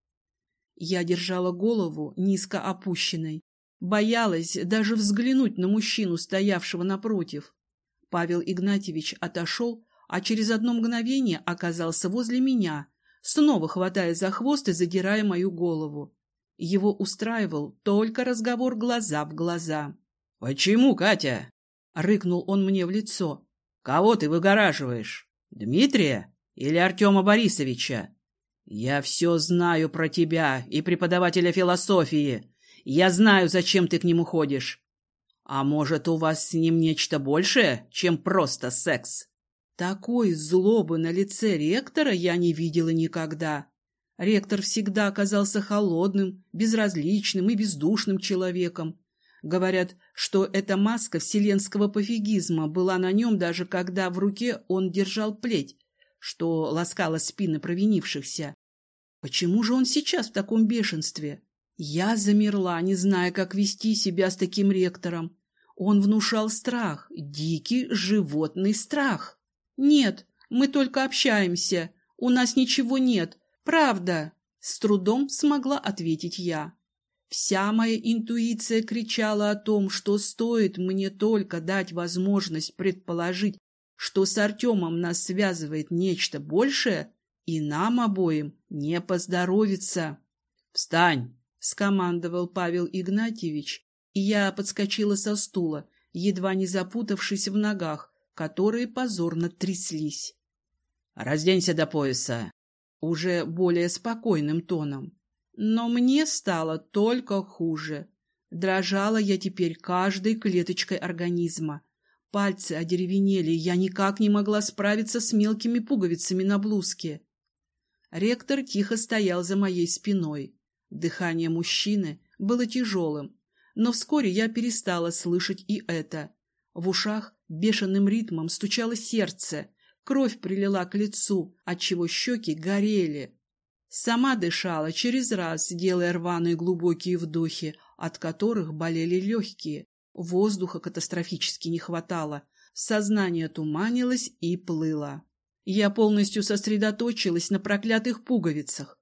Я держала голову низко опущенной, боялась даже взглянуть на мужчину, стоявшего напротив. Павел Игнатьевич отошел, а через одно мгновение оказался возле меня, снова хватая за хвост и задирая мою голову. Его устраивал только разговор глаза в глаза. «Почему, Катя?» — рыкнул он мне в лицо. «Кого ты выгораживаешь? Дмитрия или Артема Борисовича?» «Я все знаю про тебя и преподавателя философии. Я знаю, зачем ты к нему ходишь. А может, у вас с ним нечто большее, чем просто секс?» Такой злобы на лице ректора я не видела никогда. Ректор всегда оказался холодным, безразличным и бездушным человеком. Говорят, что эта маска вселенского пофигизма была на нем даже когда в руке он держал плеть, что ласкала спины провинившихся. Почему же он сейчас в таком бешенстве? Я замерла, не зная, как вести себя с таким ректором. Он внушал страх, дикий животный страх. «Нет, мы только общаемся. У нас ничего нет. Правда!» С трудом смогла ответить я. Вся моя интуиция кричала о том, что стоит мне только дать возможность предположить, что с Артемом нас связывает нечто большее, и нам обоим не поздоровится. «Встань!» — скомандовал Павел Игнатьевич, и я подскочила со стула, едва не запутавшись в ногах, которые позорно тряслись. «Разденься до пояса!» Уже более спокойным тоном. Но мне стало только хуже. Дрожала я теперь каждой клеточкой организма. Пальцы одеревенели, я никак не могла справиться с мелкими пуговицами на блузке. Ректор тихо стоял за моей спиной. Дыхание мужчины было тяжелым, но вскоре я перестала слышать и это. В ушах бешеным ритмом стучало сердце, кровь прилила к лицу, отчего щеки горели. Сама дышала через раз, делая рваные глубокие вдохи, от которых болели легкие. Воздуха катастрофически не хватало. Сознание туманилось и плыло. Я полностью сосредоточилась на проклятых пуговицах,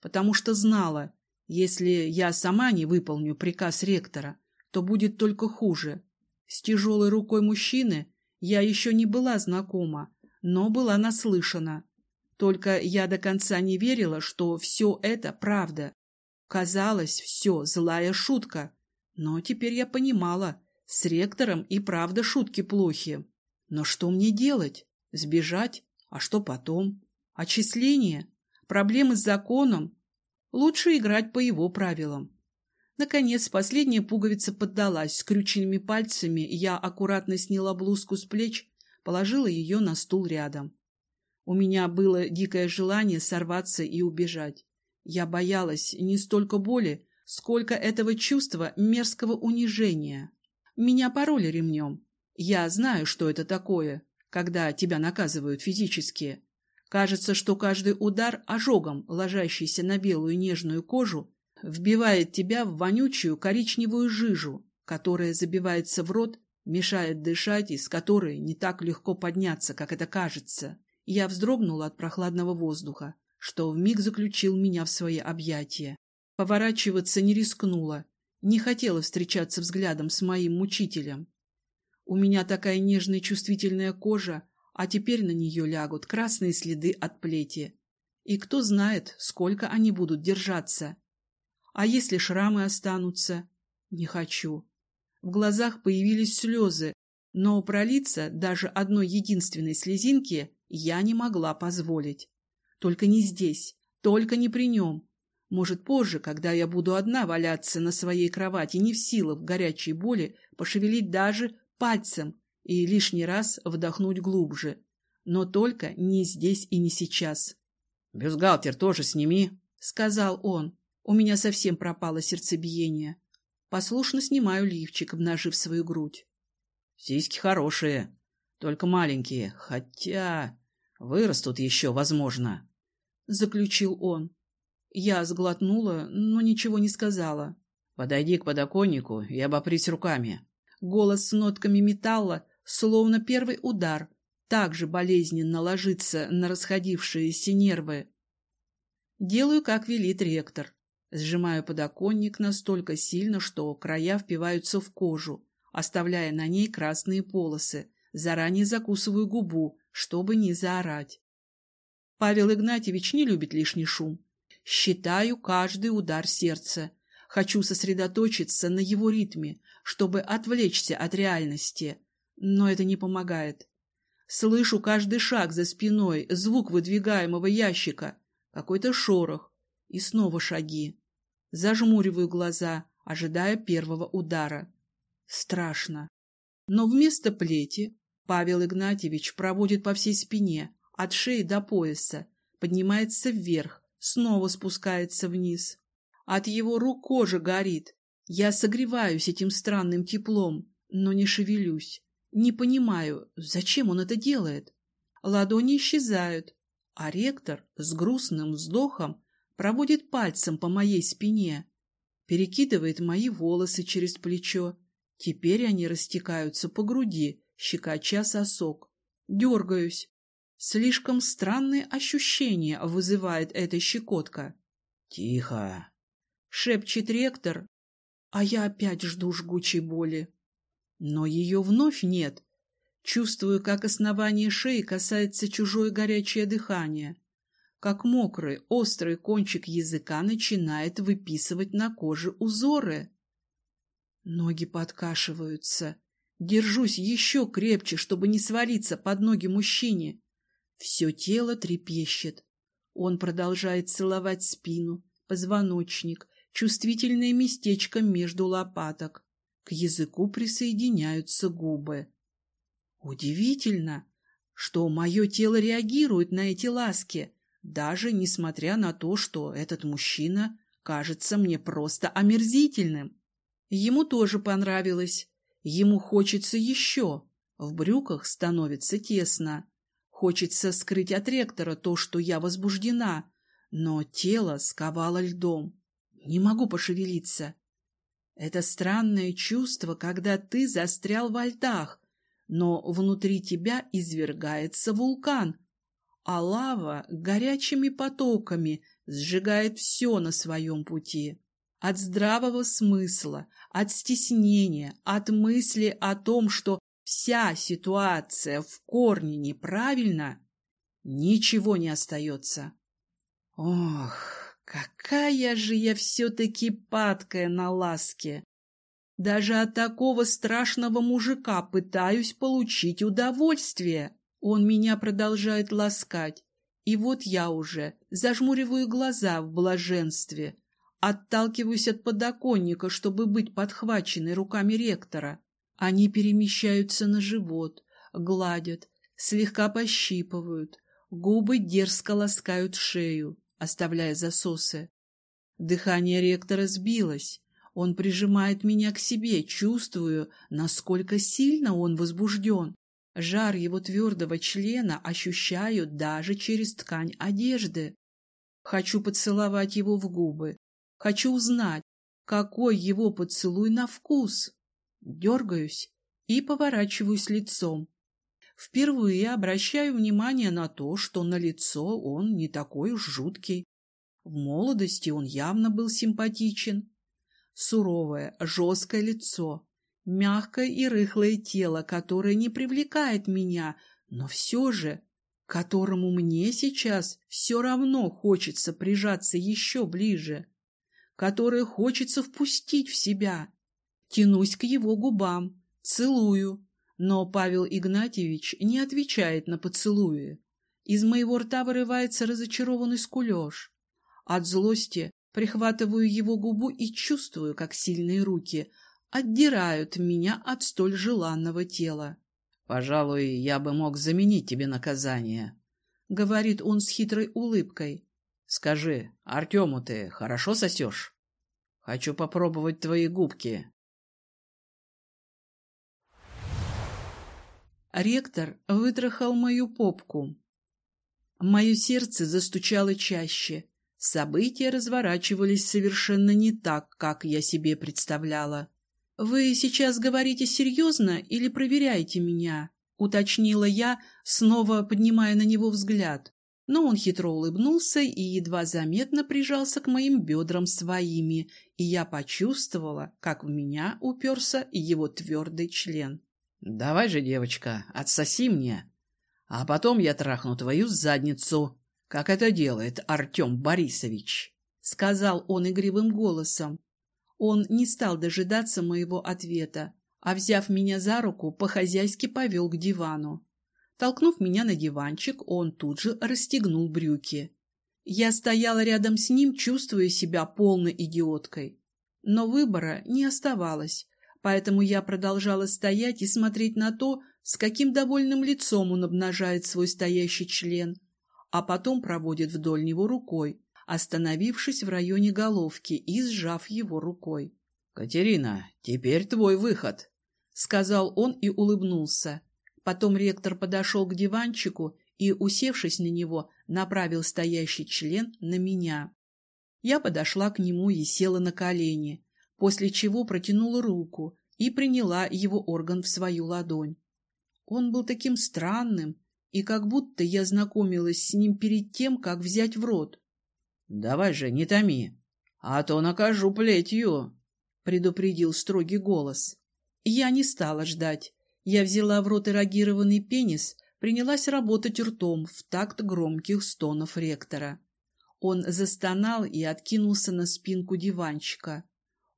потому что знала, если я сама не выполню приказ ректора, то будет только хуже. С тяжелой рукой мужчины я еще не была знакома, но была наслышана. Только я до конца не верила, что все это правда. Казалось, все злая шутка. Но теперь я понимала, с ректором и правда шутки плохи. Но что мне делать? Сбежать? А что потом? Отчисление? Проблемы с законом? Лучше играть по его правилам. Наконец, последняя пуговица поддалась. Скрюченными пальцами я аккуратно сняла блузку с плеч, положила ее на стул рядом. У меня было дикое желание сорваться и убежать. Я боялась не столько боли, сколько этого чувства мерзкого унижения. Меня пороли ремнем. Я знаю, что это такое, когда тебя наказывают физически. Кажется, что каждый удар ожогом, ложащийся на белую нежную кожу, вбивает тебя в вонючую коричневую жижу, которая забивается в рот, мешает дышать и с которой не так легко подняться, как это кажется. Я вздрогнула от прохладного воздуха, что вмиг заключил меня в свои объятия. Поворачиваться не рискнула, не хотела встречаться взглядом с моим мучителем. У меня такая нежная чувствительная кожа, а теперь на нее лягут красные следы от плети. И кто знает, сколько они будут держаться. А если шрамы останутся? Не хочу. В глазах появились слезы, но пролиться даже одной единственной слезинки я не могла позволить. Только не здесь, только не при нем. Может, позже, когда я буду одна валяться на своей кровати, не в силах в горячей боли пошевелить даже пальцем и лишний раз вдохнуть глубже. Но только не здесь и не сейчас. «Бюстгальтер тоже сними», — сказал он. У меня совсем пропало сердцебиение. Послушно снимаю лифчик, обнажив свою грудь. «Сиськи хорошие, только маленькие, хотя вырастут еще, возможно», — заключил он. Я сглотнула, но ничего не сказала. «Подойди к подоконнику и обопрись руками». Голос с нотками металла, словно первый удар, также болезненно ложится на расходившиеся нервы. Делаю, как велит ректор. Сжимаю подоконник настолько сильно, что края впиваются в кожу, оставляя на ней красные полосы. Заранее закусываю губу, чтобы не заорать. Павел Игнатьевич не любит лишний шум. Считаю каждый удар сердца. Хочу сосредоточиться на его ритме, чтобы отвлечься от реальности. Но это не помогает. Слышу каждый шаг за спиной, звук выдвигаемого ящика, какой-то шорох и снова шаги. Зажмуриваю глаза, ожидая первого удара. Страшно. Но вместо плети Павел Игнатьевич проводит по всей спине, от шеи до пояса, поднимается вверх, снова спускается вниз. От его рук кожа горит. Я согреваюсь этим странным теплом, но не шевелюсь. Не понимаю, зачем он это делает. Ладони исчезают, а ректор с грустным вздохом проводит пальцем по моей спине, перекидывает мои волосы через плечо. Теперь они растекаются по груди, щекоча сосок. Дергаюсь. Слишком странные ощущения вызывает эта щекотка. «Тихо!» — шепчет ректор, а я опять жду жгучей боли. Но ее вновь нет. Чувствую, как основание шеи касается чужое горячее дыхание, как мокрый, острый кончик языка начинает выписывать на коже узоры. Ноги подкашиваются. Держусь еще крепче, чтобы не свалиться под ноги мужчине. Все тело трепещет. Он продолжает целовать спину, позвоночник, чувствительное местечко между лопаток. К языку присоединяются губы. Удивительно, что мое тело реагирует на эти ласки, даже несмотря на то, что этот мужчина кажется мне просто омерзительным. Ему тоже понравилось. Ему хочется еще. В брюках становится тесно. Хочется скрыть от ректора то, что я возбуждена, но тело сковало льдом. Не могу пошевелиться. Это странное чувство, когда ты застрял во льдах, но внутри тебя извергается вулкан, а лава горячими потоками сжигает все на своем пути. От здравого смысла, от стеснения, от мысли о том, что вся ситуация в корне неправильна, ничего не остается. Ох! Какая же я все-таки падкая на ласки! Даже от такого страшного мужика пытаюсь получить удовольствие. Он меня продолжает ласкать, и вот я уже зажмуриваю глаза в блаженстве, отталкиваюсь от подоконника, чтобы быть подхваченной руками ректора. Они перемещаются на живот, гладят, слегка пощипывают, губы дерзко ласкают шею оставляя засосы. Дыхание ректора сбилось. Он прижимает меня к себе, чувствую, насколько сильно он возбужден. Жар его твердого члена ощущаю даже через ткань одежды. Хочу поцеловать его в губы. Хочу узнать, какой его поцелуй на вкус. Дергаюсь и поворачиваюсь лицом. Впервые обращаю внимание на то, что на лицо он не такой уж жуткий. В молодости он явно был симпатичен. Суровое, жесткое лицо, мягкое и рыхлое тело, которое не привлекает меня, но все же, которому мне сейчас все равно хочется прижаться еще ближе, которое хочется впустить в себя. Тянусь к его губам, целую, но Павел Игнатьевич не отвечает на поцелуи. Из моего рта вырывается разочарованный скулеж. От злости Прихватываю его губу и чувствую, как сильные руки отдирают меня от столь желанного тела. «Пожалуй, я бы мог заменить тебе наказание», — говорит он с хитрой улыбкой. «Скажи, Артему ты хорошо сосешь? Хочу попробовать твои губки». Ректор вытрахал мою попку. Мое сердце застучало чаще. События разворачивались совершенно не так, как я себе представляла. «Вы сейчас говорите серьезно или проверяете меня?» — уточнила я, снова поднимая на него взгляд. Но он хитро улыбнулся и едва заметно прижался к моим бедрам своими, и я почувствовала, как в меня уперся его твердый член. «Давай же, девочка, отсоси мне, а потом я трахну твою задницу», как это делает Артем Борисович», — сказал он игривым голосом. Он не стал дожидаться моего ответа, а, взяв меня за руку, по-хозяйски повел к дивану. Толкнув меня на диванчик, он тут же расстегнул брюки. Я стояла рядом с ним, чувствуя себя полной идиоткой. Но выбора не оставалось, поэтому я продолжала стоять и смотреть на то, с каким довольным лицом он обнажает свой стоящий член, а потом проводит вдоль него рукой, остановившись в районе головки и сжав его рукой. «Катерина, теперь твой выход», — сказал он и улыбнулся. Потом ректор подошел к диванчику и, усевшись на него, направил стоящий член на меня. Я подошла к нему и села на колени, после чего протянула руку и приняла его орган в свою ладонь. Он был таким странным, и как будто я знакомилась с ним перед тем, как взять в рот. — Давай же, не томи, а то накажу плетью, — предупредил строгий голос. Я не стала ждать. Я взяла в рот эрогированный пенис, принялась работать ртом в такт громких стонов ректора. Он застонал и откинулся на спинку диванчика.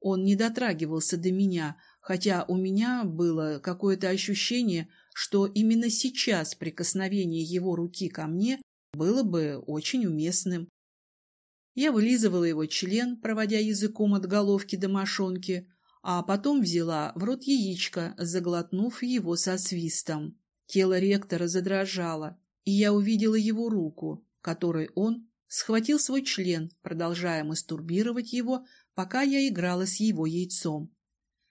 Он не дотрагивался до меня, хотя у меня было какое-то ощущение, что именно сейчас прикосновение его руки ко мне было бы очень уместным. Я вылизывала его член, проводя языком от головки до мошонки, а потом взяла в рот яичко, заглотнув его со свистом. Тело ректора задрожало, и я увидела его руку, которой он схватил свой член, продолжая мастурбировать его, пока я играла с его яйцом.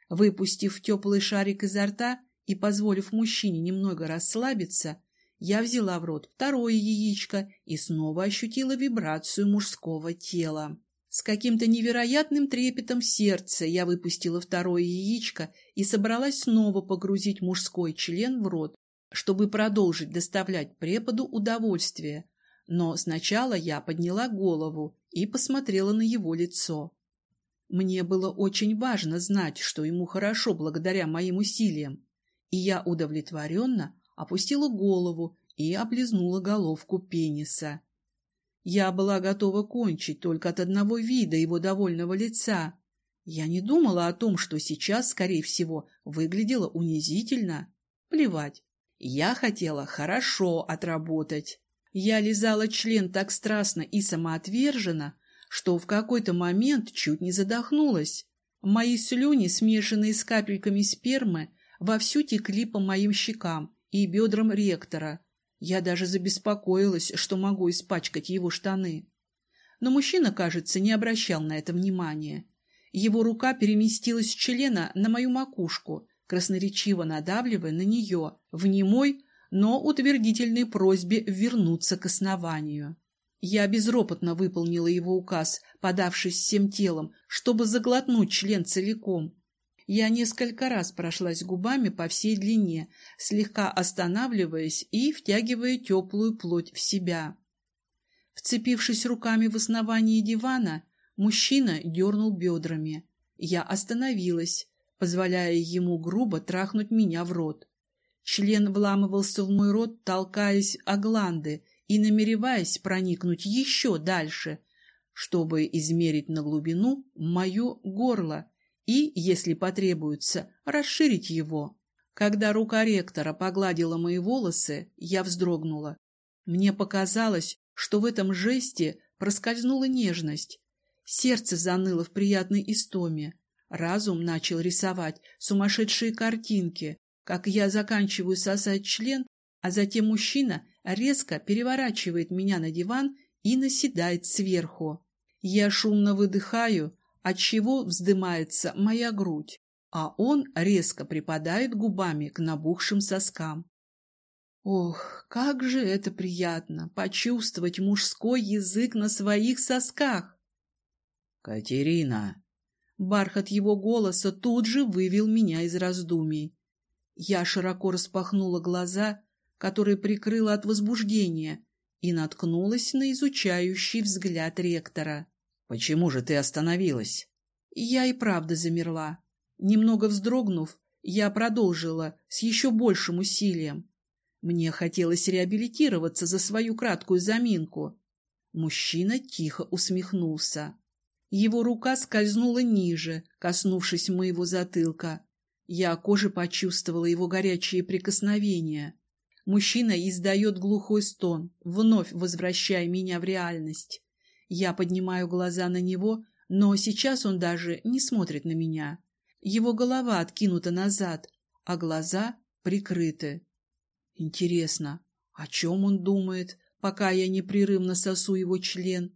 Выпустив теплый шарик изо рта, и, позволив мужчине немного расслабиться, я взяла в рот второе яичко и снова ощутила вибрацию мужского тела. С каким-то невероятным трепетом сердца я выпустила второе яичко и собралась снова погрузить мужской член в рот, чтобы продолжить доставлять преподу удовольствие. Но сначала я подняла голову и посмотрела на его лицо. Мне было очень важно знать, что ему хорошо благодаря моим усилиям и я удовлетворенно опустила голову и облизнула головку пениса. Я была готова кончить только от одного вида его довольного лица. Я не думала о том, что сейчас, скорее всего, выглядело унизительно. Плевать. Я хотела хорошо отработать. Я лизала член так страстно и самоотверженно, что в какой-то момент чуть не задохнулась. Мои слюни, смешанные с капельками спермы, вовсю текли по моим щекам и бедрам ректора. Я даже забеспокоилась, что могу испачкать его штаны. Но мужчина, кажется, не обращал на это внимания. Его рука переместилась с члена на мою макушку, красноречиво надавливая на нее, в немой, но утвердительной просьбе вернуться к основанию. Я безропотно выполнила его указ, подавшись всем телом, чтобы заглотнуть член целиком, я несколько раз прошлась губами по всей длине, слегка останавливаясь и втягивая теплую плоть в себя. Вцепившись руками в основание дивана, мужчина дернул бедрами. Я остановилась, позволяя ему грубо трахнуть меня в рот. Член вламывался в мой рот, толкаясь о гланды и намереваясь проникнуть еще дальше, чтобы измерить на глубину мое горло и, если потребуется, расширить его. Когда рука ректора погладила мои волосы, я вздрогнула. Мне показалось, что в этом жесте проскользнула нежность. Сердце заныло в приятной истоме. Разум начал рисовать сумасшедшие картинки, как я заканчиваю сосать член, а затем мужчина резко переворачивает меня на диван и наседает сверху. Я шумно выдыхаю, отчего вздымается моя грудь, а он резко припадает губами к набухшим соскам. Ох, как же это приятно почувствовать мужской язык на своих сосках! Катерина! Бархат его голоса тут же вывел меня из раздумий. Я широко распахнула глаза, которые прикрыла от возбуждения, и наткнулась на изучающий взгляд ректора. «Почему же ты остановилась?» Я и правда замерла. Немного вздрогнув, я продолжила с еще большим усилием. Мне хотелось реабилитироваться за свою краткую заминку. Мужчина тихо усмехнулся. Его рука скользнула ниже, коснувшись моего затылка. Я кожей почувствовала его горячие прикосновения. Мужчина издает глухой стон, вновь возвращая меня в реальность. Я поднимаю глаза на него, но сейчас он даже не смотрит на меня. Его голова откинута назад, а глаза прикрыты. Интересно, о чем он думает, пока я непрерывно сосу его член?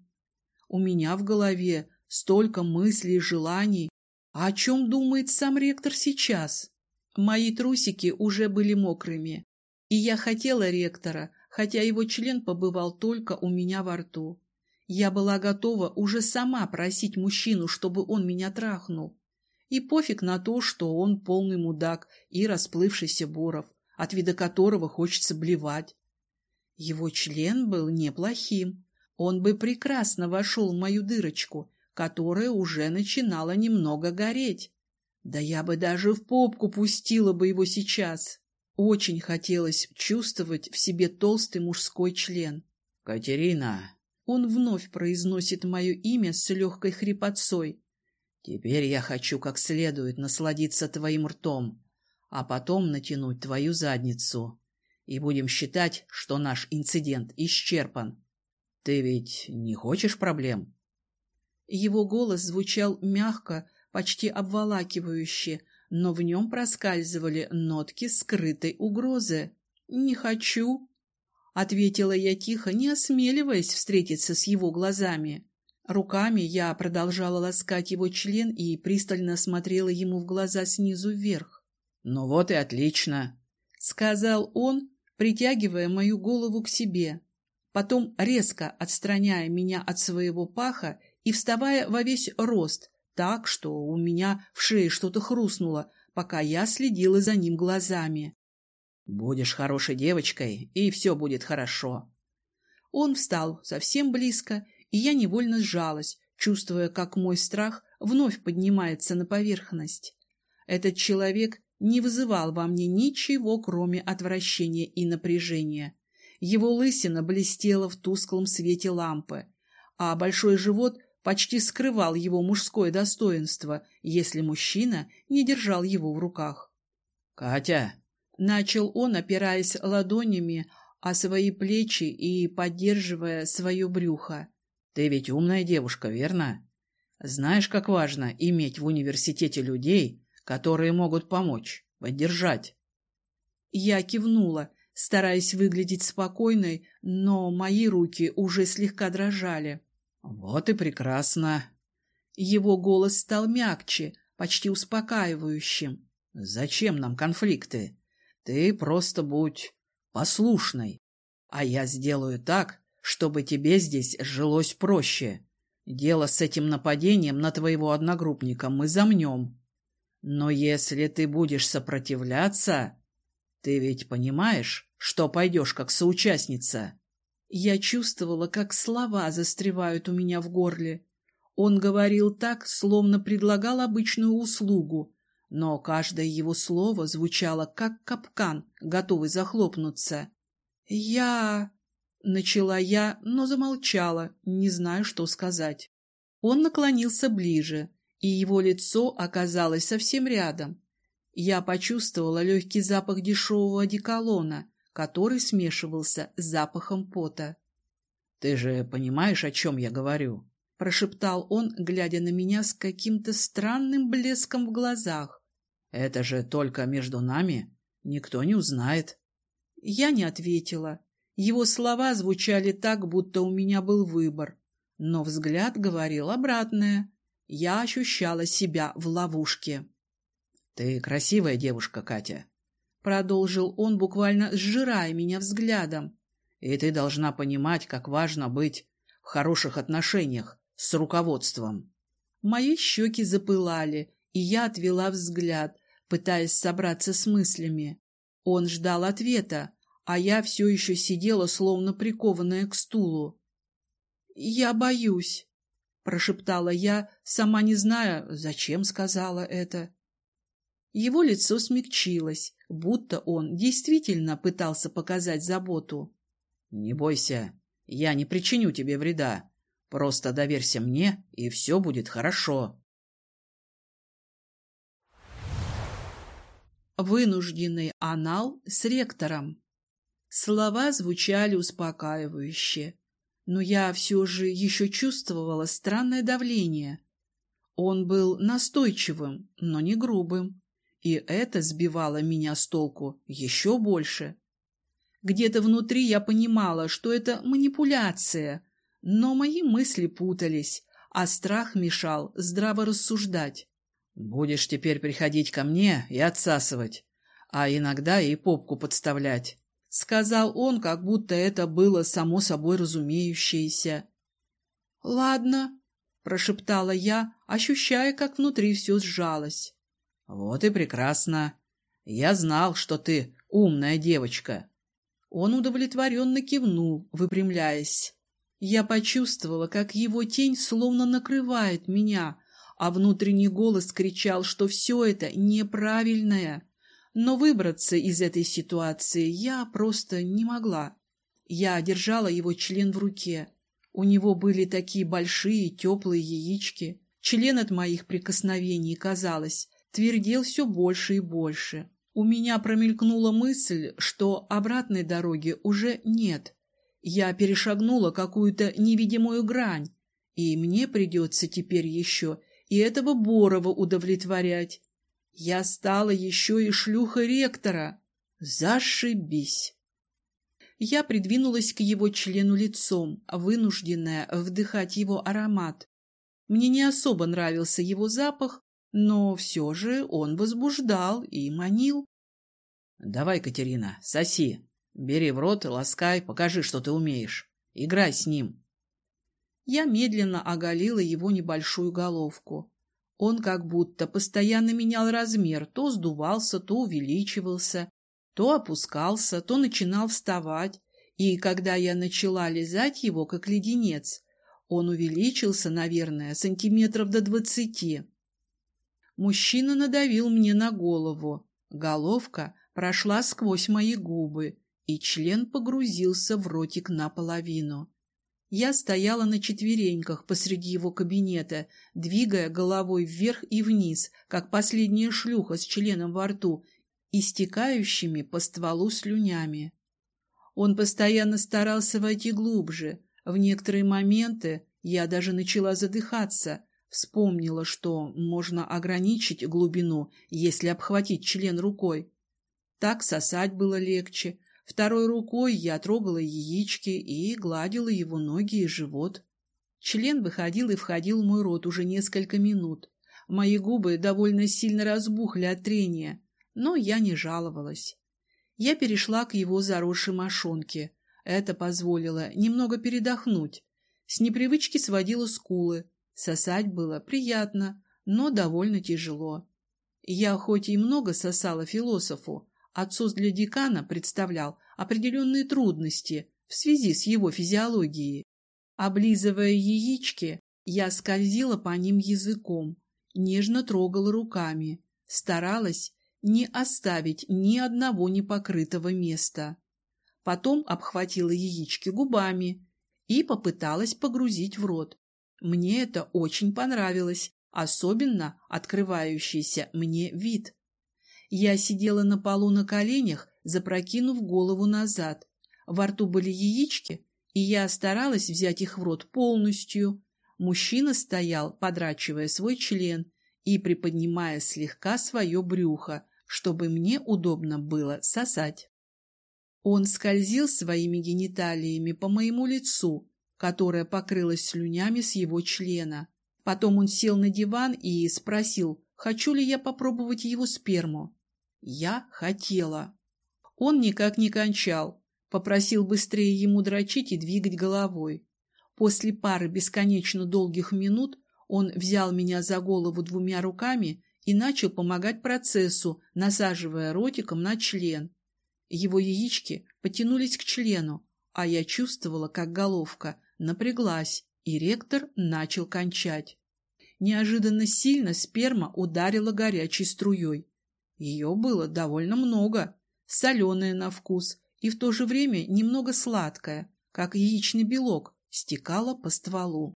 У меня в голове столько мыслей и желаний. А о чем думает сам ректор сейчас? Мои трусики уже были мокрыми, и я хотела ректора, хотя его член побывал только у меня во рту. Я была готова уже сама просить мужчину, чтобы он меня трахнул. И пофиг на то, что он полный мудак и расплывшийся Боров, от вида которого хочется блевать. Его член был неплохим. Он бы прекрасно вошел в мою дырочку, которая уже начинала немного гореть. Да я бы даже в попку пустила бы его сейчас. Очень хотелось чувствовать в себе толстый мужской член. «Катерина!» Он вновь произносит мое имя с легкой хрипотцой. «Теперь я хочу как следует насладиться твоим ртом, а потом натянуть твою задницу. И будем считать, что наш инцидент исчерпан. Ты ведь не хочешь проблем?» Его голос звучал мягко, почти обволакивающе, но в нем проскальзывали нотки скрытой угрозы. «Не хочу», — ответила я тихо, не осмеливаясь встретиться с его глазами. Руками я продолжала ласкать его член и пристально смотрела ему в глаза снизу вверх. «Ну вот и отлично», — сказал он, притягивая мою голову к себе. Потом, резко отстраняя меня от своего паха и вставая во весь рост, так, что у меня в шее что-то хрустнуло, пока я следила за ним глазами. Будешь хорошей девочкой, и все будет хорошо. Он встал совсем близко, и я невольно сжалась, чувствуя, как мой страх вновь поднимается на поверхность. Этот человек не вызывал во мне ничего, кроме отвращения и напряжения. Его лысина блестела в тусклом свете лампы, а большой живот почти скрывал его мужское достоинство, если мужчина не держал его в руках. «Катя!» Начал он, опираясь ладонями о свои плечи и поддерживая свое брюхо. «Ты ведь умная девушка, верно? Знаешь, как важно иметь в университете людей, которые могут помочь, поддержать?» Я кивнула, стараясь выглядеть спокойной, но мои руки уже слегка дрожали. «Вот и прекрасно!» Его голос стал мягче, почти успокаивающим. «Зачем нам конфликты? Ты просто будь послушной, а я сделаю так, чтобы тебе здесь жилось проще. Дело с этим нападением на твоего одногруппника мы замнем. Но если ты будешь сопротивляться, ты ведь понимаешь, что пойдешь как соучастница?» Я чувствовала, как слова застревают у меня в горле. Он говорил так, словно предлагал обычную услугу, но каждое его слово звучало, как капкан, готовый захлопнуться. «Я...» — начала я, но замолчала, не знаю, что сказать. Он наклонился ближе, и его лицо оказалось совсем рядом. Я почувствовала легкий запах дешевого одеколона, который смешивался с запахом пота. «Ты же понимаешь, о чем я говорю?» прошептал он, глядя на меня с каким-то странным блеском в глазах. «Это же только между нами. Никто не узнает». Я не ответила. Его слова звучали так, будто у меня был выбор. Но взгляд говорил обратное. Я ощущала себя в ловушке. «Ты красивая девушка, Катя», — продолжил он, буквально сжирая меня взглядом. «И ты должна понимать, как важно быть в хороших отношениях с руководством». Мои щеки запылали, и я отвела взгляд, пытаясь собраться с мыслями. Он ждал ответа, а я все еще сидела, словно прикованная к стулу. «Я боюсь», — прошептала я, сама не зная, зачем сказала это. Его лицо смягчилось, будто он действительно пытался показать заботу. «Не бойся, я не причиню тебе вреда. Просто доверься мне, и все будет хорошо». Вынужденный анал с ректором. Слова звучали успокаивающе, но я все же еще чувствовала странное давление. Он был настойчивым, но не грубым, и это сбивало меня с толку еще больше. Где-то внутри я понимала, что это манипуляция, но мои мысли путались, а страх мешал здраво рассуждать. Будешь теперь приходить ко мне и отсасывать, а иногда и попку подставлять. — сказал он, как будто это было само собой разумеющееся. — Ладно, — прошептала я, ощущая, как внутри все сжалось. — Вот и прекрасно. Я знал, что ты умная девочка. Он удовлетворенно кивнул, выпрямляясь. Я почувствовала, как его тень словно накрывает меня, а внутренний голос кричал, что все это неправильное. Но выбраться из этой ситуации я просто не могла. Я держала его член в руке. У него были такие большие теплые яички. Член от моих прикосновений, казалось, твердел все больше и больше. У меня промелькнула мысль, что обратной дороги уже нет. Я перешагнула какую-то невидимую грань, и мне придется теперь еще и этого Борова удовлетворять. Я стала еще и шлюхой ректора. Зашибись! Я придвинулась к его члену лицом, вынужденная вдыхать его аромат. Мне не особо нравился его запах, но все же он возбуждал и манил. — Давай, Катерина, соси. Бери в рот, ласкай, покажи, что ты умеешь. Играй с ним. Я медленно оголила его небольшую головку. Он как будто постоянно менял размер, то сдувался, то увеличивался, то опускался, то начинал вставать, и когда я начала лизать его, как леденец, он увеличился, наверное, сантиметров до двадцати. Мужчина надавил мне на голову. Головка прошла сквозь мои губы, и член погрузился в ротик наполовину. Я стояла на четвереньках посреди его кабинета, двигая головой вверх и вниз, как последняя шлюха с членом во рту, истекающими по стволу слюнями. Он постоянно старался войти глубже. В некоторые моменты я даже начала задыхаться, вспомнила, что можно ограничить глубину, если обхватить член рукой. Так сосать было легче, Второй рукой я трогала яички и гладила его ноги и живот. Член выходил и входил в мой рот уже несколько минут. Мои губы довольно сильно разбухли от трения, но я не жаловалась. Я перешла к его заросшей мошонке. Это позволило немного передохнуть. С непривычки сводила скулы. Сосать было приятно, но довольно тяжело. Я хоть и много сосала философу, Отсос для декана представлял определенные трудности в связи с его физиологией. Облизывая яички, я скользила по ним языком, нежно трогала руками, старалась не оставить ни одного непокрытого места. Потом обхватила яички губами и попыталась погрузить в рот. Мне это очень понравилось, особенно открывающийся мне вид. Я сидела на полу на коленях, запрокинув голову назад. Во рту были яички, и я старалась взять их в рот полностью. Мужчина стоял, подрачивая свой член и приподнимая слегка свое брюхо, чтобы мне удобно было сосать. Он скользил своими гениталиями по моему лицу, которое покрылось слюнями с его члена. Потом он сел на диван и спросил, хочу ли я попробовать его сперму. Я хотела. Он никак не кончал, попросил быстрее ему дрочить и двигать головой. После пары бесконечно долгих минут он взял меня за голову двумя руками и начал помогать процессу, насаживая ротиком на член. Его яички потянулись к члену, а я чувствовала, как головка напряглась, и ректор начал кончать. Неожиданно сильно сперма ударила горячей струей. Ее было довольно много, соленая на вкус и в то же время немного сладкая, как яичный белок, стекала по стволу.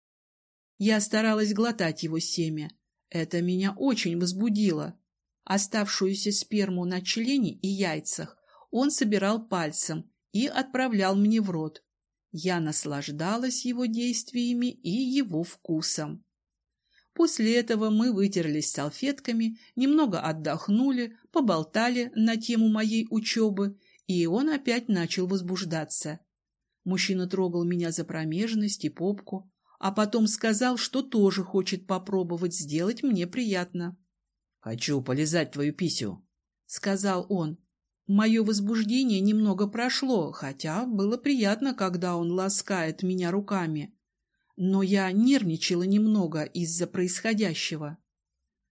Я старалась глотать его семя. Это меня очень возбудило. Оставшуюся сперму на члене и яйцах он собирал пальцем и отправлял мне в рот. Я наслаждалась его действиями и его вкусом. После этого мы вытерлись салфетками, немного отдохнули, поболтали на тему моей учебы, и он опять начал возбуждаться. Мужчина трогал меня за промежность и попку, а потом сказал, что тоже хочет попробовать сделать мне приятно. «Хочу полизать твою писю», — сказал он. Мое возбуждение немного прошло, хотя было приятно, когда он ласкает меня руками. Но я нервничала немного из-за происходящего.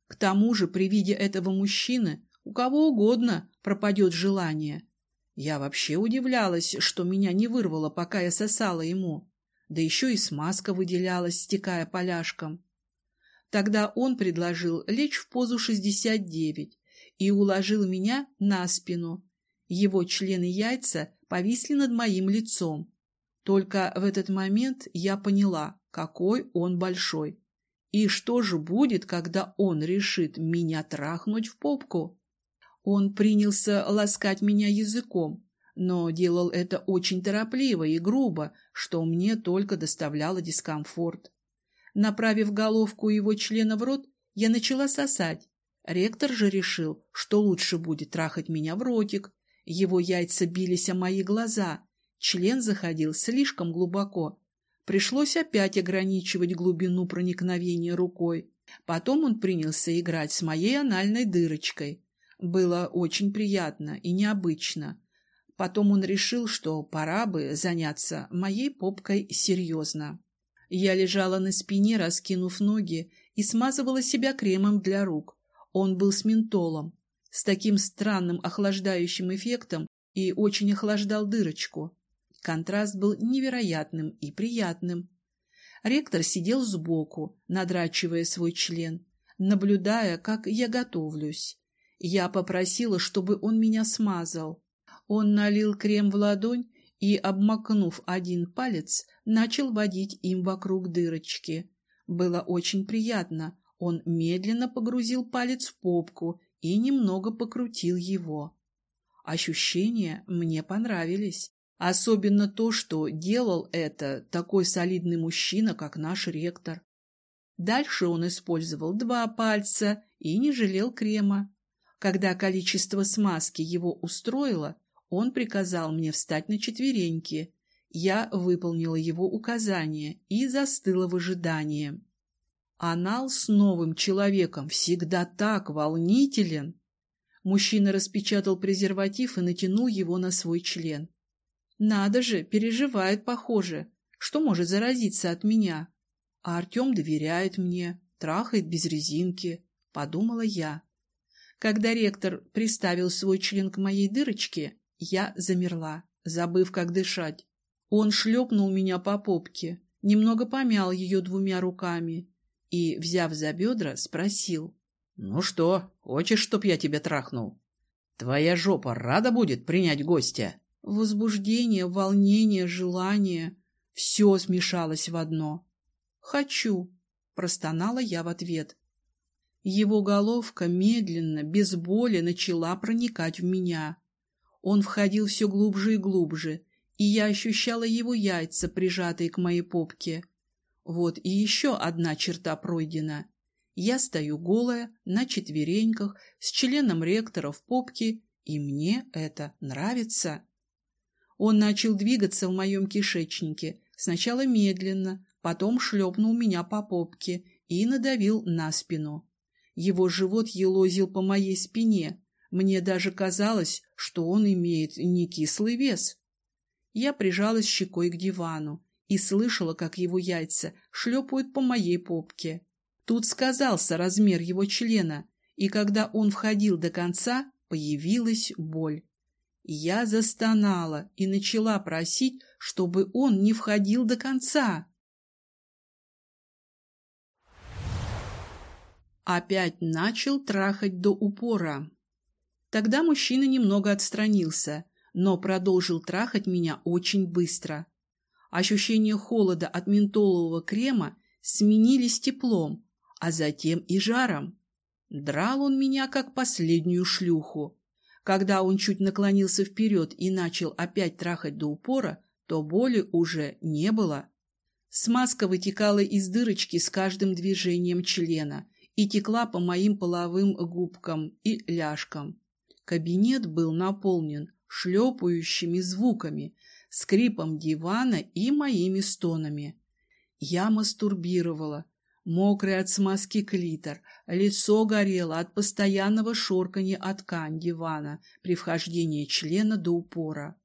К тому же при виде этого мужчины у кого угодно пропадет желание. Я вообще удивлялась, что меня не вырвало, пока я сосала ему. Да еще и смазка выделялась, стекая поляшком. Тогда он предложил лечь в позу 69 и уложил меня на спину, его члены яйца повисли над моим лицом. Только в этот момент я поняла, какой он большой. И что же будет, когда он решит меня трахнуть в попку? Он принялся ласкать меня языком, но делал это очень торопливо и грубо, что мне только доставляло дискомфорт. Направив головку его члена в рот, я начала сосать. Ректор же решил, что лучше будет трахать меня в ротик, его яйца бились о мои глаза, член заходил слишком глубоко. Пришлось опять ограничивать глубину проникновения рукой. Потом он принялся играть с моей анальной дырочкой. Было очень приятно и необычно. Потом он решил, что пора бы заняться моей попкой серьезно. Я лежала на спине, раскинув ноги, и смазывала себя кремом для рук. Он был с ментолом с таким странным охлаждающим эффектом и очень охлаждал дырочку. Контраст был невероятным и приятным. Ректор сидел сбоку, надрачивая свой член, наблюдая, как я готовлюсь. Я попросила, чтобы он меня смазал. Он налил крем в ладонь и, обмакнув один палец, начал водить им вокруг дырочки. Было очень приятно. Он медленно погрузил палец в попку и немного покрутил его. Ощущения мне понравились. Особенно то, что делал это такой солидный мужчина, как наш ректор. Дальше он использовал два пальца и не жалел крема. Когда количество смазки его устроило, он приказал мне встать на четвереньки. Я выполнила его указание и застыла в ожидании. Анал с новым человеком всегда так волнителен. Мужчина распечатал презерватив и натянул его на свой член. Надо же, переживает, похоже, что может заразиться от меня. А Артем доверяет мне, трахает без резинки, подумала я. Когда ректор приставил свой член к моей дырочке, я замерла, забыв, как дышать. Он шлепнул меня по попке, немного помял ее двумя руками и, взяв за бедра, спросил. — Ну что, хочешь, чтоб я тебя трахнул? Твоя жопа рада будет принять гостя? Возбуждение, волнение, желание — все смешалось в одно. — Хочу, — простонала я в ответ. Его головка медленно, без боли начала проникать в меня. Он входил все глубже и глубже, и я ощущала его яйца, прижатые к моей попке. Вот и еще одна черта пройдена. Я стою голая, на четвереньках, с членом ректора в попке, и мне это нравится. Он начал двигаться в моем кишечнике, сначала медленно, потом шлепнул меня по попке и надавил на спину. Его живот елозил по моей спине. Мне даже казалось, что он имеет не кислый вес. Я прижалась щекой к дивану и слышала, как его яйца шлепают по моей попке. Тут сказался размер его члена, и когда он входил до конца, появилась боль. Я застонала и начала просить, чтобы он не входил до конца. Опять начал трахать до упора. Тогда мужчина немного отстранился, но продолжил трахать меня очень быстро. Ощущения холода от ментолового крема сменились теплом, а затем и жаром. Драл он меня, как последнюю шлюху. Когда он чуть наклонился вперед и начал опять трахать до упора, то боли уже не было. Смазка вытекала из дырочки с каждым движением члена и текла по моим половым губкам и ляжкам. Кабинет был наполнен шлепающими звуками, скрипом дивана и моими стонами. Я мастурбировала, мокрый от смазки клитор, лицо горело от постоянного шорканья от ткань дивана при вхождении члена до упора.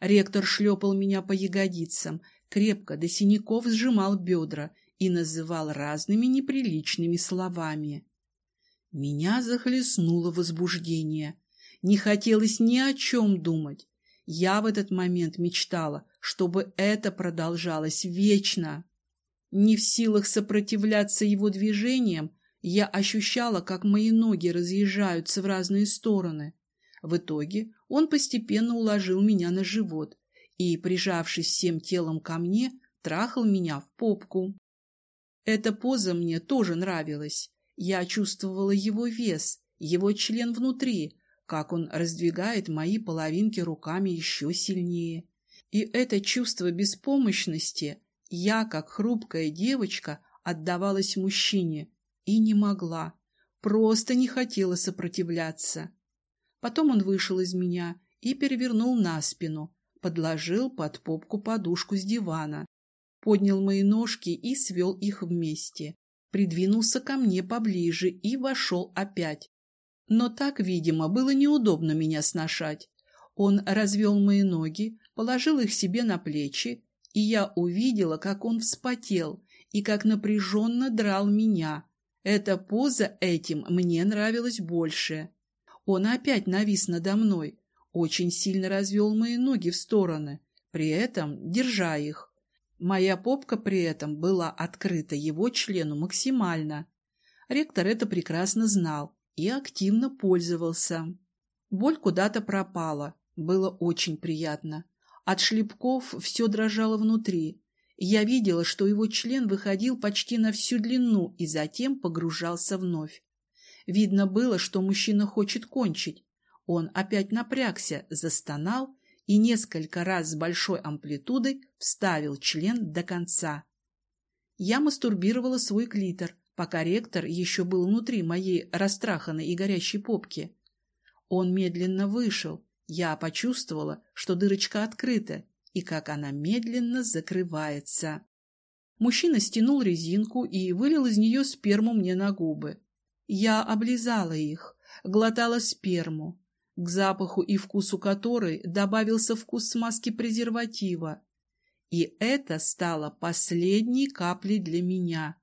Ректор шлепал меня по ягодицам, крепко до синяков сжимал бедра и называл разными неприличными словами. Меня захлестнуло возбуждение. Не хотелось ни о чем думать. Я в этот момент мечтала, чтобы это продолжалось вечно. Не в силах сопротивляться его движениям, я ощущала, как мои ноги разъезжаются в разные стороны. В итоге он постепенно уложил меня на живот и, прижавшись всем телом ко мне, трахал меня в попку. Эта поза мне тоже нравилась. Я чувствовала его вес, его член внутри, как он раздвигает мои половинки руками еще сильнее. И это чувство беспомощности я, как хрупкая девочка, отдавалась мужчине и не могла, просто не хотела сопротивляться. Потом он вышел из меня и перевернул на спину, подложил под попку подушку с дивана, поднял мои ножки и свел их вместе, придвинулся ко мне поближе и вошел опять. Но так, видимо, было неудобно меня сношать. Он развел мои ноги, положил их себе на плечи и я увидела, как он вспотел и как напряженно драл меня. Эта поза этим мне нравилась больше. Он опять навис надо мной, очень сильно развел мои ноги в стороны, при этом держа их. Моя попка при этом была открыта его члену максимально. Ректор это прекрасно знал и активно пользовался. Боль куда-то пропала, было очень приятно. От шлепков все дрожало внутри. Я видела, что его член выходил почти на всю длину и затем погружался вновь. Видно было, что мужчина хочет кончить. Он опять напрягся, застонал и несколько раз с большой амплитудой вставил член до конца. Я мастурбировала свой клитор, пока ректор еще был внутри моей растраханной и горящей попки. Он медленно вышел, я почувствовала, что дырочка открыта и как она медленно закрывается. Мужчина стянул резинку и вылил из нее сперму мне на губы. Я облизала их, глотала сперму, к запаху и вкусу которой добавился вкус смазки презерватива. И это стало последней каплей для меня.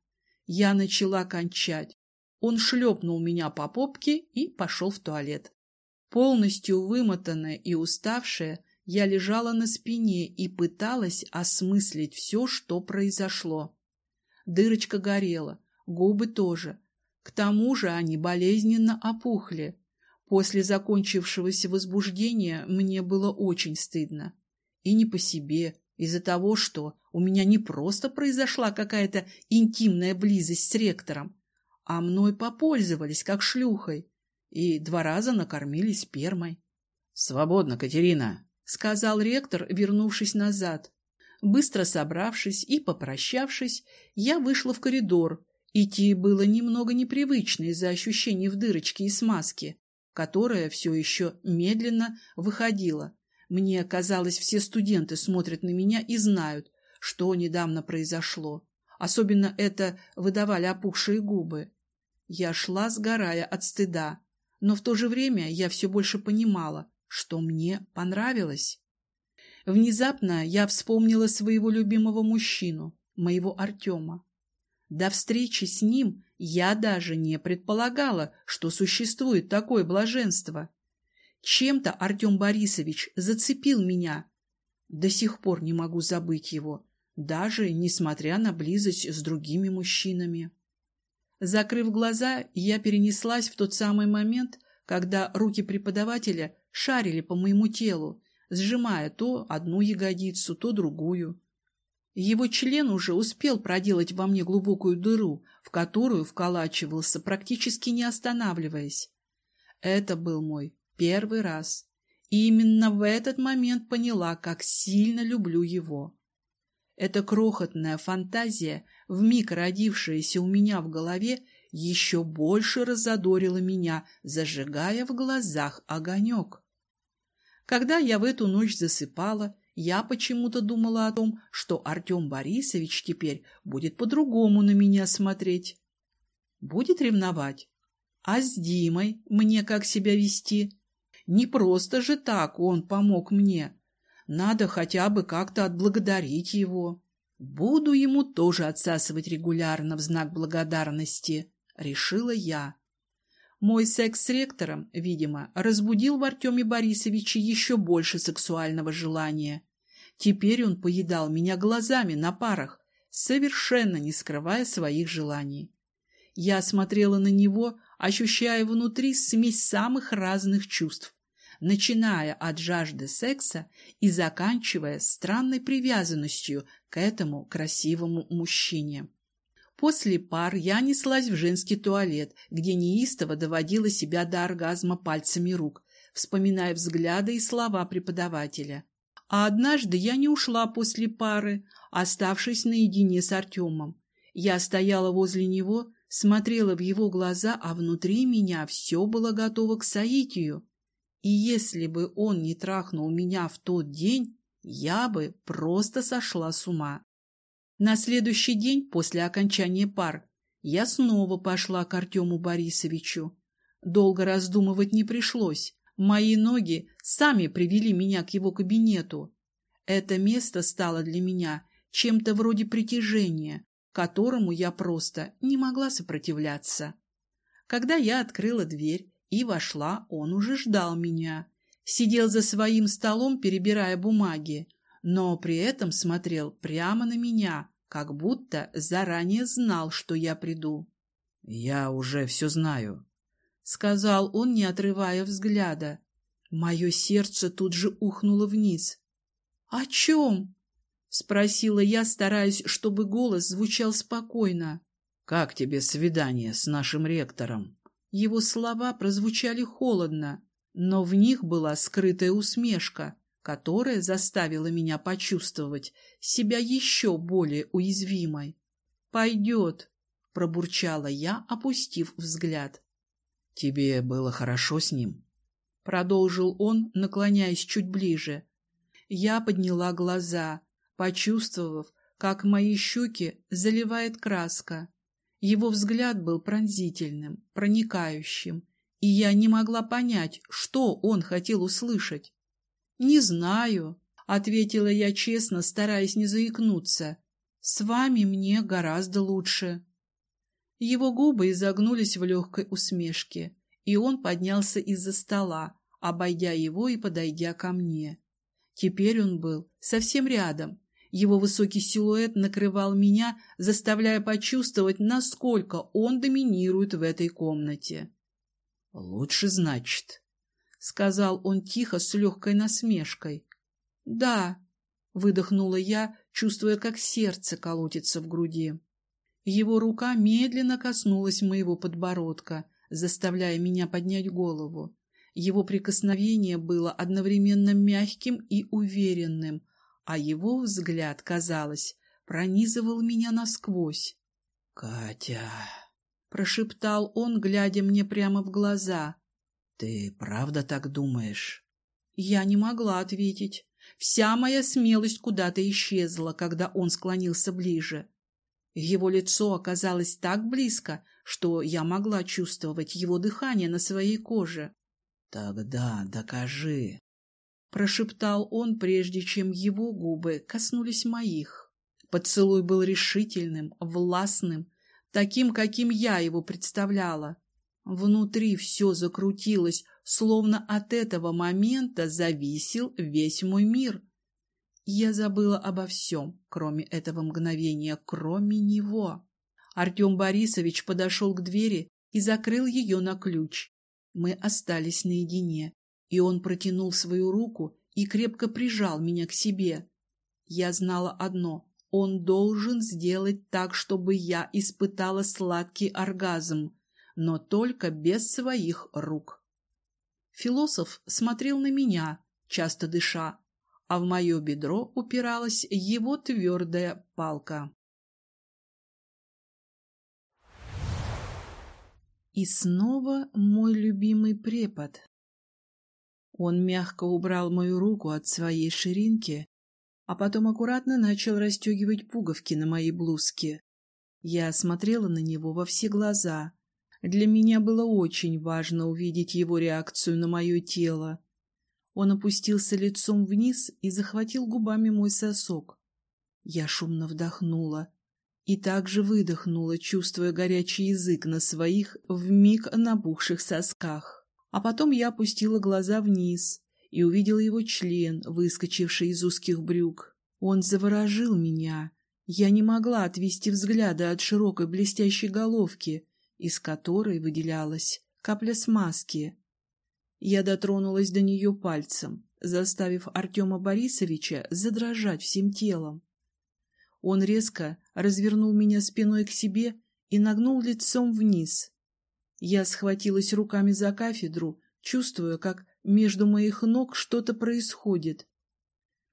Я начала кончать. Он шлепнул меня по попке и пошел в туалет. Полностью вымотанная и уставшая, я лежала на спине и пыталась осмыслить все, что произошло. Дырочка горела, губы тоже. К тому же они болезненно опухли. После закончившегося возбуждения мне было очень стыдно. И не по себе, из-за того, что у меня не просто произошла какая-то интимная близость с ректором, а мной попользовались как шлюхой и два раза накормили спермой. — Свободно, Катерина, — сказал ректор, вернувшись назад. Быстро собравшись и попрощавшись, я вышла в коридор. Идти было немного непривычно из-за ощущений в дырочке и смазки, которая все еще медленно выходила. Мне казалось, все студенты смотрят на меня и знают, что недавно произошло. Особенно это выдавали опухшие губы. Я шла, сгорая от стыда, но в то же время я все больше понимала, что мне понравилось. Внезапно я вспомнила своего любимого мужчину, моего Артема. До встречи с ним я даже не предполагала, что существует такое блаженство. Чем-то Артем Борисович зацепил меня. До сих пор не могу забыть его, даже несмотря на близость с другими мужчинами. Закрыв глаза, я перенеслась в тот самый момент, когда руки преподавателя шарили по моему телу, сжимая то одну ягодицу, то другую. Его член уже успел проделать во мне глубокую дыру, в которую вколачивался, практически не останавливаясь. Это был мой первый раз, и именно в этот момент поняла, как сильно люблю его. Эта крохотная фантазия, вмиг родившаяся у меня в голове, еще больше разодорила меня, зажигая в глазах огонек. Когда я в эту ночь засыпала, я почему-то думала о том, что Артем Борисович теперь будет по-другому на меня смотреть. Будет ревновать. А с Димой мне как себя вести? Не просто же так он помог мне. Надо хотя бы как-то отблагодарить его. Буду ему тоже отсасывать регулярно в знак благодарности, решила я. Мой секс с ректором, видимо, разбудил в Артеме Борисовиче еще больше сексуального желания. Теперь он поедал меня глазами на парах, совершенно не скрывая своих желаний. Я смотрела на него, ощущая внутри смесь самых разных чувств, начиная от жажды секса и заканчивая странной привязанностью к этому красивому мужчине. После пар я неслась в женский туалет, где неистово доводила себя до оргазма пальцами рук, вспоминая взгляды и слова преподавателя. А однажды я не ушла после пары, оставшись наедине с Артемом. Я стояла возле него, смотрела в его глаза, а внутри меня все было готово к соитию. И если бы он не трахнул меня в тот день, я бы просто сошла с ума. На следующий день после окончания пар я снова пошла к Артему Борисовичу. Долго раздумывать не пришлось. Мои ноги сами привели меня к его кабинету. Это место стало для меня чем-то вроде притяжения, которому я просто не могла сопротивляться. Когда я открыла дверь и вошла, он уже ждал меня. Сидел за своим столом, перебирая бумаги, но при этом смотрел прямо на меня, как будто заранее знал, что я приду. — Я уже все знаю, — сказал он, не отрывая взгляда. Мое сердце тут же ухнуло вниз. — О чем? — спросила я, стараясь, чтобы голос звучал спокойно. — Как тебе свидание с нашим ректором? Его слова прозвучали холодно, но в них была скрытая усмешка которая заставила меня почувствовать себя еще более уязвимой. «Пойдет», — пробурчала я, опустив взгляд. «Тебе было хорошо с ним?» — продолжил он, наклоняясь чуть ближе. Я подняла глаза, почувствовав, как мои щеки заливает краска. Его взгляд был пронзительным, проникающим, и я не могла понять, что он хотел услышать. «Не знаю», — ответила я честно, стараясь не заикнуться. «С вами мне гораздо лучше». Его губы изогнулись в легкой усмешке, и он поднялся из-за стола, обойдя его и подойдя ко мне. Теперь он был совсем рядом. Его высокий силуэт накрывал меня, заставляя почувствовать, насколько он доминирует в этой комнате. «Лучше, значит», — сказал он тихо, с легкой насмешкой. — Да, — выдохнула я, чувствуя, как сердце колотится в груди. Его рука медленно коснулась моего подбородка, заставляя меня поднять голову. Его прикосновение было одновременно мягким и уверенным, а его взгляд, казалось, пронизывал меня насквозь. — Катя! — прошептал он, глядя мне прямо в глаза. — Ты правда так думаешь? Я не могла ответить. Вся моя смелость куда-то исчезла, когда он склонился ближе. Его лицо оказалось так близко, что я могла чувствовать его дыхание на своей коже. — Тогда докажи, — прошептал он, прежде чем его губы коснулись моих. Поцелуй был решительным, властным, таким, каким я его представляла. Внутри все закрутилось, словно от этого момента зависел весь мой мир. Я забыла обо всем, кроме этого мгновения, кроме него. Артем Борисович подошел к двери и закрыл ее на ключ. Мы остались наедине, и он протянул свою руку и крепко прижал меня к себе. Я знала одно он должен сделать так, чтобы я испытала сладкий оргазм, но только без своих рук. Философ смотрел на меня, часто дыша, а в мое бедро упиралась его твердая палка. И снова мой любимый препод. Он мягко убрал мою руку от своей ширинки а потом аккуратно начал расстегивать пуговки на моей блузке. Я смотрела на него во все глаза. Для меня было очень важно увидеть его реакцию на мое тело. Он опустился лицом вниз и захватил губами мой сосок. Я шумно вдохнула и также выдохнула, чувствуя горячий язык на своих вмиг набухших сосках. А потом я опустила глаза вниз и увидел его член, выскочивший из узких брюк. Он заворожил меня. Я не могла отвести взгляда от широкой блестящей головки, из которой выделялась капля смазки. Я дотронулась до нее пальцем, заставив Артема Борисовича задрожать всем телом. Он резко развернул меня спиной к себе и нагнул лицом вниз. Я схватилась руками за кафедру, чувствуя, как между моих ног что-то происходит.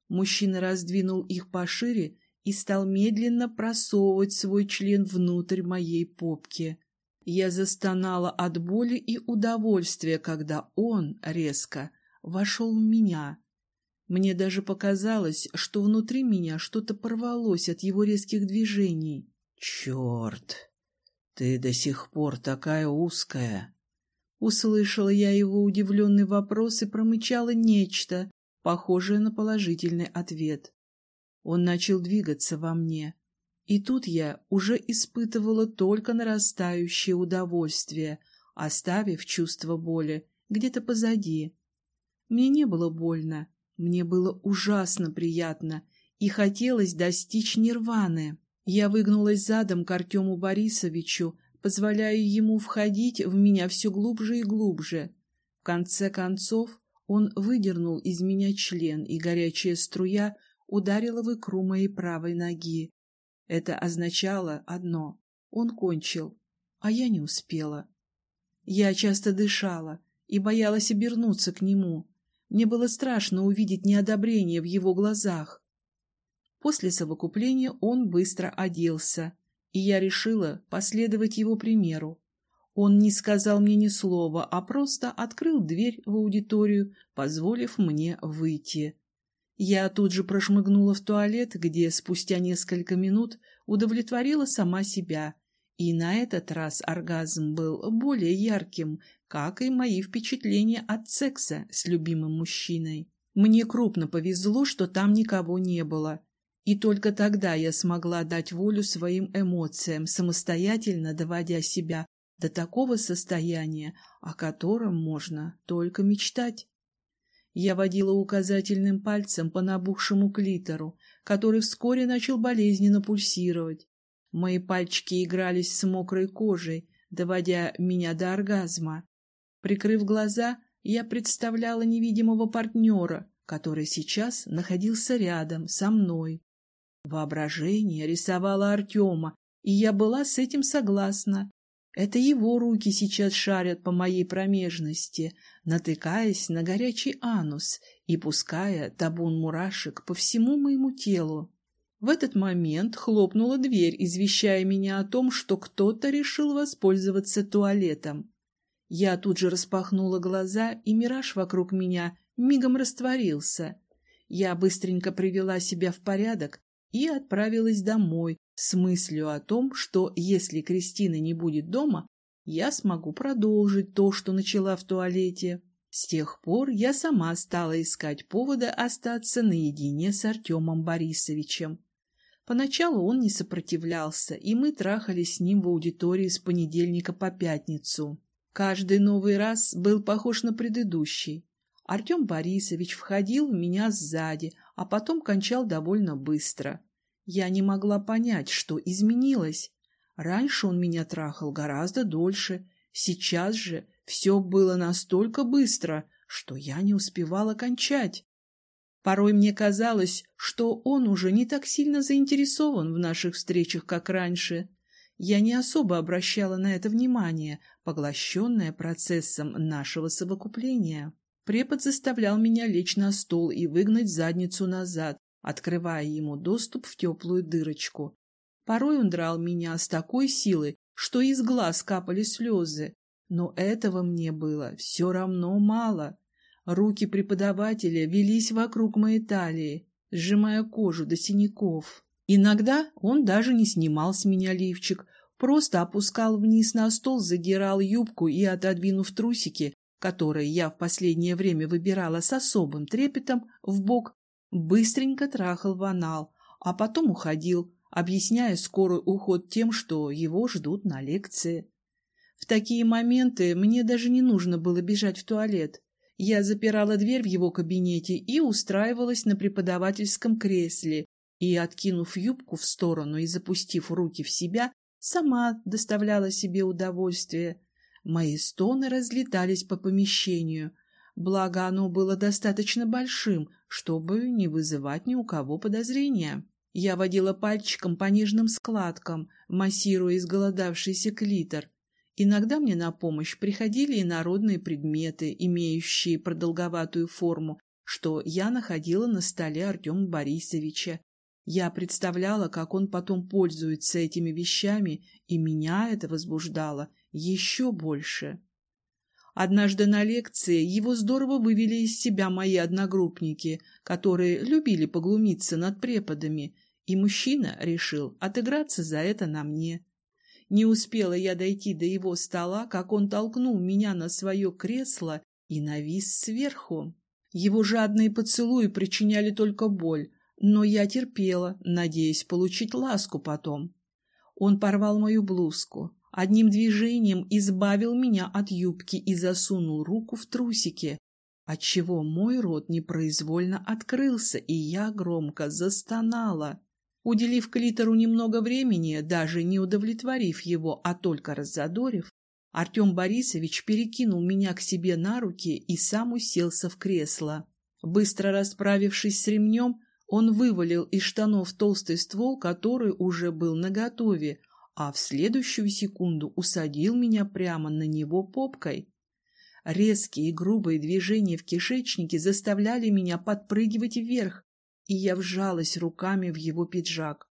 Мужчина раздвинул их пошире и стал медленно просовывать свой член внутрь моей попки. Я застонала от боли и удовольствия, когда он резко вошел в меня. Мне даже показалось, что внутри меня что-то порвалось от его резких движений. «Черт! Ты до сих пор такая узкая!» Услышала я его удивленный вопрос и промычала нечто, похожее на положительный ответ. Он начал двигаться во мне. И тут я уже испытывала только нарастающее удовольствие, оставив чувство боли где-то позади. Мне не было больно, мне было ужасно приятно, и хотелось достичь нирваны. Я выгнулась задом к Артему Борисовичу, позволяя ему входить в меня все глубже и глубже. В конце концов он выдернул из меня член, и горячая струя ударила в икру моей правой ноги. Это означало одно — он кончил, а я не успела. Я часто дышала и боялась обернуться к нему. Мне было страшно увидеть неодобрение в его глазах. После совокупления он быстро оделся, и я решила последовать его примеру. Он не сказал мне ни слова, а просто открыл дверь в аудиторию, позволив мне выйти. Я тут же прошмыгнула в туалет, где спустя несколько минут удовлетворила сама себя. И на этот раз оргазм был более ярким, как и мои впечатления от секса с любимым мужчиной. Мне крупно повезло, что там никого не было. И только тогда я смогла дать волю своим эмоциям, самостоятельно доводя себя до такого состояния, о котором можно только мечтать. Я водила указательным пальцем по набухшему клитору, который вскоре начал болезненно пульсировать. Мои пальчики игрались с мокрой кожей, доводя меня до оргазма. Прикрыв глаза, я представляла невидимого партнера, который сейчас находился рядом со мной. Воображение рисовало Артема, и я была с этим согласна. Это его руки сейчас шарят по моей промежности, натыкаясь на горячий анус и пуская табун мурашек по всему моему телу. В этот момент хлопнула дверь, извещая меня о том, что кто-то решил воспользоваться туалетом. Я тут же распахнула глаза, и мираж вокруг меня мигом растворился. Я быстренько привела себя в порядок и отправилась домой с мыслью о том, что если Кристина не будет дома, я смогу продолжить то, что начала в туалете. С тех пор я сама стала искать повода остаться наедине с Артемом Борисовичем. Поначалу он не сопротивлялся, и мы трахались с ним в аудитории с понедельника по пятницу. Каждый новый раз был похож на предыдущий. Артем Борисович входил в меня сзади, а потом кончал довольно быстро. Я не могла понять, что изменилось. Раньше он меня трахал гораздо дольше. Сейчас же все было настолько быстро, что я не успевала кончать. Порой мне казалось, что он уже не так сильно заинтересован в наших встречах, как раньше. Я не особо обращала на это внимание, поглощенная процессом нашего совокупления. Препод заставлял меня лечь на стол и выгнать задницу назад, открывая ему доступ в теплую дырочку. Порой он драл меня с такой силой, что из глаз капали слезы, но этого мне было все равно мало. Руки преподавателя велись вокруг моей талии, сжимая кожу до синяков. Иногда он даже не снимал с меня лифчик, просто опускал вниз на стол, задирал юбку и, отодвинув трусики, которые я в последнее время выбирала с особым трепетом, в бок, быстренько трахал в анал, а потом уходил, объясняя скорый уход тем, что его ждут на лекции. В такие моменты мне даже не нужно было бежать в туалет. Я запирала дверь в его кабинете и устраивалась на преподавательском кресле, и, откинув юбку в сторону и запустив руки в себя, сама доставляла себе удовольствие. Мои стоны разлетались по помещению, благо оно было достаточно большим, чтобы не вызывать ни у кого подозрения. Я водила пальчиком по нежным складкам, массируя изголодавшийся клитор. Иногда мне на помощь приходили и народные предметы, имеющие продолговатую форму, что я находила на столе Артема Борисовича, я представляла, как он потом пользуется этими вещами, и меня это возбуждало еще больше. Однажды на лекции его здорово вывели из себя мои одногруппники, которые любили поглумиться над преподами, и мужчина решил отыграться за это на мне. Не успела я дойти до его стола, как он толкнул меня на свое кресло и навис сверху. Его жадные поцелуи причиняли только боль, но я терпела, надеясь получить ласку потом. Он порвал мою блузку, одним движением избавил меня от юбки и засунул руку в трусики, отчего мой рот непроизвольно открылся, и я громко застонала. Уделив клитору немного времени, даже не удовлетворив его, а только раззадорив, Артем Борисович перекинул меня к себе на руки и сам уселся в кресло. Быстро расправившись с ремнем, он вывалил из штанов толстый ствол, который уже был наготове, а в следующую секунду усадил меня прямо на него попкой. Резкие и грубые движения в кишечнике заставляли меня подпрыгивать вверх, и я вжалась руками в его пиджак.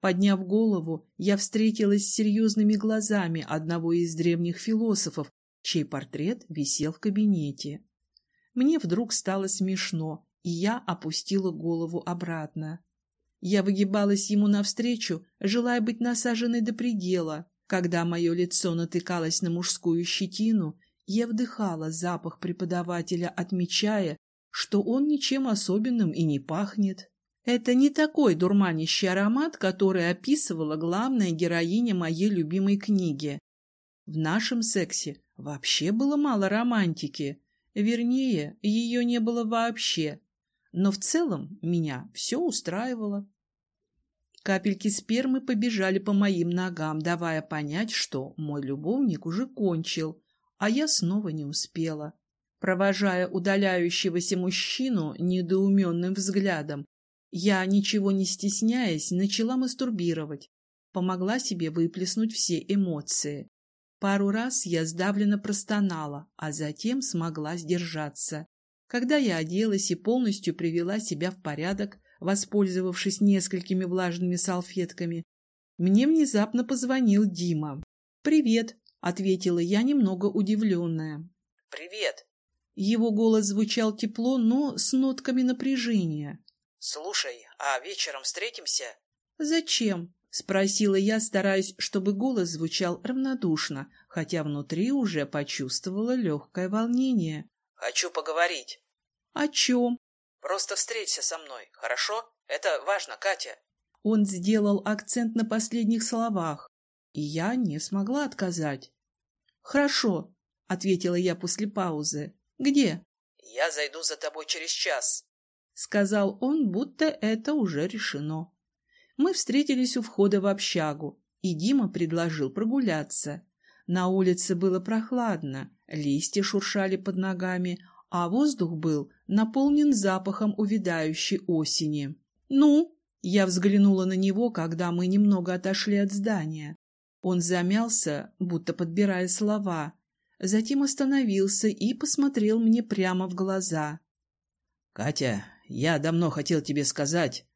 Подняв голову, я встретилась с серьезными глазами одного из древних философов, чей портрет висел в кабинете. Мне вдруг стало смешно, и я опустила голову обратно. Я выгибалась ему навстречу, желая быть насаженной до предела. Когда мое лицо натыкалось на мужскую щетину, я вдыхала запах преподавателя, отмечая, что он ничем особенным и не пахнет. Это не такой дурманящий аромат, который описывала главная героиня моей любимой книги. В нашем сексе вообще было мало романтики. Вернее, ее не было вообще. Но в целом меня все устраивало. Капельки спермы побежали по моим ногам, давая понять, что мой любовник уже кончил, а я снова не успела. Провожая удаляющегося мужчину недоуменным взглядом, я, ничего не стесняясь, начала мастурбировать, помогла себе выплеснуть все эмоции. Пару раз я сдавленно простонала, а затем смогла сдержаться. Когда я оделась и полностью привела себя в порядок, воспользовавшись несколькими влажными салфетками, мне внезапно позвонил Дима. «Привет», — ответила я, немного удивленная. «Привет». Его голос звучал тепло, но с нотками напряжения. «Слушай, а вечером встретимся?» «Зачем?» — спросила я, стараясь, чтобы голос звучал равнодушно, хотя внутри уже почувствовала легкое волнение. «Хочу поговорить». «О чем?» «Просто встреться со мной, хорошо? Это важно, Катя». Он сделал акцент на последних словах, и я не смогла отказать. «Хорошо», — ответила я после паузы. «Где?» «Я зайду за тобой через час», — сказал он, будто это уже решено. Мы встретились у входа в общагу, и Дима предложил прогуляться. На улице было прохладно, листья шуршали под ногами, а воздух был наполнен запахом увядающей осени. «Ну?» Я взглянула на него, когда мы немного отошли от здания. Он замялся, будто подбирая слова, затем остановился и посмотрел мне прямо в глаза. «Катя, я давно хотел тебе сказать,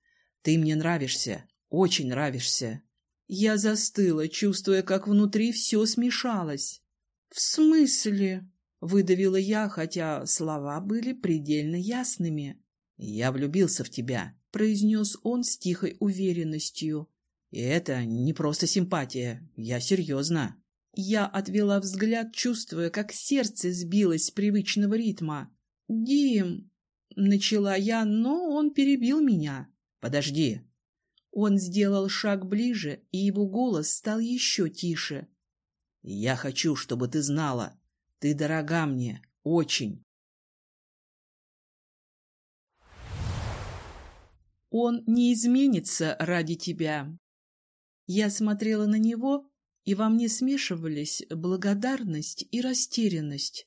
ты мне нравишься, очень нравишься». Я застыла, чувствуя, как внутри все смешалось. «В смысле?» — выдавила я, хотя слова были предельно ясными. «Я влюбился в тебя», — произнес он с тихой уверенностью. «И это не просто симпатия, я серьезно». Я отвела взгляд, чувствуя, как сердце сбилось с привычного ритма. «Дим!» — начала я, но он перебил меня. «Подожди!» Он сделал шаг ближе, и его голос стал еще тише. «Я хочу, чтобы ты знала. Ты дорога мне. Очень. Он не изменится ради тебя. Я смотрела на него, и во мне смешивались благодарность и растерянность.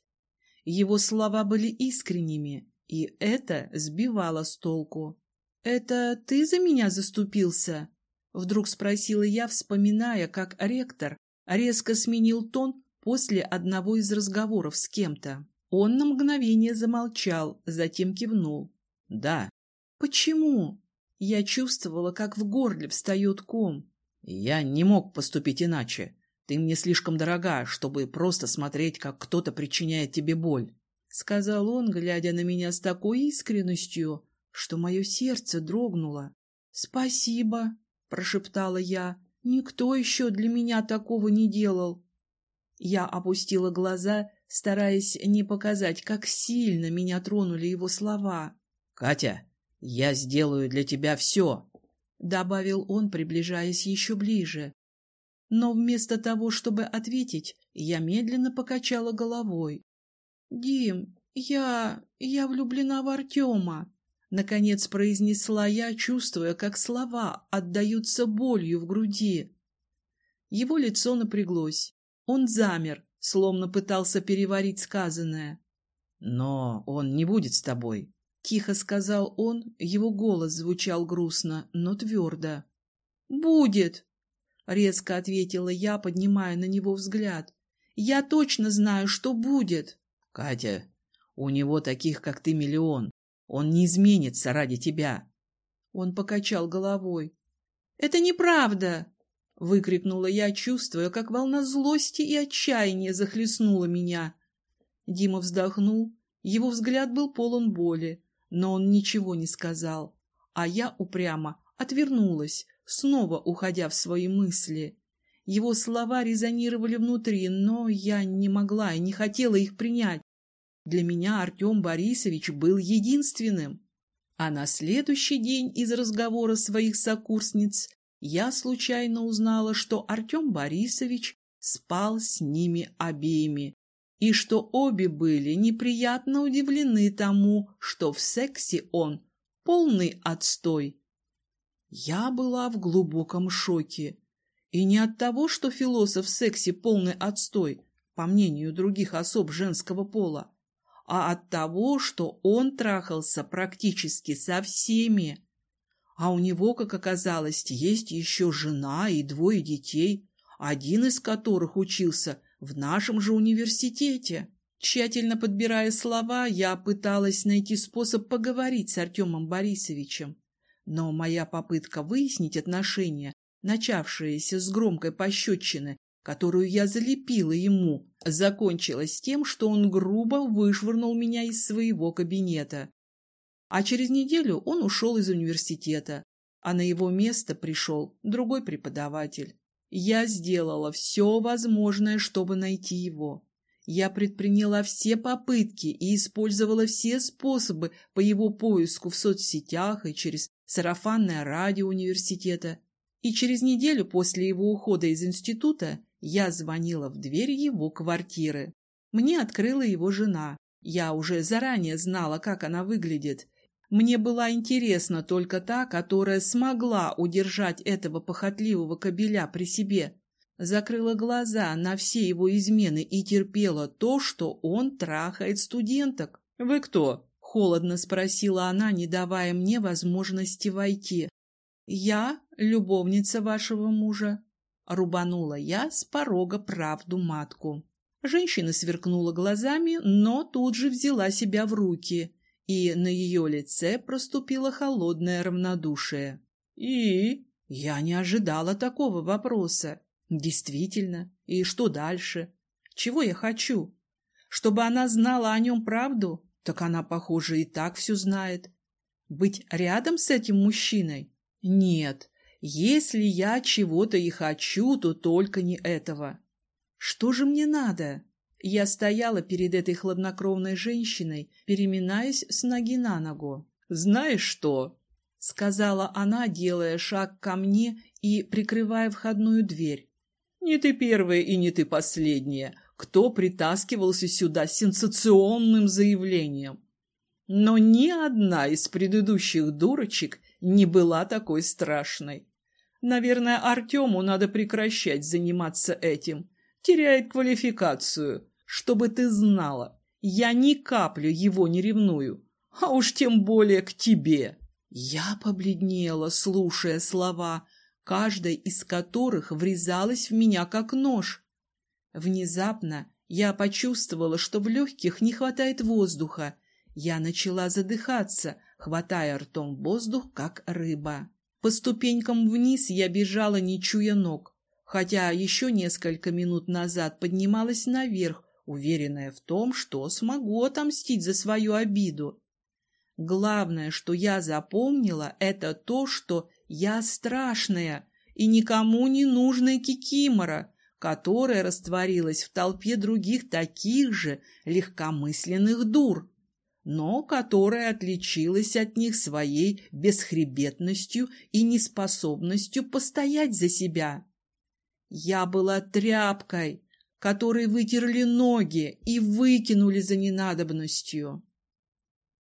Его слова были искренними, и это сбивало с толку. «Это ты за меня заступился?» Вдруг спросила я, вспоминая, как ректор резко сменил тон после одного из разговоров с кем-то. Он на мгновение замолчал, затем кивнул. «Да». «Почему?» Я чувствовала, как в горле встает ком. «Я не мог поступить иначе. Ты мне слишком дорога, чтобы просто смотреть, как кто-то причиняет тебе боль», — сказал он, глядя на меня с такой искренностью, что мое сердце дрогнуло. «Спасибо», — прошептала я. «Никто еще для меня такого не делал». Я опустила глаза, стараясь не показать, как сильно меня тронули его слова. «Катя, «Я сделаю для тебя все», — добавил он, приближаясь еще ближе. Но вместо того, чтобы ответить, я медленно покачала головой. «Дим, я... я влюблена в Артема», — наконец произнесла я, чувствуя, как слова отдаются болью в груди. Его лицо напряглось. Он замер, словно пытался переварить сказанное. «Но он не будет с тобой», — тихо сказал он, его голос звучал грустно, но твердо. «Будет!» — резко ответила я, поднимая на него взгляд. «Я точно знаю, что будет!» «Катя, у него таких, как ты, миллион. Он не изменится ради тебя!» Он покачал головой. «Это неправда!» — выкрикнула я, чувствуя, как волна злости и отчаяния захлестнула меня. Дима вздохнул, его взгляд был полон боли но он ничего не сказал, а я упрямо отвернулась, снова уходя в свои мысли. Его слова резонировали внутри, но я не могла и не хотела их принять. Для меня Артем Борисович был единственным. А на следующий день из разговора своих сокурсниц я случайно узнала, что Артем Борисович спал с ними обеими и что обе были неприятно удивлены тому, что в сексе он полный отстой. Я была в глубоком шоке. И не от того, что философ в сексе полный отстой, по мнению других особ женского пола, а от того, что он трахался практически со всеми. А у него, как оказалось, есть еще жена и двое детей, один из которых учился в нашем же университете. Тщательно подбирая слова, я пыталась найти способ поговорить с Артемом Борисовичем. Но моя попытка выяснить отношения, начавшаяся с громкой пощечины, которую я залепила ему, закончилась тем, что он грубо вышвырнул меня из своего кабинета. А через неделю он ушел из университета, а на его место пришел другой преподаватель. Я сделала все возможное, чтобы найти его. Я предприняла все попытки и использовала все способы по его поиску в соцсетях и через сарафанное радио университета. И через неделю после его ухода из института я звонила в дверь его квартиры. Мне открыла его жена. Я уже заранее знала, как она выглядит. Мне была интересна только та, которая смогла удержать этого похотливого кобеля при себе закрыла глаза на все его измены и терпела то, что он трахает студенток. «Вы кто?» — холодно спросила она, не давая мне возможности войти. «Я любовница вашего мужа», — рубанула я с порога правду матку. Женщина сверкнула глазами, но тут же взяла себя в руки, и на ее лице проступило холодное равнодушие. «И?» Я не ожидала такого вопроса. Действительно. И что дальше? Чего я хочу? Чтобы она знала о нем правду? Так она, похоже, и так все знает. Быть рядом с этим мужчиной? Нет. Если я чего-то и хочу, то только не этого. Что же мне надо? Я стояла перед этой хладнокровной женщиной, переминаясь с ноги на ногу. «Знаешь что?» — сказала она, делая шаг ко мне и прикрывая входную дверь. Не ты первая и не ты последняя, кто притаскивался сюда с сенсационным заявлением. Но ни одна из предыдущих дурочек не была такой страшной. Наверное, Артему надо прекращать заниматься этим. Теряет квалификацию. Чтобы ты знала, я ни каплю его не ревную, а уж тем более к тебе. Я побледнела, слушая слова, каждая из которых врезалась в меня как нож. Внезапно я почувствовала, что в легких не хватает воздуха. Я начала задыхаться, хватая ртом воздух, как рыба. По ступенькам вниз я бежала, не чуя ног, хотя еще несколько минут назад поднималась наверх, уверенная в том, что смогу отомстить за свою обиду. Главное, что я запомнила, это то, что я страшная и никому не нужная кикимора, которая растворилась в толпе других таких же легкомысленных дур, но которая отличилась от них своей бесхребетностью и неспособностью постоять за себя. Я была тряпкой, которой вытерли ноги и выкинули за ненадобностью.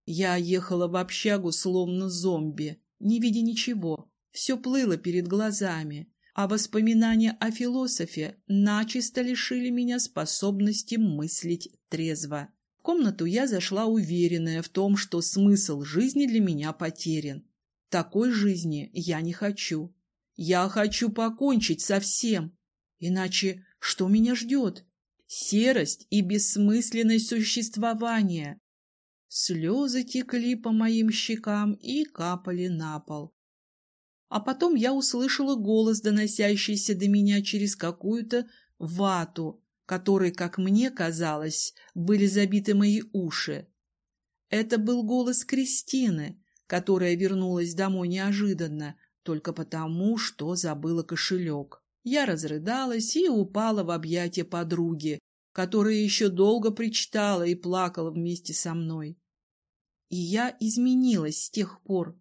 Я ехала в общагу словно зомби, не видя ничего, все плыло перед глазами, а воспоминания о философе начисто лишили меня способности мыслить трезво. В комнату я зашла уверенная в том, что смысл жизни для меня потерян. Такой жизни я не хочу. Я хочу покончить со всем. Иначе что меня ждет? Серость и бессмысленность существования. Слезы текли по моим щекам и капали на пол. А потом я услышала голос, доносящийся до меня через какую-то вату, которой, как мне казалось, были забиты мои уши. Это был голос Кристины, которая вернулась домой неожиданно, только потому, что забыла кошелек. Я разрыдалась и упала в объятия подруги, которая еще долго причитала и плакала вместе со мной. И я изменилась с тех пор.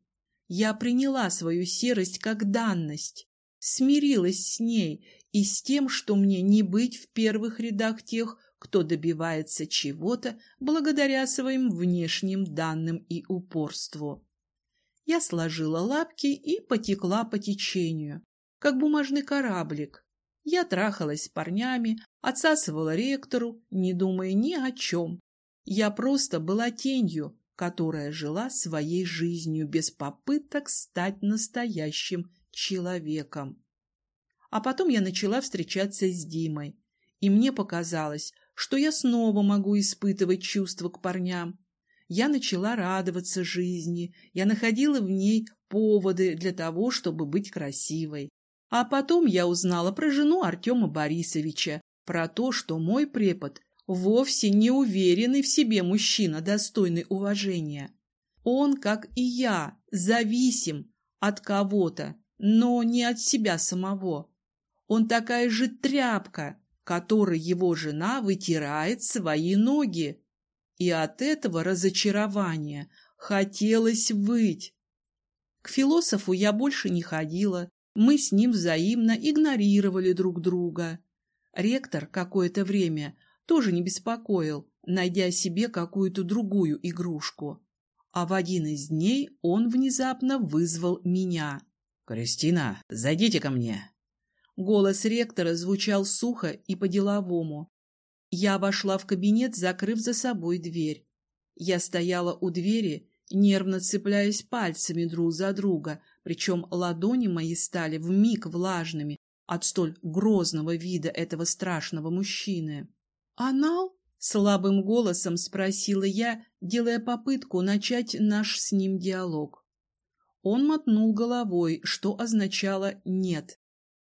Я приняла свою серость как данность, смирилась с ней и с тем, что мне не быть в первых рядах тех, кто добивается чего-то благодаря своим внешним данным и упорству. Я сложила лапки и потекла по течению, как бумажный кораблик. Я трахалась с парнями, отсасывала ректору, не думая ни о чем. Я просто была тенью, которая жила своей жизнью без попыток стать настоящим человеком. А потом я начала встречаться с Димой, И мне показалось, что я снова могу испытывать чувства к парням. Я начала радоваться жизни, я находила в ней поводы для того, чтобы быть красивой. А потом я узнала про жену Артема Борисовича, про то, что мой препод вовсе не уверенный в себе мужчина, достойный уважения. Он, как и я, зависим от кого-то, но не от себя самого. Он такая же тряпка, которой его жена вытирает свои ноги. И от этого разочарования хотелось выть. К философу я больше не ходила, мы с ним взаимно игнорировали друг друга. Ректор какое-то время тоже не беспокоил, найдя себе какую-то другую игрушку. А в один из дней он внезапно вызвал меня. «Кристина, зайдите ко мне!» Голос ректора звучал сухо и по-деловому. Я вошла в кабинет, закрыв за собой дверь. Я стояла у двери, нервно цепляясь пальцами друг за друга, причем ладони мои стали вмиг влажными от столь грозного вида этого страшного мужчины. «Анал?» — слабым голосом спросила я, делая попытку начать наш с ним диалог. Он мотнул головой, что означало «нет».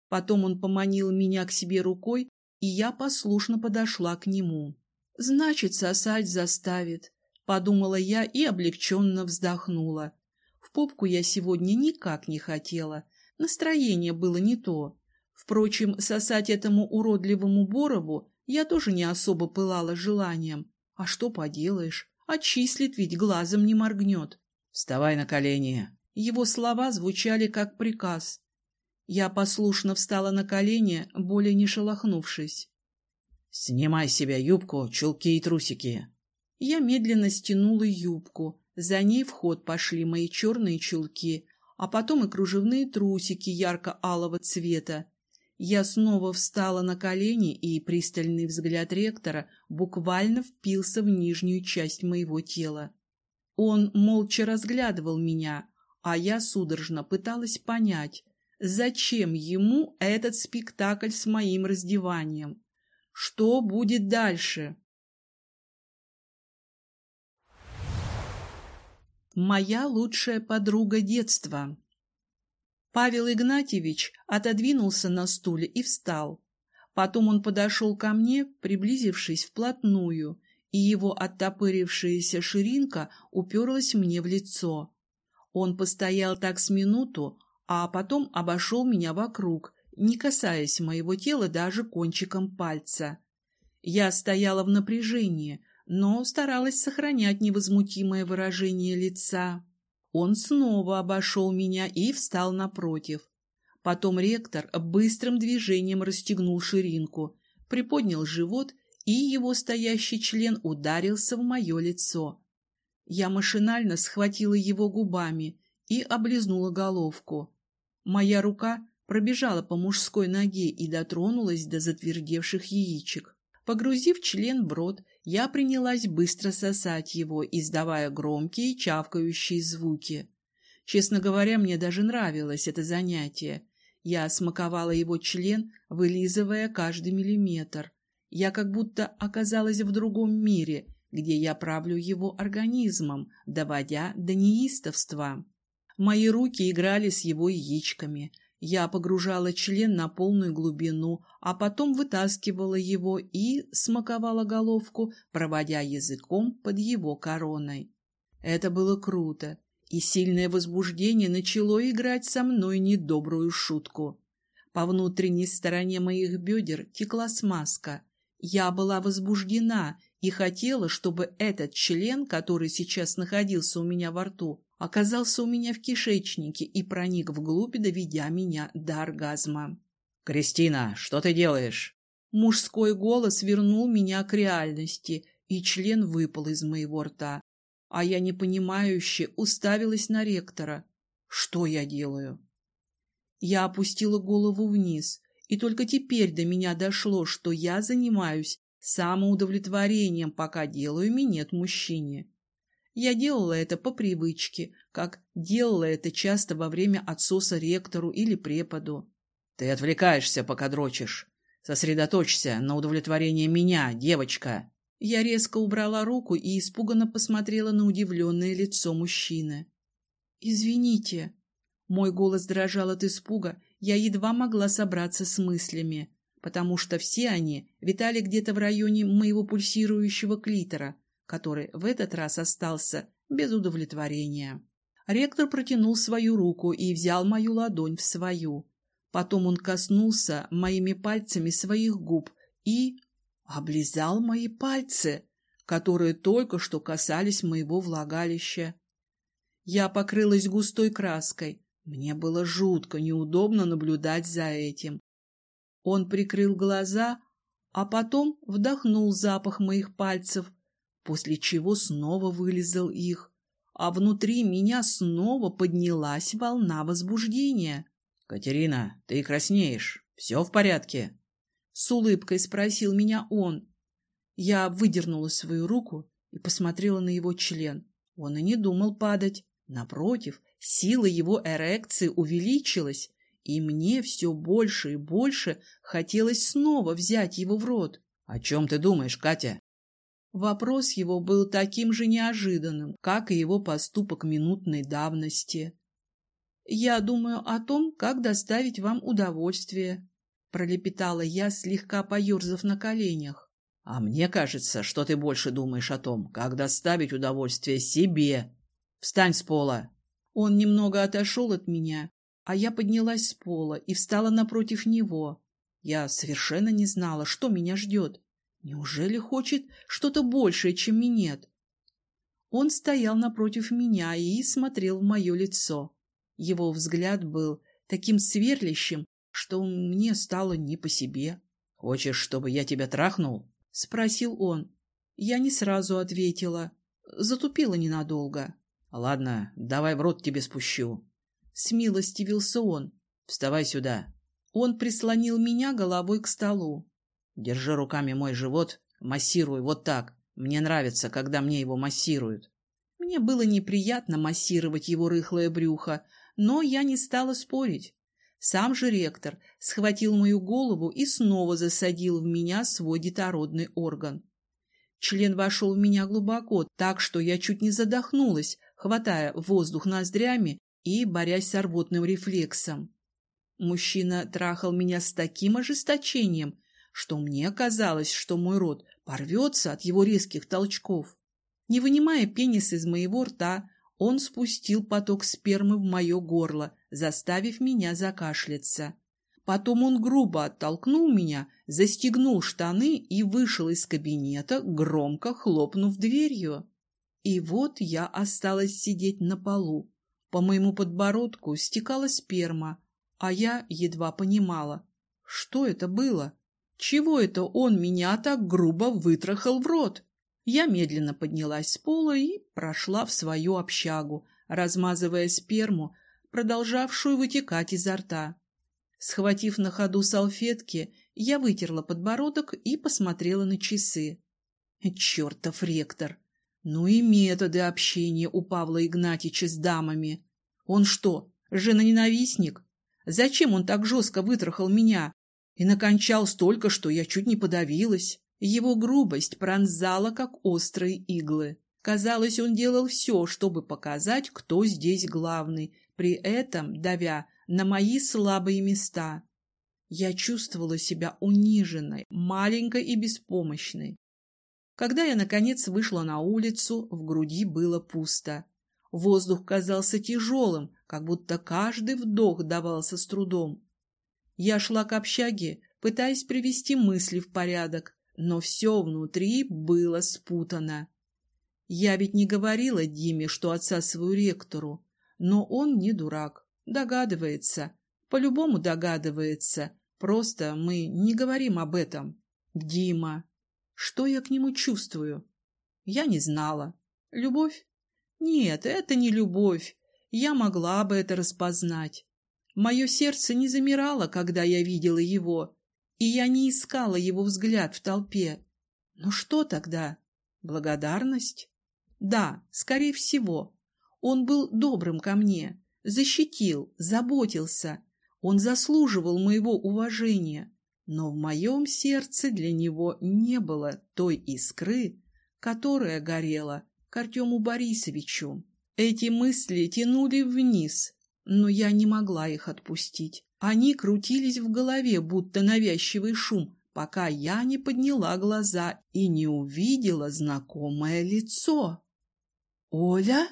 Потом он поманил меня к себе рукой, и я послушно подошла к нему. «Значит, сосать заставит», — подумала я и облегченно вздохнула. Попку я сегодня никак не хотела, настроение было не то. Впрочем, сосать этому уродливому Борову я тоже не особо пылала желанием. А что поделаешь, отчислит ведь глазом не моргнет. «Вставай на колени!» Его слова звучали как приказ. Я послушно встала на колени, более не шелохнувшись. «Снимай с себя юбку, чулки и трусики!» Я медленно стянула юбку. За ней в ход пошли мои черные чулки, а потом и кружевные трусики ярко-алого цвета. Я снова встала на колени, и пристальный взгляд ректора буквально впился в нижнюю часть моего тела. Он молча разглядывал меня, а я судорожно пыталась понять, зачем ему этот спектакль с моим раздеванием. Что будет дальше? Моя лучшая подруга детства. Павел Игнатьевич отодвинулся на стуле и встал. Потом он подошел ко мне, приблизившись вплотную, и его оттопырившаяся ширинка уперлась мне в лицо. Он постоял так с минуту, а потом обошел меня вокруг, не касаясь моего тела даже кончиком пальца. Я стояла в напряжении, но старалась сохранять невозмутимое выражение лица. Он снова обошел меня и встал напротив. Потом ректор быстрым движением расстегнул ширинку, приподнял живот, и его стоящий член ударился в мое лицо. Я машинально схватила его губами и облизнула головку. Моя рука пробежала по мужской ноге и дотронулась до затвердевших яичек. Погрузив член в рот, я принялась быстро сосать его, издавая громкие чавкающие звуки. Честно говоря, мне даже нравилось это занятие. Я смаковала его член, вылизывая каждый миллиметр. Я как будто оказалась в другом мире, где я правлю его организмом, доводя до неистовства. Мои руки играли с его яичками, я погружала член на полную глубину, а потом вытаскивала его и смаковала головку, проводя языком под его короной. Это было круто, и сильное возбуждение начало играть со мной недобрую шутку. По внутренней стороне моих бедер текла смазка. Я была возбуждена и хотела, чтобы этот член, который сейчас находился у меня во рту, оказался у меня в кишечнике и проник вглубь, доведя меня до оргазма. «Кристина, что ты делаешь?» Мужской голос вернул меня к реальности, и член выпал из моего рта. А я непонимающе уставилась на ректора. Что я делаю? Я опустила голову вниз, и только теперь до меня дошло, что я занимаюсь самоудовлетворением, пока делаю минет мужчине. Я делала это по привычке, как делала это часто во время отсоса ректору или преподу. — Ты отвлекаешься, пока дрочишь. Сосредоточься на удовлетворении меня, девочка. Я резко убрала руку и испуганно посмотрела на удивленное лицо мужчины. «Извините». Мой голос дрожал от испуга, я едва могла собраться с мыслями, потому что все они витали где-то в районе моего пульсирующего клитора, который в этот раз остался без удовлетворения. Ректор протянул свою руку и взял мою ладонь в свою. Потом он коснулся моими пальцами своих губ и облизал мои пальцы, которые только что касались моего влагалища. Я покрылась густой краской. Мне было жутко неудобно наблюдать за этим. Он прикрыл глаза, а потом вдохнул запах моих пальцев, после чего снова вылезал их, а внутри меня снова поднялась волна возбуждения. — Катерина, ты краснеешь. Все в порядке? С улыбкой спросил меня он. Я выдернула свою руку и посмотрела на его член. Он и не думал падать. Напротив, сила его эрекции увеличилась, и мне все больше и больше хотелось снова взять его в рот. — О чем ты думаешь, Катя? Вопрос его был таким же неожиданным, как и его поступок минутной давности. «Я думаю о том, как доставить вам удовольствие», пролепетала я, слегка поерзав на коленях. А мне кажется, что ты больше думаешь о том, как доставить удовольствие себе. Встань с пола. Он немного отошел от меня, а я поднялась с пола и встала напротив него. Я совершенно не знала, что меня ждет. Неужели хочет что-то большее, чем минет? Он стоял напротив меня и смотрел в мое лицо. Его взгляд был таким сверлящим, что мне стало не по себе. — Хочешь, чтобы я тебя трахнул? — спросил он. Я не сразу ответила. Затупила ненадолго. — Ладно, давай в рот тебе спущу. Смилостивился он. — Вставай сюда. Он прислонил меня головой к столу. — Держи руками мой живот, массируй вот так. Мне нравится, когда мне его массируют. Мне было неприятно массировать его рыхлое брюхо, но я не стала спорить. Сам же ректор схватил мою голову и снова засадил в меня свой детородный орган. Член вошел в меня глубоко, так что я чуть не задохнулась, хватая воздух ноздрями и борясь с рвотным рефлексом. Мужчина трахал меня с таким ожесточением, что мне казалось, что мой рот порвется от его резких толчков. Не вынимая пенис из моего рта, он спустил поток спермы в мое горло, заставив меня закашляться. Потом он грубо оттолкнул меня, застегнул штаны и вышел из кабинета, громко хлопнув дверью. И вот я осталась сидеть на полу. По моему подбородку стекала сперма, а я едва понимала, что это было. Чего это он меня так грубо вытрахал в рот? Я медленно поднялась с пола и прошла в свою общагу, размазывая сперму, продолжавшую вытекать изо рта. Схватив на ходу салфетки, я вытерла подбородок и посмотрела на часы. Чертов ректор! Ну и методы общения у Павла Игнатьича с дамами. Он что, жена-ненавистник? Зачем он так жестко вытрахал меня? И накончал столько, что я чуть не подавилась. Его грубость пронзала, как острые иглы. Казалось, он делал все, чтобы показать, кто здесь главный, при этом давя на мои слабые места. Я чувствовала себя униженной, маленькой и беспомощной. Когда я, наконец, вышла на улицу, в груди было пусто. Воздух казался тяжелым, как будто каждый вдох давался с трудом. Я шла к общаге, пытаясь привести мысли в порядок, но все внутри было спутано. Я ведь не говорила Диме, что отсасываю ректору, но он не дурак, догадывается, по-любому догадывается, просто мы не говорим об этом. Дима. Что я к нему чувствую? Я не знала. Любовь? Нет, это не любовь. Я могла бы это распознать. Мое сердце не замирало, когда я видела его, и я не искала его взгляд в толпе. Но что тогда? Благодарность? Да, скорее всего. Он был добрым ко мне, защитил, заботился. Он заслуживал моего уважения. Но в моем сердце для него не было той искры, которая горела к Артему Борисовичу. Эти мысли тянули вниз, но я не могла их отпустить. Они крутились в голове, будто навязчивый шум, пока я не подняла глаза и не увидела знакомое лицо. «Оля?»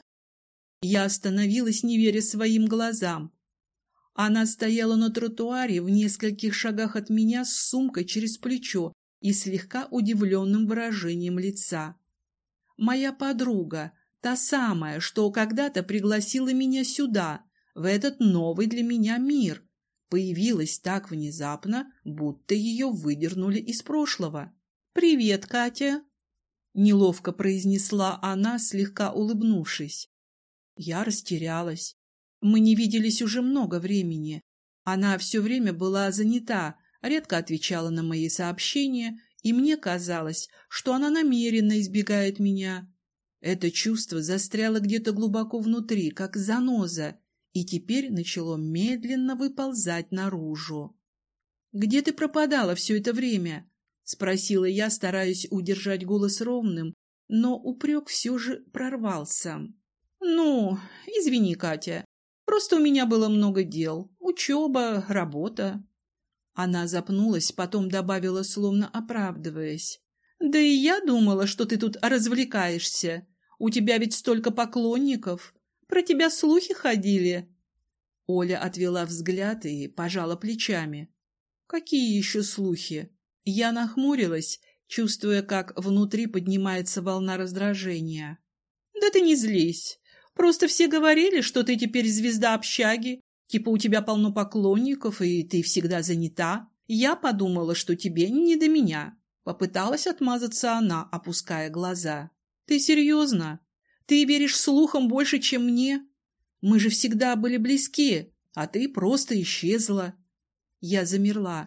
Я остановилась, не веря своим глазам. Она стояла на тротуаре в нескольких шагах от меня с сумкой через плечо и слегка удивленным выражением лица. Моя подруга, та самая, что когда-то пригласила меня сюда, в этот новый для меня мир, появилась так внезапно, будто ее выдернули из прошлого. «Привет, Катя!» — неловко произнесла она, слегка улыбнувшись. Я растерялась. Мы не виделись уже много времени. Она все время была занята, редко отвечала на мои сообщения, и мне казалось, что она намеренно избегает меня. Это чувство застряло где-то глубоко внутри, как заноза, и теперь начало медленно выползать наружу. «Где ты пропадала все это время?» — спросила я, стараясь удержать голос ровным, но упрек все же прорвался. «Ну, извини, Катя, просто у меня было много дел. Учеба, работа». Она запнулась, потом добавила, словно оправдываясь. «Да и я думала, что ты тут развлекаешься. У тебя ведь столько поклонников. Про тебя слухи ходили». Оля отвела взгляд и пожала плечами. «Какие еще слухи?» Я нахмурилась, чувствуя, как внутри поднимается волна раздражения. «Да ты не злись. Просто все говорили, что ты теперь звезда общаги, типа у тебя полно поклонников, и ты всегда занята. Я подумала, что тебе не до меня. Попыталась отмазаться она, опуская глаза. Ты серьезно? Ты веришь слухам больше, чем мне? Мы же всегда были близки, а ты просто исчезла. Я замерла.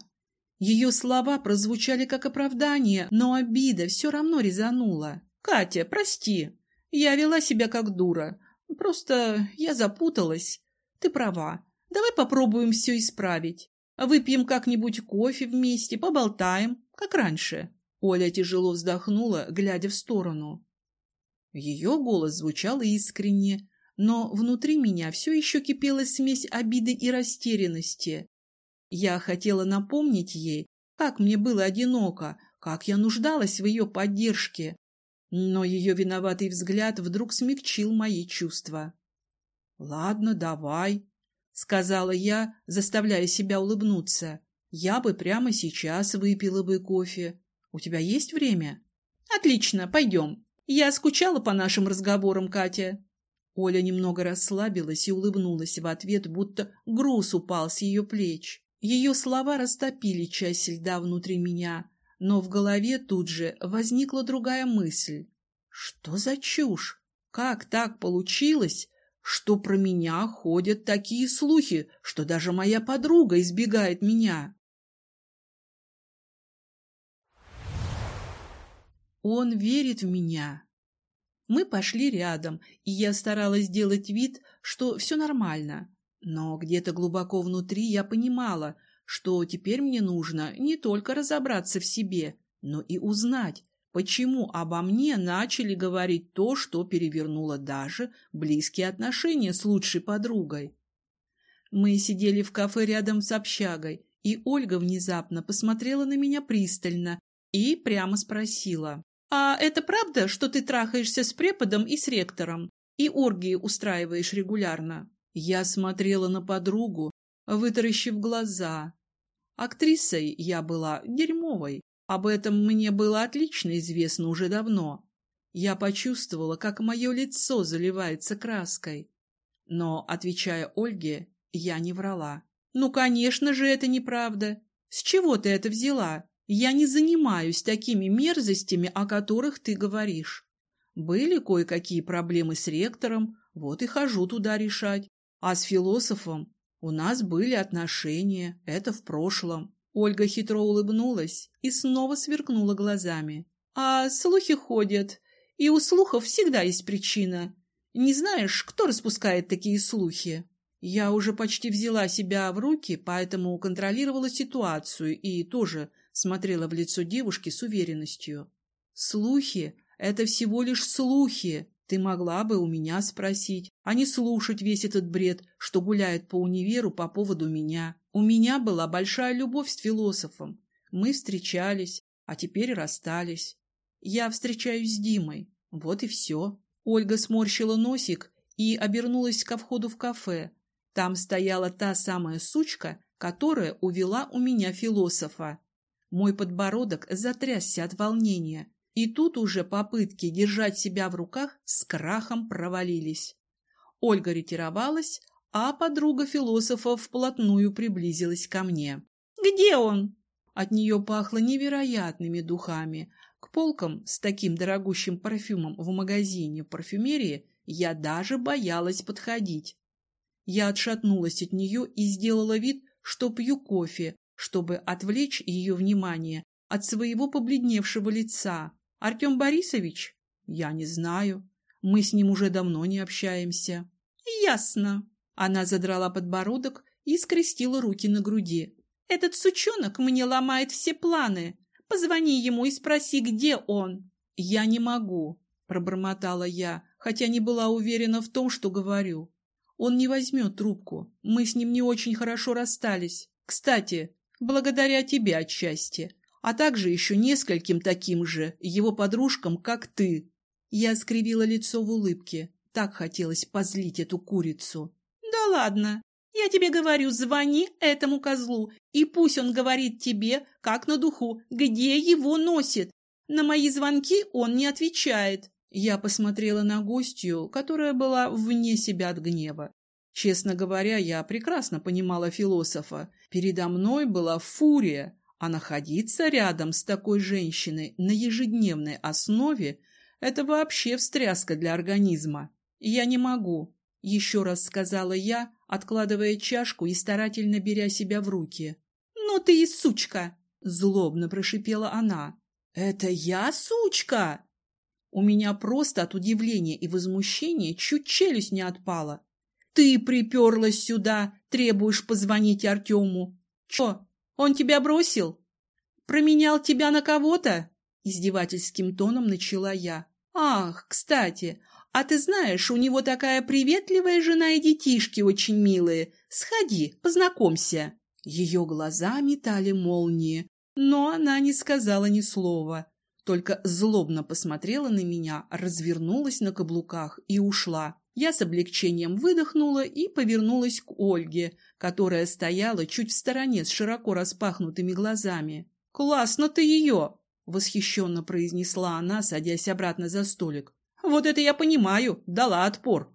Ее слова прозвучали как оправдание, но обида все равно резанула. «Катя, прости. Я вела себя как дура. Просто я запуталась. Ты права. Давай попробуем все исправить. Выпьем как-нибудь кофе вместе, поболтаем, как раньше. Оля тяжело вздохнула, глядя в сторону. Ее голос звучал искренне, но внутри меня все еще кипела смесь обиды и растерянности. Я хотела напомнить ей, как мне было одиноко, как я нуждалась в ее поддержке, но ее виноватый взгляд вдруг смягчил мои чувства. — Ладно, давай, — сказала я, заставляя себя улыбнуться. — Я бы прямо сейчас выпила бы кофе. У тебя есть время? — Отлично, пойдем. Я скучала по нашим разговорам, Катя. Оля немного расслабилась и улыбнулась в ответ, будто груз упал с ее плеч. Ее слова растопили часть льда внутри меня, но в голове тут же возникла другая мысль. Что за чушь? Как так получилось, что про меня ходят такие слухи, что даже моя подруга избегает меня? Он верит в меня. Мы пошли рядом, и я старалась сделать вид, что все нормально. Но где-то глубоко внутри я понимала, что теперь мне нужно не только разобраться в себе, но и узнать, почему обо мне начали говорить то, что перевернуло даже близкие отношения с лучшей подругой. Мы сидели в кафе рядом с общагой, и Ольга внезапно посмотрела на меня пристально и прямо спросила. «А это правда, что ты трахаешься с преподом и с ректором, и оргии устраиваешь регулярно?» Я смотрела на подругу, вытаращив глаза. Актрисой я была дерьмовой. Об этом мне было отлично известно уже давно. Я почувствовала, как мое лицо заливается краской. Но, отвечая Ольге, я не врала. «Ну, конечно же, это неправда. С чего ты это взяла? Я не занимаюсь такими мерзостями, о которых ты говоришь. Были кое-какие проблемы с ректором, вот и хожу туда решать. А с философом у нас были отношения, это в прошлом. Ольга хитро улыбнулась и снова сверкнула глазами. «А слухи ходят, и у слухов всегда есть причина. Не знаешь, кто распускает такие слухи?» Я уже почти взяла себя в руки, поэтому контролировала ситуацию и тоже смотрела в лицо девушки с уверенностью. «Слухи — это всего лишь слухи. Ты могла бы у меня спросить, а не слушать весь этот бред, что гуляет по универу по поводу меня. У меня была большая любовь с философом. Мы встречались, а теперь расстались. Я встречаюсь с Димой. Вот и все». Ольга сморщила носик и обернулась ко входу в кафе. Там стояла та самая сучка, которая увела у меня философа. Мой подбородок затрясся от волнения, и тут уже попытки держать себя в руках с крахом провалились. Ольга ретировалась, а подруга философа вплотную приблизилась ко мне. «Где он?» От нее пахло невероятными духами. К полкам с таким дорогущим парфюмом в магазине парфюмерии я даже боялась подходить. Я отшатнулась от нее и сделала вид, что пью кофе, чтобы отвлечь ее внимание от своего побледневшего лица. Артем Борисович? Я не знаю. Мы с ним уже давно не общаемся. Ясно. Она задрала подбородок и скрестила руки на груди. Этот сучонок мне ломает все планы. Позвони ему и спроси, где он. Я не могу, пробормотала я, хотя не была уверена в том, что говорю. Он не возьмет трубку. Мы с ним не очень хорошо расстались. Кстати, благодаря тебе отчасти, а также еще нескольким таким же его подружкам, как ты. Я скривила лицо в улыбке. Так хотелось позлить эту курицу. Да ладно. Я тебе говорю, звони этому козлу, и пусть он говорит тебе, как на духу, где его носит. На мои звонки он не отвечает. Я посмотрела на гостью, которая была вне себя от гнева. Честно говоря, я прекрасно понимала философа. Передо мной была фурия, а находиться рядом с такой женщиной на ежедневной основе – это вообще встряска для организма. Я не могу, еще раз сказала я, откладывая чашку и старательно беря себя в руки. «Ну ты и сучка!» – злобно прошипела она. «Это я сучка?» У меня просто от удивления и возмущения чуть челюсть не отпала. Ты приперлась сюда, требуешь позвонить Артему. Чё, он тебя бросил? Променял тебя на кого-то? Издевательским тоном начала я. Ах, кстати, а ты знаешь, у него такая приветливая жена и детишки очень милые. Сходи, познакомься. Ее глаза метали молнии, но она не сказала ни слова только злобно посмотрела на меня, развернулась на каблуках и ушла. Я с облегчением выдохнула и повернулась к Ольге, которая стояла чуть в стороне с широко распахнутыми глазами. «Классно ты ее!» — восхищенно произнесла она, садясь обратно за столик. «Вот это я понимаю, дала отпор».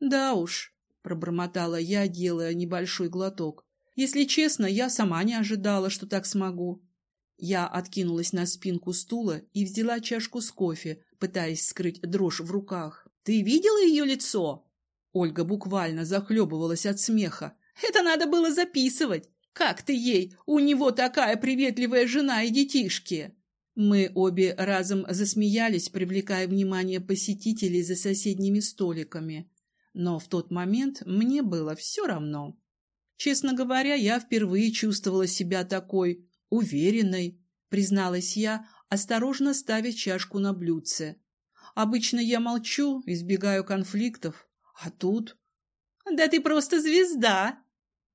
«Да уж», — пробормотала я, делая небольшой глоток. «Если честно, я сама не ожидала, что так смогу. Я откинулась на спинку стула и взяла чашку с кофе, пытаясь скрыть дрожь в руках. «Ты видела ее лицо?» Ольга буквально захлебывалась от смеха. «Это надо было записывать! Как ты ей? У него такая приветливая жена и детишки!» Мы обе разом засмеялись, привлекая внимание посетителей за соседними столиками. Но в тот момент мне было все равно. Честно говоря, я впервые чувствовала себя такой уверенной, призналась я, осторожно ставя чашку на блюдце. Обычно я молчу, избегаю конфликтов, а тут... Да ты просто звезда!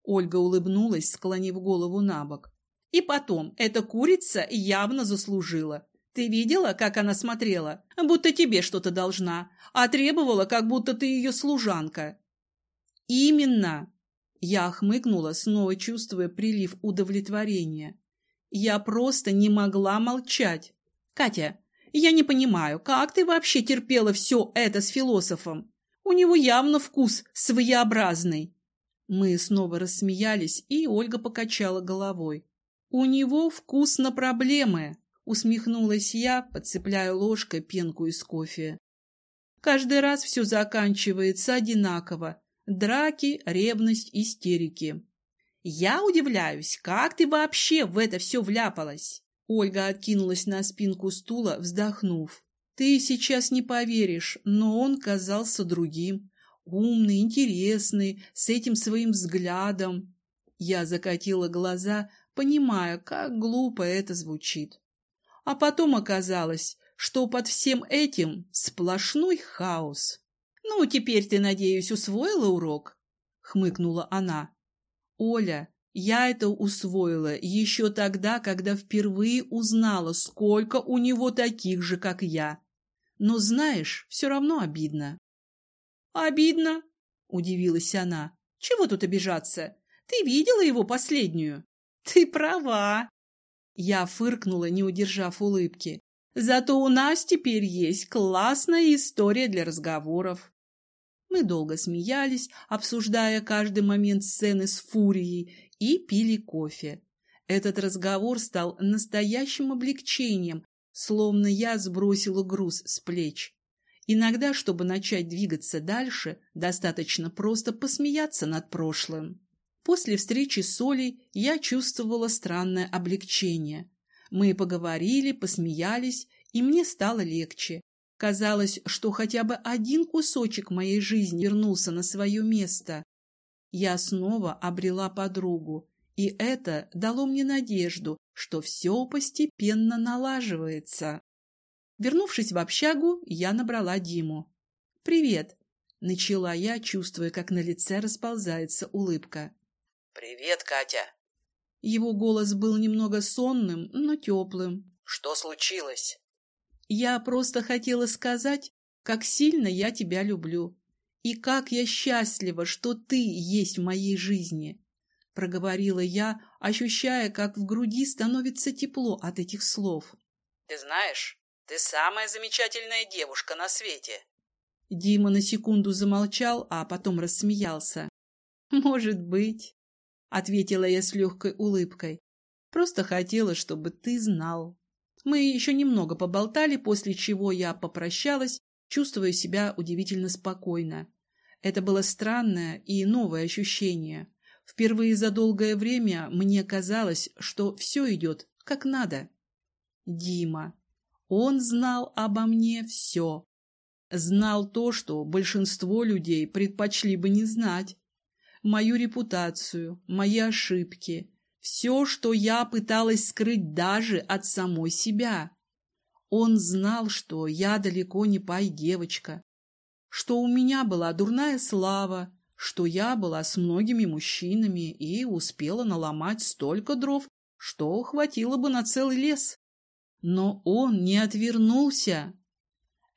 Ольга улыбнулась, склонив голову на бок. И потом, эта курица явно заслужила. Ты видела, как она смотрела? Будто тебе что-то должна, а требовала, как будто ты ее служанка. Именно. Я хмыкнула, снова чувствуя прилив удовлетворения. Я просто не могла молчать. Катя, я не понимаю, как ты вообще терпела все это с философом? У него явно вкус своеобразный. Мы снова рассмеялись, и Ольга покачала головой. У него вкус на проблемы, усмехнулась я, подцепляя ложкой пенку из кофе. Каждый раз все заканчивается одинаково. Драки, ревность, истерики. Я удивляюсь, как ты вообще в это все вляпалась? Ольга откинулась на спинку стула, вздохнув. Ты сейчас не поверишь, но он казался другим. Умный, интересный, с этим своим взглядом. Я закатила глаза, понимая, как глупо это звучит. А потом оказалось, что под всем этим сплошной хаос. «Ну, теперь ты, надеюсь, усвоила урок?» — хмыкнула она. «Оля, я это усвоила еще тогда, когда впервые узнала, сколько у него таких же, как я. Но, знаешь, все равно обидно». «Обидно?» — удивилась она. «Чего тут обижаться? Ты видела его последнюю?» «Ты права!» Я фыркнула, не удержав улыбки. «Зато у нас теперь есть классная история для разговоров». Мы долго смеялись, обсуждая каждый момент сцены с Фурией, и пили кофе. Этот разговор стал настоящим облегчением, словно я сбросила груз с плеч. Иногда, чтобы начать двигаться дальше, достаточно просто посмеяться над прошлым. После встречи с Олей я чувствовала странное облегчение. Мы поговорили, посмеялись, и мне стало легче. Казалось, что хотя бы один кусочек моей жизни вернулся на свое место. Я снова обрела подругу, и это дало мне надежду, что все постепенно налаживается. Вернувшись в общагу, я набрала Диму. «Привет!» — начала я, чувствуя, как на лице расползается улыбка. «Привет, Катя!» Его голос был немного сонным, но теплым. «Что случилось?» «Я просто хотела сказать, как сильно я тебя люблю, и как я счастлива, что ты есть в моей жизни!» Проговорила я, ощущая, как в груди становится тепло от этих слов. «Ты знаешь, ты самая замечательная девушка на свете. Дима на секунду замолчал, а потом рассмеялся. Может быть, ответила я с легкой улыбкой. Просто хотела, чтобы ты знал. Мы еще немного поболтали, после чего я попрощалась, чувствуя себя удивительно спокойно. Это было странное и новое ощущение. Впервые за долгое время мне казалось, что все идет как надо. Дима. Он знал обо мне все. Знал то, что большинство людей предпочли бы не знать. Мою репутацию, мои ошибки, все, что я пыталась скрыть даже от самой себя. Он знал, что я далеко не пай-девочка, что у меня была дурная слава, что я была с многими мужчинами и успела наломать столько дров, что хватило бы на целый лес. Но он не отвернулся.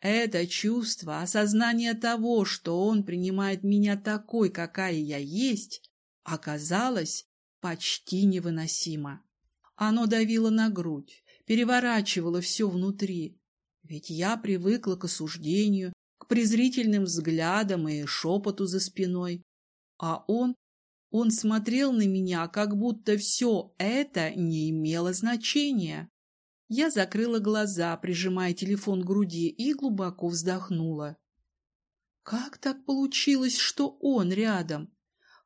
Это чувство, осознание того, что он принимает меня такой, какая я есть, оказалось почти невыносимо. Оно давило на грудь, переворачивало все внутри. Ведь я привыкла к осуждению, к презрительным взглядам и шепоту за спиной. А он, он смотрел на меня, как будто все это не имело значения. Я закрыла глаза, прижимая телефон к груди, и глубоко вздохнула. Как так получилось, что он рядом?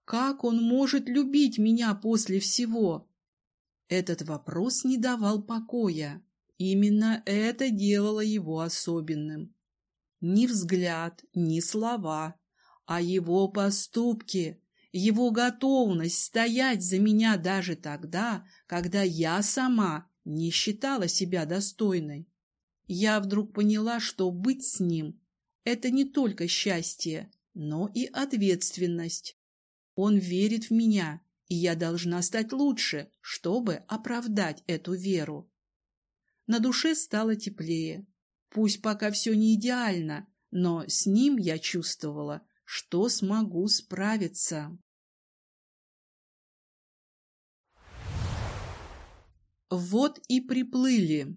Как он может любить меня после всего? Этот вопрос не давал покоя. Именно это делало его особенным. Ни взгляд, ни слова, а его поступки, его готовность стоять за меня даже тогда, когда я сама не считала себя достойной. Я вдруг поняла, что быть с ним — это не только счастье, но и ответственность. Он верит в меня, и я должна стать лучше, чтобы оправдать эту веру. На душе стало теплее. Пусть пока все не идеально, но с ним я чувствовала, что смогу справиться. Вот и приплыли.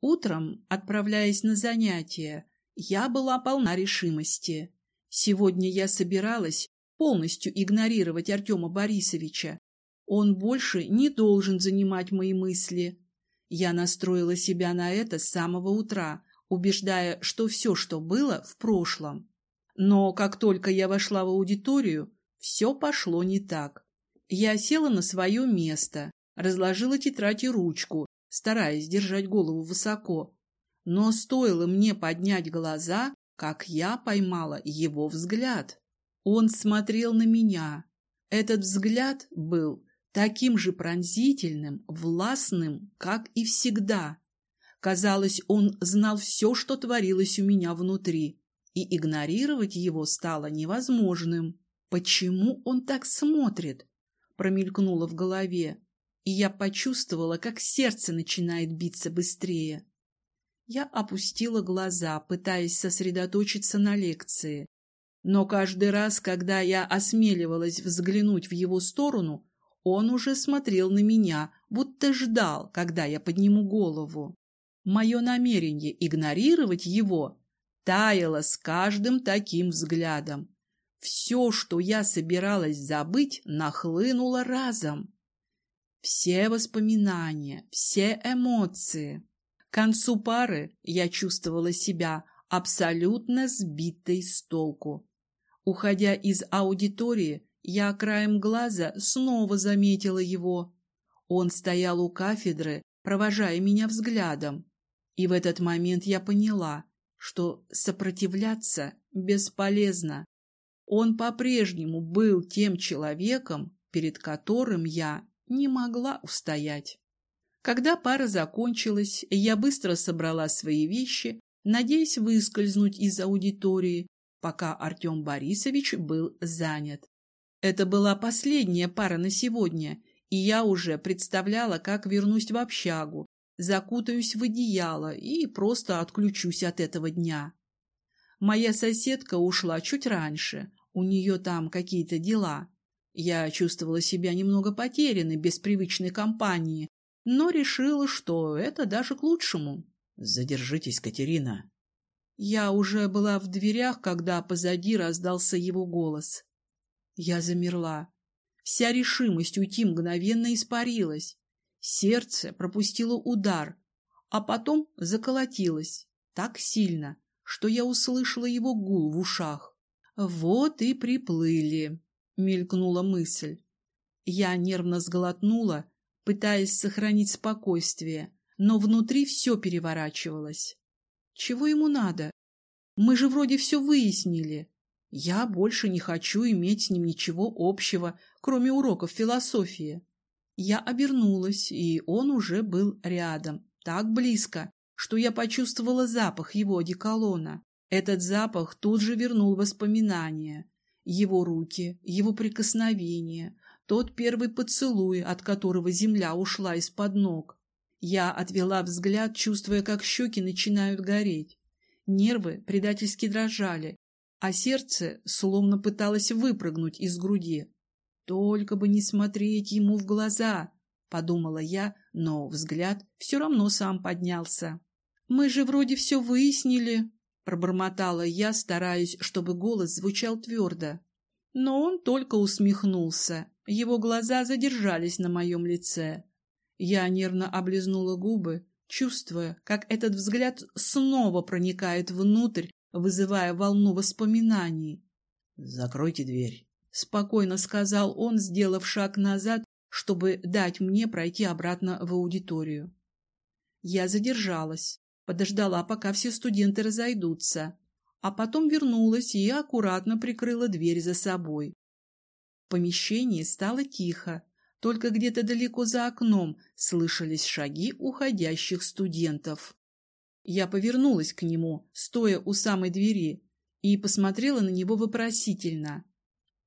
Утром, отправляясь на занятия, я была полна решимости. Сегодня я собиралась полностью игнорировать Артема Борисовича. Он больше не должен занимать мои мысли. Я настроила себя на это с самого утра, убеждая, что все, что было, в прошлом. Но как только я вошла в аудиторию, все пошло не так. Я села на свое место, разложила тетрадь и ручку, стараясь держать голову высоко. Но стоило мне поднять глаза, как я поймала его взгляд. Он смотрел на меня. Этот взгляд был таким же пронзительным, властным, как и всегда. Казалось, он знал все, что творилось у меня внутри, и игнорировать его стало невозможным. «Почему он так смотрит?» — промелькнуло в голове, и я почувствовала, как сердце начинает биться быстрее. Я опустила глаза, пытаясь сосредоточиться на лекции. Но каждый раз, когда я осмеливалась взглянуть в его сторону, он уже смотрел на меня, будто ждал, когда я подниму голову. Мое намерение игнорировать его таяло с каждым таким взглядом. Все, что я собиралась забыть, нахлынуло разом. Все воспоминания, все эмоции. К концу пары я чувствовала себя абсолютно сбитой с толку. Уходя из аудитории, я краем глаза снова заметила его. Он стоял у кафедры, провожая меня взглядом. И в этот момент я поняла, что сопротивляться бесполезно. Он по-прежнему был тем человеком, перед которым я не могла устоять. Когда пара закончилась, я быстро собрала свои вещи, надеясь выскользнуть из аудитории, пока Артем Борисович был занят. Это была последняя пара на сегодня, и я уже представляла, как вернусь в общагу, закутаюсь в одеяло и просто отключусь от этого дня. Моя соседка ушла чуть раньше, у нее там какие-то дела. Я чувствовала себя немного потерянной без привычной компании, но решила, что это даже к лучшему. «Задержитесь, Катерина!» Я уже была в дверях, когда позади раздался его голос. Я замерла. Вся решимость уйти мгновенно испарилась. Сердце пропустило удар, а потом заколотилось так сильно, что я услышала его гул в ушах. «Вот и приплыли», — мелькнула мысль. Я нервно сглотнула пытаясь сохранить спокойствие, но внутри все переворачивалось. Чего ему надо? Мы же вроде все выяснили. Я больше не хочу иметь с ним ничего общего, кроме уроков философии. Я обернулась, и он уже был рядом, так близко, что я почувствовала запах его одеколона. Этот запах тут же вернул воспоминания. Его руки, его прикосновения, тот первый поцелуй, от которого земля ушла из-под ног. Я отвела взгляд, чувствуя, как щеки начинают гореть. Нервы предательски дрожали, а сердце словно пыталось выпрыгнуть из груди. «Только бы не смотреть ему в глаза!» — подумала я, но взгляд все равно сам поднялся. «Мы же вроде все выяснили!» — пробормотала я, стараясь, чтобы голос звучал твердо. Но он только усмехнулся. Его глаза задержались на моем лице. Я нервно облизнула губы, чувствуя, как этот взгляд снова проникает внутрь, вызывая волну воспоминаний. «Закройте дверь», — спокойно сказал он, сделав шаг назад, чтобы дать мне пройти обратно в аудиторию. Я задержалась, подождала, пока все студенты разойдутся, а потом вернулась и аккуратно прикрыла дверь за собой. В помещении стало тихо, только где-то далеко за окном слышались шаги уходящих студентов. Я повернулась к нему, стоя у самой двери, и посмотрела на него вопросительно.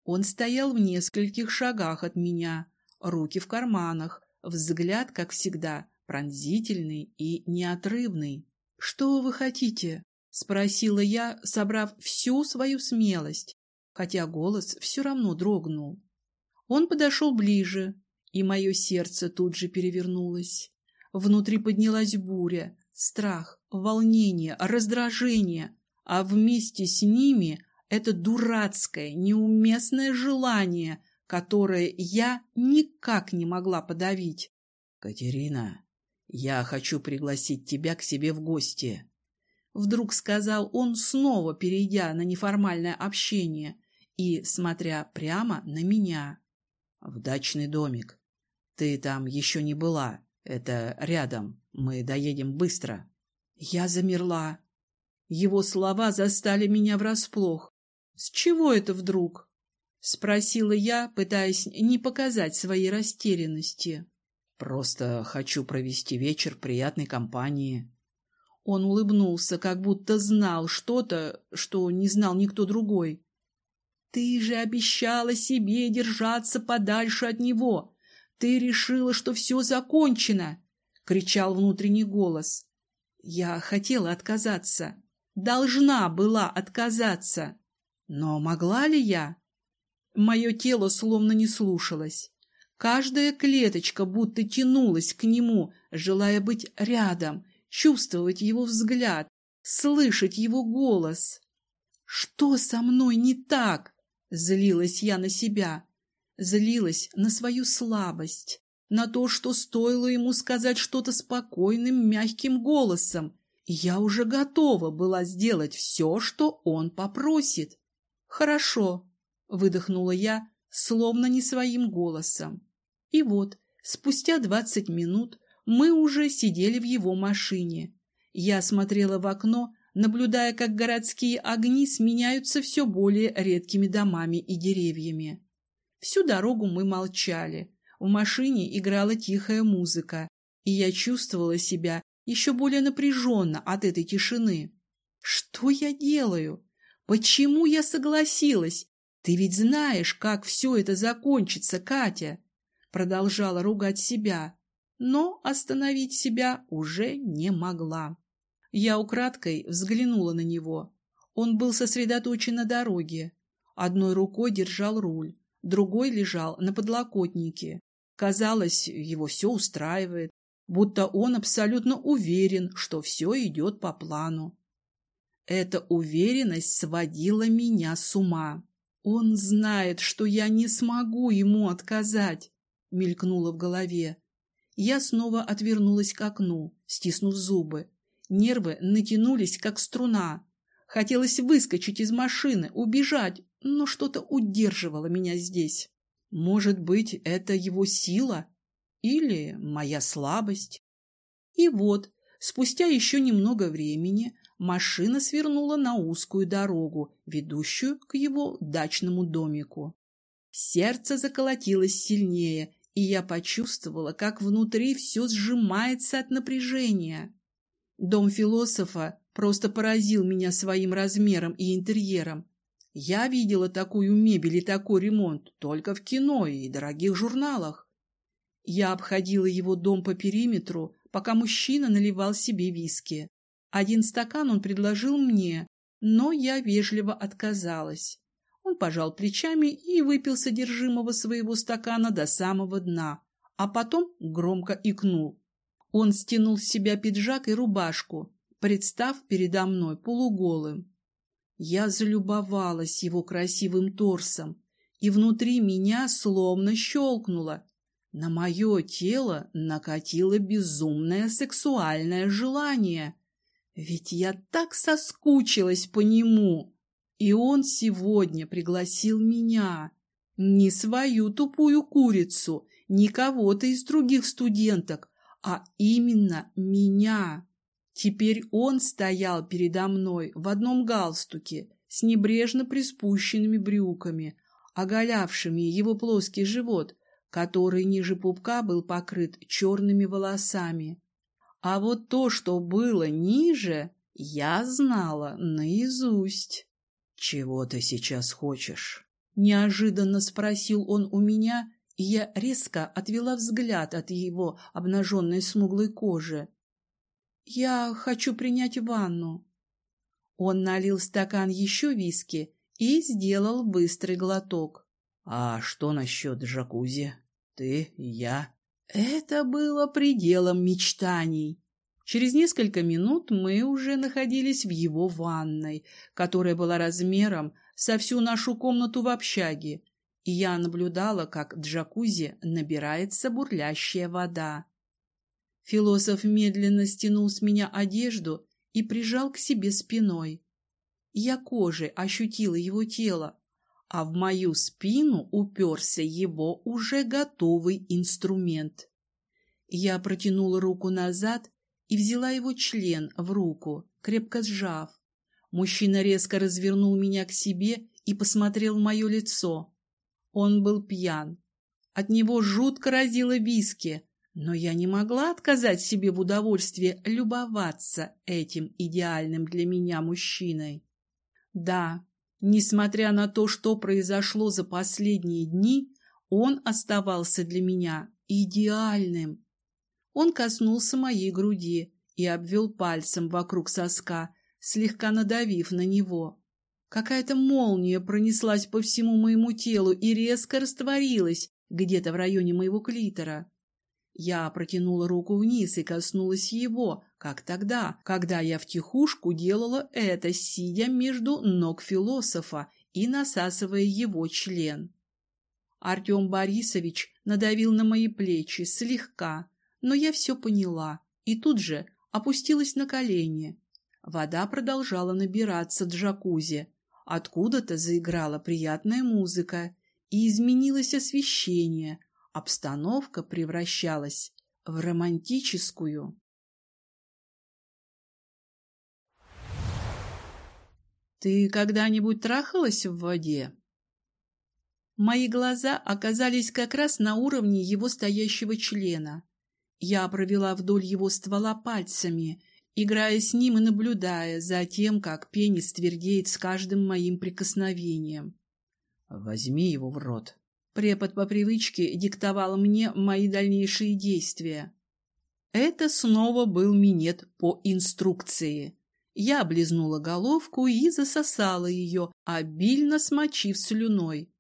Он стоял в нескольких шагах от меня, руки в карманах, взгляд, как всегда, пронзительный и неотрывный. «Что вы хотите?» — спросила я, собрав всю свою смелость, хотя голос все равно дрогнул. Он подошел ближе, и мое сердце тут же перевернулось. Внутри поднялась буря, страх, волнение, раздражение, а вместе с ними это дурацкое, неуместное желание, которое я никак не могла подавить. — Катерина, я хочу пригласить тебя к себе в гости. Вдруг сказал он, снова перейдя на неформальное общение и смотря прямо на меня. «В дачный домик. Ты там еще не была. Это рядом. Мы доедем быстро». Я замерла. Его слова застали меня врасплох. «С чего это вдруг?» — спросила я, пытаясь не показать своей растерянности. «Просто хочу провести вечер приятной компании». Он улыбнулся, как будто знал что-то, что не знал никто другой. «Ты же обещала себе держаться подальше от него. Ты решила, что все закончено!» — кричал внутренний голос. Я хотела отказаться. Должна была отказаться. Но могла ли я? Мое тело словно не слушалось. Каждая клеточка будто тянулась к нему, желая быть рядом, чувствовать его взгляд, слышать его голос. «Что со мной не так?» — злилась я на себя. Злилась на свою слабость на то, что стоило ему сказать что-то спокойным, мягким голосом. Я уже готова была сделать все, что он попросит. «Хорошо», — выдохнула я, словно не своим голосом. И вот, спустя двадцать минут мы уже сидели в его машине. Я смотрела в окно, наблюдая, как городские огни сменяются все более редкими домами и деревьями. Всю дорогу мы молчали. В машине играла тихая музыка, и я чувствовала себя еще более напряженно от этой тишины. Что я делаю? Почему я согласилась? Ты ведь знаешь, как все это закончится, Катя. Продолжала ругать себя, но остановить себя уже не могла. Я украдкой взглянула на него. Он был сосредоточен на дороге. Одной рукой держал руль, другой лежал на подлокотнике. Казалось, его все устраивает, будто он абсолютно уверен, что все идет по плану. Эта уверенность сводила меня с ума. Он знает, что я не смогу ему отказать, мелькнуло в голове. Я снова отвернулась к окну, стиснув зубы. Нервы натянулись, как струна. Хотелось выскочить из машины, убежать, но что-то удерживало меня здесь. Может быть, это его сила или моя слабость? И вот, спустя еще немного времени, машина свернула на узкую дорогу, ведущую к его дачному домику. Сердце заколотилось сильнее, и я почувствовала, как внутри все сжимается от напряжения. Дом философа просто поразил меня своим размером и интерьером. Я видела такую мебель и такой ремонт только в кино и дорогих журналах. Я обходила его дом по периметру, пока мужчина наливал себе виски. Один стакан он предложил мне, но я вежливо отказалась. Он пожал плечами и выпил содержимого своего стакана до самого дна, а потом громко икнул. Он стянул с себя пиджак и рубашку, представ передо мной полуголым. Я залюбовалась его красивым торсом, и внутри меня словно щелкнуло. На мое тело накатило безумное сексуальное желание. Ведь я так соскучилась по нему. И он сегодня пригласил меня. Не свою тупую курицу, не кого-то из других студенток, а именно меня. Теперь он стоял передо мной в одном галстуке с небрежно приспущенными брюками, оголявшими его плоский живот, который ниже пупка был покрыт черными волосами. А вот то, что было ниже, я знала наизусть. — Чего ты сейчас хочешь? — неожиданно спросил он у меня, и я резко отвела взгляд от его обнаженной смуглой кожи. «Я хочу принять ванну». Он налил стакан еще виски и сделал быстрый глоток. «А что насчет джакузи? Ты и я?» Это было пределом мечтаний. Через несколько минут мы уже находились в его ванной, которая была размером со всю нашу комнату в общаге, и я наблюдала, как в джакузи набирается бурлящая вода. Философ медленно стянул с меня одежду и прижал к себе спиной. Я кожей ощутила его тело, а в мою спину уперся его уже готовый инструмент. Я протянула руку назад и взяла его член в руку, крепко сжав. Мужчина резко развернул меня к себе и посмотрел в мое лицо. Он был пьян. От него жутко разило виски, но я не могла отказать себе в удовольствии любоваться этим идеальным для меня мужчиной. Да, несмотря на то, что произошло за последние дни, он оставался для меня идеальным. Он коснулся моей груди и обвел пальцем вокруг соска, слегка надавив на него. Какая-то молния пронеслась по всему моему телу и резко растворилась где-то в районе моего клитора. Я протянула руку вниз и коснулась его, как тогда, когда я втихушку делала это, сидя между ног философа и насасывая его член. Артем Борисович надавил на мои плечи слегка, но я все поняла и тут же опустилась на колени. Вода продолжала набираться джакузи. Откуда-то заиграла приятная музыка, и изменилось освещение, обстановка превращалась в романтическую. «Ты когда-нибудь трахалась в воде?» Мои глаза оказались как раз на уровне его стоящего члена. Я провела вдоль его ствола пальцами, играя с ним и наблюдая за тем, как пенис твердеет с каждым моим прикосновением. «Возьми его в рот», Препод по привычке диктовал мне мои дальнейшие действия. Это снова был минет по инструкции. Я облизнула головку и засосала ее, обильно смочив слюной.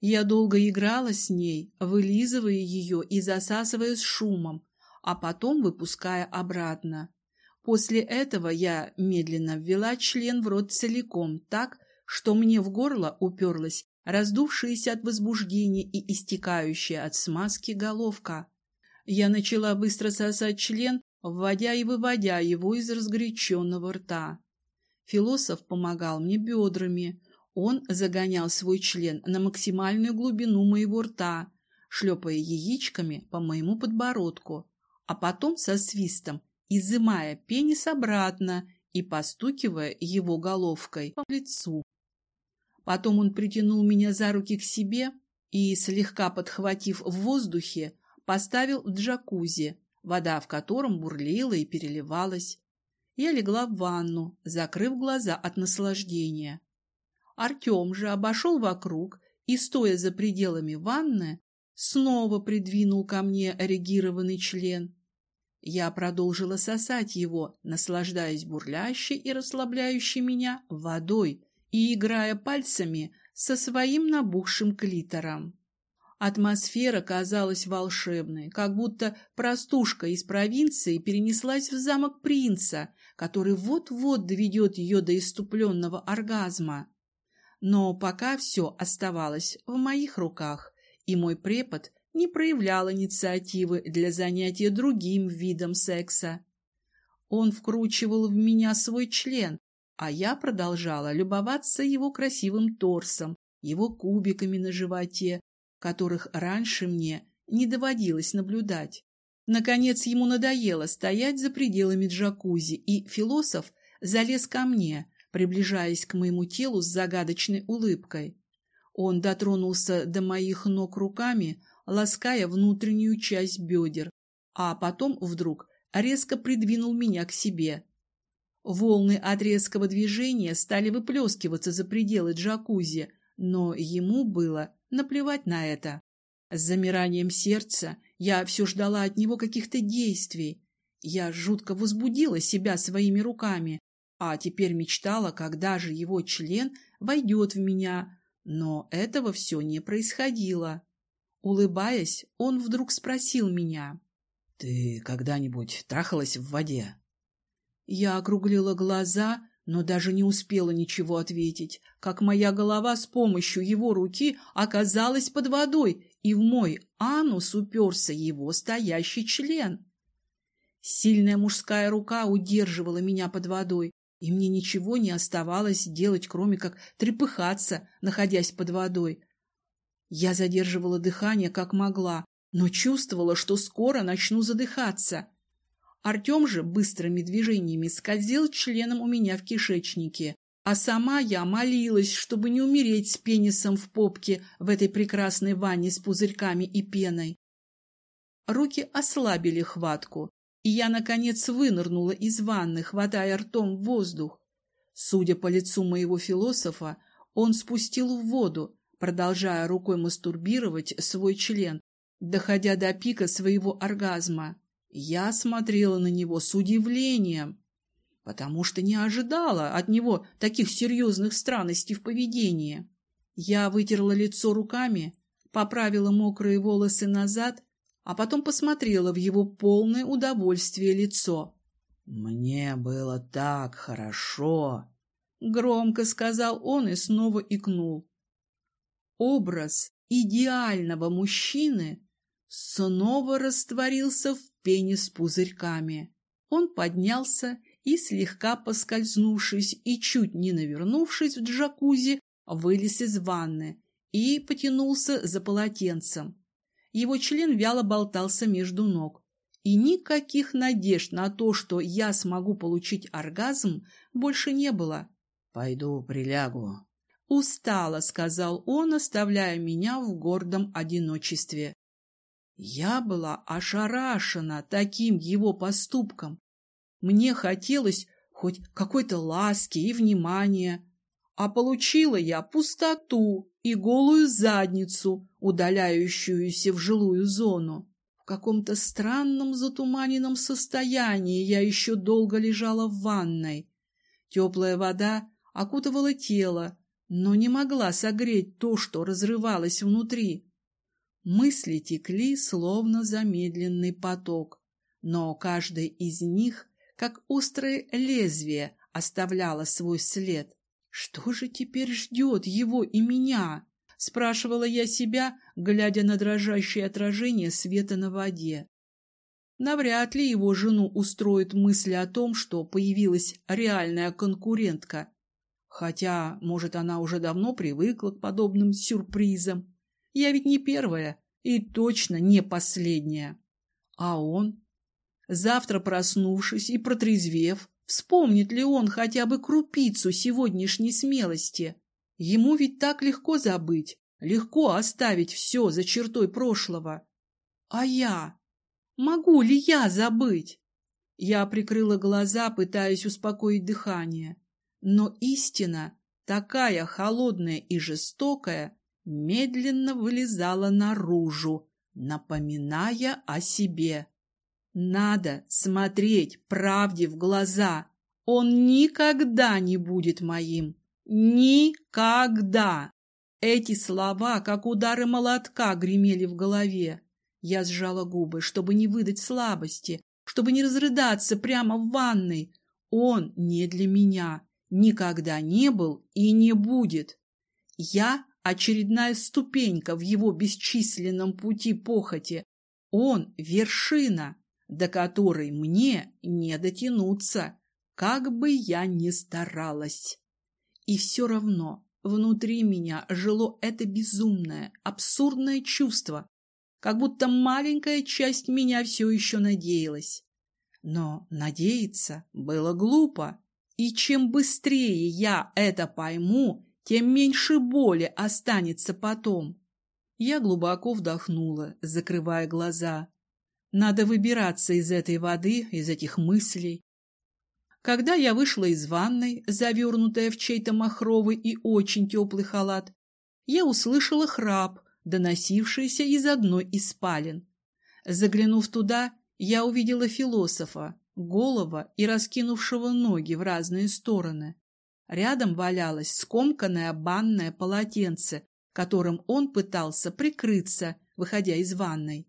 Я долго играла с ней, вылизывая ее и засасывая с шумом, а потом выпуская обратно. После этого я медленно ввела член в рот целиком так, что мне в горло уперлась раздувшаяся от возбуждения и истекающая от смазки головка. Я начала быстро сосать член, вводя и выводя его из разгоряченного рта. Философ помогал мне бедрами. Он загонял свой член на максимальную глубину моего рта, шлепая яичками по моему подбородку, а потом со свистом, изымая пенис обратно и постукивая его головкой по лицу. Потом он притянул меня за руки к себе и, слегка подхватив в воздухе, поставил в джакузи, вода в котором бурлила и переливалась. Я легла в ванну, закрыв глаза от наслаждения. Артем же обошел вокруг и, стоя за пределами ванны, снова придвинул ко мне эрегированный член. Я продолжила сосать его, наслаждаясь бурлящей и расслабляющей меня водой, и играя пальцами со своим набухшим клитором. Атмосфера казалась волшебной, как будто простушка из провинции перенеслась в замок принца, который вот-вот доведет ее до иступленного оргазма. Но пока все оставалось в моих руках, и мой препод не проявлял инициативы для занятия другим видом секса. Он вкручивал в меня свой член, а я продолжала любоваться его красивым торсом, его кубиками на животе, которых раньше мне не доводилось наблюдать. Наконец ему надоело стоять за пределами джакузи, и философ залез ко мне, приближаясь к моему телу с загадочной улыбкой. Он дотронулся до моих ног руками, лаская внутреннюю часть бедер, а потом вдруг резко придвинул меня к себе. Волны от резкого движения стали выплескиваться за пределы джакузи, но ему было наплевать на это. С замиранием сердца я все ждала от него каких-то действий. Я жутко возбудила себя своими руками, а теперь мечтала, когда же его член войдет в меня, но этого все не происходило. Улыбаясь, он вдруг спросил меня. — Ты когда-нибудь трахалась в воде? Я округлила глаза, но даже не успела ничего ответить, как моя голова с помощью его руки оказалась под водой, и в мой анус уперся его стоящий член. Сильная мужская рука удерживала меня под водой, и мне ничего не оставалось делать, кроме как трепыхаться, находясь под водой. Я задерживала дыхание как могла, но чувствовала, что скоро начну задыхаться. Артем же быстрыми движениями скользил членом у меня в кишечнике, А сама я молилась, чтобы не умереть с пенисом в попке в этой прекрасной ванне с пузырьками и пеной. Руки ослабили хватку, и я, наконец, вынырнула из ванны, хватая ртом воздух. Судя по лицу моего философа, он спустил в воду, продолжая рукой мастурбировать свой член, доходя до пика своего оргазма. Я смотрела на него с удивлением, потому что не ожидала от него таких серьезных странностей в поведении. Я вытерла лицо руками, поправила мокрые волосы назад, а потом посмотрела в его полное удовольствие лицо. «Мне было так хорошо!» — громко сказал он и снова икнул. Образ идеального мужчины снова растворился в пене с пузырьками. Он поднялся и, слегка поскользнувшись и чуть не навернувшись в джакузи, вылез из ванны и потянулся за полотенцем. Его член вяло болтался между ног. И никаких надежд на то, что я смогу получить оргазм, больше не было. «Пойду прилягу». «Устала», — сказал он, оставляя меня в гордом одиночестве. Я была ошарашена таким его поступком. Мне хотелось хоть какой-то ласки и внимания, а получила я пустоту и голую задницу, удаляющуюся в жилую зону. В каком-то странном затуманенном состоянии я еще долго лежала в ванной. Теплая вода окутывала тело, но не могла согреть то, что разрывалось внутри. Мысли текли, словно замедленный поток, но каждая из них, как острое лезвие, оставляла свой след. «Что же теперь ждет его и меня?» — спрашивала я себя, глядя на дрожащее отражение света на воде. Навряд ли его жену устроит мысль о том, что появилась реальная конкурентка. Хотя, может, она уже давно привыкла к подобным сюрпризам. Я ведь не первая и точно не последняя. А он? Завтра, проснувшись и протрезвев, вспомнит ли он хотя бы крупицу сегодняшней смелости? Ему ведь так легко забыть, легко оставить все за чертой прошлого. А я? Могу ли я забыть? Я прикрыла глаза, пытаясь успокоить дыхание. Но истина, такая холодная и жестокая, медленно вылезала наружу, напоминая о себе. Надо смотреть правде в глаза. Он никогда не будет моим. Никогда! Эти слова, как удары молотка, гремели в голове. Я сжала губы, чтобы не выдать слабости, чтобы не разрыдаться прямо в ванной. Он не для меня, никогда не был и не будет. Я очередная ступенька в его бесчисленном пути похоти. Он — вершина, до которой мне не дотянуться, как бы я ни старалась. И все равно внутри меня жило это безумное, абсурдное чувство, как будто маленькая часть меня все еще надеялась. Но надеяться было глупо, и чем быстрее я это пойму, тем меньше боли останется потом. Я глубоко вдохнула, закрывая глаза. Надо выбираться из этой воды, из этих мыслей. Когда я вышла из ванной, завернутая в чей-то махровый и очень теплый халат, я услышала храп, доносившийся из одной из спален. Заглянув туда, я увидела философа, голова и раскинувшего ноги в разные стороны. Рядом валялось скомканное банное полотенце, которым он пытался прикрыться, выходя из ванной.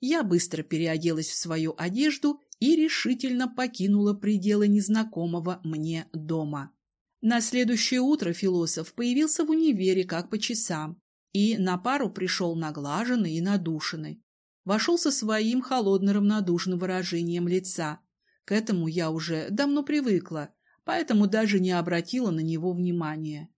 Я быстро переоделась в свою одежду и решительно покинула пределы незнакомого мне дома. На следующее утро философ появился в универе как по часам и на пару пришел наглаженный и надушенный. Вошел со своим холодно-равнодушным выражением лица. К этому я уже давно привыкла, поэтому даже не обратила на него внимания.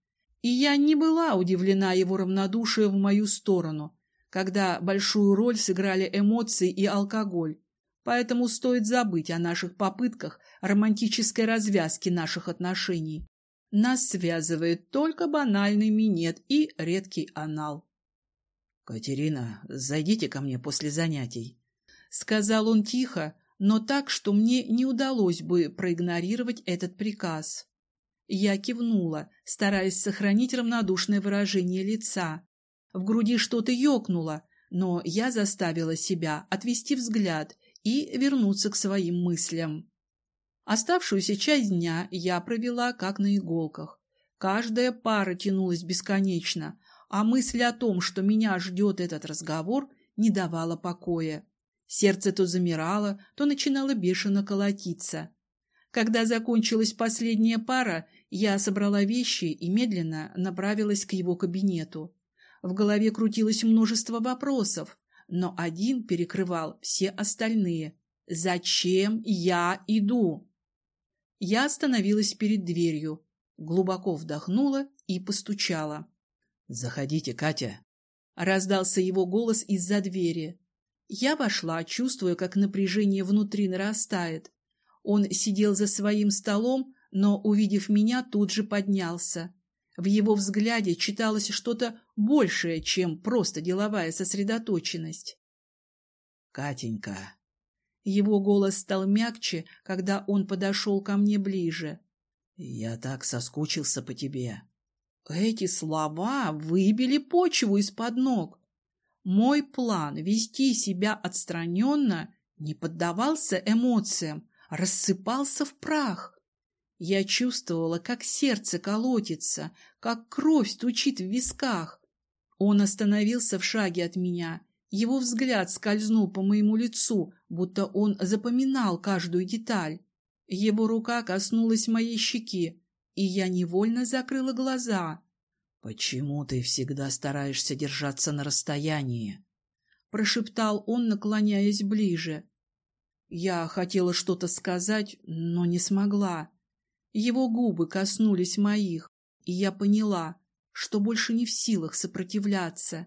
И я не была удивлена его равнодушием в мою сторону, когда большую роль сыграли эмоции и алкоголь, поэтому стоит забыть о наших попытках романтической развязки наших отношений. Нас связывает только банальный минет и редкий анал. «Катерина, зайдите ко мне после занятий», — сказал он тихо, но так, что мне не удалось бы проигнорировать этот приказ. Я кивнула, стараясь сохранить равнодушное выражение лица. В груди что-то ёкнуло, но я заставила себя отвести взгляд и вернуться к своим мыслям. Оставшуюся часть дня я провела как на иголках. Каждая пара тянулась бесконечно, а мысль о том, что меня ждет этот разговор, не давала покоя. Сердце то замирало, то начинало бешено колотиться. Когда закончилась последняя пара, я собрала вещи и медленно направилась к его кабинету. В голове крутилось множество вопросов, но один перекрывал все остальные. «Зачем я иду?» Я остановилась перед дверью, глубоко вдохнула и постучала. «Заходите, Катя!» Раздался его голос из-за двери. Я вошла, чувствуя, как напряжение внутри нарастает. Он сидел за своим столом, но, увидев меня, тут же поднялся. В его взгляде читалось что-то большее, чем просто деловая сосредоточенность. «Катенька!» Его голос стал мягче, когда он подошел ко мне ближе. «Я так соскучился по тебе!» Эти слова выбили почву из-под ног. Мой план вести себя отстраненно не поддавался эмоциям, рассыпался в прах. Я чувствовала, как сердце колотится, как кровь стучит в висках. Он остановился в шаге от меня. Его взгляд скользнул по моему лицу, будто он запоминал каждую деталь. Его рука коснулась моей щеки, и я невольно закрыла глаза. «Почему ты всегда стараешься держаться на расстоянии?» — прошептал он, наклоняясь ближе. Я хотела что-то сказать, но не смогла. Его губы коснулись моих, и я поняла, что больше не в силах сопротивляться.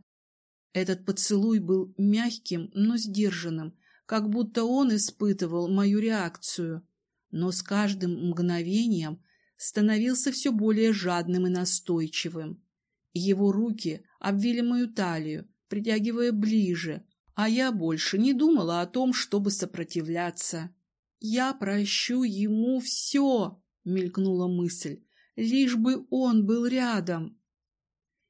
Этот поцелуй был мягким, но сдержанным, как будто он испытывал мою реакцию, но с каждым мгновением становился все более жадным и настойчивым. Его руки обвили мою талию, притягивая ближе, а я больше не думала о том, чтобы сопротивляться. «Я прощу ему все», — мелькнула мысль, — «лишь бы он был рядом».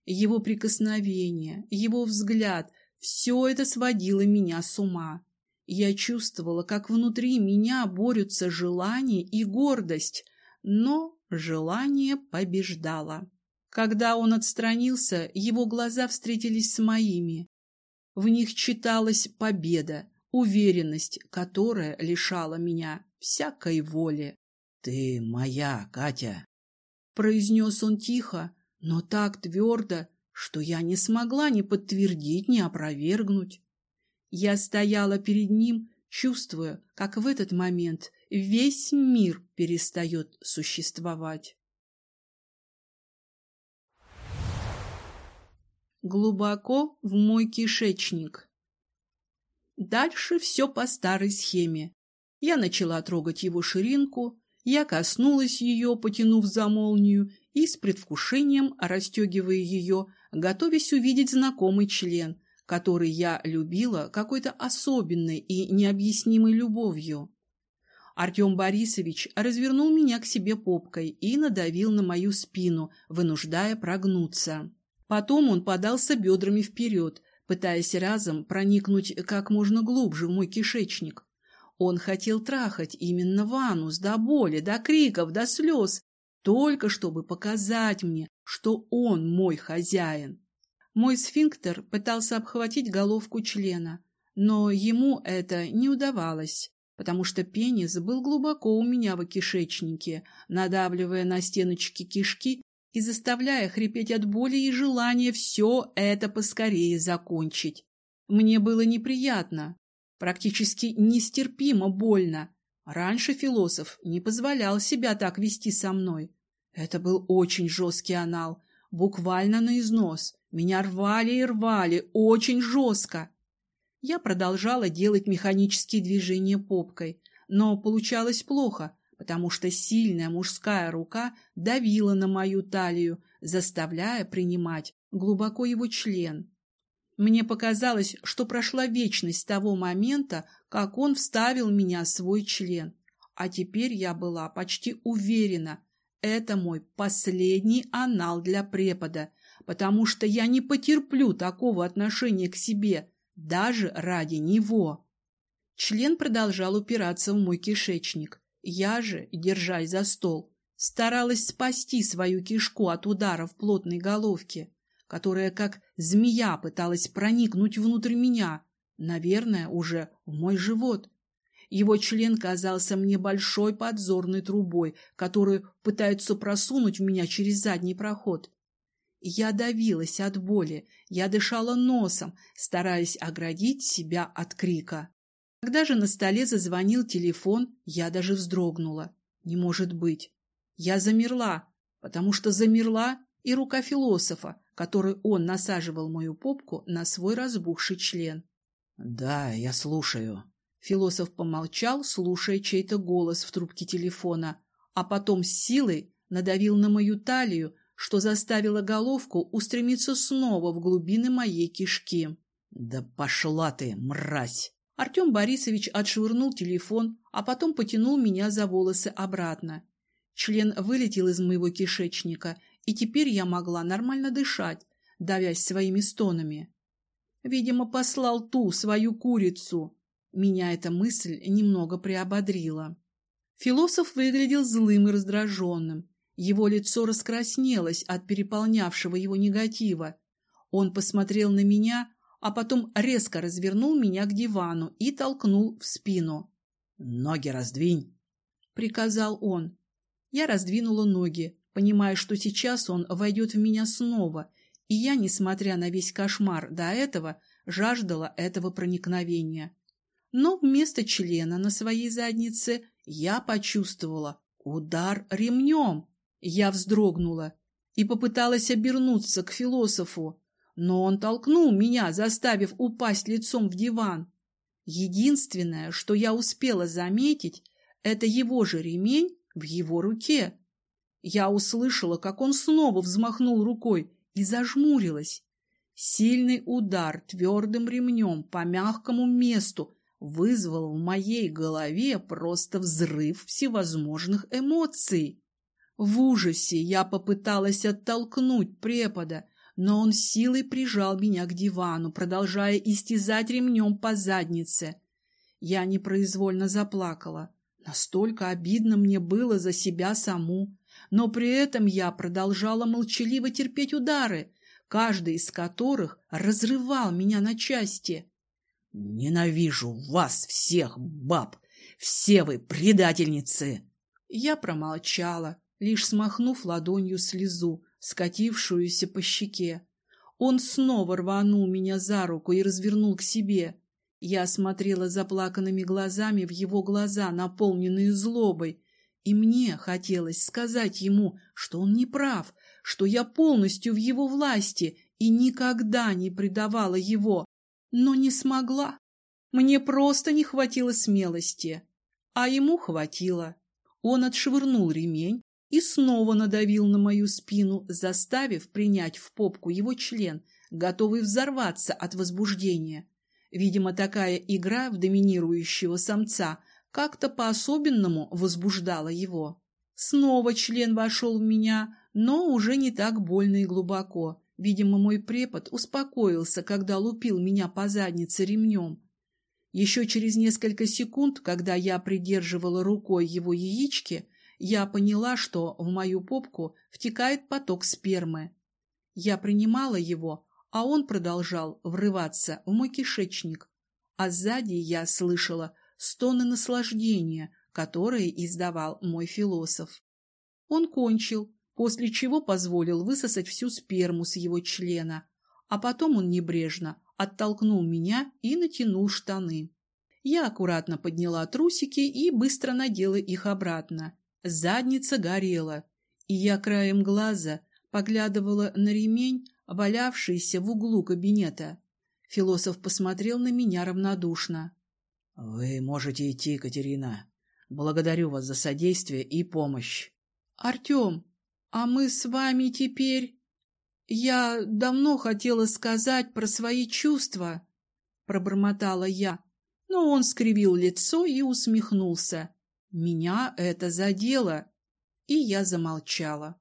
Его прикосновение, его взгляд — все это сводило меня с ума. Я чувствовала, как внутри меня борются желание и гордость, но желание побеждало. Когда он отстранился, его глаза встретились с моими. В них читалась победа, уверенность, которая лишала меня всякой воли. — Ты моя, Катя! — произнес он тихо, но так твердо, что я не смогла ни подтвердить, ни опровергнуть. Я стояла перед ним, чувствуя, как в этот момент весь мир перестает существовать. Глубоко в мой кишечник. Дальше все по старой схеме. Я начала трогать его ширинку, я коснулась ее, потянув за молнию, и с предвкушением, расстегивая ее, готовясь увидеть знакомый член, который я любила какой-то особенной и необъяснимой любовью. Артем Борисович развернул меня к себе попкой и надавил на мою спину, вынуждая прогнуться. Потом он подался бедрами вперед, пытаясь разом проникнуть как можно глубже в мой кишечник. Он хотел трахать именно ванус до боли, до криков, до слез, только чтобы показать мне, что он мой хозяин. Мой сфинктер пытался обхватить головку члена, но ему это не удавалось, потому что пенис был глубоко у меня в кишечнике, надавливая на стеночки кишки и заставляя хрипеть от боли и желания все это поскорее закончить. Мне было неприятно, практически нестерпимо больно. Раньше философ не позволял себя так вести со мной. Это был очень жесткий анал, буквально на износ. Меня рвали и рвали, очень жестко. Я продолжала делать механические движения попкой, но получалось плохо, потому что сильная мужская рука давила на мою талию, заставляя принимать глубоко его член. Мне показалось, что прошла вечность того момента, как он вставил меня свой член. А теперь я была почти уверена, это мой последний анал для препода, потому что я не потерплю такого отношения к себе, даже ради него. Член продолжал упираться в мой кишечник. Я же, держась за стол, старалась спасти свою кишку от удара в плотной головке, которая как змея пыталась проникнуть внутрь меня, наверное, уже в мой живот. Его член казался мне большой подзорной трубой, которую пытаются просунуть в меня через задний проход. Я давилась от боли, я дышала носом, стараясь оградить себя от крика. Когда же на столе зазвонил телефон, я даже вздрогнула. Не может быть. Я замерла, потому что замерла и рука философа, которой он насаживал мою попку на свой разбухший член. — Да, я слушаю. Философ помолчал, слушая чей-то голос в трубке телефона, а потом с силой надавил на мою талию, что заставило головку устремиться снова в глубины моей кишки. «Да пошла ты, мразь!» Артем Борисович отшвырнул телефон, а потом потянул меня за волосы обратно. Член вылетел из моего кишечника, и теперь я могла нормально дышать, давясь своими стонами. Видимо, послал ту, свою курицу. Меня эта мысль немного приободрила. Философ выглядел злым и раздраженным. Его лицо раскраснелось от переполнявшего его негатива. Он посмотрел на меня, а потом резко развернул меня к дивану и толкнул в спину. «Ноги раздвинь!» — приказал он. Я раздвинула ноги, понимая, что сейчас он войдет в меня снова, и я, несмотря на весь кошмар до этого, жаждала этого проникновения. Но вместо члена на своей заднице я почувствовала удар ремнем. Я вздрогнула и попыталась обернуться к философу, но он толкнул меня, заставив упасть лицом в диван. Единственное, что я успела заметить, это его же ремень в его руке. Я услышала, как он снова взмахнул рукой и зажмурилась. Сильный удар твердым ремнем по мягкому месту вызвал в моей голове просто взрыв всевозможных эмоций. В ужасе я попыталась оттолкнуть препода, но он силой прижал меня к дивану, продолжая истязать ремнем по заднице. Я непроизвольно заплакала. Настолько обидно мне было за себя саму, но при этом я продолжала молчаливо терпеть удары, каждый из которых разрывал меня на части. «Ненавижу вас всех, баб! Все вы предательницы!» Я промолчала, лишь смахнув ладонью слезу, скатившуюся по щеке. Он снова рванул меня за руку и развернул к себе. Я смотрела заплаканными глазами в его глаза, наполненные злобой, и мне хотелось сказать ему, что он не прав, что я полностью в его власти и никогда не предавала его, но не смогла. Мне просто не хватило смелости, а ему хватило. Он отшвырнул ремень, и снова надавил на мою спину, заставив принять в попку его член, готовый взорваться от возбуждения. Видимо, такая игра в доминирующего самца как-то по-особенному возбуждала его. Снова член вошел в меня, но уже не так больно и глубоко. Видимо, мой препод успокоился, когда лупил меня по заднице ремнем. Еще через несколько секунд, когда я придерживала рукой его яички, я поняла, что в мою попку втекает поток спермы. Я принимала его, а он продолжал врываться в мой кишечник. А сзади я слышала стоны наслаждения, которые издавал мой философ. Он кончил, после чего позволил высосать всю сперму с его члена, а потом он небрежно оттолкнул меня и натянул штаны. Я аккуратно подняла трусики и быстро надела их обратно. Задница горела, и я краем глаза поглядывала на ремень, валявшийся в углу кабинета. Философ посмотрел на меня равнодушно. — Вы можете идти, Катерина. Благодарю вас за содействие и помощь. Артем, а мы с вами теперь... Я давно хотела сказать про свои чувства, пробормотала я, но он скривил лицо и усмехнулся. Меня это задело, и я замолчала.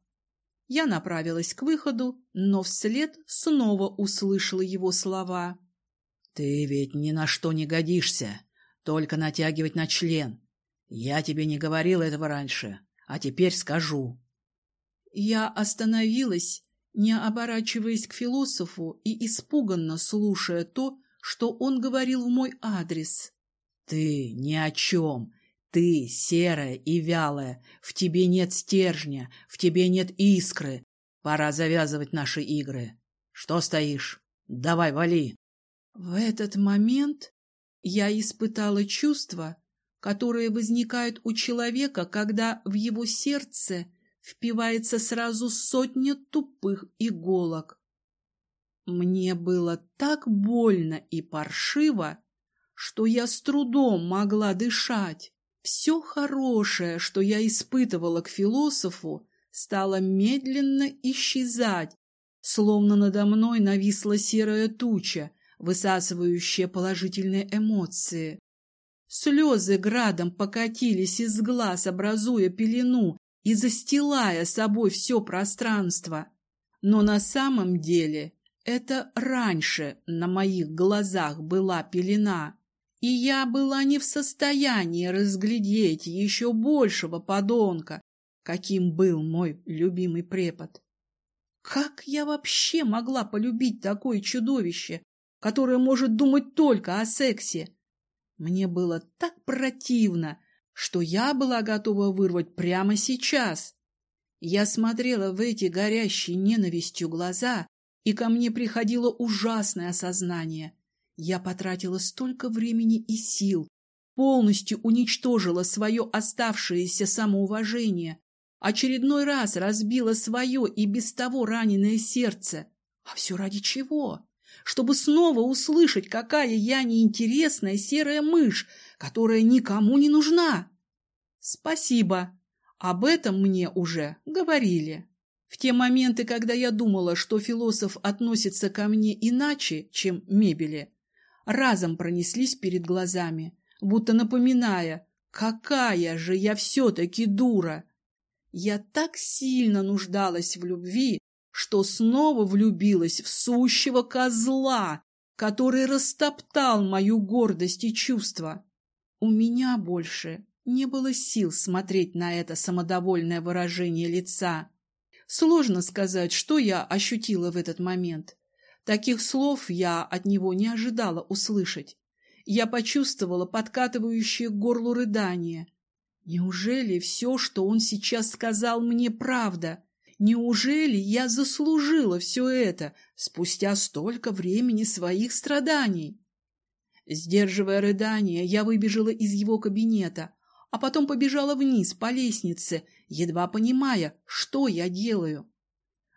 Я направилась к выходу, но вслед снова услышала его слова. «Ты ведь ни на что не годишься, только натягивать на член. Я тебе не говорил этого раньше, а теперь скажу». Я остановилась, не оборачиваясь к философу и испуганно слушая то, что он говорил в мой адрес. «Ты ни о чем, ты серая и вялая, в тебе нет стержня, в тебе нет искры. Пора завязывать наши игры. Что стоишь? Давай, вали. В этот момент я испытала чувство, которое возникает у человека, когда в его сердце впивается сразу сотня тупых иголок. Мне было так больно и паршиво, что я с трудом могла дышать. Все хорошее, что я испытывала к философу, стало медленно исчезать, словно надо мной нависла серая туча, высасывающая положительные эмоции. Слезы градом покатились из глаз, образуя пелену и застилая собой все пространство. Но на самом деле это раньше на моих глазах была пелена и я была не в состоянии разглядеть еще большего подонка, каким был мой любимый препод. Как я вообще могла полюбить такое чудовище, которое может думать только о сексе? Мне было так противно, что я была готова вырвать прямо сейчас. Я смотрела в эти горящие ненавистью глаза, и ко мне приходило ужасное осознание. Я потратила столько времени и сил, полностью уничтожила свое оставшееся самоуважение, очередной раз разбила свое и без того раненое сердце. А все ради чего? Чтобы снова услышать, какая я неинтересная серая мышь, которая никому не нужна. Спасибо. Об этом мне уже говорили. В те моменты, когда я думала, что философ относится ко мне иначе, чем мебели, разом пронеслись перед глазами, будто напоминая, какая же я все-таки дура. Я так сильно нуждалась в любви, что снова влюбилась в сущего козла, который растоптал мою гордость и чувства. У меня больше не было сил смотреть на это самодовольное выражение лица. Сложно сказать, что я ощутила в этот момент. Таких слов я от него не ожидала услышать. Я почувствовала подкатывающее к горлу рыдание. Неужели все, что он сейчас сказал мне, правда? Неужели я заслужила все это спустя столько времени своих страданий? Сдерживая рыдание, я выбежала из его кабинета, а потом побежала вниз по лестнице, едва понимая, что я делаю.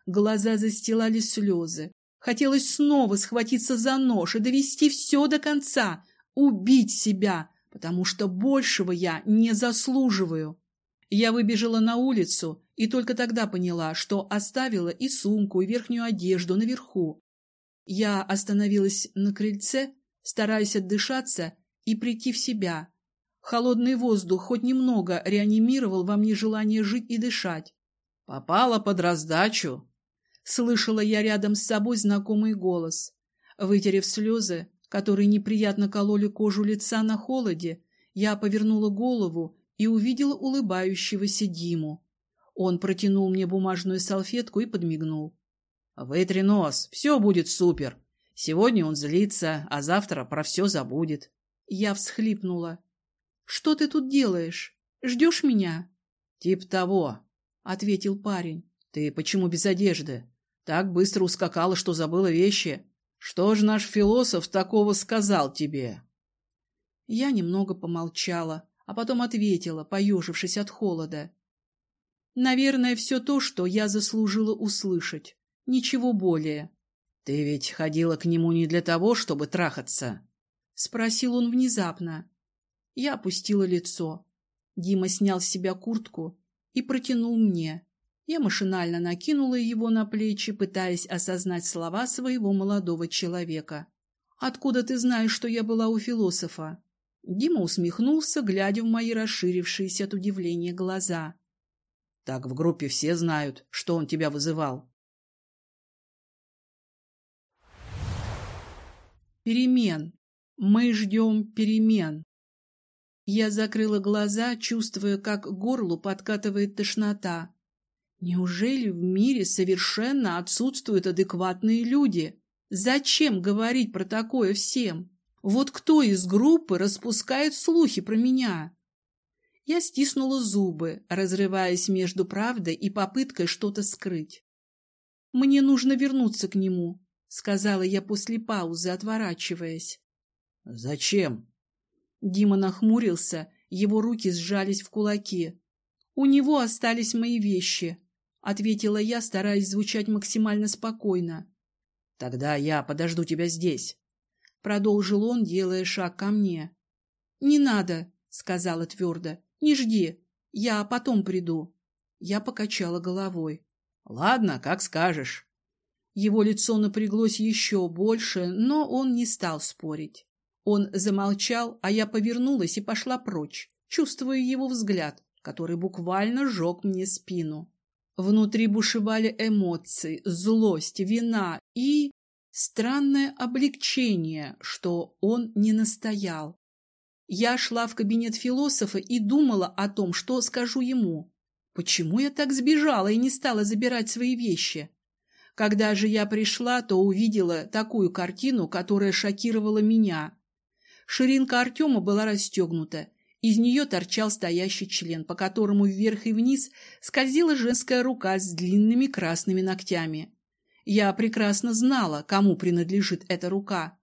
Глаза застилали слезы. Хотелось снова схватиться за нож и довести все до конца, убить себя, потому что большего я не заслуживаю. Я выбежала на улицу и только тогда поняла, что оставила и сумку, и верхнюю одежду наверху. Я остановилась на крыльце, стараясь отдышаться и прийти в себя. Холодный воздух хоть немного реанимировал во мне желание жить и дышать. «Попала под раздачу», Слышала я рядом с собой знакомый голос. Вытерев слезы, которые неприятно кололи кожу лица на холоде, я повернула голову и увидела улыбающегося Диму. Он протянул мне бумажную салфетку и подмигнул. «Вытри нос, все будет супер. Сегодня он злится, а завтра про все забудет». Я всхлипнула. «Что ты тут делаешь? Ждешь меня?» «Тип того», — ответил парень. «Ты почему без одежды?» Так быстро ускакала, что забыла вещи. Что же наш философ такого сказал тебе? Я немного помолчала, а потом ответила, поежившись от холода. Наверное, все то, что я заслужила услышать. Ничего более. Ты ведь ходила к нему не для того, чтобы трахаться? Спросил он внезапно. Я опустила лицо. Дима снял с себя куртку и протянул мне. Я машинально накинула его на плечи, пытаясь осознать слова своего молодого человека. «Откуда ты знаешь, что я была у философа?» Дима усмехнулся, глядя в мои расширившиеся от удивления глаза. «Так в группе все знают, что он тебя вызывал». Перемен. Мы ждем перемен. Я закрыла глаза, чувствуя, как к горлу подкатывает тошнота. Неужели в мире совершенно отсутствуют адекватные люди? Зачем говорить про такое всем? Вот кто из группы распускает слухи про меня? Я стиснула зубы, разрываясь между правдой и попыткой что-то скрыть. Мне нужно вернуться к нему, — сказала я после паузы, отворачиваясь. — Зачем? Дима нахмурился, его руки сжались в кулаки. — У него остались мои вещи, — ответила я, стараясь звучать максимально спокойно. — Тогда я подожду тебя здесь, — продолжил он, делая шаг ко мне. — Не надо, — сказала твердо, — не жди, я потом приду. Я покачала головой. — Ладно, как скажешь. Его лицо напряглось еще больше, но он не стал спорить. Он замолчал, а я повернулась и пошла прочь, чувствуя его взгляд, который буквально сжег мне спину. Внутри бушевали эмоции, злость, вина и странное облегчение, что он не настоял. Я шла в кабинет философа и думала о том, что скажу ему. Почему я так сбежала и не стала забирать свои вещи? Когда же я пришла, то увидела такую картину, которая шокировала меня. Ширинка Артема была расстегнута. Из нее торчал стоящий член, по которому вверх и вниз скользила женская рука с длинными красными ногтями. Я прекрасно знала, кому принадлежит эта рука.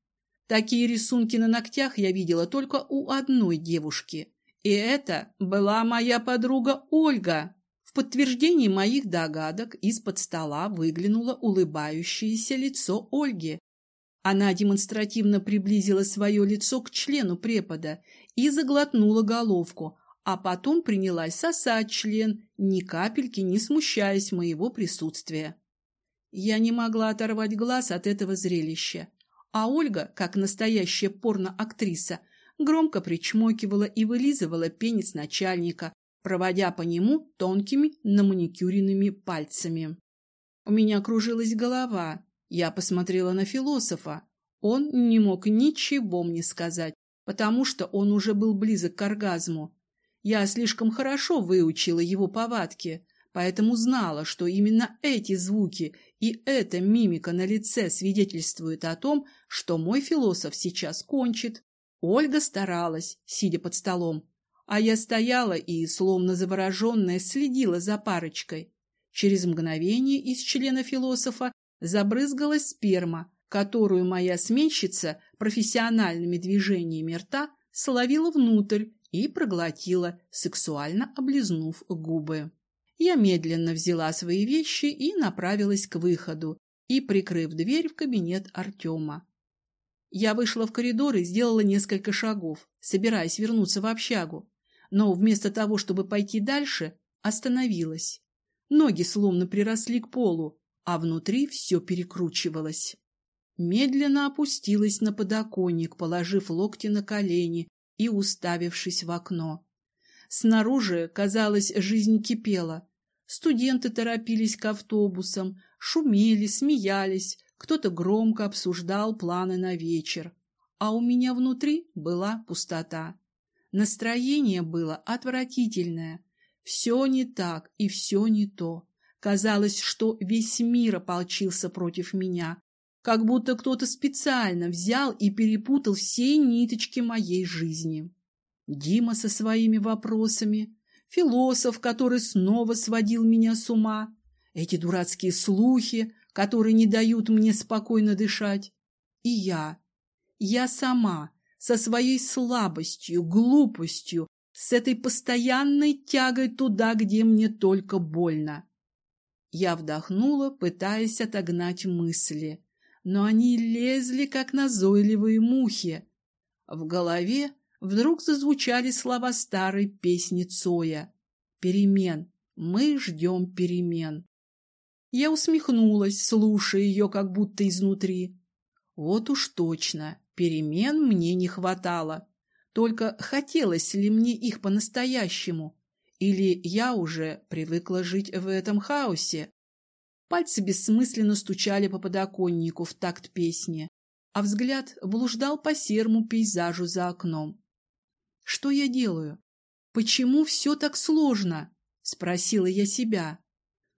Такие рисунки на ногтях я видела только у одной девушки. И это была моя подруга Ольга. В подтверждении моих догадок из-под стола выглянуло улыбающееся лицо Ольги. Она демонстративно приблизила свое лицо к члену препода и заглотнула головку, а потом принялась сосать член, ни капельки не смущаясь моего присутствия. Я не могла оторвать глаз от этого зрелища, а Ольга, как настоящая порноактриса, громко причмокивала и вылизывала пенис начальника, проводя по нему тонкими наманикюренными пальцами. У меня кружилась голова. Я посмотрела на философа. Он не мог ничего мне сказать, потому что он уже был близок к оргазму. Я слишком хорошо выучила его повадки, поэтому знала, что именно эти звуки и эта мимика на лице свидетельствуют о том, что мой философ сейчас кончит. Ольга старалась, сидя под столом, а я стояла и, словно завороженная, следила за парочкой. Через мгновение из члена философа забрызгалась сперма, которую моя сменщица профессиональными движениями рта словила внутрь и проглотила, сексуально облизнув губы. Я медленно взяла свои вещи и направилась к выходу и прикрыв дверь в кабинет Артема. Я вышла в коридор и сделала несколько шагов, собираясь вернуться в общагу но вместо того, чтобы пойти дальше, остановилась. Ноги словно приросли к полу, а внутри все перекручивалось. Медленно опустилась на подоконник, положив локти на колени и уставившись в окно. Снаружи, казалось, жизнь кипела. Студенты торопились к автобусам, шумели, смеялись, кто-то громко обсуждал планы на вечер. А у меня внутри была пустота. Настроение было отвратительное. Все не так и все не то. Казалось, что весь мир ополчился против меня, как будто кто-то специально взял и перепутал все ниточки моей жизни. Дима со своими вопросами, философ, который снова сводил меня с ума, эти дурацкие слухи, которые не дают мне спокойно дышать, и я, я сама, со своей слабостью, глупостью, с этой постоянной тягой туда, где мне только больно. Я вдохнула, пытаясь отогнать мысли, но они лезли, как назойливые мухи. В голове вдруг зазвучали слова старой песни Цоя. «Перемен. Мы ждем перемен». Я усмехнулась, слушая ее как будто изнутри. Вот уж точно, перемен мне не хватало. Только хотелось ли мне их по-настоящему? Или я уже привыкла жить в этом хаосе? Пальцы бессмысленно стучали по подоконнику в такт песни, а взгляд блуждал по серому пейзажу за окном. Что я делаю? Почему все так сложно? Спросила я себя.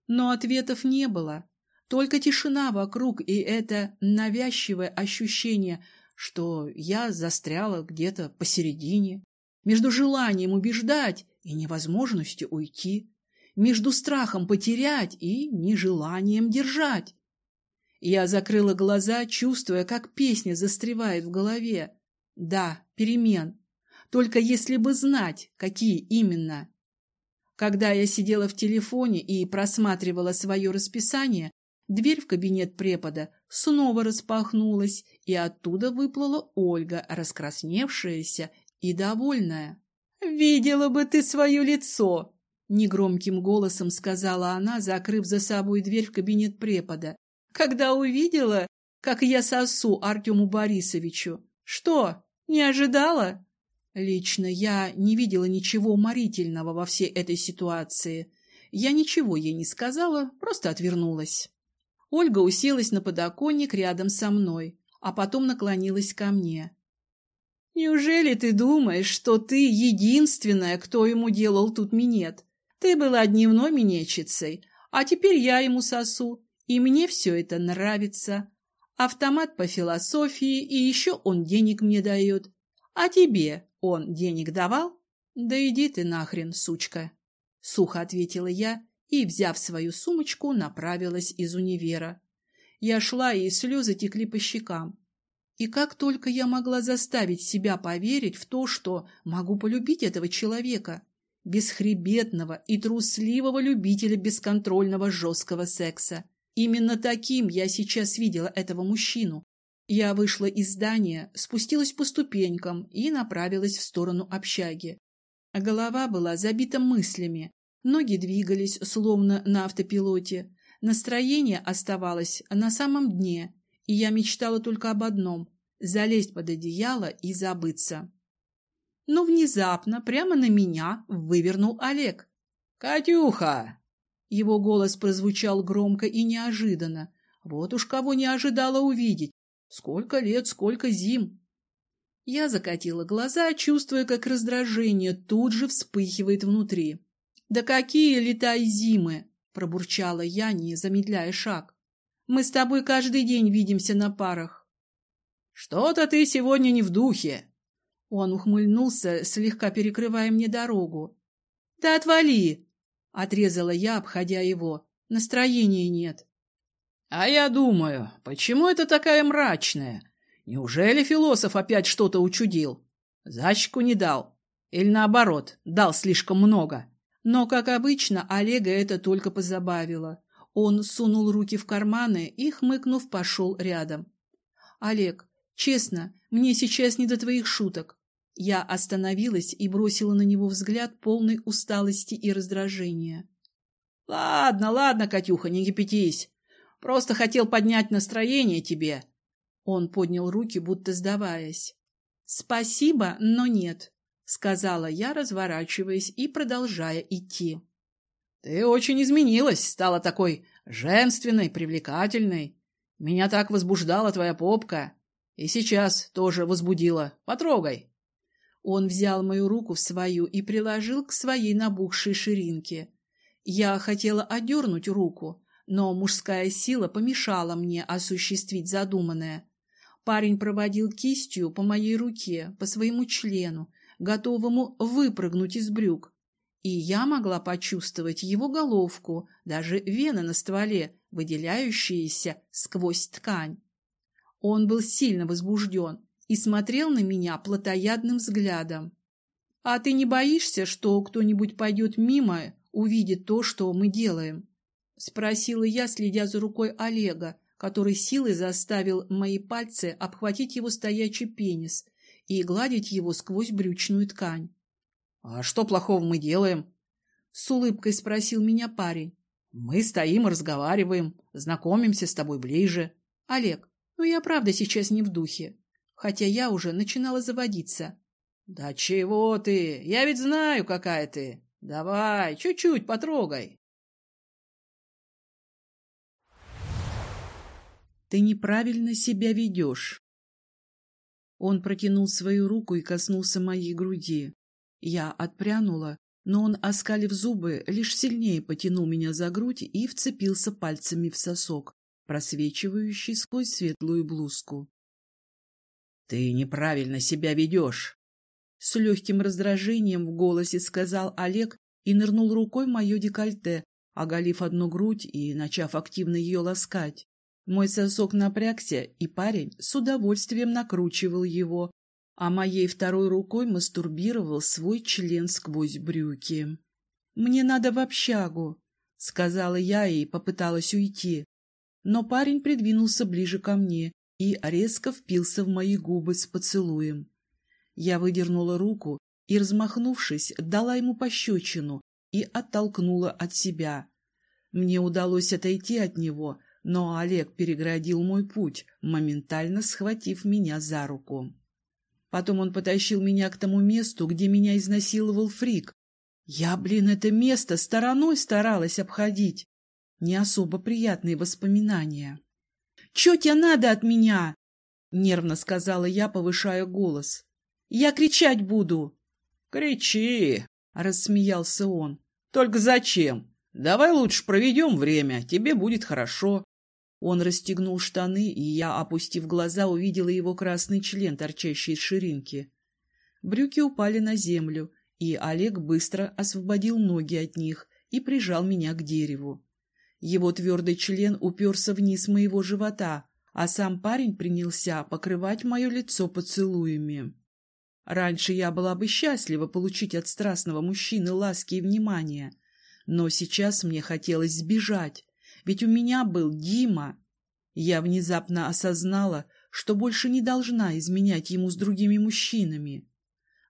Но ответов не было. Только тишина вокруг и это навязчивое ощущение, что я застряла где-то посередине, между желанием убеждать и невозможностью уйти, между страхом потерять и нежеланием держать. Я закрыла глаза, чувствуя, как песня застревает в голове. Да, перемен. Только если бы знать, какие именно. Когда я сидела в телефоне и просматривала свое расписание, дверь в кабинет препода снова распахнулась, и оттуда выплыла Ольга, раскрасневшаяся и довольная. «Видела бы ты свое лицо!» Негромким голосом сказала она, закрыв за собой дверь в кабинет препода. «Когда увидела, как я сосу Артему Борисовичу. Что, не ожидала?» Лично я не видела ничего уморительного во всей этой ситуации. Я ничего ей не сказала, просто отвернулась. Ольга уселась на подоконник рядом со мной, а потом наклонилась ко мне. «Неужели ты думаешь, что ты единственная, кто ему делал тут минет? Ты была дневной минетчицей, а теперь я ему сосу, и мне все это нравится. Автомат по философии, и еще он денег мне дает. А тебе он денег давал? Да иди ты нахрен, сучка. Сухо ответила я и, взяв свою сумочку, направилась из универа. Я шла, и слезы текли по щекам. И как только я могла заставить себя поверить в то, что могу полюбить этого человека, бесхребетного и трусливого любителя бесконтрольного жесткого секса. Именно таким я сейчас видела этого мужчину, я вышла из здания, спустилась по ступенькам и направилась в сторону общаги. Голова была забита мыслями, ноги двигались словно на автопилоте, настроение оставалось на самом дне, и я мечтала только об одном – залезть под одеяло и забыться. Но внезапно прямо на меня вывернул Олег. «Катюха!» Его голос прозвучал громко и неожиданно. Вот уж кого не ожидала увидеть. Сколько лет, сколько зим. Я закатила глаза, чувствуя, как раздражение тут же вспыхивает внутри. «Да какие лета и зимы!» — пробурчала я, не замедляя шаг. «Мы с тобой каждый день видимся на парах». «Что-то ты сегодня не в духе!» Он ухмыльнулся, слегка перекрывая мне дорогу. «Да отвали!» — отрезала я, обходя его. «Настроения нет». А я думаю, почему это такая мрачная? Неужели философ опять что-то учудил? Зачку не дал. Или наоборот, дал слишком много. Но, как обычно, Олега это только позабавило. Он сунул руки в карманы и, хмыкнув, пошел рядом. «Олег, честно, мне сейчас не до твоих шуток». Я остановилась и бросила на него взгляд полной усталости и раздражения. «Ладно, ладно, Катюха, не кипятись. Просто хотел поднять настроение тебе. Он поднял руки, будто сдаваясь. Спасибо, но нет, сказала я, разворачиваясь и продолжая идти. Ты очень изменилась, стала такой женственной, привлекательной. Меня так возбуждала твоя попка. И сейчас тоже возбудила. Потрогай. Он взял мою руку в свою и приложил к своей набухшей ширинке. Я хотела одернуть руку, но мужская сила помешала мне осуществить задуманное. Парень проводил кистью по моей руке, по своему члену, готовому выпрыгнуть из брюк. И я могла почувствовать его головку, даже вены на стволе, выделяющиеся сквозь ткань. Он был сильно возбужден и смотрел на меня плотоядным взглядом. «А ты не боишься, что кто-нибудь пойдет мимо, увидит то, что мы делаем?» — спросила я, следя за рукой Олега, который силой заставил мои пальцы обхватить его стоячий пенис и гладить его сквозь брючную ткань. — А что плохого мы делаем? — с улыбкой спросил меня парень. — Мы стоим и разговариваем, знакомимся с тобой ближе. — Олег, ну я правда сейчас не в духе, хотя я уже начинала заводиться. — Да чего ты? Я ведь знаю, какая ты. Давай, чуть-чуть потрогай. Ты неправильно себя ведешь. Он протянул свою руку и коснулся моей груди. Я отпрянула, но он, оскалив зубы, лишь сильнее потянул меня за грудь и вцепился пальцами в сосок, просвечивающий сквозь светлую блузку. — Ты неправильно себя ведешь! — с легким раздражением в голосе сказал Олег и нырнул рукой в мое декольте, оголив одну грудь и начав активно ее ласкать. Мой сосок напрягся, и парень с удовольствием накручивал его, а моей второй рукой мастурбировал свой член сквозь брюки. «Мне надо в общагу», — сказала я и попыталась уйти. Но парень придвинулся ближе ко мне и резко впился в мои губы с поцелуем. Я выдернула руку и, размахнувшись, дала ему пощечину и оттолкнула от себя. Мне удалось отойти от него — но Олег переградил мой путь, моментально схватив меня за руку. Потом он потащил меня к тому месту, где меня изнасиловал Фрик. Я, блин, это место стороной старалась обходить. Не особо приятные воспоминания. — Чё тебе надо от меня? — нервно сказала я, повышая голос. — Я кричать буду. — Кричи, — рассмеялся он. — Только зачем? Давай лучше проведем время, тебе будет хорошо. Он расстегнул штаны, и я, опустив глаза, увидела его красный член, торчащий из ширинки. Брюки упали на землю, и Олег быстро освободил ноги от них и прижал меня к дереву. Его твердый член уперся вниз моего живота, а сам парень принялся покрывать мое лицо поцелуями. Раньше я была бы счастлива получить от страстного мужчины ласки и внимания, но сейчас мне хотелось сбежать, ведь у меня был Дима. Я внезапно осознала, что больше не должна изменять ему с другими мужчинами.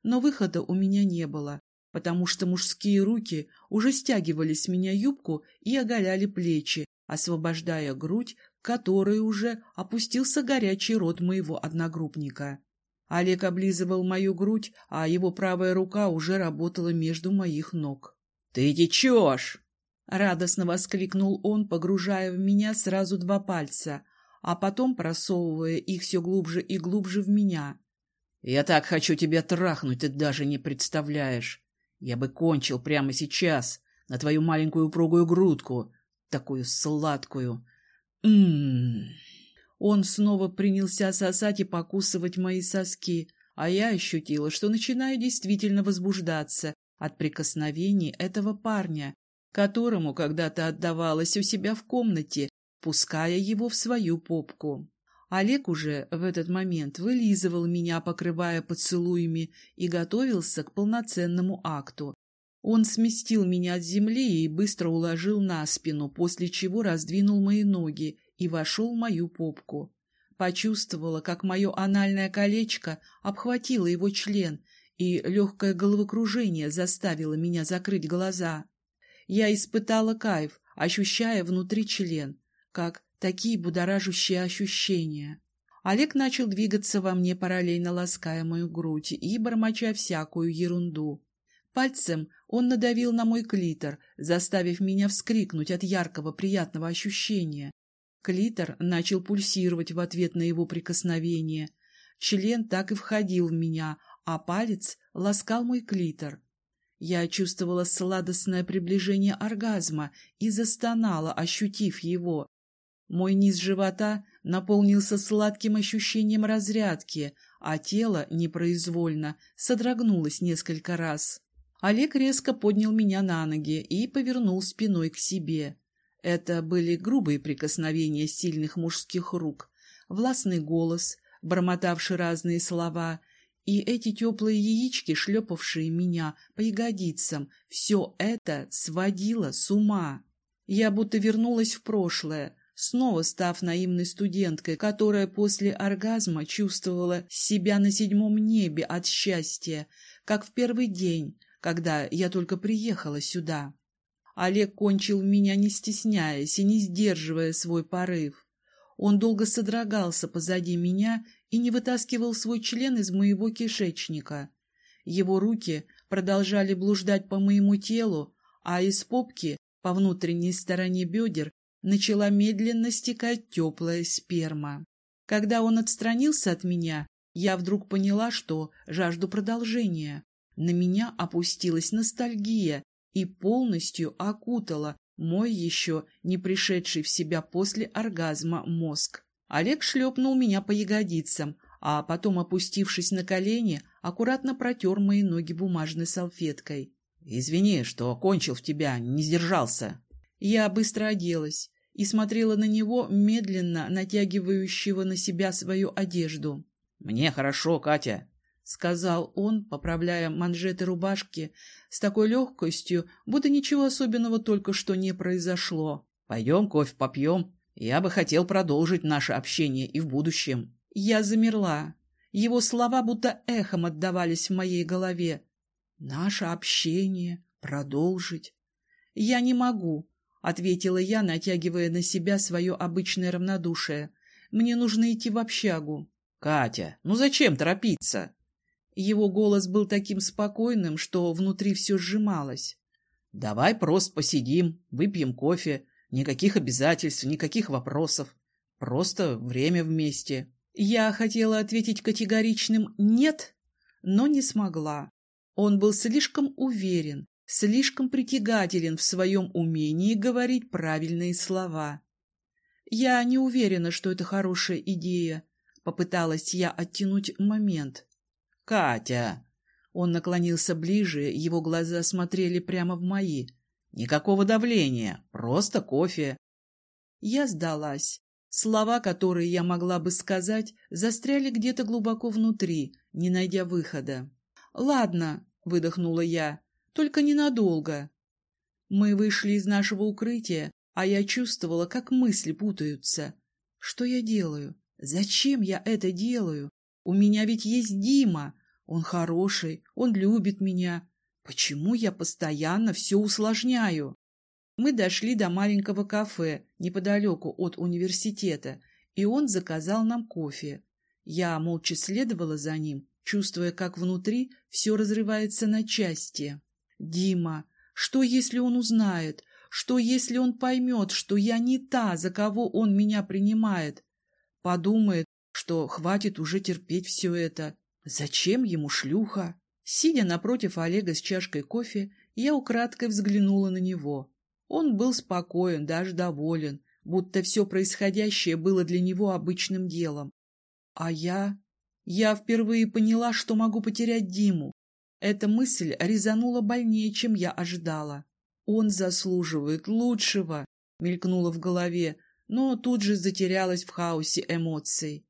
Но выхода у меня не было, потому что мужские руки уже стягивали с меня юбку и оголяли плечи, освобождая грудь, которой уже опустился горячий рот моего одногруппника. Олег облизывал мою грудь, а его правая рука уже работала между моих ног. — Ты течешь! Радостно воскликнул он, погружая в меня сразу два пальца, а потом просовывая их все глубже и глубже в меня. «Я так хочу тебя трахнуть, ты даже не представляешь. Я бы кончил прямо сейчас на твою маленькую упругую грудку, такую сладкую. Ммм...» Он снова принялся сосать и покусывать мои соски, а я ощутила, что начинаю действительно возбуждаться от прикосновений этого парня, которому когда-то отдавалась у себя в комнате, пуская его в свою попку. Олег уже в этот момент вылизывал меня, покрывая поцелуями, и готовился к полноценному акту. Он сместил меня от земли и быстро уложил на спину, после чего раздвинул мои ноги и вошел в мою попку. Почувствовала, как мое анальное колечко обхватило его член, и легкое головокружение заставило меня закрыть глаза. Я испытала кайф, ощущая внутри член, как такие будоражащие ощущения. Олег начал двигаться во мне, параллельно лаская мою грудь и бормоча всякую ерунду. Пальцем он надавил на мой клитор, заставив меня вскрикнуть от яркого приятного ощущения. Клитор начал пульсировать в ответ на его прикосновение. Член так и входил в меня, а палец ласкал мой клитор. Я чувствовала сладостное приближение оргазма и застонала, ощутив его. Мой низ живота наполнился сладким ощущением разрядки, а тело непроизвольно содрогнулось несколько раз. Олег резко поднял меня на ноги и повернул спиной к себе. Это были грубые прикосновения сильных мужских рук, властный голос, бормотавший разные слова, и эти теплые яички, шлепавшие меня по ягодицам, все это сводило с ума. Я будто вернулась в прошлое, снова став наивной студенткой, которая после оргазма чувствовала себя на седьмом небе от счастья, как в первый день, когда я только приехала сюда. Олег кончил меня, не стесняясь и не сдерживая свой порыв. Он долго содрогался позади меня и не вытаскивал свой член из моего кишечника. Его руки продолжали блуждать по моему телу, а из попки по внутренней стороне бедер начала медленно стекать теплая сперма. Когда он отстранился от меня, я вдруг поняла, что жажду продолжения. На меня опустилась ностальгия и полностью окутала мой еще не пришедший в себя после оргазма мозг. Олег шлепнул меня по ягодицам, а потом, опустившись на колени, аккуратно протер мои ноги бумажной салфеткой. «Извини, что кончил в тебя, не сдержался». Я быстро оделась и смотрела на него, медленно натягивающего на себя свою одежду. «Мне хорошо, Катя», — сказал он, поправляя манжеты рубашки с такой легкостью, будто ничего особенного только что не произошло. «Пойдем кофе попьем. Я бы хотел продолжить наше общение и в будущем». Я замерла. Его слова будто эхом отдавались в моей голове. «Наше общение продолжить. Я не могу. — ответила я, натягивая на себя свое обычное равнодушие. «Мне нужно идти в общагу». «Катя, ну зачем торопиться?» Его голос был таким спокойным, что внутри все сжималось. «Давай просто посидим, выпьем кофе. Никаких обязательств, никаких вопросов. Просто время вместе». Я хотела ответить категоричным «нет», но не смогла. Он был слишком уверен, слишком притягателен в своем умении говорить правильные слова. «Я не уверена, что это хорошая идея», — попыталась я оттянуть момент. «Катя!» Он наклонился ближе, его глаза смотрели прямо в мои. «Никакого давления, просто кофе». Я сдалась. Слова, которые я могла бы сказать, застряли где-то глубоко внутри, не найдя выхода. «Ладно», — выдохнула я, только ненадолго. Мы вышли из нашего укрытия, а я чувствовала, как мысли путаются. Что я делаю? Зачем я это делаю? У меня ведь есть Дима. Он хороший, он любит меня. Почему я постоянно все усложняю? Мы дошли до маленького кафе неподалеку от университета, и он заказал нам кофе. Я молча следовала за ним, чувствуя, как внутри все разрывается на части. Дима, что если он узнает? Что если он поймет, что я не та, за кого он меня принимает? Подумает, что хватит уже терпеть все это. Зачем ему шлюха? Сидя напротив Олега с чашкой кофе, я украдкой взглянула на него. Он был спокоен, даже доволен, будто все происходящее было для него обычным делом. А я... Я впервые поняла, что могу потерять Диму, эта мысль резанула больнее, чем я ожидала. «Он заслуживает лучшего», — мелькнуло в голове, но тут же затерялась в хаосе эмоций.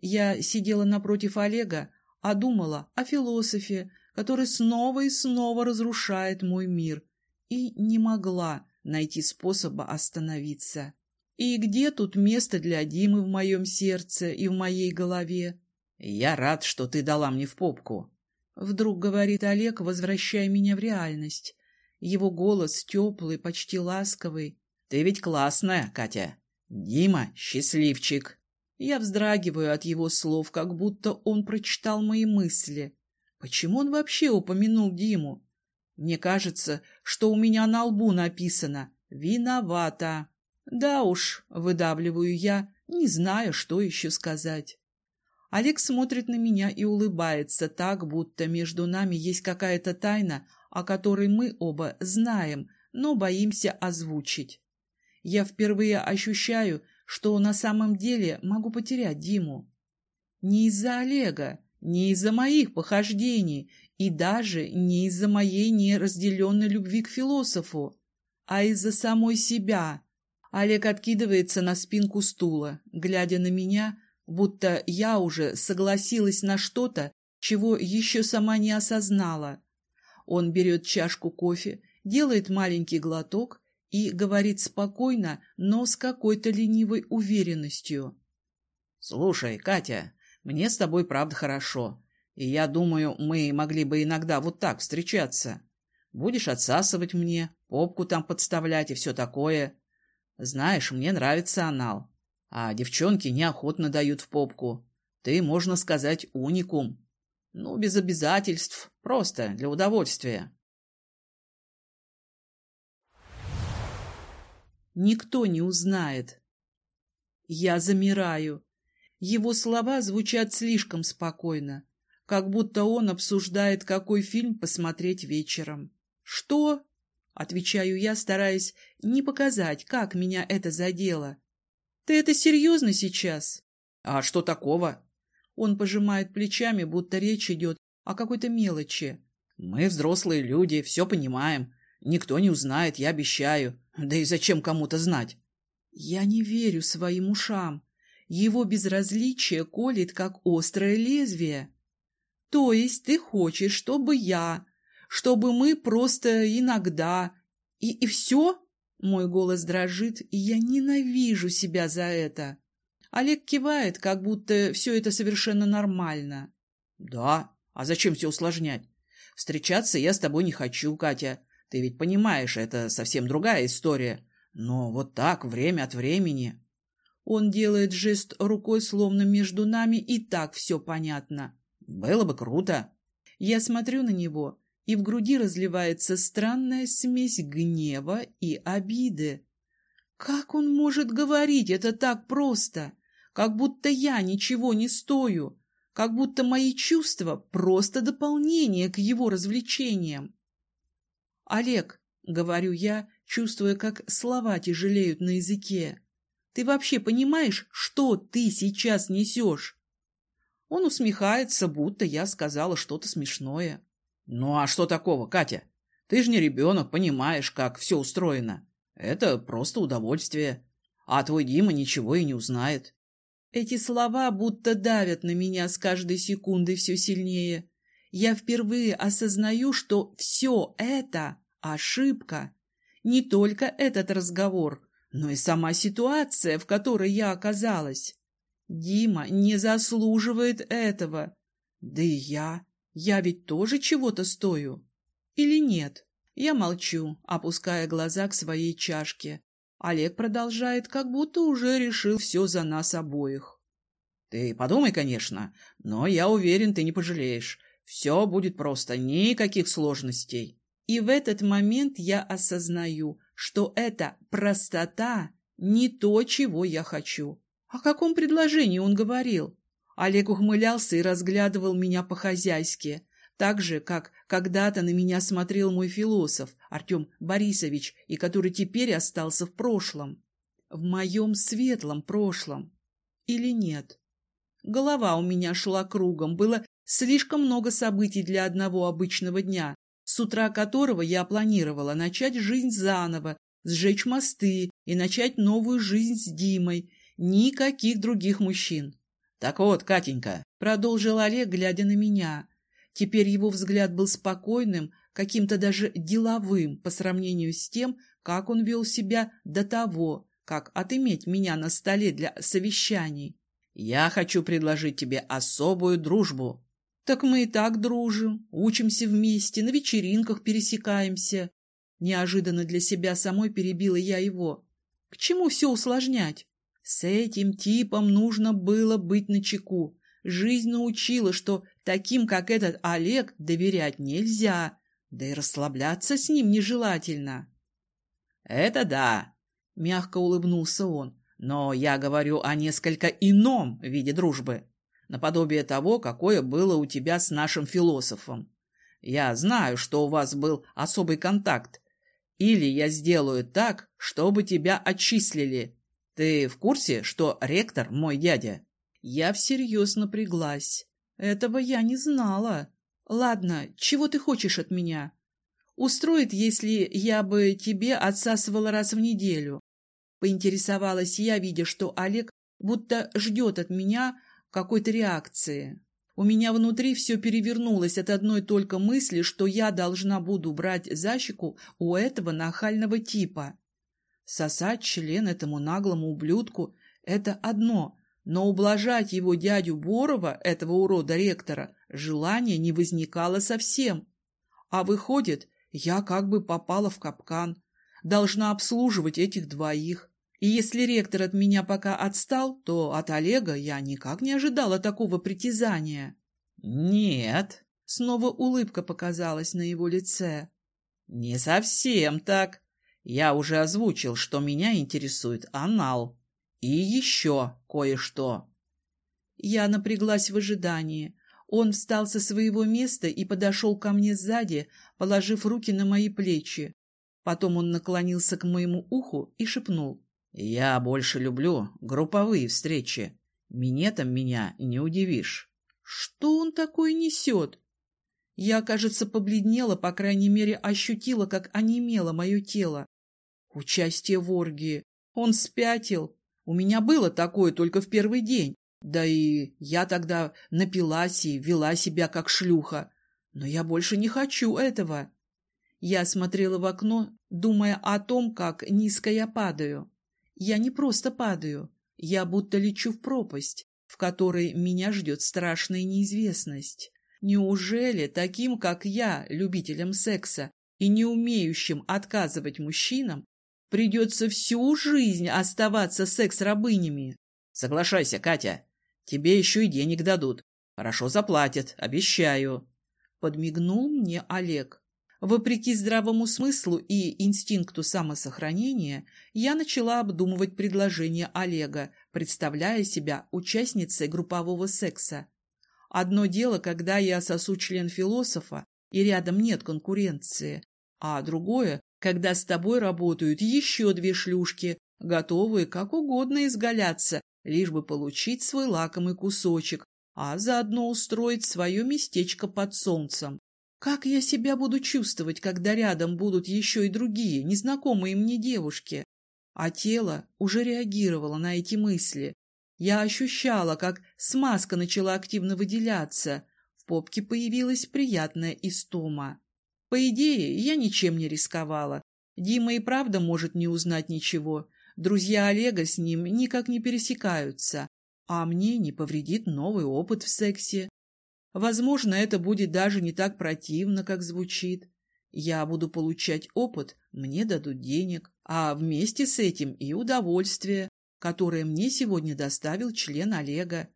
Я сидела напротив Олега, а думала о философе, который снова и снова разрушает мой мир, и не могла найти способа остановиться. И где тут место для Димы в моем сердце и в моей голове? «Я рад, что ты дала мне в попку», Вдруг говорит Олег, возвращая меня в реальность. Его голос теплый, почти ласковый. «Ты ведь классная, Катя. Дима — счастливчик». Я вздрагиваю от его слов, как будто он прочитал мои мысли. Почему он вообще упомянул Диму? Мне кажется, что у меня на лбу написано «Виновата». Да уж, выдавливаю я, не знаю, что еще сказать. Олег смотрит на меня и улыбается так, будто между нами есть какая-то тайна, о которой мы оба знаем, но боимся озвучить. Я впервые ощущаю, что на самом деле могу потерять Диму. Не из-за Олега, не из-за моих похождений и даже не из-за моей неразделенной любви к философу, а из-за самой себя. Олег откидывается на спинку стула, глядя на меня, будто я уже согласилась на что-то, чего еще сама не осознала. Он берет чашку кофе, делает маленький глоток и говорит спокойно, но с какой-то ленивой уверенностью. «Слушай, Катя, мне с тобой правда хорошо, и я думаю, мы могли бы иногда вот так встречаться. Будешь отсасывать мне, попку там подставлять и все такое. Знаешь, мне нравится анал, а девчонки неохотно дают в попку. Ты, можно сказать, уникум. Ну, без обязательств, просто для удовольствия». Никто не узнает. Я замираю. Его слова звучат слишком спокойно, как будто он обсуждает, какой фильм посмотреть вечером. «Что?» — отвечаю я, стараясь не показать, как меня это задело. «Ты это серьезно сейчас?» «А что такого?» Он пожимает плечами, будто речь идет о какой-то мелочи. «Мы взрослые люди, все понимаем. Никто не узнает, я обещаю. Да и зачем кому-то знать? Я не верю своим ушам. Его безразличие колет, как острое лезвие. То есть ты хочешь, чтобы я, чтобы мы просто иногда... И, и все? Мой голос дрожит, и я ненавижу себя за это. Олег кивает, как будто все это совершенно нормально. Да, а зачем все усложнять? Встречаться я с тобой не хочу, Катя. Ты ведь понимаешь, это совсем другая история. Но вот так, время от времени... Он делает жест рукой, словно между нами и так все понятно. Было бы круто. Я смотрю на него, и в груди разливается странная смесь гнева и обиды. Как он может говорить это так просто? Как будто я ничего не стою, как будто мои чувства — просто дополнение к его развлечениям. «Олег», — говорю я, чувствуя, как слова тяжелеют на языке, «ты вообще понимаешь, что ты сейчас несешь?» Он усмехается, будто я сказала что-то смешное. «Ну а что такого, Катя? Ты же не ребенок, понимаешь, как все устроено. Это просто удовольствие. А твой Дима ничего и не узнает». Эти слова будто давят на меня с каждой секундой все сильнее. Я впервые осознаю, что все это — ошибка. Не только этот разговор, но и сама ситуация, в которой я оказалась. Дима не заслуживает этого. Да и я. Я ведь тоже чего-то стою. Или нет? Я молчу, опуская глаза к своей чашке. Олег продолжает, как будто уже решил все за нас обоих. Ты подумай, конечно, но я уверен, ты не пожалеешь. Все будет просто, никаких сложностей. И в этот момент я осознаю, что эта простота не то, чего я хочу. О каком предложении он говорил? Олег ухмылялся и разглядывал меня по-хозяйски, так же, как когда-то на меня смотрел мой философ Артем Борисович, и который теперь остался в прошлом. В моем светлом прошлом. Или нет? Голова у меня шла кругом, было Слишком много событий для одного обычного дня, с утра которого я планировала начать жизнь заново, сжечь мосты и начать новую жизнь с Димой. Никаких других мужчин. «Так вот, Катенька», — продолжил Олег, глядя на меня. Теперь его взгляд был спокойным, каким-то даже деловым по сравнению с тем, как он вел себя до того, как отыметь меня на столе для совещаний. «Я хочу предложить тебе особую дружбу». Так мы и так дружим, учимся вместе, на вечеринках пересекаемся. Неожиданно для себя самой перебила я его. К чему все усложнять? С этим типом нужно было быть начеку. Жизнь научила, что таким, как этот Олег, доверять нельзя, да и расслабляться с ним нежелательно. — Это да, — мягко улыбнулся он, — но я говорю о несколько ином виде дружбы наподобие того, какое было у тебя с нашим философом. Я знаю, что у вас был особый контакт. Или я сделаю так, чтобы тебя отчислили. Ты в курсе, что ректор мой дядя? Я всерьез напряглась. Этого я не знала. Ладно, чего ты хочешь от меня? Устроит, если я бы тебе отсасывала раз в неделю. Поинтересовалась я, видя, что Олег будто ждет от меня какой-то реакции. У меня внутри все перевернулось от одной только мысли, что я должна буду брать за щеку у этого нахального типа. Сосать член этому наглому ублюдку — это одно, но ублажать его дядю Борова, этого урода-ректора, желания не возникало совсем. А выходит, я как бы попала в капкан, должна обслуживать этих двоих. И если ректор от меня пока отстал, то от Олега я никак не ожидала такого притязания. «Нет», — снова улыбка показалась на его лице. «Не совсем так. Я уже озвучил, что меня интересует анал. И еще кое-что». Я напряглась в ожидании. Он встал со своего места и подошел ко мне сзади, положив руки на мои плечи. Потом он наклонился к моему уху и шепнул. Я больше люблю групповые встречи. Минетом меня не удивишь. Что он такое несет? Я, кажется, побледнела, по крайней мере, ощутила, как онемело мое тело. Участие в оргии. Он спятил. У меня было такое только в первый день. Да и я тогда напилась и вела себя как шлюха. Но я больше не хочу этого. Я смотрела в окно, думая о том, как низко я падаю. Я не просто падаю, я будто лечу в пропасть, в которой меня ждет страшная неизвестность. Неужели таким, как я, любителям секса и не умеющим отказывать мужчинам, придется всю жизнь оставаться секс-рабынями? Соглашайся, Катя, тебе еще и денег дадут. Хорошо заплатят, обещаю. Подмигнул мне Олег. Вопреки здравому смыслу и инстинкту самосохранения, я начала обдумывать предложение Олега, представляя себя участницей группового секса. Одно дело, когда я сосу член философа, и рядом нет конкуренции, а другое, когда с тобой работают еще две шлюшки, готовые как угодно изгаляться, лишь бы получить свой лакомый кусочек, а заодно устроить свое местечко под солнцем. Как я себя буду чувствовать, когда рядом будут еще и другие, незнакомые мне девушки? А тело уже реагировало на эти мысли. Я ощущала, как смазка начала активно выделяться. В попке появилась приятная истома. По идее, я ничем не рисковала. Дима и правда может не узнать ничего. Друзья Олега с ним никак не пересекаются. А мне не повредит новый опыт в сексе. Возможно, это будет даже не так противно, как звучит. Я буду получать опыт, мне дадут денег, а вместе с этим и удовольствие, которое мне сегодня доставил член Олега.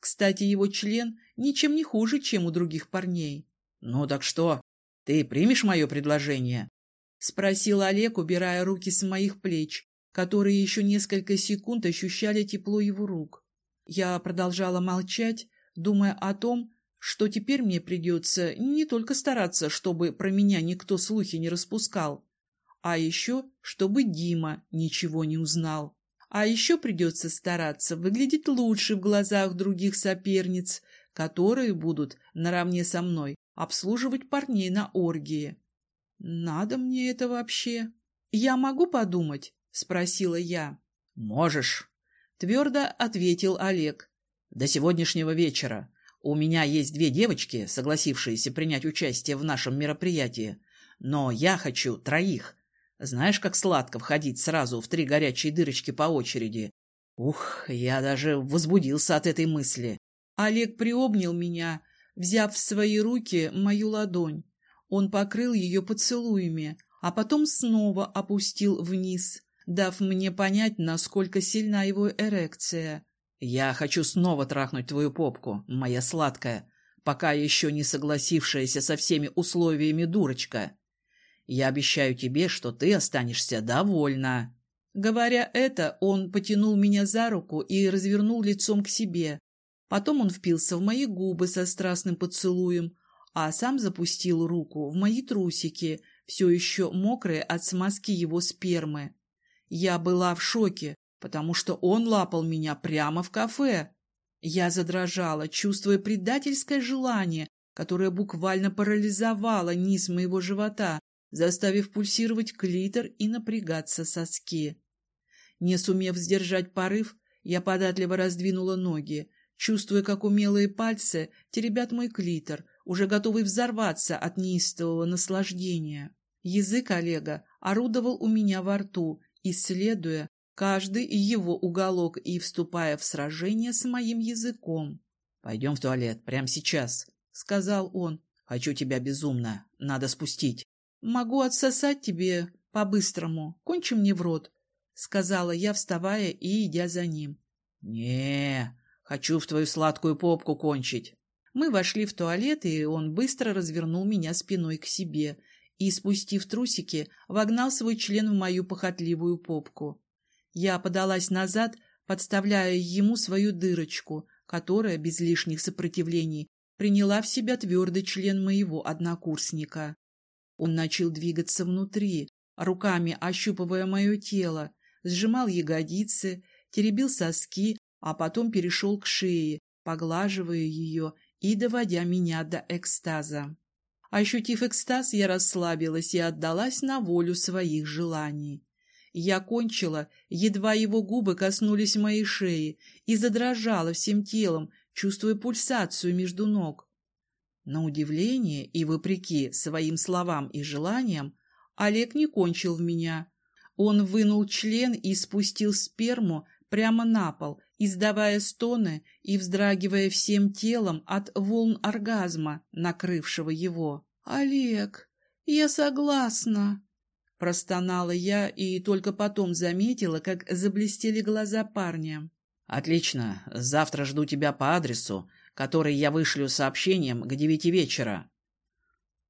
Кстати, его член ничем не хуже, чем у других парней. — Ну так что, ты примешь мое предложение? — спросил Олег, убирая руки с моих плеч, которые еще несколько секунд ощущали тепло его рук. Я продолжала молчать, думая о том, что теперь мне придется не только стараться, чтобы про меня никто слухи не распускал, а еще, чтобы Дима ничего не узнал. А еще придется стараться выглядеть лучше в глазах других соперниц, которые будут наравне со мной обслуживать парней на оргии. Надо мне это вообще? Я могу подумать? — спросила я. — Можешь, — твердо ответил Олег. — До сегодняшнего вечера. У меня есть две девочки, согласившиеся принять участие в нашем мероприятии, но я хочу троих. Знаешь, как сладко входить сразу в три горячие дырочки по очереди? Ух, я даже возбудился от этой мысли. Олег приобнял меня, взяв в свои руки мою ладонь. Он покрыл ее поцелуями, а потом снова опустил вниз, дав мне понять, насколько сильна его эрекция. «Я хочу снова трахнуть твою попку, моя сладкая, пока еще не согласившаяся со всеми условиями дурочка. Я обещаю тебе, что ты останешься довольна». Говоря это, он потянул меня за руку и развернул лицом к себе. Потом он впился в мои губы со страстным поцелуем, а сам запустил руку в мои трусики, все еще мокрые от смазки его спермы. Я была в шоке, потому что он лапал меня прямо в кафе. Я задрожала, чувствуя предательское желание, которое буквально парализовало низ моего живота, заставив пульсировать клитор и напрягаться соски. Не сумев сдержать порыв, я податливо раздвинула ноги, чувствуя, как умелые пальцы теребят мой клитор, уже готовый взорваться от неистового наслаждения. Язык Олега орудовал у меня во рту, исследуя каждый его уголок и вступая в сражение с моим языком. «Пойдем в туалет, прямо сейчас», — сказал он. «Хочу тебя безумно. Надо спустить». «Могу отсосать тебе по-быстрому. Кончи мне в рот», — сказала я, вставая и идя за ним. не хочу в твою сладкую попку кончить». Мы вошли в туалет, и он быстро развернул меня спиной к себе и, спустив трусики, вогнал свой член в мою похотливую попку. Я подалась назад, подставляя ему свою дырочку, которая, без лишних сопротивлений, приняла в себя твердый член моего однокурсника. Он начал двигаться внутри, руками ощупывая мое тело, сжимал ягодицы, теребил соски, а потом перешел к шее, поглаживая ее и доводя меня до экстаза. Ощутив экстаз, я расслабилась и отдалась на волю своих желаний. Я кончила, едва его губы коснулись моей шеи, и задрожала всем телом, чувствуя пульсацию между ног. На удивление и вопреки своим словам и желаниям, Олег не кончил в меня. Он вынул член и спустил сперму прямо на пол, издавая стоны и вздрагивая всем телом от волн оргазма, накрывшего его. «Олег, я согласна!» Простонала я и только потом заметила, как заблестели глаза парня. «Отлично. Завтра жду тебя по адресу, который я вышлю сообщением к девяти вечера».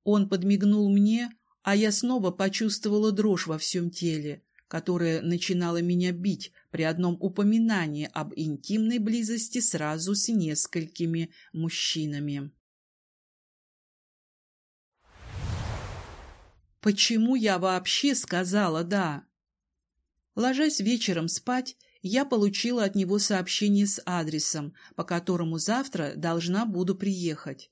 Он подмигнул мне, а я снова почувствовала дрожь во всем теле, которая начинала меня бить при одном упоминании об интимной близости сразу с несколькими мужчинами. Почему я вообще сказала «да»? Ложась вечером спать, я получила от него сообщение с адресом, по которому завтра должна буду приехать.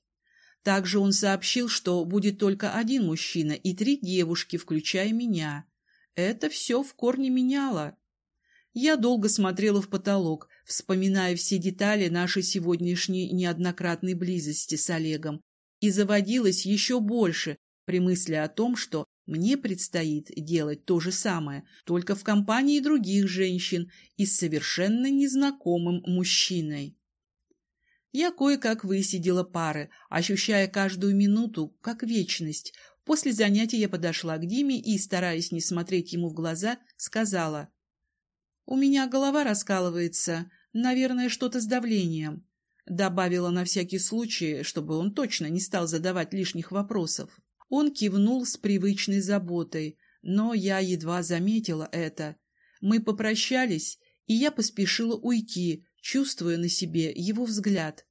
Также он сообщил, что будет только один мужчина и три девушки, включая меня. Это все в корне меняло. Я долго смотрела в потолок, вспоминая все детали нашей сегодняшней неоднократной близости с Олегом, и заводилась еще больше, при мысли о том, что мне предстоит делать то же самое, только в компании других женщин и с совершенно незнакомым мужчиной. Я кое-как высидела пары, ощущая каждую минуту как вечность. После занятия я подошла к Диме и, стараясь не смотреть ему в глаза, сказала. «У меня голова раскалывается, наверное, что-то с давлением». Добавила на всякий случай, чтобы он точно не стал задавать лишних вопросов. Он кивнул с привычной заботой, но я едва заметила это. Мы попрощались, и я поспешила уйти, чувствуя на себе его взгляд.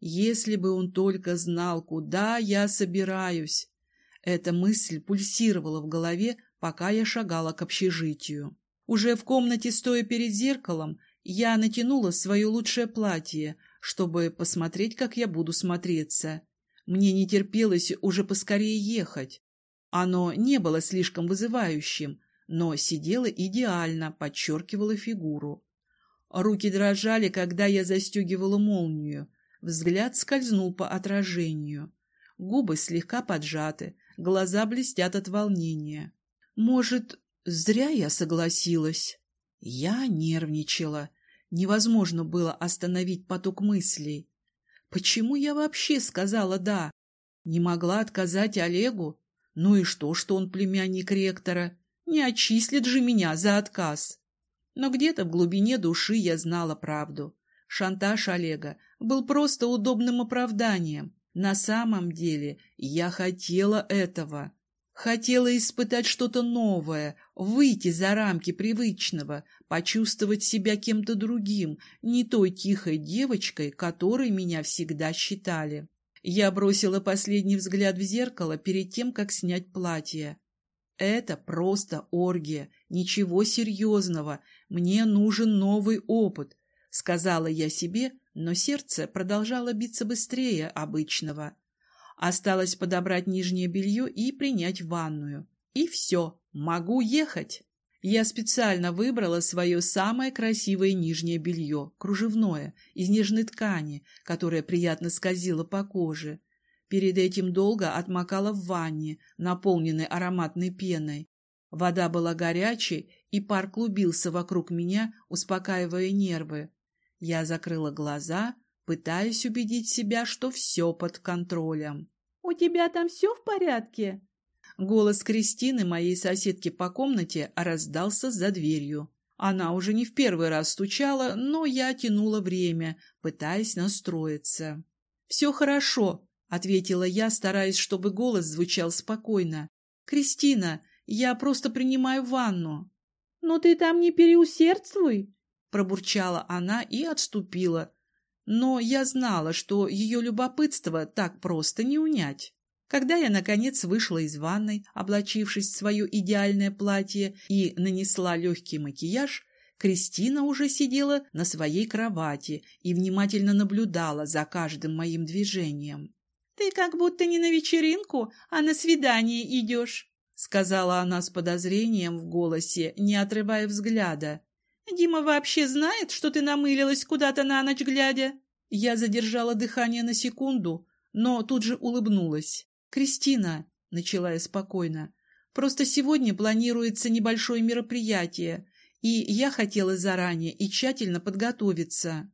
Если бы он только знал, куда я собираюсь. Эта мысль пульсировала в голове, пока я шагала к общежитию. Уже в комнате, стоя перед зеркалом, я натянула свое лучшее платье, чтобы посмотреть, как я буду смотреться. Мне не терпелось уже поскорее ехать. Оно не было слишком вызывающим, но сидело идеально, подчеркивало фигуру. Руки дрожали, когда я застегивала молнию. Взгляд скользнул по отражению. Губы слегка поджаты, глаза блестят от волнения. Может, зря я согласилась? Я нервничала. Невозможно было остановить поток мыслей. Почему я вообще сказала «да»? Не могла отказать Олегу? Ну и что, что он племянник ректора? Не отчислит же меня за отказ. Но где-то в глубине души я знала правду. Шантаж Олега был просто удобным оправданием. На самом деле я хотела этого. Хотела испытать что-то новое, выйти за рамки привычного, почувствовать себя кем-то другим, не той тихой девочкой, которой меня всегда считали. Я бросила последний взгляд в зеркало перед тем, как снять платье. Это просто оргия, ничего серьезного, мне нужен новый опыт, сказала я себе, но сердце продолжало биться быстрее обычного. Осталось подобрать нижнее белье и принять ванную. И все, могу ехать. Я специально выбрала свое самое красивое нижнее белье, кружевное, из нежной ткани, которое приятно скользило по коже. Перед этим долго отмокала в ванне, наполненной ароматной пеной. Вода была горячей, и пар клубился вокруг меня, успокаивая нервы. Я закрыла глаза, пытаясь убедить себя, что все под контролем. «У тебя там все в порядке?» Голос Кристины, моей соседки по комнате, раздался за дверью. Она уже не в первый раз стучала, но я тянула время, пытаясь настроиться. «Все хорошо», — ответила я, стараясь, чтобы голос звучал спокойно. «Кристина, я просто принимаю ванну». «Но ты там не переусердствуй», — пробурчала она и отступила. Но я знала, что ее любопытство так просто не унять. Когда я, наконец, вышла из ванной, облачившись в свое идеальное платье и нанесла легкий макияж, Кристина уже сидела на своей кровати и внимательно наблюдала за каждым моим движением. «Ты как будто не на вечеринку, а на свидание идешь», — сказала она с подозрением в голосе, не отрывая взгляда. «Дима вообще знает, что ты намылилась куда-то на ночь глядя?» Я задержала дыхание на секунду, но тут же улыбнулась. «Кристина», — начала я спокойно, — «просто сегодня планируется небольшое мероприятие, и я хотела заранее и тщательно подготовиться».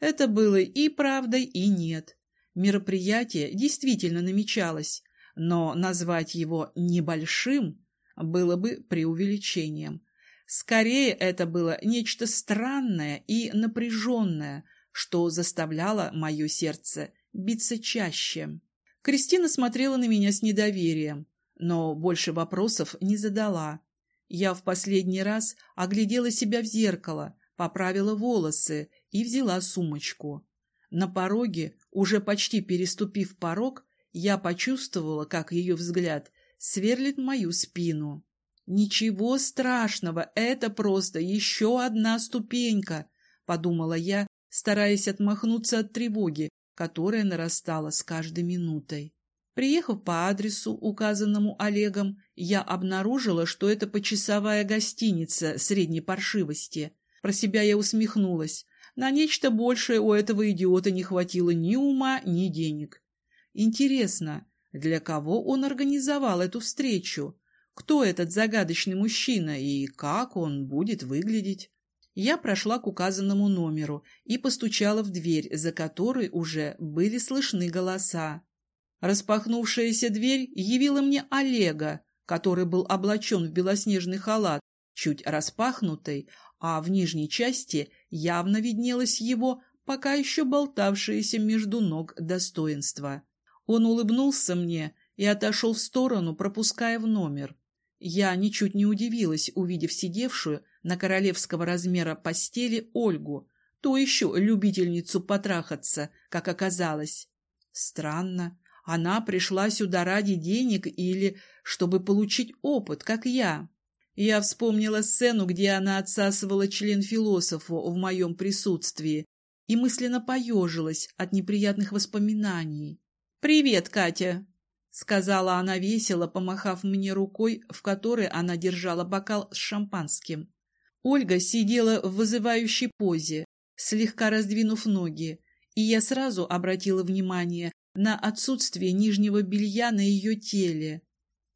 Это было и правдой, и нет. Мероприятие действительно намечалось, но назвать его «небольшим» было бы преувеличением. Скорее, это было нечто странное и напряженное, что заставляло мое сердце биться чаще. Кристина смотрела на меня с недоверием, но больше вопросов не задала. Я в последний раз оглядела себя в зеркало, поправила волосы и взяла сумочку. На пороге, уже почти переступив порог, я почувствовала, как ее взгляд сверлит мою спину. «Ничего страшного, это просто еще одна ступенька», — подумала я, стараясь отмахнуться от тревоги, которая нарастала с каждой минутой. Приехав по адресу, указанному Олегом, я обнаружила, что это почасовая гостиница средней паршивости. Про себя я усмехнулась. На нечто большее у этого идиота не хватило ни ума, ни денег. Интересно, для кого он организовал эту встречу? Кто этот загадочный мужчина и как он будет выглядеть? Я прошла к указанному номеру и постучала в дверь, за которой уже были слышны голоса. Распахнувшаяся дверь явила мне Олега, который был облачен в белоснежный халат, чуть распахнутый, а в нижней части явно виднелось его пока еще болтавшееся между ног достоинство. Он улыбнулся мне и отошел в сторону, пропуская в номер. Я ничуть не удивилась, увидев сидевшую на королевского размера постели Ольгу, то еще любительницу потрахаться, как оказалось. Странно, она пришла сюда ради денег или чтобы получить опыт, как я. Я вспомнила сцену, где она отсасывала член философу в моем присутствии и мысленно поежилась от неприятных воспоминаний. «Привет, Катя!» — сказала она весело, помахав мне рукой, в которой она держала бокал с шампанским. Ольга сидела в вызывающей позе, слегка раздвинув ноги, и я сразу обратила внимание на отсутствие нижнего белья на ее теле.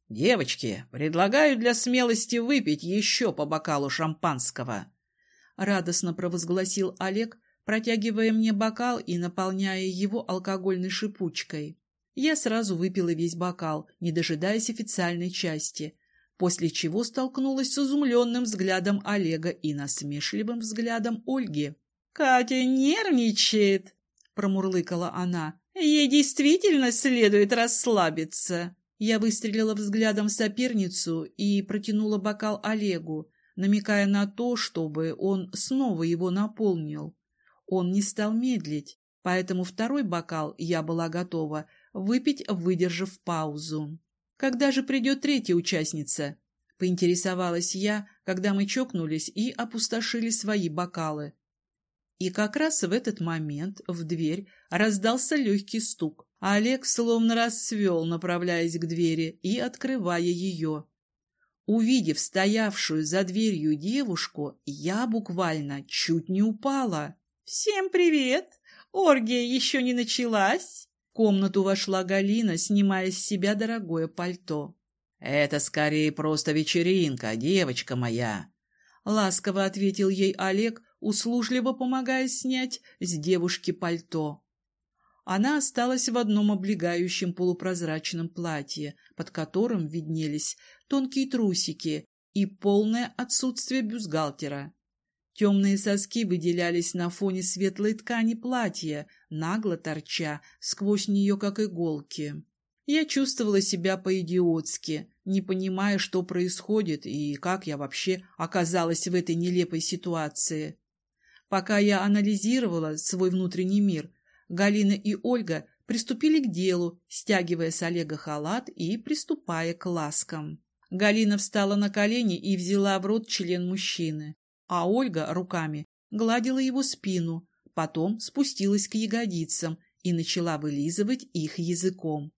«Девочки, предлагаю для смелости выпить еще по бокалу шампанского», — радостно провозгласил Олег, протягивая мне бокал и наполняя его алкогольной шипучкой. Я сразу выпила весь бокал, не дожидаясь официальной части, после чего столкнулась с изумленным взглядом Олега и насмешливым взглядом Ольги. «Катя нервничает!» — промурлыкала она. «Ей действительно следует расслабиться!» Я выстрелила взглядом в соперницу и протянула бокал Олегу, намекая на то, чтобы он снова его наполнил. Он не стал медлить, поэтому второй бокал я была готова выпить, выдержав паузу. «Когда же придет третья участница?» — поинтересовалась я, когда мы чокнулись и опустошили свои бокалы. И как раз в этот момент в дверь раздался легкий стук, а Олег словно расцвел, направляясь к двери и открывая ее. Увидев стоявшую за дверью девушку, я буквально чуть не упала. «Всем привет! Оргия еще не началась?» Комнату вошла Галина, снимая с себя дорогое пальто. Это скорее просто вечеринка, девочка моя. Ласково ответил ей Олег, услужливо помогая снять с девушки пальто. Она осталась в одном облегающем полупрозрачном платье, под которым виднелись тонкие трусики и полное отсутствие бюстгальтера. Темные соски выделялись на фоне светлой ткани платья, нагло торча сквозь нее, как иголки. Я чувствовала себя по-идиотски, не понимая, что происходит и как я вообще оказалась в этой нелепой ситуации. Пока я анализировала свой внутренний мир, Галина и Ольга приступили к делу, стягивая с Олега халат и приступая к ласкам. Галина встала на колени и взяла в рот член мужчины, а Ольга руками гладила его спину, потом спустилась к ягодицам и начала вылизывать их языком.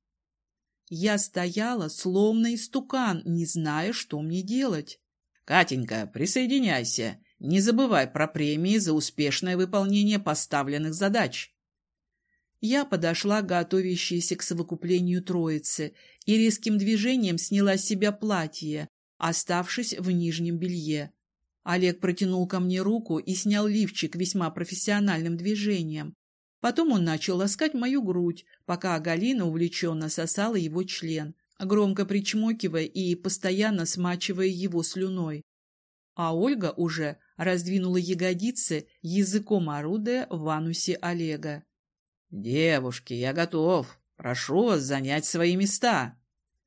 Я стояла, словно истукан, не зная, что мне делать. «Катенька, присоединяйся. Не забывай про премии за успешное выполнение поставленных задач». Я подошла, готовящаяся к совокуплению троицы, и резким движением сняла с себя платье, оставшись в нижнем белье. Олег протянул ко мне руку и снял лифчик весьма профессиональным движением. Потом он начал ласкать мою грудь, пока Галина увлеченно сосала его член, громко причмокивая и постоянно смачивая его слюной. А Ольга уже раздвинула ягодицы, языком орудая в анусе Олега. «Девушки, я готов. Прошу вас занять свои места».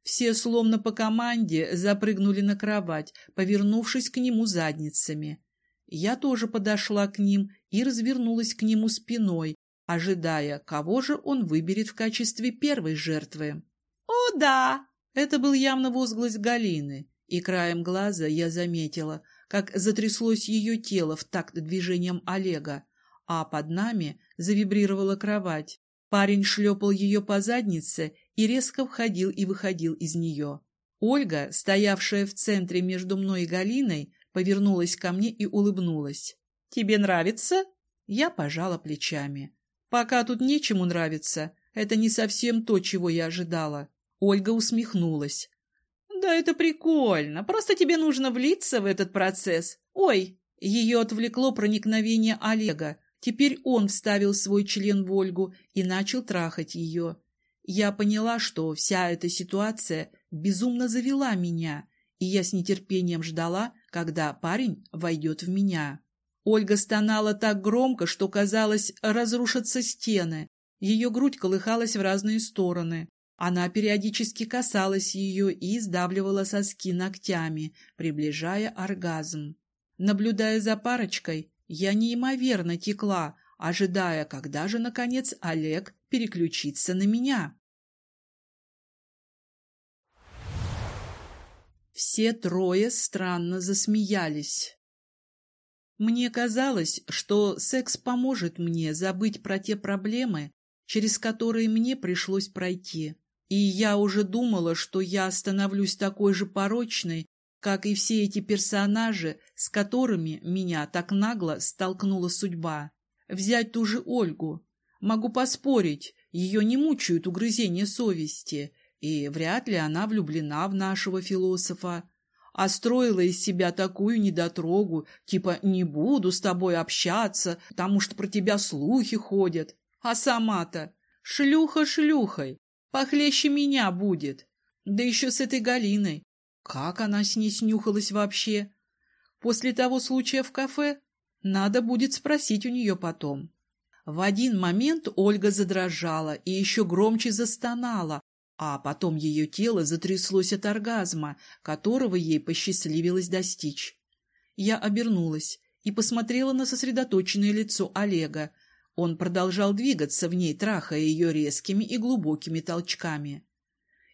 Все, словно по команде, запрыгнули на кровать, повернувшись к нему задницами. Я тоже подошла к ним и развернулась к нему спиной, ожидая, кого же он выберет в качестве первой жертвы. «О, да!» Это был явно возглас Галины, и краем глаза я заметила, как затряслось ее тело в такт движением Олега, а под нами завибрировала кровать. Парень шлепал ее по заднице и резко входил и выходил из нее. Ольга, стоявшая в центре между мной и Галиной, повернулась ко мне и улыбнулась. «Тебе нравится?» Я пожала плечами. «Пока тут нечему нравится. Это не совсем то, чего я ожидала». Ольга усмехнулась. «Да это прикольно. Просто тебе нужно влиться в этот процесс. Ой!» Ее отвлекло проникновение Олега, Теперь он вставил свой член в Ольгу и начал трахать ее. Я поняла, что вся эта ситуация безумно завела меня, и я с нетерпением ждала, когда парень войдет в меня. Ольга стонала так громко, что, казалось, разрушатся стены. Ее грудь колыхалась в разные стороны. Она периодически касалась ее и сдавливала соски ногтями, приближая оргазм. Наблюдая за парочкой, я неимоверно текла, ожидая, когда же, наконец, Олег переключится на меня. Все трое странно засмеялись. Мне казалось, что секс поможет мне забыть про те проблемы, через которые мне пришлось пройти. И я уже думала, что я становлюсь такой же порочной, как и все эти персонажи, с которыми меня так нагло столкнула судьба. Взять ту же Ольгу. Могу поспорить, ее не мучают угрызения совести, и вряд ли она влюблена в нашего философа. А строила из себя такую недотрогу, типа «не буду с тобой общаться, потому что про тебя слухи ходят». А сама-то шлюха шлюхой, похлеще меня будет. Да еще с этой Галиной, как она с ней снюхалась вообще? После того случая в кафе? Надо будет спросить у нее потом. В один момент Ольга задрожала и еще громче застонала, а потом ее тело затряслось от оргазма, которого ей посчастливилось достичь. Я обернулась и посмотрела на сосредоточенное лицо Олега. Он продолжал двигаться в ней, трахая ее резкими и глубокими толчками.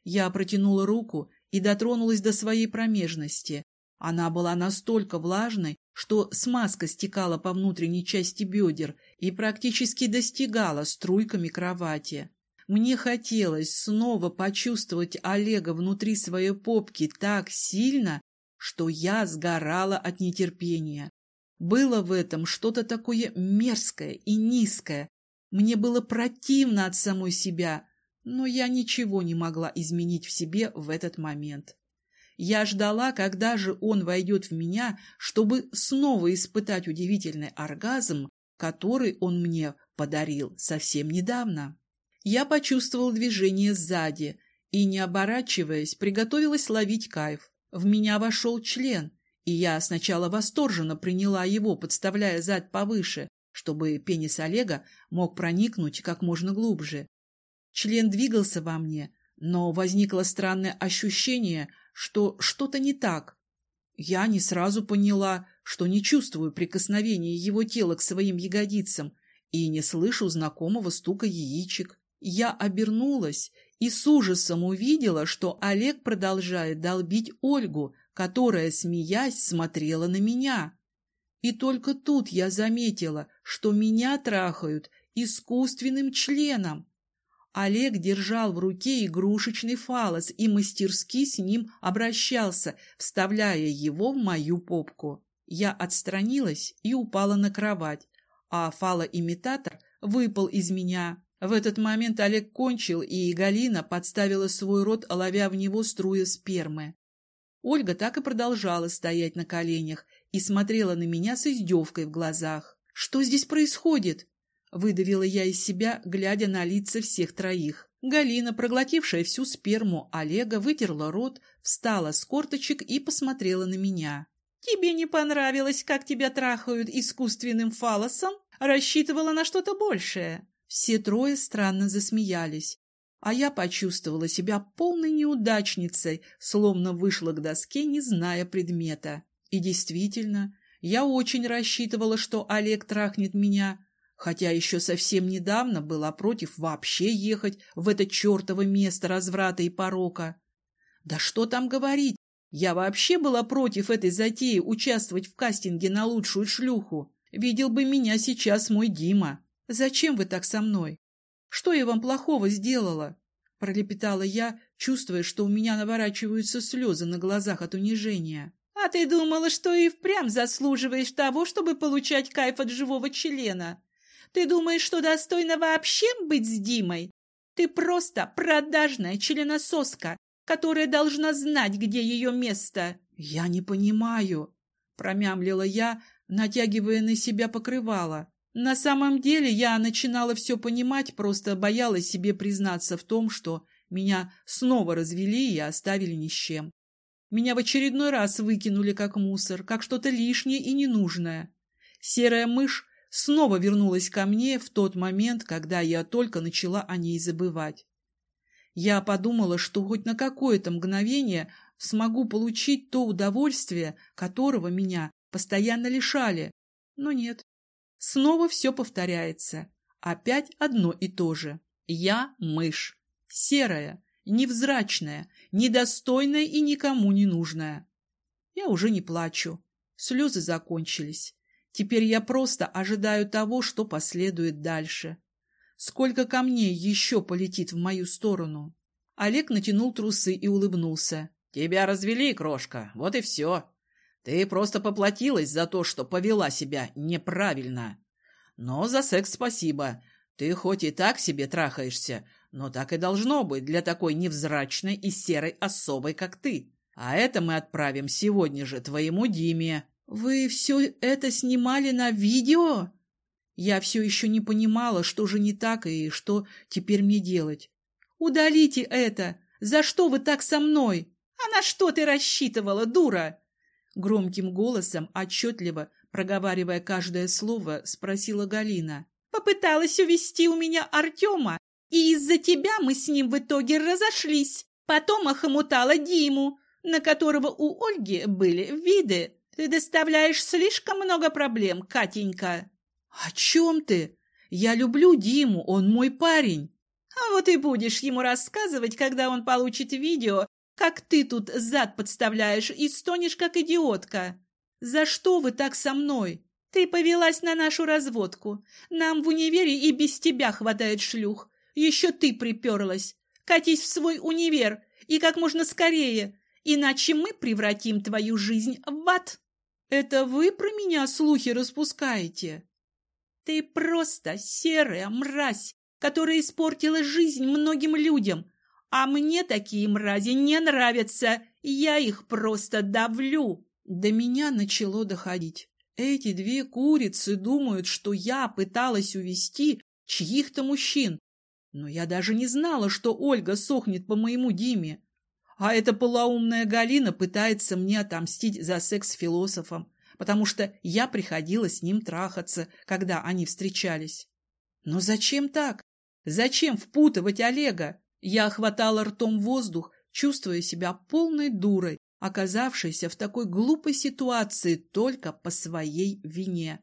Я протянула руку и дотронулась до своей промежности. Она была настолько влажной, что смазка стекала по внутренней части бедер и практически достигала струйками кровати. Мне хотелось снова почувствовать Олега внутри своей попки так сильно, что я сгорала от нетерпения. Было в этом что-то такое мерзкое и низкое. Мне было противно от самой себя, но я ничего не могла изменить в себе в этот момент. Я ждала, когда же он войдет в меня, чтобы снова испытать удивительный оргазм, который он мне подарил совсем недавно. Я почувствовал движение сзади и, не оборачиваясь, приготовилась ловить кайф. В меня вошел член, и я сначала восторженно приняла его, подставляя зад повыше, чтобы пенис Олега мог проникнуть как можно глубже. Член двигался во мне, но возникло странное ощущение, что что-то не так. Я не сразу поняла, что не чувствую прикосновения его тела к своим ягодицам и не слышу знакомого стука яичек. Я обернулась и с ужасом увидела, что Олег продолжает долбить Ольгу, которая, смеясь, смотрела на меня. И только тут я заметила, что меня трахают искусственным членом. Олег держал в руке игрушечный фалос и мастерски с ним обращался, вставляя его в мою попку. Я отстранилась и упала на кровать, а фалоимитатор выпал из меня. В этот момент Олег кончил, и Галина подставила свой рот, ловя в него струя спермы. Ольга так и продолжала стоять на коленях и смотрела на меня с издевкой в глазах. «Что здесь происходит?» Выдавила я из себя, глядя на лица всех троих. Галина, проглотившая всю сперму Олега, вытерла рот, встала с корточек и посмотрела на меня. «Тебе не понравилось, как тебя трахают искусственным фалосом? Рассчитывала на что-то большее?» Все трое странно засмеялись, а я почувствовала себя полной неудачницей, словно вышла к доске, не зная предмета. И действительно, я очень рассчитывала, что Олег трахнет меня, хотя еще совсем недавно была против вообще ехать в это чертово место разврата и порока. Да что там говорить, я вообще была против этой затеи участвовать в кастинге на лучшую шлюху. Видел бы меня сейчас мой Дима. Зачем вы так со мной? Что я вам плохого сделала? Пролепетала я, чувствуя, что у меня наворачиваются слезы на глазах от унижения. А ты думала, что и впрямь заслуживаешь того, чтобы получать кайф от живого члена? Ты думаешь, что достойна вообще быть с Димой? Ты просто продажная членососка, которая должна знать, где ее место. Я не понимаю, промямлила я, натягивая на себя покрывало. На самом деле я начинала все понимать, просто боялась себе признаться в том, что меня снова развели и оставили ни с чем. Меня в очередной раз выкинули как мусор, как что-то лишнее и ненужное. Серая мышь снова вернулась ко мне в тот момент, когда я только начала о ней забывать. Я подумала, что хоть на какое-то мгновение смогу получить то удовольствие, которого меня постоянно лишали. Но нет. Снова все повторяется. Опять одно и то же. Я мышь. Серая, невзрачная, недостойная и никому не нужная. Я уже не плачу. Слезы закончились. Теперь я просто ожидаю того, что последует дальше. Сколько камней еще полетит в мою сторону? Олег натянул трусы и улыбнулся. Тебя развели, крошка, вот и все. Ты просто поплатилась за то, что повела себя неправильно. Но за секс спасибо. Ты хоть и так себе трахаешься, но так и должно быть для такой невзрачной и серой особой, как ты. А это мы отправим сегодня же твоему Диме. «Вы все это снимали на видео?» Я все еще не понимала, что же не так и что теперь мне делать. «Удалите это! За что вы так со мной?» «А на что ты рассчитывала, дура?» Громким голосом, отчетливо, проговаривая каждое слово, спросила Галина. «Попыталась увести у меня Артема, и из-за тебя мы с ним в итоге разошлись. Потом охомутала Диму, на которого у Ольги были виды. Ты доставляешь слишком много проблем, Катенька. О чем ты? Я люблю Диму, он мой парень. А вот и будешь ему рассказывать, когда он получит видео, как ты тут зад подставляешь и стонешь, как идиотка. За что вы так со мной? Ты повелась на нашу разводку. Нам в универе и без тебя хватает шлюх. Еще ты приперлась. Катись в свой универ и как можно скорее, иначе мы превратим твою жизнь в ад. Это вы про меня слухи распускаете? Ты просто серая мразь, которая испортила жизнь многим людям. А мне такие мрази не нравятся, Я их просто давлю. До меня начало доходить. Эти две курицы думают, что я пыталась увести чьих-то мужчин. Но я даже не знала, что Ольга сохнет по моему Диме. А эта полоумная Галина пытается мне отомстить за секс с философом, потому что я приходила с ним трахаться, когда они встречались. Но зачем так? Зачем впутывать Олега? Я хватала ртом воздух, чувствуя себя полной дурой, оказавшейся в такой глупой ситуации только по своей вине.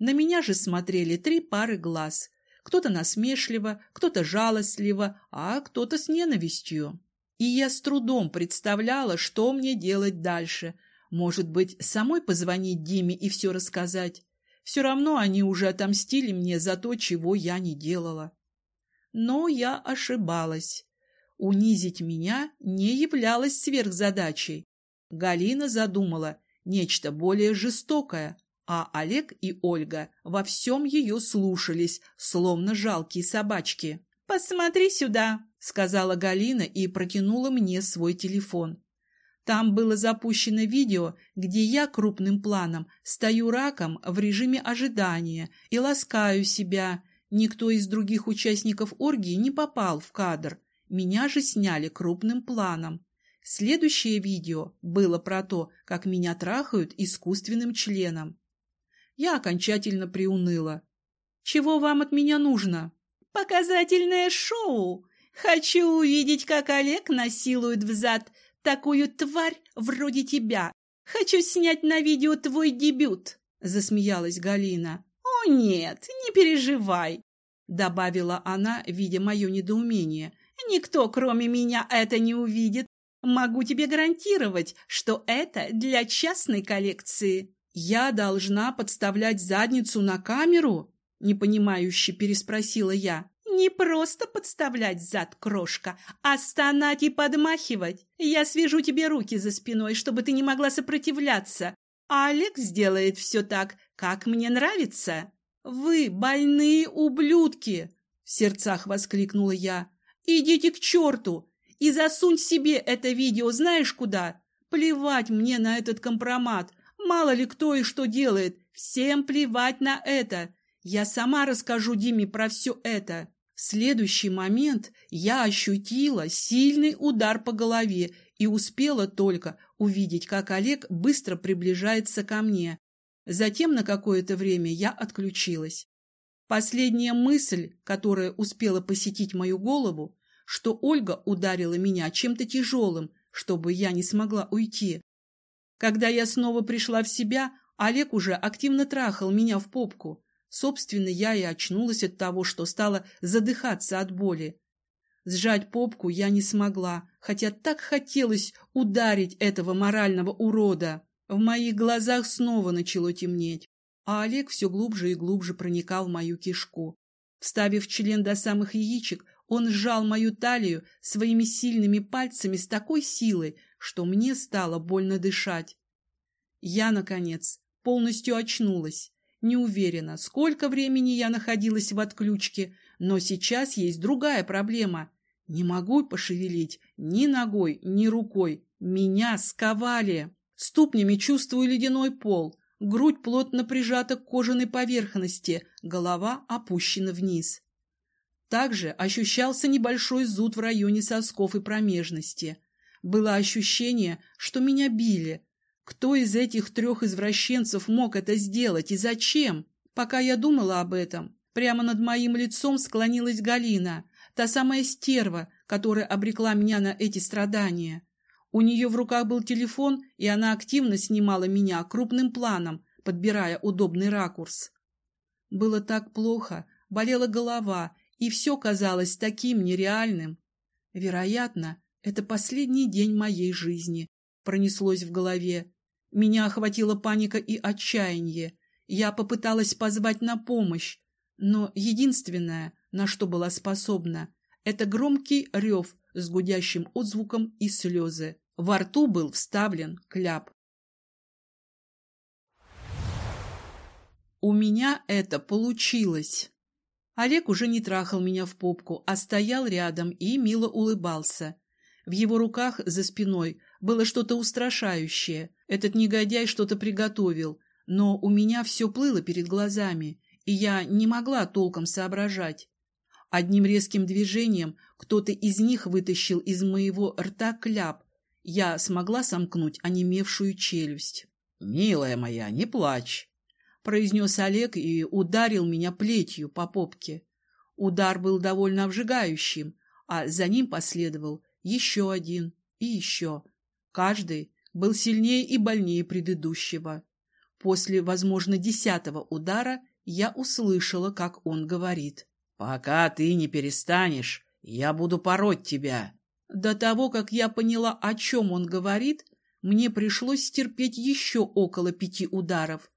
На меня же смотрели три пары глаз. Кто-то насмешливо, кто-то жалостливо, а кто-то с ненавистью. И я с трудом представляла, что мне делать дальше. Может быть, самой позвонить Диме и все рассказать. Все равно они уже отомстили мне за то, чего я не делала. Но я ошибалась. Унизить меня не являлось сверхзадачей. Галина задумала нечто более жестокое, а Олег и Ольга во всем ее слушались, словно жалкие собачки. «Посмотри сюда», — сказала Галина и протянула мне свой телефон. Там было запущено видео, где я крупным планом стою раком в режиме ожидания и ласкаю себя. Никто из других участников оргии не попал в кадр. Меня же сняли крупным планом. Следующее видео было про то, как меня трахают искусственным членом. Я окончательно приуныла. «Чего вам от меня нужно?» «Показательное шоу! Хочу увидеть, как Олег насилует взад такую тварь вроде тебя. Хочу снять на видео твой дебют!» Засмеялась Галина. «О нет, не переживай!» Добавила она, видя мое недоумение – Никто, кроме меня, это не увидит. Могу тебе гарантировать, что это для частной коллекции. Я должна подставлять задницу на камеру? Непонимающе переспросила я. Не просто подставлять зад, крошка, а стонать и подмахивать. Я свяжу тебе руки за спиной, чтобы ты не могла сопротивляться. А Олег сделает все так, как мне нравится. Вы больные ублюдки! В сердцах воскликнула я. Идите к черту! И засунь себе это видео знаешь куда? Плевать мне на этот компромат. Мало ли кто и что делает. Всем плевать на это. Я сама расскажу Диме про все это. В следующий момент я ощутила сильный удар по голове и успела только увидеть, как Олег быстро приближается ко мне. Затем на какое-то время я отключилась. Последняя мысль, которая успела посетить мою голову, что Ольга ударила меня чем-то тяжелым, чтобы я не смогла уйти. Когда я снова пришла в себя, Олег уже активно трахал меня в попку. Собственно, я и очнулась от того, что стала задыхаться от боли. Сжать попку я не смогла, хотя так хотелось ударить этого морального урода. В моих глазах снова начало темнеть а Олег все глубже и глубже проникал в мою кишку. Вставив член до самых яичек, он сжал мою талию своими сильными пальцами с такой силой, что мне стало больно дышать. Я, наконец, полностью очнулась. Не уверена, сколько времени я находилась в отключке, но сейчас есть другая проблема. Не могу пошевелить ни ногой, ни рукой. Меня сковали. Ступнями чувствую ледяной пол. Грудь плотно прижата к кожаной поверхности, голова опущена вниз. Также ощущался небольшой зуд в районе сосков и промежности. Было ощущение, что меня били. Кто из этих трех извращенцев мог это сделать и зачем? Пока я думала об этом, прямо над моим лицом склонилась Галина, та самая стерва, которая обрекла меня на эти страдания. У нее в руках был телефон, и она активно снимала меня крупным планом, подбирая удобный ракурс. Было так плохо, болела голова, и все казалось таким нереальным. Вероятно, это последний день моей жизни, пронеслось в голове. Меня охватила паника и отчаяние. Я попыталась позвать на помощь, но единственное, на что была способна, это громкий рев с гудящим отзвуком и слезы. Во рту был вставлен кляп. У меня это получилось. Олег уже не трахал меня в попку, а стоял рядом и мило улыбался. В его руках за спиной было что-то устрашающее. Этот негодяй что-то приготовил, но у меня все плыло перед глазами, и я не могла толком соображать. Одним резким движением кто-то из них вытащил из моего рта кляп. Я смогла сомкнуть онемевшую челюсть. «Милая моя, не плачь!» — произнес Олег и ударил меня плетью по попке. Удар был довольно обжигающим, а за ним последовал еще один и еще. Каждый был сильнее и больнее предыдущего. После, возможно, десятого удара я услышала, как он говорит. «Пока ты не перестанешь, я буду пороть тебя». До того, как я поняла, о чем он говорит, мне пришлось стерпеть еще около пяти ударов.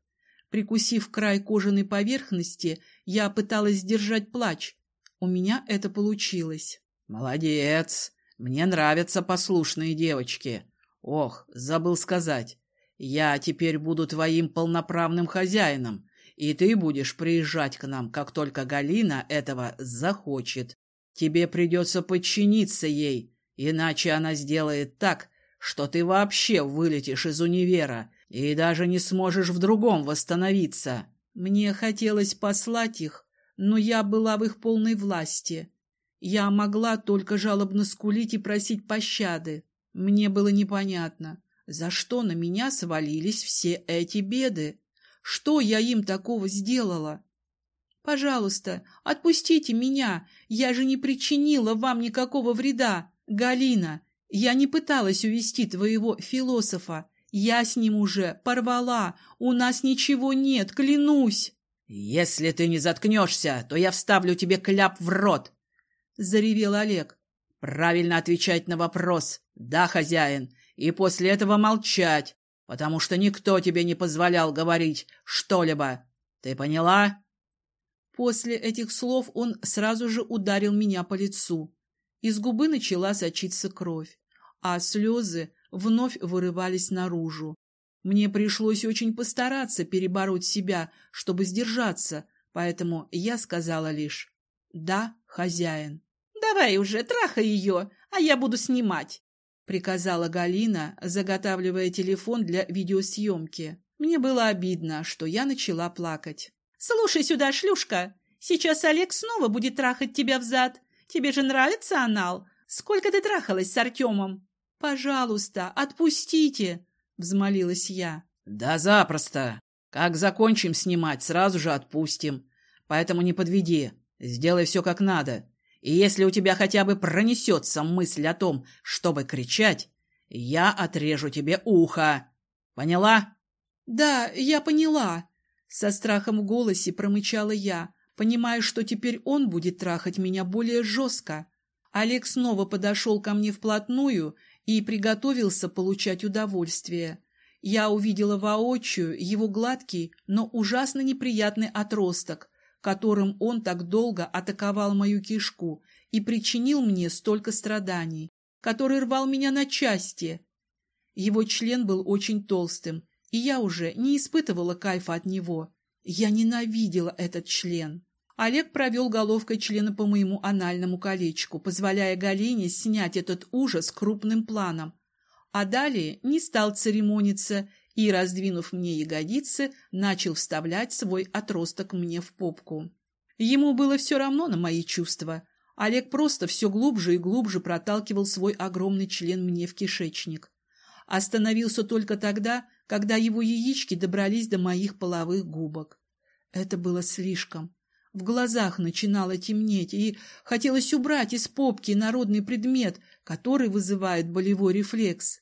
Прикусив край кожаной поверхности, я пыталась сдержать плач. У меня это получилось. «Молодец! Мне нравятся послушные девочки. Ох, забыл сказать. Я теперь буду твоим полноправным хозяином, и ты будешь приезжать к нам, как только Галина этого захочет. Тебе придется подчиниться ей, иначе она сделает так, что ты вообще вылетишь из универа и даже не сможешь в другом восстановиться. Мне хотелось послать их, но я была в их полной власти. Я могла только жалобно скулить и просить пощады. Мне было непонятно, за что на меня свалились все эти беды. Что я им такого сделала? Пожалуйста, отпустите меня. Я же не причинила вам никакого вреда. Галина, я не пыталась увести твоего философа. Я с ним уже порвала. У нас ничего нет, клянусь. Если ты не заткнешься, то я вставлю тебе кляп в рот. Заревел Олег. Правильно отвечать на вопрос «Да, хозяин», и после этого молчать, потому что никто тебе не позволял говорить что-либо. Ты поняла? После этих слов он сразу же ударил меня по лицу. Из губы начала сочиться кровь, а слезы вновь вырывались наружу. Мне пришлось очень постараться перебороть себя, чтобы сдержаться, поэтому я сказала лишь «Да, хозяин». «Давай уже, трахай ее, а я буду снимать», — приказала Галина, заготавливая телефон для видеосъемки. Мне было обидно, что я начала плакать. «Слушай сюда, шлюшка, сейчас Олег снова будет трахать тебя взад. Тебе же нравится анал? Сколько ты трахалась с Артемом?» «Пожалуйста, отпустите!» — взмолилась я. «Да запросто. Как закончим снимать, сразу же отпустим. Поэтому не подведи. Сделай все как надо. И если у тебя хотя бы пронесется мысль о том, чтобы кричать, я отрежу тебе ухо. Поняла? Да, я поняла. Со страхом в голосе промычала я, понимая, что теперь он будет трахать меня более жестко. Олег снова подошел ко мне вплотную и приготовился получать удовольствие. Я увидела воочию его гладкий, но ужасно неприятный отросток, которым он так долго атаковал мою кишку и причинил мне столько страданий, который рвал меня на части. Его член был очень толстым, и я уже не испытывала кайфа от него. Я ненавидела этот член. Олег провел головкой члена по моему анальному колечку, позволяя Галине снять этот ужас крупным планом. А далее не стал церемониться и, раздвинув мне ягодицы, начал вставлять свой отросток мне в попку. Ему было все равно на мои чувства. Олег просто все глубже и глубже проталкивал свой огромный член мне в кишечник. Остановился только тогда, когда его яички добрались до моих половых губок. Это было слишком. В глазах начинало темнеть, и хотелось убрать из попки народный предмет, который вызывает болевой рефлекс.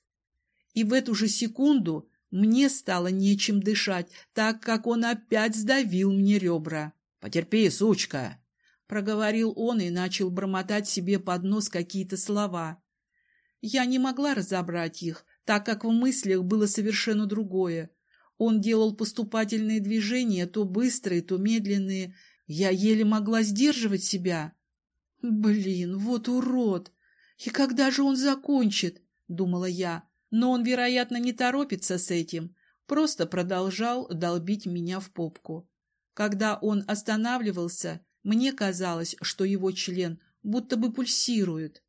И в эту же секунду мне стало нечем дышать, так как он опять сдавил мне ребра. «Потерпи, сучка!» — проговорил он и начал бормотать себе под нос какие-то слова. Я не могла разобрать их, так как в мыслях было совершенно другое. Он делал поступательные движения, то быстрые, то медленные. Я еле могла сдерживать себя. «Блин, вот урод! И когда же он закончит?» — думала я. Но он, вероятно, не торопится с этим, просто продолжал долбить меня в попку. Когда он останавливался, мне казалось, что его член будто бы пульсирует.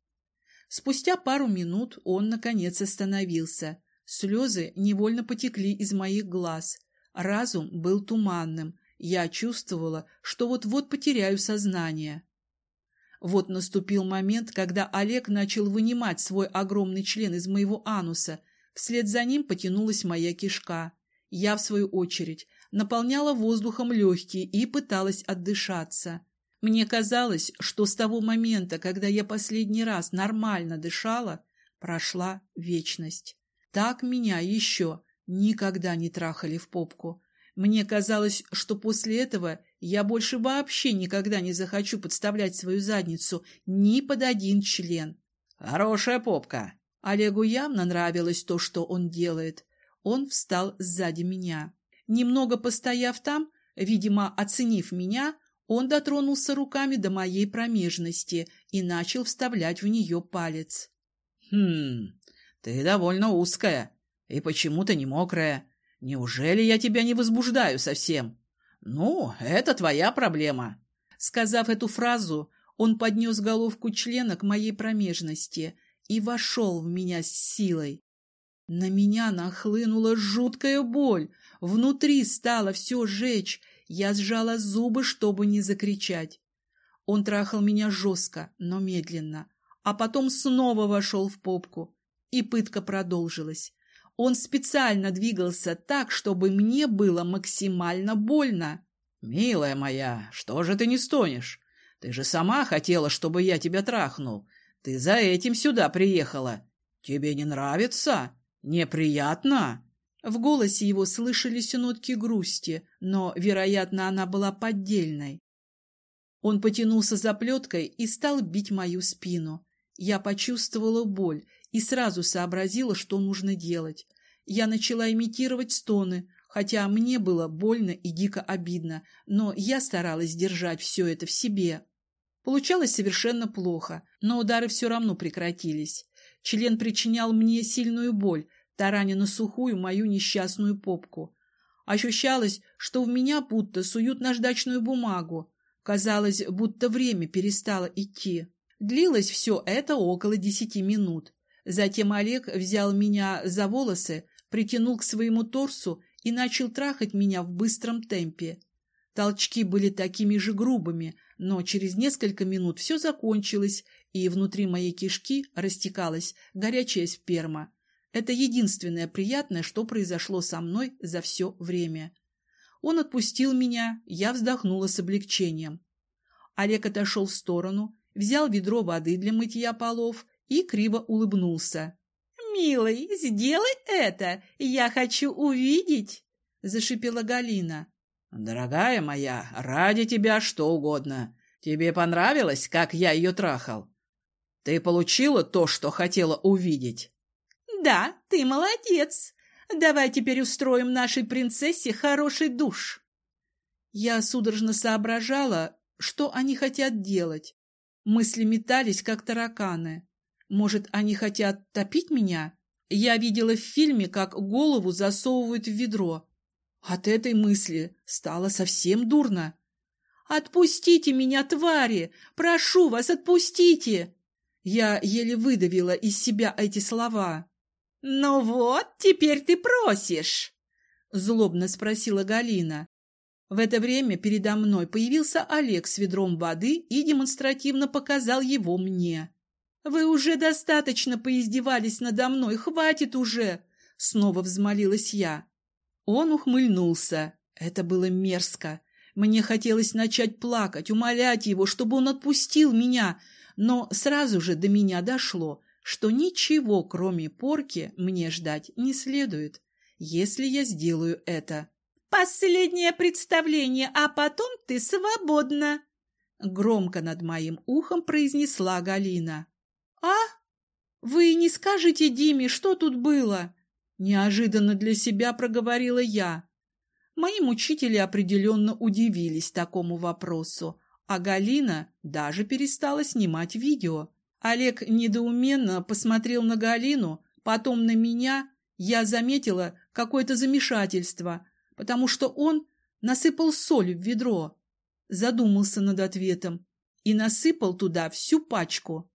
Спустя пару минут он, наконец, остановился. Слезы невольно потекли из моих глаз. Разум был туманным. Я чувствовала, что вот-вот потеряю сознание. Вот наступил момент, когда Олег начал вынимать свой огромный член из моего ануса. Вслед за ним потянулась моя кишка. Я, в свою очередь, наполняла воздухом легкие и пыталась отдышаться. Мне казалось, что с того момента, когда я последний раз нормально дышала, прошла вечность. Так меня еще никогда не трахали в попку. Мне казалось, что после этого я больше вообще никогда не захочу подставлять свою задницу ни под один член. Хорошая попка. Олегу явно нравилось то, что он делает. Он встал сзади меня. Немного постояв там, видимо, оценив меня, он дотронулся руками до моей промежности и начал вставлять в нее палец. «Хм, ты довольно узкая и почему-то не мокрая. Неужели я тебя не возбуждаю совсем? Ну, это твоя проблема». Сказав эту фразу, он поднес головку члена к моей промежности и вошел в меня с силой. На меня нахлынула жуткая боль, внутри стало все жечь, я сжала зубы, чтобы не закричать. Он трахал меня жестко, но медленно, а потом снова вошел в попку, и пытка продолжилась. Он специально двигался так, чтобы мне было максимально больно. «Милая моя, что же ты не стонешь? Ты же сама хотела, чтобы я тебя трахнул. Ты за этим сюда приехала. Тебе не нравится? Неприятно?» В голосе его слышались нотки грусти, но, вероятно, она была поддельной. Он потянулся за плеткой и стал бить мою спину. Я почувствовала боль и сразу сообразила, что нужно делать. Я начала имитировать стоны, хотя мне было больно и дико обидно, но я старалась держать все это в себе. Получалось совершенно плохо, но удары все равно прекратились. Член причинял мне сильную боль, тараня сухую мою несчастную попку. Ощущалось, что в меня будто суют наждачную бумагу. Казалось, будто время перестало идти. Длилось все это около десяти минут. Затем Олег взял меня за волосы, притянул к своему торсу и начал трахать меня в быстром темпе. Толчки были такими же грубыми, но через несколько минут все закончилось, и внутри моей кишки растекалась горячая сперма. Это единственное приятное, что произошло со мной за все время. Он отпустил меня, я вздохнула с облегчением. Олег отошел в сторону, взял ведро воды для мытья полов и криво улыбнулся. «Милый, сделай это! Я хочу увидеть!» — зашипела Галина. «Дорогая моя, ради тебя что угодно. Тебе понравилось, как я ее трахал? Ты получила то, что хотела увидеть?» Да, ты молодец. Давай теперь устроим нашей принцессе хороший душ. Я судорожно соображала, что они хотят делать. Мысли метались, как тараканы. Может, они хотят топить меня? Я видела в фильме, как голову засовывают в ведро. От этой мысли стало совсем дурно. «Отпустите меня, твари! Прошу вас, отпустите!» Я еле выдавила из себя эти слова. «Ну вот, теперь ты просишь!» — злобно спросила Галина. В это время передо мной появился Олег с ведром воды и демонстративно показал его мне. «Вы уже достаточно поиздевались надо мной, хватит уже!» — снова взмолилась я. Он ухмыльнулся. Это было мерзко. Мне хотелось начать плакать, умолять его, чтобы он отпустил меня, но сразу же до меня дошло — что ничего, кроме порки, мне ждать не следует, если я сделаю это. «Последнее представление, а потом ты свободна!» Громко над моим ухом произнесла Галина. «А? Вы не скажете Диме, что тут было?» Неожиданно для себя проговорила я. Мои мучители определенно удивились такому вопросу, а Галина даже перестала снимать видео. Олег недоуменно посмотрел на Галину, потом на меня. Я заметила какое-то замешательство, потому что он насыпал соль в ведро. Задумался над ответом и насыпал туда всю пачку.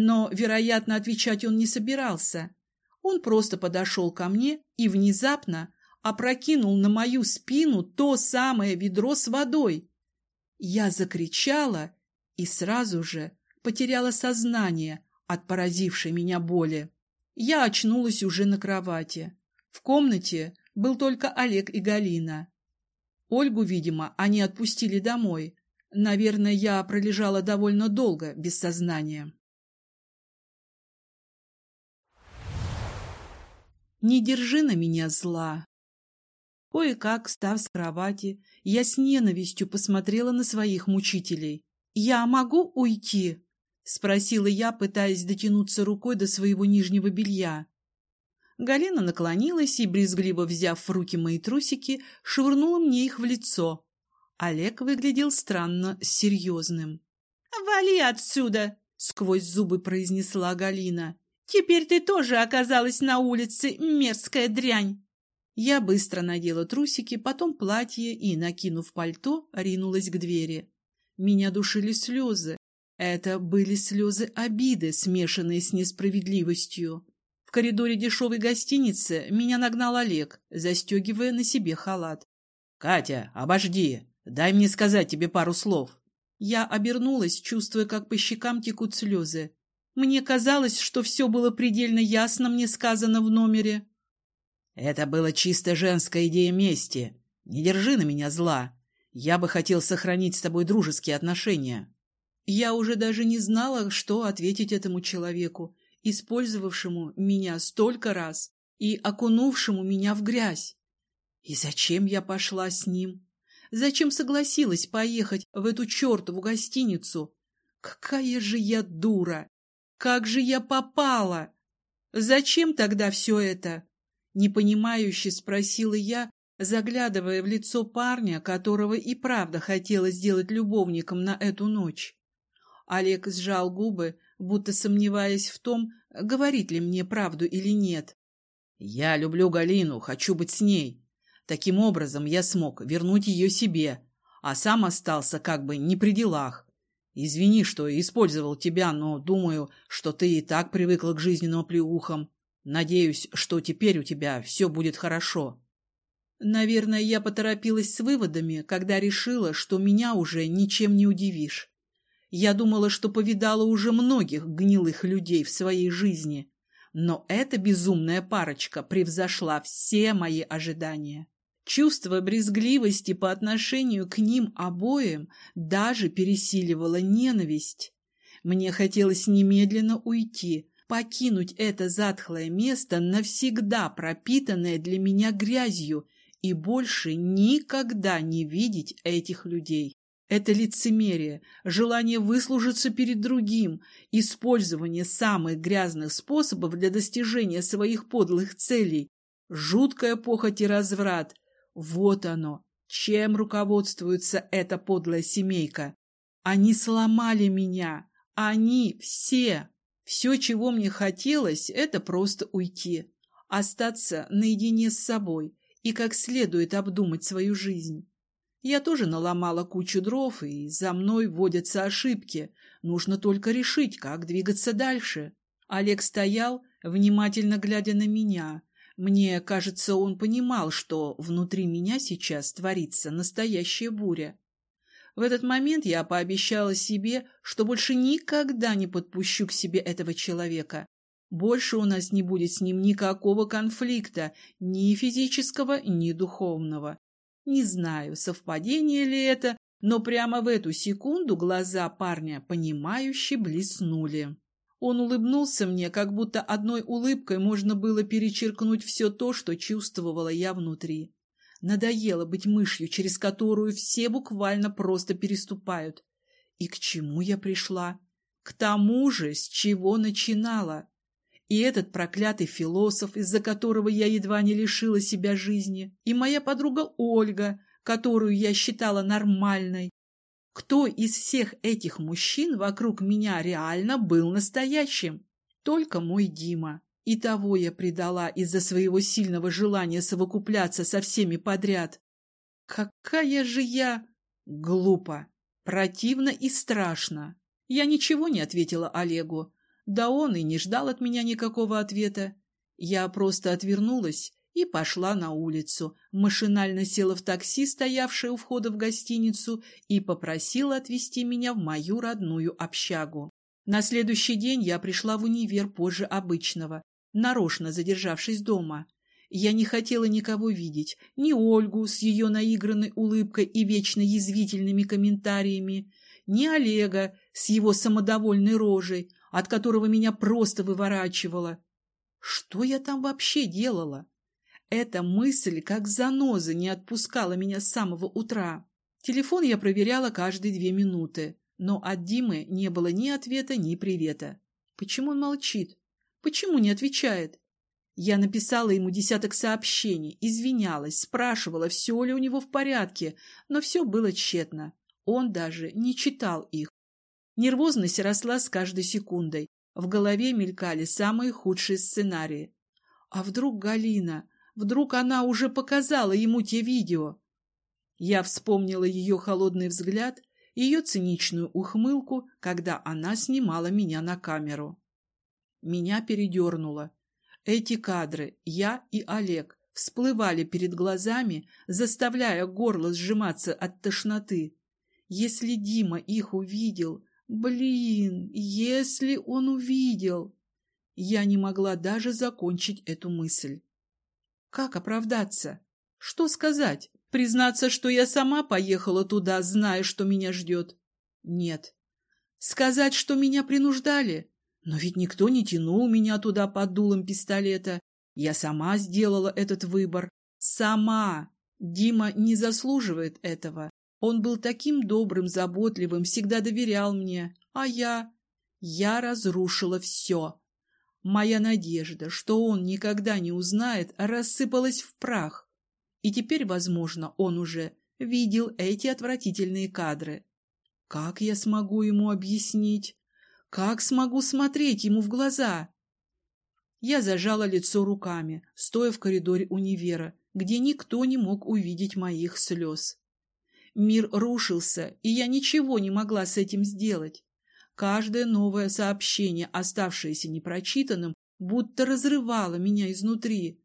Но, вероятно, отвечать он не собирался. Он просто подошел ко мне и внезапно опрокинул на мою спину то самое ведро с водой. Я закричала и сразу же потеряла сознание от поразившей меня боли. Я очнулась уже на кровати. В комнате был только Олег и Галина. Ольгу, видимо, они отпустили домой. Наверное, я пролежала довольно долго без сознания. Не держи на меня зла. Кое-как, встав с кровати, я с ненавистью посмотрела на своих мучителей. «Я могу уйти?» — спросила я, пытаясь дотянуться рукой до своего нижнего белья. Галина наклонилась и, брезгливо взяв в руки мои трусики, швырнула мне их в лицо. Олег выглядел странно серьезным. «Вали отсюда!» — сквозь зубы произнесла Галина. «Теперь ты тоже оказалась на улице, мерзкая дрянь!» Я быстро надела трусики, потом платье и, накинув пальто, ринулась к двери. Меня душили слезы. Это были слезы обиды, смешанные с несправедливостью. В коридоре дешевой гостиницы меня нагнал Олег, застегивая на себе халат. — Катя, обожди, дай мне сказать тебе пару слов. Я обернулась, чувствуя, как по щекам текут слезы. Мне казалось, что все было предельно ясно мне сказано в номере. Это было чисто женская идея мести. Не держи на меня зла. Я бы хотел сохранить с тобой дружеские отношения. Я уже даже не знала, что ответить этому человеку использовавшему меня столько раз и окунувшему меня в грязь. И зачем я пошла с ним? Зачем согласилась поехать в эту чертову гостиницу? Какая же я дура! Как же я попала! Зачем тогда все это? Непонимающе спросила я, заглядывая в лицо парня, которого и правда хотела сделать любовником на эту ночь. Олег сжал губы, будто сомневаясь в том, говорит ли мне правду или нет. «Я люблю Галину, хочу быть с ней. Таким образом я смог вернуть ее себе, а сам остался как бы не при делах. Извини, что использовал тебя, но думаю, что ты и так привыкла к жизненным плеухам. Надеюсь, что теперь у тебя все будет хорошо». Наверное, я поторопилась с выводами, когда решила, что меня уже ничем не удивишь. Я думала, что повидала уже многих гнилых людей в своей жизни, но эта безумная парочка превзошла все мои ожидания. Чувство брезгливости по отношению к ним обоим даже пересиливало ненависть. Мне хотелось немедленно уйти, покинуть это затхлое место, навсегда пропитанное для меня грязью, и больше никогда не видеть этих людей. Это лицемерие, желание выслужиться перед другим, использование самых грязных способов для достижения своих подлых целей, жуткая похоть и разврат. Вот оно, чем руководствуется эта подлая семейка. Они сломали меня. Они все. Все, чего мне хотелось, это просто уйти. Остаться наедине с собой и как следует обдумать свою жизнь. Я тоже наломала кучу дров, и за мной водятся ошибки. Нужно только решить, как двигаться дальше. Олег стоял, внимательно глядя на меня. Мне кажется, он понимал, что внутри меня сейчас творится настоящая буря. В этот момент я пообещала себе, что больше никогда не подпущу к себе этого человека. Больше у нас не будет с ним никакого конфликта, ни физического, ни духовного. Не знаю, совпадение ли это, но прямо в эту секунду глаза парня, понимающе блеснули. Он улыбнулся мне, как будто одной улыбкой можно было перечеркнуть все то, что чувствовала я внутри. Надоело быть мышью, через которую все буквально просто переступают. И к чему я пришла? К тому же, с чего начинала. И этот проклятый философ, из-за которого я едва не лишила себя жизни, и моя подруга Ольга, которую я считала нормальной. Кто из всех этих мужчин вокруг меня реально был настоящим? Только мой Дима. И того я предала из-за своего сильного желания совокупляться со всеми подряд. Какая же я... Глупо, противно и страшно. Я ничего не ответила Олегу, Да он и не ждал от меня никакого ответа. Я просто отвернулась и пошла на улицу, машинально села в такси, стоявшее у входа в гостиницу, и попросила отвезти меня в мою родную общагу. На следующий день я пришла в универ позже обычного, нарочно задержавшись дома. Я не хотела никого видеть, ни Ольгу с ее наигранной улыбкой и вечно язвительными комментариями, ни Олега с его самодовольной рожей, от которого меня просто выворачивало. Что я там вообще делала? Эта мысль, как заноза, не отпускала меня с самого утра. Телефон я проверяла каждые две минуты, но от Димы не было ни ответа, ни привета. Почему он молчит? Почему не отвечает? Я написала ему десяток сообщений, извинялась, спрашивала, все ли у него в порядке, но все было тщетно. Он даже не читал их. Нервозность росла с каждой секундой. В голове мелькали самые худшие сценарии. А вдруг Галина, вдруг она уже показала ему те видео? Я вспомнила ее холодный взгляд, ее циничную ухмылку, когда она снимала меня на камеру. Меня передернуло. Эти кадры, я и Олег, всплывали перед глазами, заставляя горло сжиматься от тошноты. Если Дима их увидел... Блин, если он увидел... Я не могла даже закончить эту мысль. Как оправдаться? Что сказать? Признаться, что я сама поехала туда, зная, что меня ждет? Нет. Сказать, что меня принуждали? Но ведь никто не тянул меня туда под дулом пистолета. Я сама сделала этот выбор. Сама. Дима не заслуживает этого. Он был таким добрым, заботливым, всегда доверял мне. А я... Я разрушила все. Моя надежда, что он никогда не узнает, рассыпалась в прах. И теперь, возможно, он уже видел эти отвратительные кадры. Как я смогу ему объяснить? Как смогу смотреть ему в глаза? Я зажала лицо руками, стоя в коридоре универа, где никто не мог увидеть моих слез. Мир рушился, и я ничего не могла с этим сделать. Каждое новое сообщение, оставшееся непрочитанным, будто разрывало меня изнутри.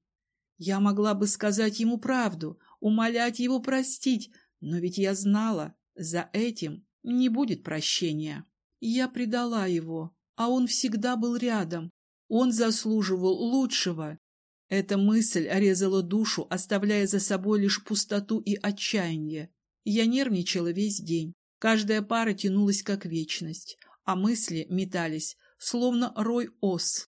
Я могла бы сказать ему правду, умолять его простить, но ведь я знала, за этим не будет прощения. Я предала его, а он всегда был рядом. Он заслуживал лучшего. Эта мысль резала душу, оставляя за собой лишь пустоту и отчаяние. Я нервничала весь день. Каждая пара тянулась как вечность, а мысли метались, словно рой ос.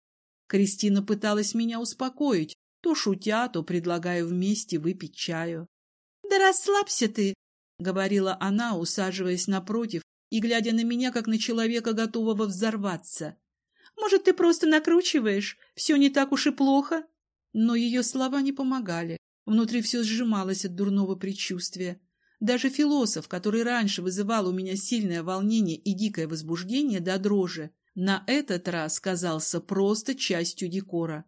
Кристина пыталась меня успокоить, то шутя, то предлагая вместе выпить чаю. — Да расслабься ты, — говорила она, усаживаясь напротив и глядя на меня, как на человека, готового взорваться. — Может, ты просто накручиваешь? Все не так уж и плохо? Но ее слова не помогали. Внутри все сжималось от дурного предчувствия. Даже философ, который раньше вызывал у меня сильное волнение и дикое возбуждение до дрожи, на этот раз казался просто частью декора.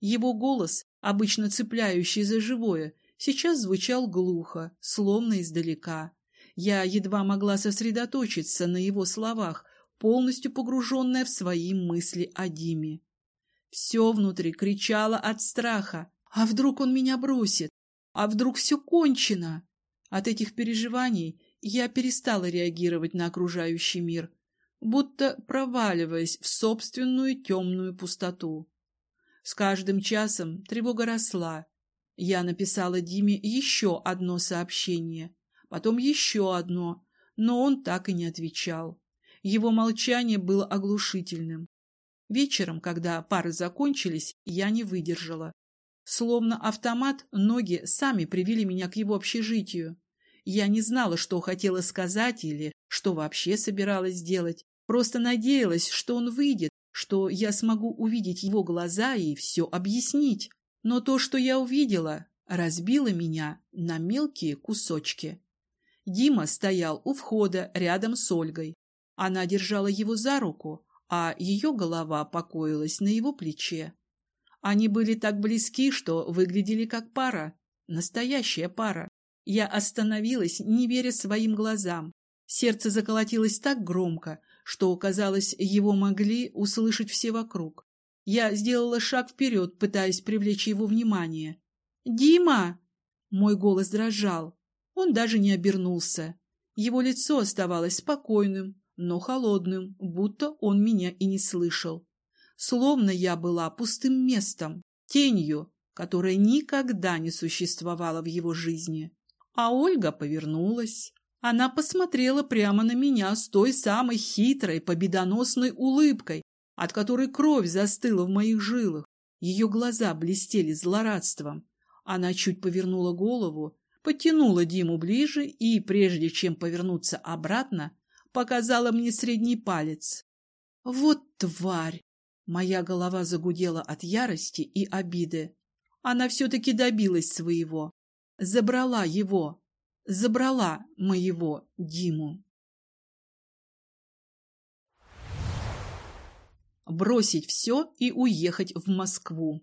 Его голос, обычно цепляющий за живое, сейчас звучал глухо, словно издалека. Я едва могла сосредоточиться на его словах, полностью погруженная в свои мысли о Диме. Все внутри кричало от страха. А вдруг он меня бросит? А вдруг все кончено? От этих переживаний я перестала реагировать на окружающий мир, будто проваливаясь в собственную темную пустоту. С каждым часом тревога росла. Я написала Диме еще одно сообщение, потом еще одно, но он так и не отвечал. Его молчание было оглушительным. Вечером, когда пары закончились, я не выдержала. Словно автомат, ноги сами привели меня к его общежитию. Я не знала, что хотела сказать или что вообще собиралась сделать. Просто надеялась, что он выйдет, что я смогу увидеть его глаза и все объяснить. Но то, что я увидела, разбило меня на мелкие кусочки. Дима стоял у входа рядом с Ольгой. Она держала его за руку, а ее голова покоилась на его плече. Они были так близки, что выглядели как пара, настоящая пара. Я остановилась, не веря своим глазам. Сердце заколотилось так громко, что, казалось, его могли услышать все вокруг. Я сделала шаг вперед, пытаясь привлечь его внимание. «Дима!» Мой голос дрожал. Он даже не обернулся. Его лицо оставалось спокойным, но холодным, будто он меня и не слышал. Словно я была пустым местом, тенью, которая никогда не существовала в его жизни. А Ольга повернулась. Она посмотрела прямо на меня с той самой хитрой, победоносной улыбкой, от которой кровь застыла в моих жилах. Ее глаза блестели злорадством. Она чуть повернула голову, подтянула Диму ближе и, прежде чем повернуться обратно, показала мне средний палец. Вот тварь! Моя голова загудела от ярости и обиды. Она все-таки добилась своего. Забрала его. Забрала моего Диму. Бросить все и уехать в Москву.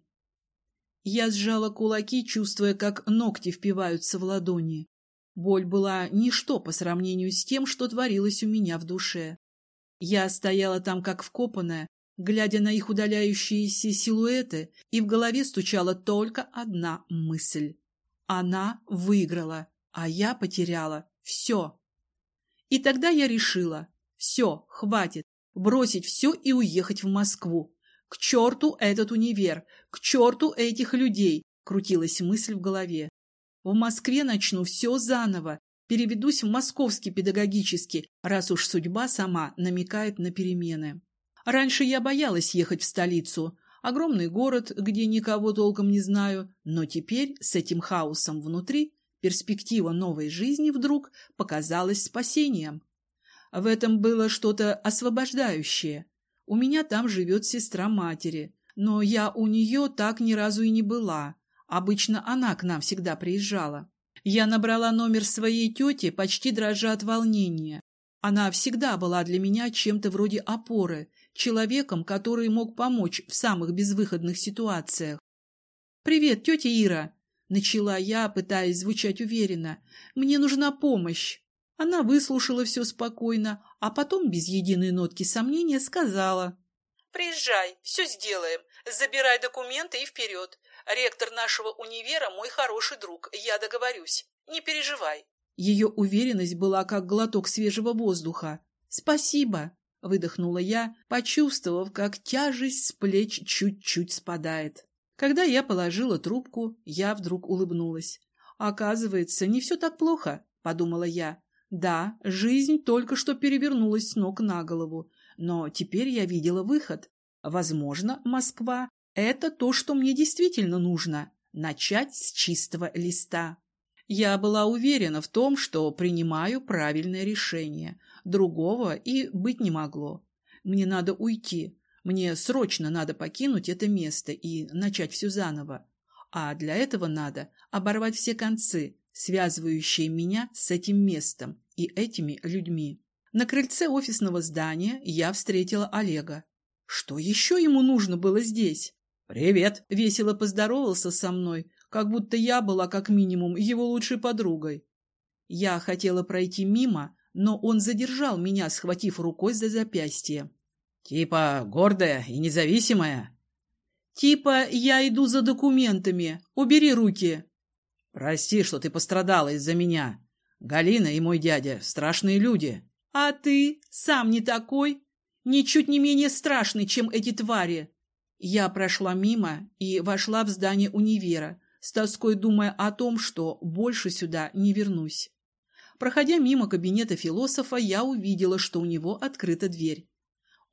Я сжала кулаки, чувствуя, как ногти впиваются в ладони. Боль была ничто по сравнению с тем, что творилось у меня в душе. Я стояла там как вкопанная, глядя на их удаляющиеся силуэты, и в голове стучала только одна мысль. Она выиграла, а я потеряла все. И тогда я решила, все, хватит, бросить все и уехать в Москву. К черту этот универ, к черту этих людей, крутилась мысль в голове. В Москве начну все заново, переведусь в московский педагогический, раз уж судьба сама намекает на перемены. Раньше я боялась ехать в столицу. Огромный город, где никого толком не знаю, но теперь с этим хаосом внутри перспектива новой жизни вдруг показалась спасением. В этом было что-то освобождающее. У меня там живет сестра матери, но я у нее так ни разу и не была. Обычно она к нам всегда приезжала. Я набрала номер своей тети, почти дрожа от волнения. Она всегда была для меня чем-то вроде опоры, человеком, который мог помочь в самых безвыходных ситуациях. «Привет, тетя Ира!» — начала я, пытаясь звучать уверенно. «Мне нужна помощь!» Она выслушала все спокойно, а потом, без единой нотки сомнения, сказала. «Приезжай, все сделаем. Забирай документы и вперед. Ректор нашего универа мой хороший друг, я договорюсь. Не переживай». Ее уверенность была как глоток свежего воздуха. «Спасибо!» Выдохнула я, почувствовав, как тяжесть с плеч чуть-чуть спадает. Когда я положила трубку, я вдруг улыбнулась. «Оказывается, не все так плохо», — подумала я. «Да, жизнь только что перевернулась с ног на голову, но теперь я видела выход. Возможно, Москва — это то, что мне действительно нужно — начать с чистого листа». Я была уверена в том, что принимаю правильное решение. Другого и быть не могло. Мне надо уйти. Мне срочно надо покинуть это место и начать все заново. А для этого надо оборвать все концы, связывающие меня с этим местом и этими людьми. На крыльце офисного здания я встретила Олега. Что еще ему нужно было здесь? «Привет!» — весело поздоровался со мной, как будто я была как минимум его лучшей подругой. Я хотела пройти мимо, но он задержал меня, схватив рукой за запястье. «Типа гордая и независимая?» «Типа я иду за документами. Убери руки!» «Прости, что ты пострадала из-за меня. Галина и мой дядя — страшные люди». «А ты сам не такой? Ничуть не менее страшный, чем эти твари!» Я прошла мимо и вошла в здание универа, с тоской думая о том, что больше сюда не вернусь. Проходя мимо кабинета философа, я увидела, что у него открыта дверь.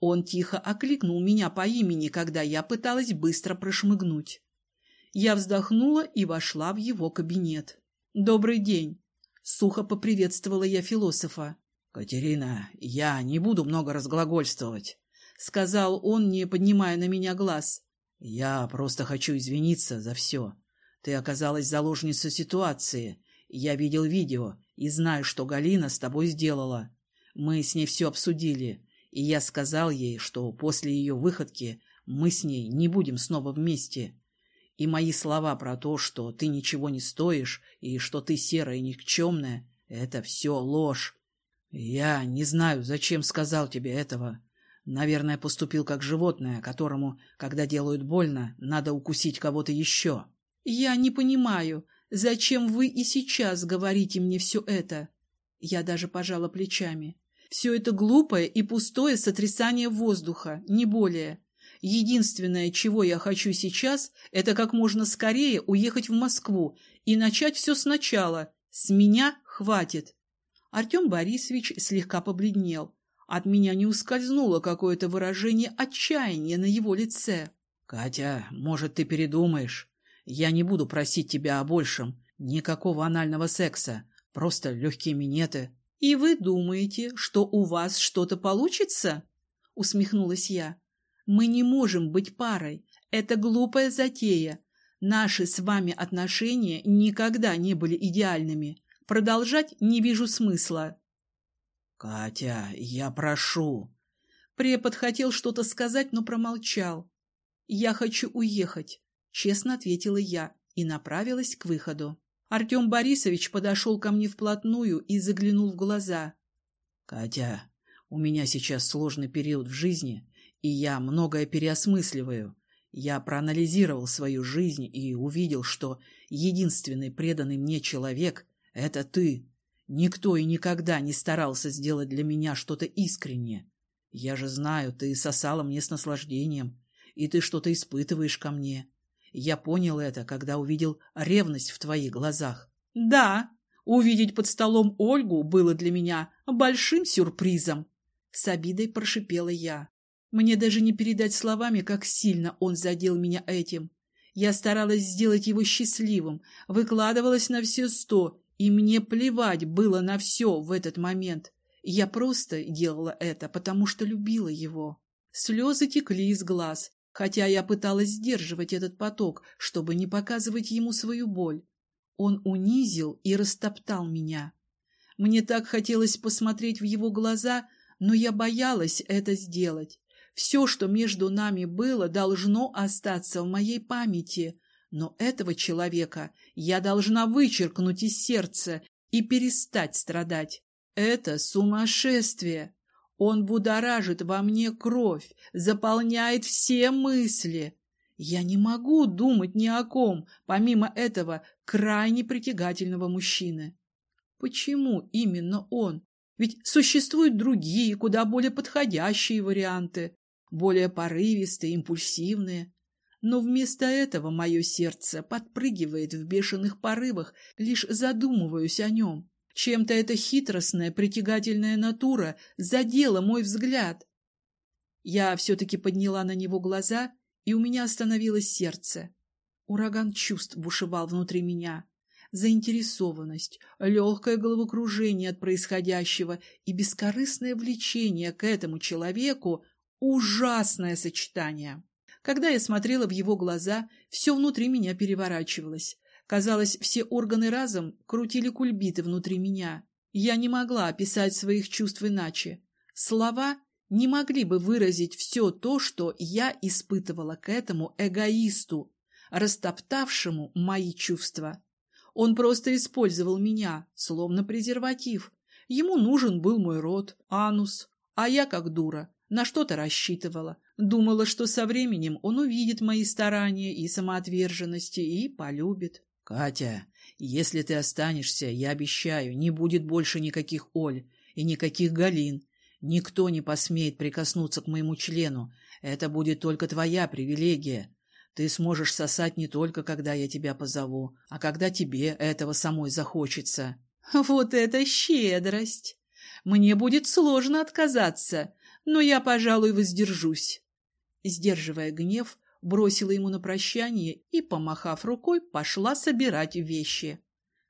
Он тихо окликнул меня по имени, когда я пыталась быстро прошмыгнуть. Я вздохнула и вошла в его кабинет. «Добрый день!» — сухо поприветствовала я философа. «Катерина, я не буду много разглагольствовать», — сказал он, не поднимая на меня глаз. «Я просто хочу извиниться за все. Ты оказалась заложницей ситуации. Я видел видео и знаю, что Галина с тобой сделала. Мы с ней все обсудили, и я сказал ей, что после ее выходки мы с ней не будем снова вместе. И мои слова про то, что ты ничего не стоишь и что ты серая и никчемная, это все ложь. Я не знаю, зачем сказал тебе этого. Наверное, поступил как животное, которому, когда делают больно, надо укусить кого-то еще. Я не понимаю, зачем вы и сейчас говорите мне все это? Я даже пожала плечами. Все это глупое и пустое сотрясание воздуха, не более. Единственное, чего я хочу сейчас, это как можно скорее уехать в Москву и начать все сначала. С меня хватит. Артем Борисович слегка побледнел. От меня не ускользнуло какое-то выражение отчаяния на его лице. «Катя, может, ты передумаешь? Я не буду просить тебя о большем. Никакого анального секса. Просто легкие минеты». «И вы думаете, что у вас что-то получится?» — усмехнулась я. «Мы не можем быть парой. Это глупая затея. Наши с вами отношения никогда не были идеальными. Продолжать не вижу смысла». «Катя, я прошу». Препод хотел что-то сказать, но промолчал. «Я хочу уехать», — честно ответила я и направилась к выходу. Артем Борисович подошел ко мне вплотную и заглянул в глаза. «Катя, у меня сейчас сложный период в жизни, и я многое переосмысливаю. Я проанализировал свою жизнь и увидел, что единственный преданный мне человек — это ты. Никто и никогда не старался сделать для меня что-то искреннее. Я же знаю, ты сосала мне с наслаждением, и ты что-то испытываешь ко мне. Я понял это, когда увидел ревность в твоих глазах. Да, увидеть под столом Ольгу было для меня большим сюрпризом. С обидой прошипела я. Мне даже не передать словами, как сильно он задел меня этим. Я старалась сделать его счастливым, выкладывалась на все сто, и мне плевать было на все в этот момент. Я просто делала это, потому что любила его. Слезы текли из глаз, хотя я пыталась сдерживать этот поток, чтобы не показывать ему свою боль. Он унизил и растоптал меня. Мне так хотелось посмотреть в его глаза, но я боялась это сделать. Все, что между нами было, должно остаться в моей памяти, но этого человека я должна вычеркнуть из сердца и перестать страдать. Это сумасшествие. Он будоражит во мне кровь, заполняет все мысли. Я не могу думать ни о ком, помимо этого крайне притягательного мужчины. Почему именно он? Ведь существуют другие, куда более подходящие варианты, более порывистые, импульсивные. Но вместо этого мое сердце подпрыгивает в бешеных порывах, лишь задумываюсь о нем. Чем-то эта хитростная, притягательная натура задела мой взгляд. Я все-таки подняла на него глаза, и у меня остановилось сердце. Ураган чувств бушевал внутри меня. Заинтересованность, легкое головокружение от происходящего и бескорыстное влечение к этому человеку — ужасное сочетание. Когда я смотрела в его глаза, все внутри меня переворачивалось. Казалось, все органы разом крутили кульбиты внутри меня. Я не могла описать своих чувств иначе. Слова не могли бы выразить все то, что я испытывала к этому эгоисту, растоптавшему мои чувства. Он просто использовал меня, словно презерватив. Ему нужен был мой рот, анус, а я, как дура, на что-то рассчитывала. Думала, что со временем он увидит мои старания и самоотверженности и полюбит. «Катя, если ты останешься, я обещаю, не будет больше никаких Оль и никаких Галин. Никто не посмеет прикоснуться к моему члену. Это будет только твоя привилегия. Ты сможешь сосать не только, когда я тебя позову, а когда тебе этого самой захочется». «Вот это щедрость! Мне будет сложно отказаться, но я, пожалуй, воздержусь». Сдерживая гнев, бросила ему на прощание и, помахав рукой, пошла собирать вещи.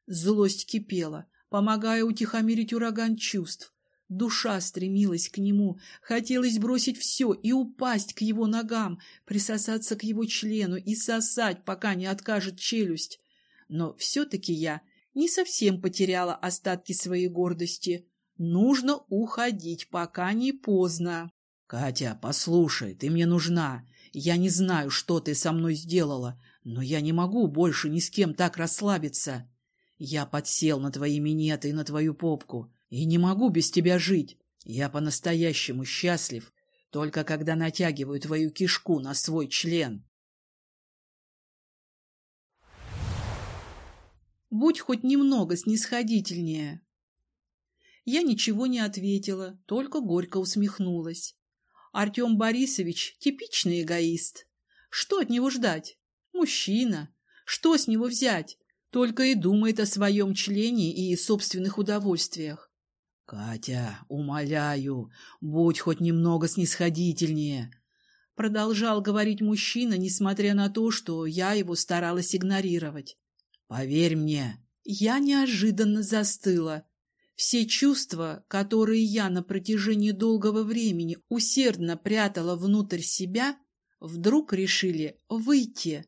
Злость кипела, помогая утихомирить ураган чувств. Душа стремилась к нему, хотелось бросить все и упасть к его ногам, присосаться к его члену и сосать, пока не откажет челюсть. Но все-таки я не совсем потеряла остатки своей гордости. Нужно уходить, пока не поздно. — Катя, послушай, ты мне нужна. Я не знаю, что ты со мной сделала, но я не могу больше ни с кем так расслабиться. Я подсел на твои минеты и на твою попку. И не могу без тебя жить. Я по-настоящему счастлив, только когда натягиваю твою кишку на свой член. Будь хоть немного снисходительнее. Я ничего не ответила, только горько усмехнулась. Артем Борисович – типичный эгоист. Что от него ждать? Мужчина. Что с него взять? Только и думает о своем члене и собственных удовольствиях. «Катя, умоляю, будь хоть немного снисходительнее», — продолжал говорить мужчина, несмотря на то, что я его старалась игнорировать. «Поверь мне». Я неожиданно застыла. Все чувства, которые я на протяжении долгого времени усердно прятала внутрь себя, вдруг решили выйти.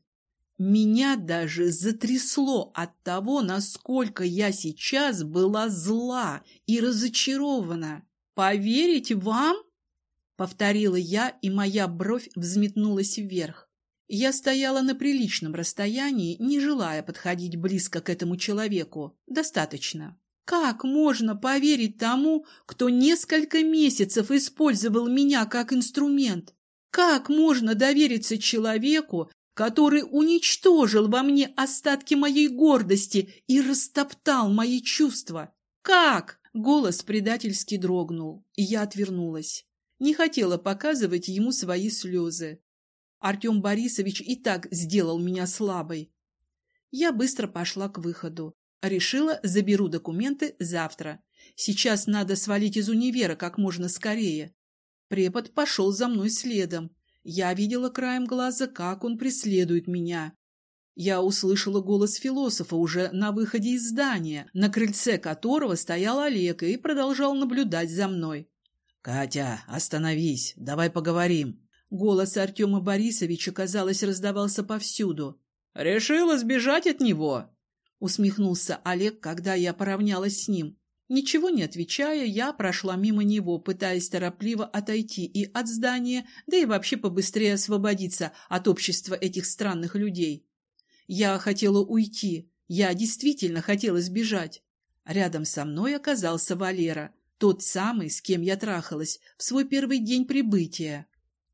Меня даже затрясло от того, насколько я сейчас была зла и разочарована. «Поверить вам?» — повторила я, и моя бровь взметнулась вверх. Я стояла на приличном расстоянии, не желая подходить близко к этому человеку. Достаточно. Как можно поверить тому, кто несколько месяцев использовал меня как инструмент? Как можно довериться человеку, который уничтожил во мне остатки моей гордости и растоптал мои чувства. Как? Голос предательски дрогнул, и я отвернулась. Не хотела показывать ему свои слезы. Артем Борисович и так сделал меня слабой. Я быстро пошла к выходу. Решила, заберу документы завтра. Сейчас надо свалить из универа как можно скорее. Препод пошел за мной следом. Я видела краем глаза, как он преследует меня. Я услышала голос философа уже на выходе из здания, на крыльце которого стоял Олег и продолжал наблюдать за мной. «Катя, остановись, давай поговорим». Голос Артема Борисовича, казалось, раздавался повсюду. «Решила сбежать от него?» Усмехнулся Олег, когда я поравнялась с ним. Ничего не отвечая, я прошла мимо него, пытаясь торопливо отойти и от здания, да и вообще побыстрее освободиться от общества этих странных людей. Я хотела уйти, я действительно хотела сбежать. Рядом со мной оказался Валера, тот самый, с кем я трахалась в свой первый день прибытия.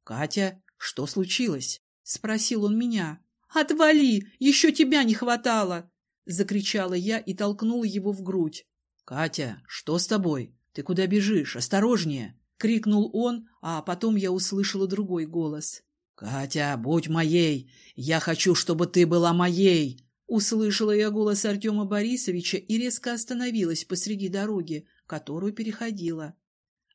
«Катя, что случилось?» — спросил он меня. «Отвали! Еще тебя не хватало!» — закричала я и толкнула его в грудь. «Катя, что с тобой? Ты куда бежишь? Осторожнее!» — крикнул он, а потом я услышала другой голос. «Катя, будь моей! Я хочу, чтобы ты была моей!» Услышала я голос Артема Борисовича и резко остановилась посреди дороги, которую переходила.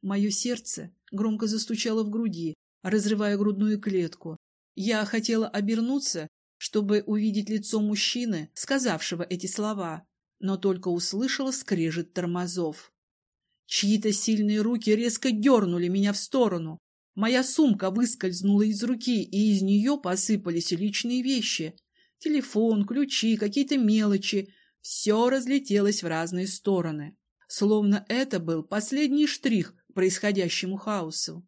Мое сердце громко застучало в груди, разрывая грудную клетку. Я хотела обернуться, чтобы увидеть лицо мужчины, сказавшего эти слова, но только услышала скрежет тормозов. Чьи-то сильные руки резко дернули меня в сторону. Моя сумка выскользнула из руки, и из нее посыпались личные вещи. Телефон, ключи, какие-то мелочи. Все разлетелось в разные стороны. Словно это был последний штрих происходящему хаосу.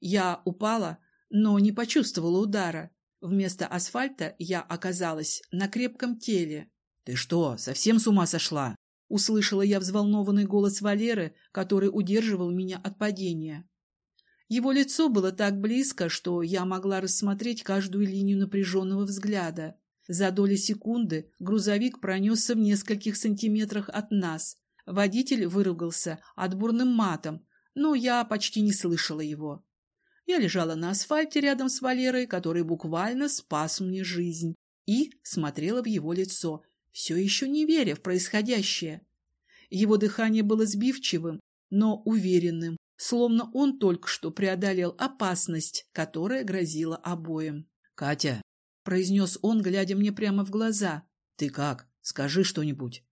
Я упала, но не почувствовала удара. Вместо асфальта я оказалась на крепком теле. «Ты что, совсем с ума сошла?» Услышала я взволнованный голос Валеры, который удерживал меня от падения. Его лицо было так близко, что я могла рассмотреть каждую линию напряженного взгляда. За доли секунды грузовик пронесся в нескольких сантиметрах от нас. Водитель выругался отборным матом, но я почти не слышала его. Я лежала на асфальте рядом с Валерой, который буквально спас мне жизнь, и смотрела в его лицо, все еще не веря в происходящее. Его дыхание было сбивчивым, но уверенным, словно он только что преодолел опасность, которая грозила обоим. «Катя!» — произнес он, глядя мне прямо в глаза. «Ты как? Скажи что-нибудь».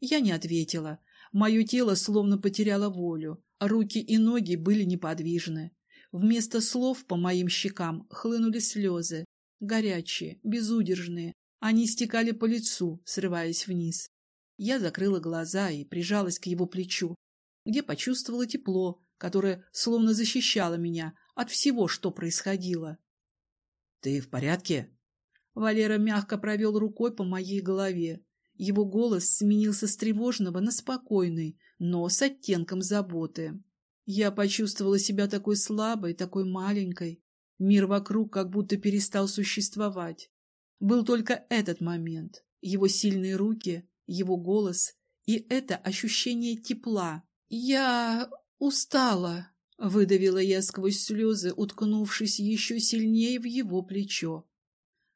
Я не ответила. Мое тело словно потеряло волю. Руки и ноги были неподвижны. Вместо слов по моим щекам хлынули слезы. Горячие, безудержные, они стекали по лицу, срываясь вниз. Я закрыла глаза и прижалась к его плечу, где почувствовала тепло, которое словно защищало меня от всего, что происходило. — Ты в порядке? Валера мягко провел рукой по моей голове. Его голос сменился с тревожного на спокойный, но с оттенком заботы. Я почувствовала себя такой слабой, такой маленькой. Мир вокруг как будто перестал существовать. Был только этот момент, его сильные руки, его голос и это ощущение тепла. «Я устала», — выдавила я сквозь слезы, уткнувшись еще сильнее в его плечо.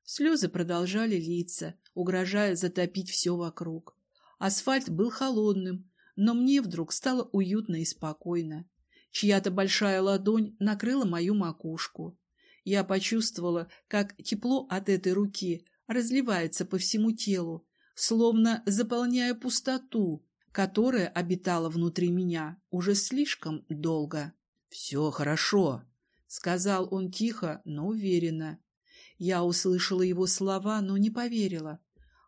Слезы продолжали литься, угрожая затопить все вокруг. Асфальт был холодным, но мне вдруг стало уютно и спокойно. Чья-то большая ладонь накрыла мою макушку. Я почувствовала, как тепло от этой руки разливается по всему телу, словно заполняя пустоту, которая обитала внутри меня уже слишком долго. «Все хорошо», — сказал он тихо, но уверенно. Я услышала его слова, но не поверила.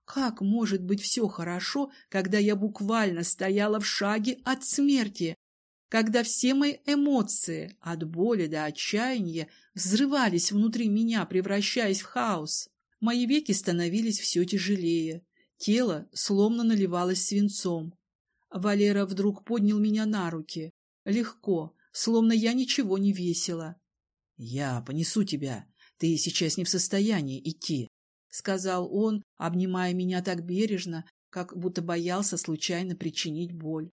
Как может быть все хорошо, когда я буквально стояла в шаге от смерти, когда все мои эмоции, от боли до отчаяния, взрывались внутри меня, превращаясь в хаос? Мои веки становились все тяжелее, тело словно наливалось свинцом. Валера вдруг поднял меня на руки, легко, словно я ничего не весила. — Я понесу тебя, ты сейчас не в состоянии идти, — сказал он, обнимая меня так бережно, как будто боялся случайно причинить боль.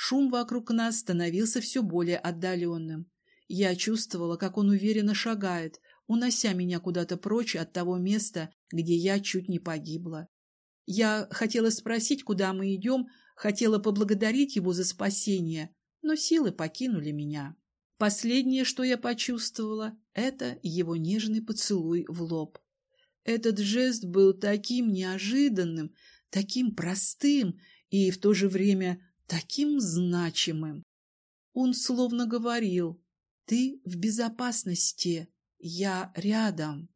Шум вокруг нас становился все более отдаленным. Я чувствовала, как он уверенно шагает, унося меня куда-то прочь от того места, где я чуть не погибла. Я хотела спросить, куда мы идем, хотела поблагодарить его за спасение, но силы покинули меня. Последнее, что я почувствовала, это его нежный поцелуй в лоб. Этот жест был таким неожиданным, таким простым и в то же время таким значимым. Он словно говорил «Ты в безопасности, я рядом».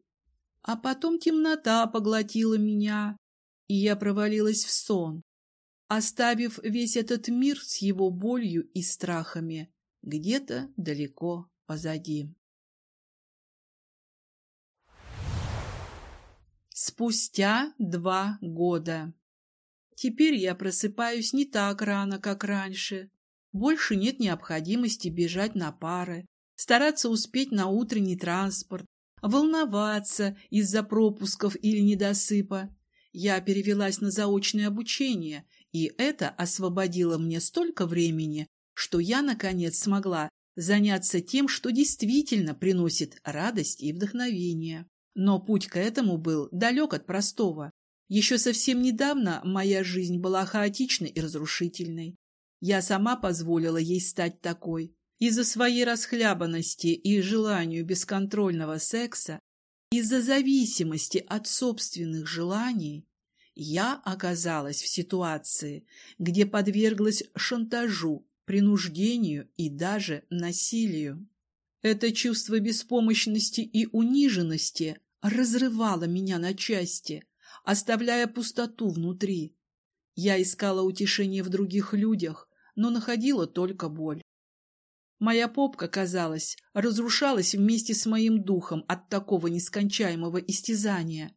А потом темнота поглотила меня, и я провалилась в сон, оставив весь этот мир с его болью и страхами где-то далеко позади. Спустя два года Теперь я просыпаюсь не так рано, как раньше. Больше нет необходимости бежать на пары, стараться успеть на утренний транспорт, волноваться из-за пропусков или недосыпа. Я перевелась на заочное обучение, и это освободило мне столько времени, что я, наконец, смогла заняться тем, что действительно приносит радость и вдохновение. Но путь к этому был далек от простого. Еще совсем недавно моя жизнь была хаотичной и разрушительной. Я сама позволила ей стать такой. Из-за своей расхлябанности и желанию бесконтрольного секса, из-за зависимости от собственных желаний, я оказалась в ситуации, где подверглась шантажу, принуждению и даже насилию. Это чувство беспомощности и униженности разрывало меня на части – оставляя пустоту внутри. Я искала утешение в других людях, но находила только боль. Моя попка, казалось, разрушалась вместе с моим духом от такого нескончаемого истязания.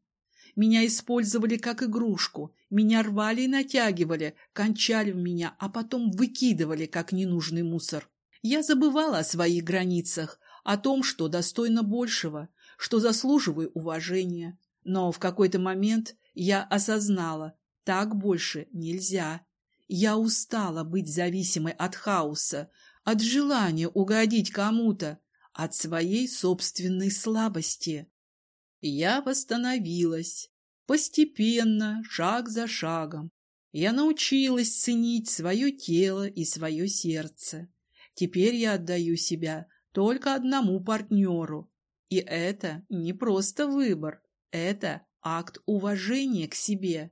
Меня использовали как игрушку, меня рвали и натягивали, кончали в меня, а потом выкидывали, как ненужный мусор. Я забывала о своих границах, о том, что достойно большего, что заслуживаю уважения. Но в какой-то момент я осознала, так больше нельзя. Я устала быть зависимой от хаоса, от желания угодить кому-то, от своей собственной слабости. Я восстановилась. Постепенно, шаг за шагом. Я научилась ценить свое тело и свое сердце. Теперь я отдаю себя только одному партнеру. И это не просто выбор, это акт уважения к себе.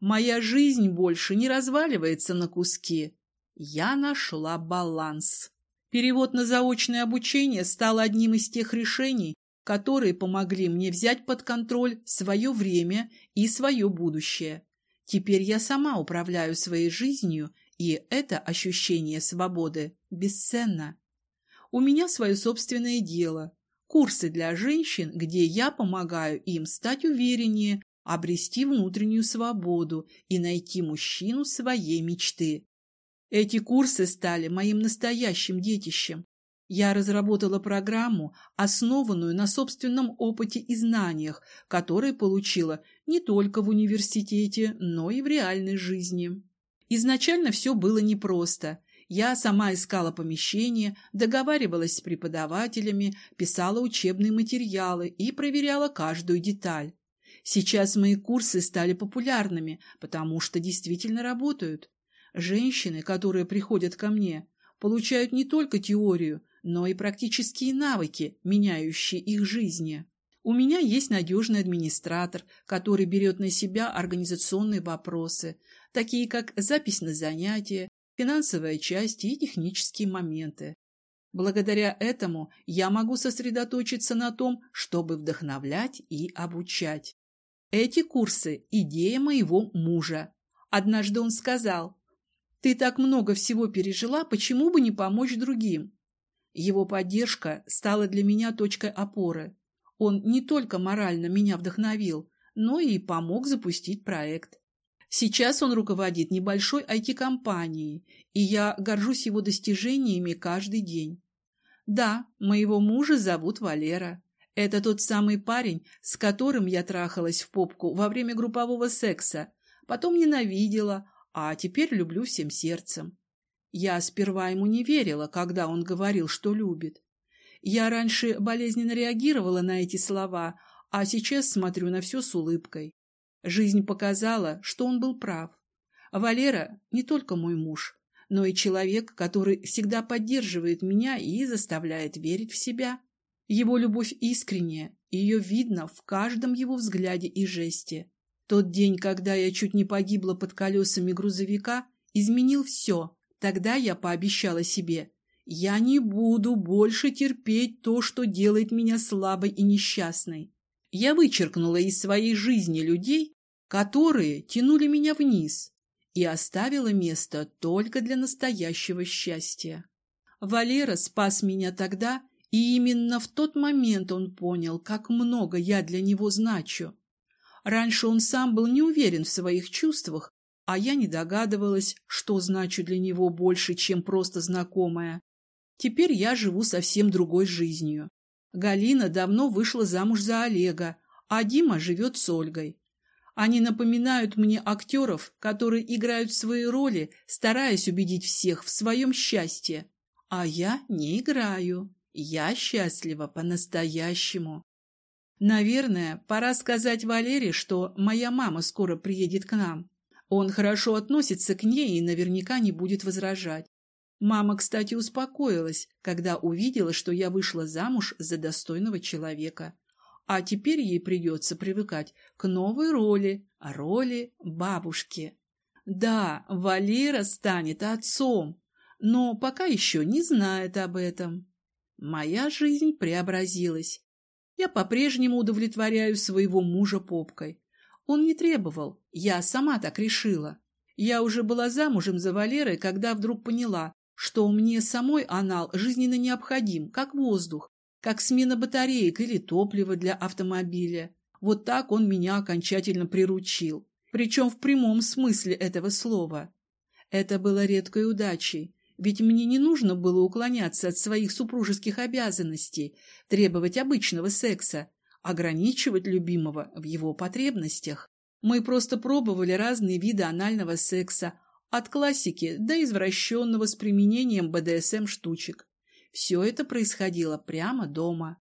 Моя жизнь больше не разваливается на куски. Я нашла баланс. Перевод на заочное обучение стал одним из тех решений, которые помогли мне взять под контроль свое время и свое будущее. Теперь я сама управляю своей жизнью, и это ощущение свободы бесценно. У меня свое собственное дело, курсы для женщин, где я помогаю им стать увереннее, обрести внутреннюю свободу и найти мужчину своей мечты. Эти курсы стали моим настоящим детищем. Я разработала программу, основанную на собственном опыте и знаниях, которые получила не только в университете, но и в реальной жизни. Изначально все было непросто. Я сама искала помещение, договаривалась с преподавателями, писала учебные материалы и проверяла каждую деталь. Сейчас мои курсы стали популярными, потому что действительно работают. Женщины, которые приходят ко мне, получают не только теорию, но и практические навыки, меняющие их жизни. У меня есть надежный администратор, который берет на себя организационные вопросы, такие как запись на занятия, финансовая часть и технические моменты. Благодаря этому я могу сосредоточиться на том, чтобы вдохновлять и обучать. Эти курсы – идея моего мужа. Однажды он сказал, «Ты так много всего пережила, почему бы не помочь другим?» Его поддержка стала для меня точкой опоры. Он не только морально меня вдохновил, но и помог запустить проект. Сейчас он руководит небольшой IT-компанией, и я горжусь его достижениями каждый день. Да, моего мужа зовут Валера. Это тот самый парень, с которым я трахалась в попку во время группового секса, потом ненавидела, а теперь люблю всем сердцем. Я сперва ему не верила, когда он говорил, что любит. Я раньше болезненно реагировала на эти слова, а сейчас смотрю на все с улыбкой. Жизнь показала, что он был прав. Валера не только мой муж, но и человек, который всегда поддерживает меня и заставляет верить в себя. Его любовь искренняя, ее видно в каждом его взгляде и жесте. Тот день, когда я чуть не погибла под колесами грузовика, изменил все. Тогда я пообещала себе, я не буду больше терпеть то, что делает меня слабой и несчастной. Я вычеркнула из своей жизни людей, которые тянули меня вниз, и оставила место только для настоящего счастья. Валера спас меня тогда, и именно в тот момент он понял, как много я для него значу. Раньше он сам был не уверен в своих чувствах, а я не догадывалась, что значу для него больше, чем просто знакомая. Теперь я живу совсем другой жизнью. Галина давно вышла замуж за Олега, а Дима живет с Ольгой. Они напоминают мне актеров, которые играют свои роли, стараясь убедить всех в своем счастье. А я не играю. Я счастлива по-настоящему. Наверное, пора сказать Валере, что моя мама скоро приедет к нам. Он хорошо относится к ней и наверняка не будет возражать. Мама, кстати, успокоилась, когда увидела, что я вышла замуж за достойного человека. А теперь ей придется привыкать к новой роли, роли бабушки. Да, Валера станет отцом, но пока еще не знает об этом. Моя жизнь преобразилась. Я по-прежнему удовлетворяю своего мужа попкой. Он не требовал, я сама так решила. Я уже была замужем за Валерой, когда вдруг поняла, что мне самой анал жизненно необходим, как воздух, как смена батареек или топлива для автомобиля. Вот так он меня окончательно приручил, причем в прямом смысле этого слова. Это было редкой удачей, ведь мне не нужно было уклоняться от своих супружеских обязанностей, требовать обычного секса, ограничивать любимого в его потребностях. Мы просто пробовали разные виды анального секса, от классики до извращенного с применением БДСМ-штучек. Все это происходило прямо дома.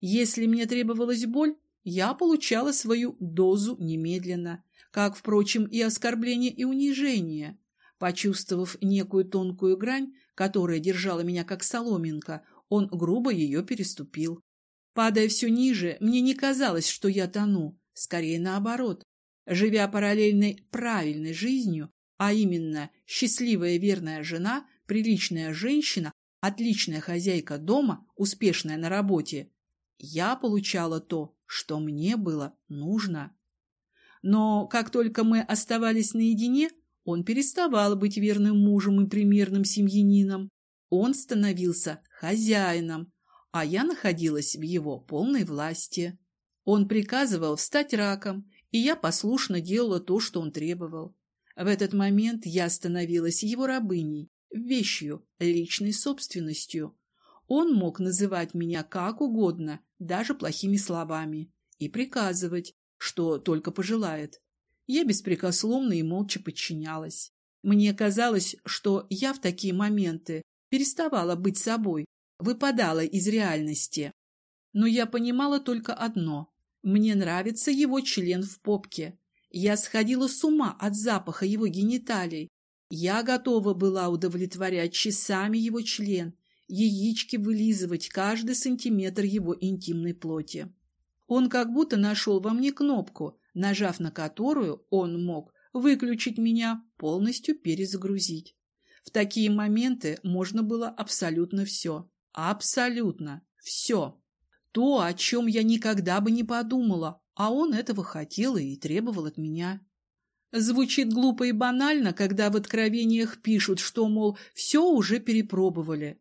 Если мне требовалась боль, я получала свою дозу немедленно, как, впрочем, и оскорбление и унижение. Почувствовав некую тонкую грань, которая держала меня как соломинка, он грубо ее переступил. Падая все ниже, мне не казалось, что я тону, скорее наоборот. Живя параллельной правильной жизнью, а именно счастливая верная жена, приличная женщина, отличная хозяйка дома, успешная на работе, я получала то, что мне было нужно. Но как только мы оставались наедине, он переставал быть верным мужем и примерным семьянином. Он становился хозяином, а я находилась в его полной власти. Он приказывал встать раком, и я послушно делала то, что он требовал. В этот момент я становилась его рабыней, вещью, личной собственностью. Он мог называть меня как угодно, даже плохими словами, и приказывать, что только пожелает. Я беспрекословно и молча подчинялась. Мне казалось, что я в такие моменты переставала быть собой, выпадала из реальности. Но я понимала только одно. Мне нравится его член в попке. Я сходила с ума от запаха его гениталий. Я готова была удовлетворять часами его член, яички вылизывать каждый сантиметр его интимной плоти. Он как будто нашел во мне кнопку, нажав на которую он мог выключить меня, полностью перезагрузить. В такие моменты можно было абсолютно все. Абсолютно все. То, о чем я никогда бы не подумала, а он этого хотел и требовал от меня. Звучит глупо и банально, когда в откровениях пишут, что, мол, все уже перепробовали.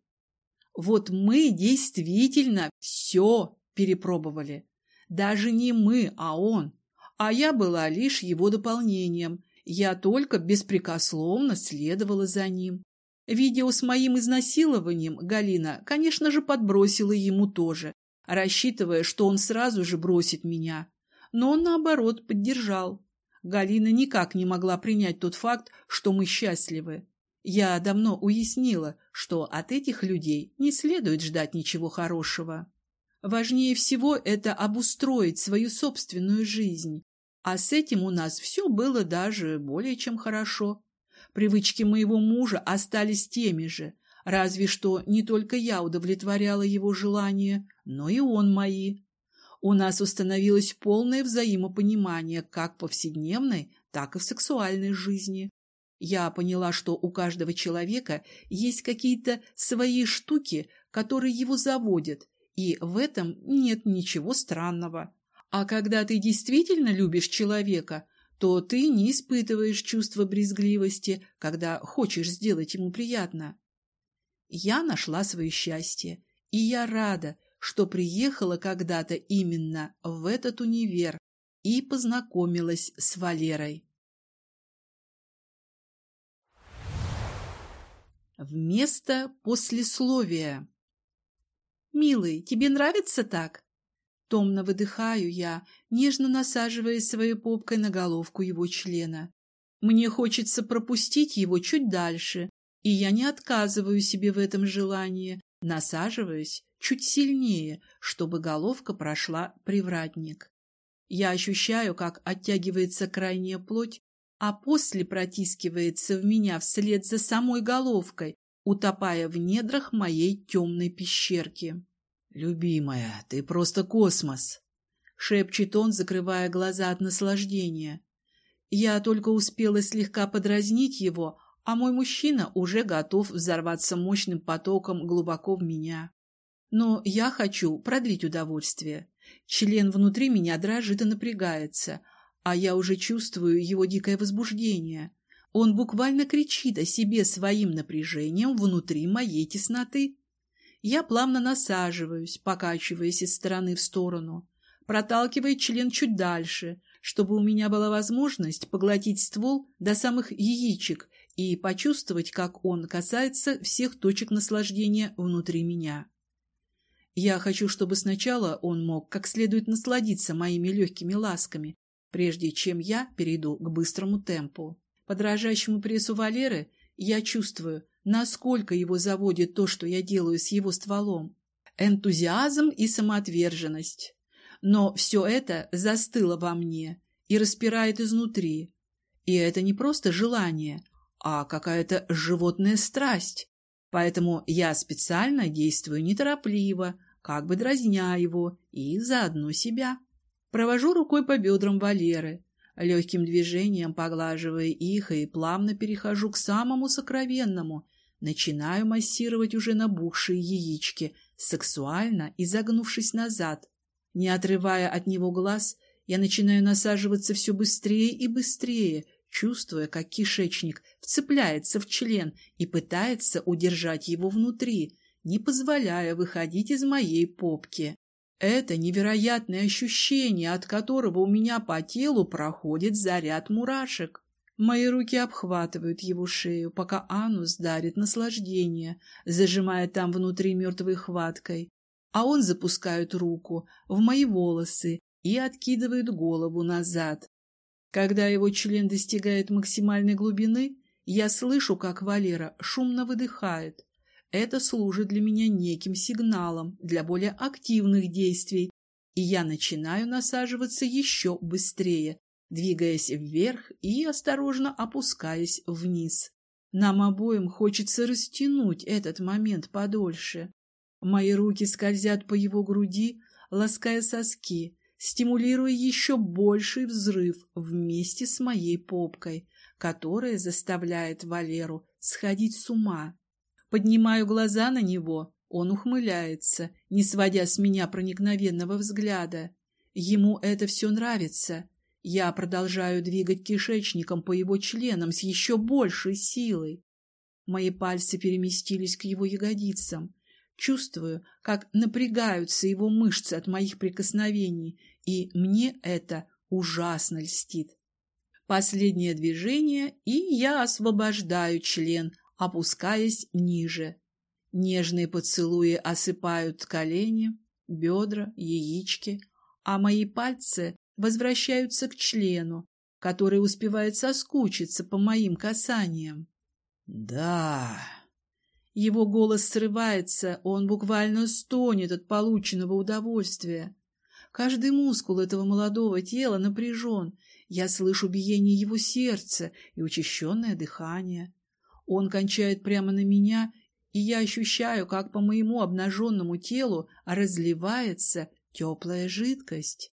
Вот мы действительно все перепробовали. Даже не мы, а он а я была лишь его дополнением. Я только беспрекословно следовала за ним. Видео с моим изнасилованием Галина, конечно же, подбросила ему тоже, рассчитывая, что он сразу же бросит меня. Но он, наоборот, поддержал. Галина никак не могла принять тот факт, что мы счастливы. Я давно уяснила, что от этих людей не следует ждать ничего хорошего. Важнее всего это обустроить свою собственную жизнь, а с этим у нас все было даже более чем хорошо. Привычки моего мужа остались теми же, разве что не только я удовлетворяла его желания, но и он мои. У нас установилось полное взаимопонимание как повседневной, так и в сексуальной жизни. Я поняла, что у каждого человека есть какие-то свои штуки, которые его заводят, и в этом нет ничего странного. А когда ты действительно любишь человека, то ты не испытываешь чувства брезгливости, когда хочешь сделать ему приятно. Я нашла свое счастье, и я рада, что приехала когда-то именно в этот универ и познакомилась с Валерой. Вместо послесловия. «Милый, тебе нравится так?» Томно выдыхаю я, нежно насаживая своей попкой на головку его члена. Мне хочется пропустить его чуть дальше, и я не отказываю себе в этом желании, насаживаясь чуть сильнее, чтобы головка прошла привратник. Я ощущаю, как оттягивается крайняя плоть, а после протискивается в меня вслед за самой головкой, утопая в недрах моей темной пещерки. «Любимая, ты просто космос!» — шепчет он, закрывая глаза от наслаждения. Я только успела слегка подразнить его, а мой мужчина уже готов взорваться мощным потоком глубоко в меня. Но я хочу продлить удовольствие. Член внутри меня дрожит и напрягается, а я уже чувствую его дикое возбуждение. Он буквально кричит о себе своим напряжением внутри моей тесноты. Я плавно насаживаюсь, покачиваясь из стороны в сторону, проталкивая член чуть дальше, чтобы у меня была возможность поглотить ствол до самых яичек и почувствовать, как он касается всех точек наслаждения внутри меня. Я хочу, чтобы сначала он мог как следует насладиться моими легкими ласками, прежде чем я перейду к быстрому темпу. По дрожащему прессу Валеры я чувствую, насколько его заводит то, что я делаю с его стволом. Энтузиазм и самоотверженность. Но все это застыло во мне и распирает изнутри. И это не просто желание, а какая-то животная страсть. Поэтому я специально действую неторопливо, как бы дразня его и заодно себя. Провожу рукой по бедрам Валеры, легким движением поглаживая их и плавно перехожу к самому сокровенному, Начинаю массировать уже набухшие яички, сексуально изогнувшись назад. Не отрывая от него глаз, я начинаю насаживаться все быстрее и быстрее, чувствуя, как кишечник вцепляется в член и пытается удержать его внутри, не позволяя выходить из моей попки. Это невероятное ощущение, от которого у меня по телу проходит заряд мурашек. Мои руки обхватывают его шею, пока анус дарит наслаждение, зажимая там внутри мертвой хваткой, а он запускает руку в мои волосы и откидывает голову назад. Когда его член достигает максимальной глубины, я слышу, как Валера шумно выдыхает. Это служит для меня неким сигналом для более активных действий, и я начинаю насаживаться еще быстрее, двигаясь вверх и осторожно опускаясь вниз. Нам обоим хочется растянуть этот момент подольше. Мои руки скользят по его груди, лаская соски, стимулируя еще больший взрыв вместе с моей попкой, которая заставляет Валеру сходить с ума. Поднимаю глаза на него, он ухмыляется, не сводя с меня проникновенного взгляда. Ему это все нравится. Я продолжаю двигать кишечником по его членам с еще большей силой. Мои пальцы переместились к его ягодицам. Чувствую, как напрягаются его мышцы от моих прикосновений, и мне это ужасно льстит. Последнее движение, и я освобождаю член, опускаясь ниже. Нежные поцелуи осыпают колени, бедра, яички, а мои пальцы возвращаются к члену, который успевает соскучиться по моим касаниям. «Да...» Его голос срывается, он буквально стонет от полученного удовольствия. Каждый мускул этого молодого тела напряжен. Я слышу биение его сердца и учащенное дыхание. Он кончает прямо на меня, и я ощущаю, как по моему обнаженному телу разливается теплая жидкость.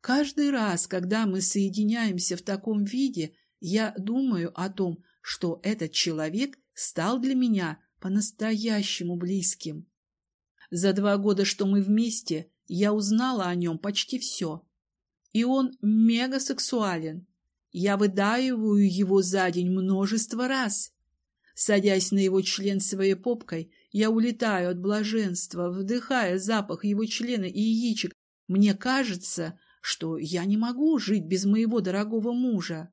Каждый раз, когда мы соединяемся в таком виде, я думаю о том, что этот человек стал для меня по-настоящему близким. За два года, что мы вместе, я узнала о нем почти все. И он мегасексуален. Я выдаиваю его за день множество раз. Садясь на его член своей попкой, я улетаю от блаженства, вдыхая запах его члена и яичек. Мне кажется, что я не могу жить без моего дорогого мужа.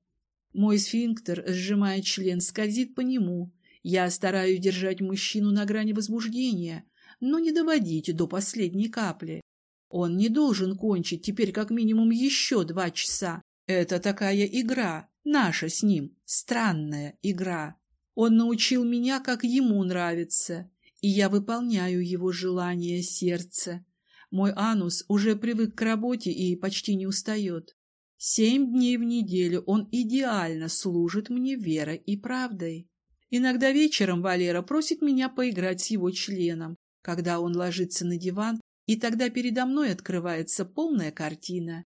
Мой сфинктер, сжимая член, скользит по нему, я стараюсь держать мужчину на грани возбуждения, но не доводить до последней капли. Он не должен кончить теперь как минимум еще два часа. Это такая игра, наша с ним, странная игра. Он научил меня, как ему нравится, и я выполняю его желание сердца. Мой анус уже привык к работе и почти не устает. Семь дней в неделю он идеально служит мне верой и правдой. Иногда вечером Валера просит меня поиграть с его членом, когда он ложится на диван, и тогда передо мной открывается полная картина.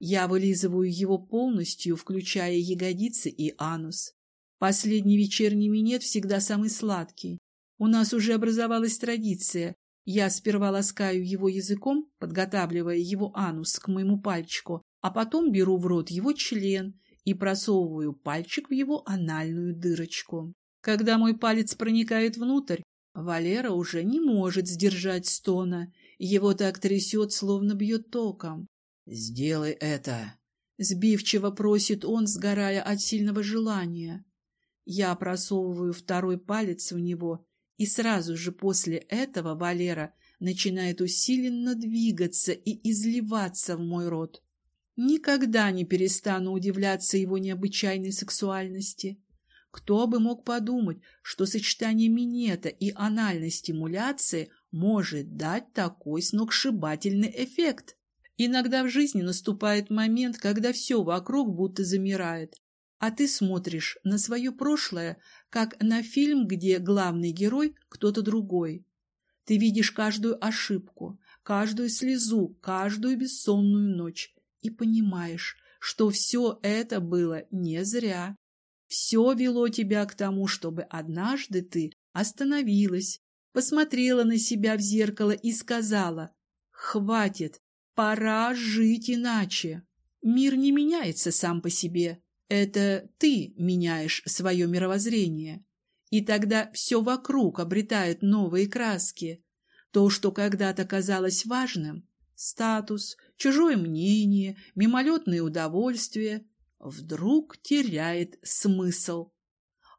Я вылизываю его полностью, включая ягодицы и анус. Последний вечерний минет всегда самый сладкий. У нас уже образовалась традиция. Я сперва ласкаю его языком, подготавливая его анус к моему пальчику, а потом беру в рот его член и просовываю пальчик в его анальную дырочку. Когда мой палец проникает внутрь, Валера уже не может сдержать стона. Его так трясет, словно бьет током. «Сделай это!» Сбивчиво просит он, сгорая от сильного желания. Я просовываю второй палец в него, и сразу же после этого Валера начинает усиленно двигаться и изливаться в мой рот. Никогда не перестану удивляться его необычайной сексуальности. Кто бы мог подумать, что сочетание минета и анальной стимуляции может дать такой сногсшибательный эффект? Иногда в жизни наступает момент, когда все вокруг будто замирает, а ты смотришь на свое прошлое, как на фильм, где главный герой кто-то другой. Ты видишь каждую ошибку, каждую слезу, каждую бессонную ночь и понимаешь, что все это было не зря. Все вело тебя к тому, чтобы однажды ты остановилась, посмотрела на себя в зеркало и сказала «Хватит, пора жить иначе». Мир не меняется сам по себе. Это ты меняешь свое мировоззрение. И тогда все вокруг обретает новые краски. То, что когда-то казалось важным – статус, чужое мнение, мимолетные удовольствия вдруг теряет смысл.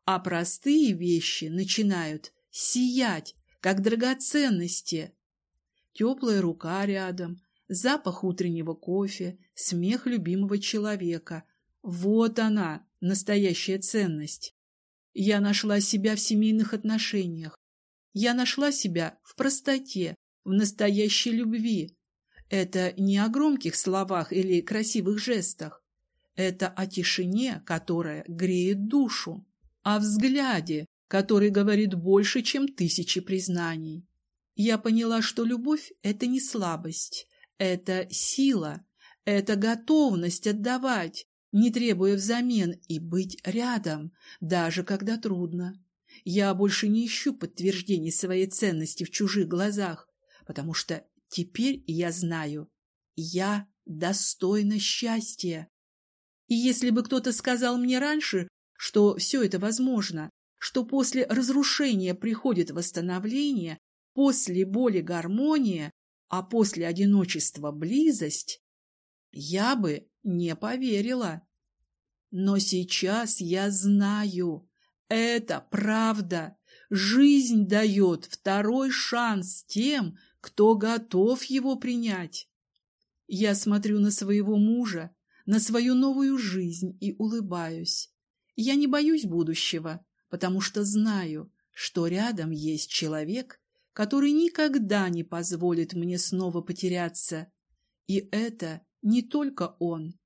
А простые вещи начинают сиять, как драгоценности. Теплая рука рядом, запах утреннего кофе, смех любимого человека. Вот она, настоящая ценность. Я нашла себя в семейных отношениях. Я нашла себя в простоте, в настоящей любви. Это не о громких словах или красивых жестах. Это о тишине, которая греет душу, о взгляде, который говорит больше, чем тысячи признаний. Я поняла, что любовь – это не слабость, это сила, это готовность отдавать, не требуя взамен, и быть рядом, даже когда трудно. Я больше не ищу подтверждений своей ценности в чужих глазах, потому что теперь я знаю, я достойна счастья. И если бы кто-то сказал мне раньше, что все это возможно, что после разрушения приходит восстановление, после боли гармония, а после одиночества близость, я бы не поверила. Но сейчас я знаю, это правда. Жизнь дает второй шанс тем, кто готов его принять. Я смотрю на своего мужа, на свою новую жизнь и улыбаюсь. Я не боюсь будущего, потому что знаю, что рядом есть человек, который никогда не позволит мне снова потеряться. И это не только он,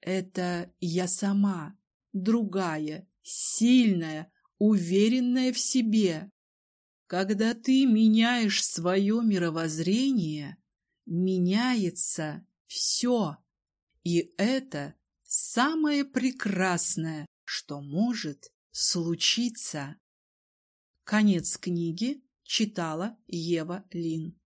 это я сама, другая, сильная, уверенная в себе. Когда ты меняешь свое мировоззрение, меняется все. И это самое прекрасное, что может случиться. Конец книги читала Ева Лин.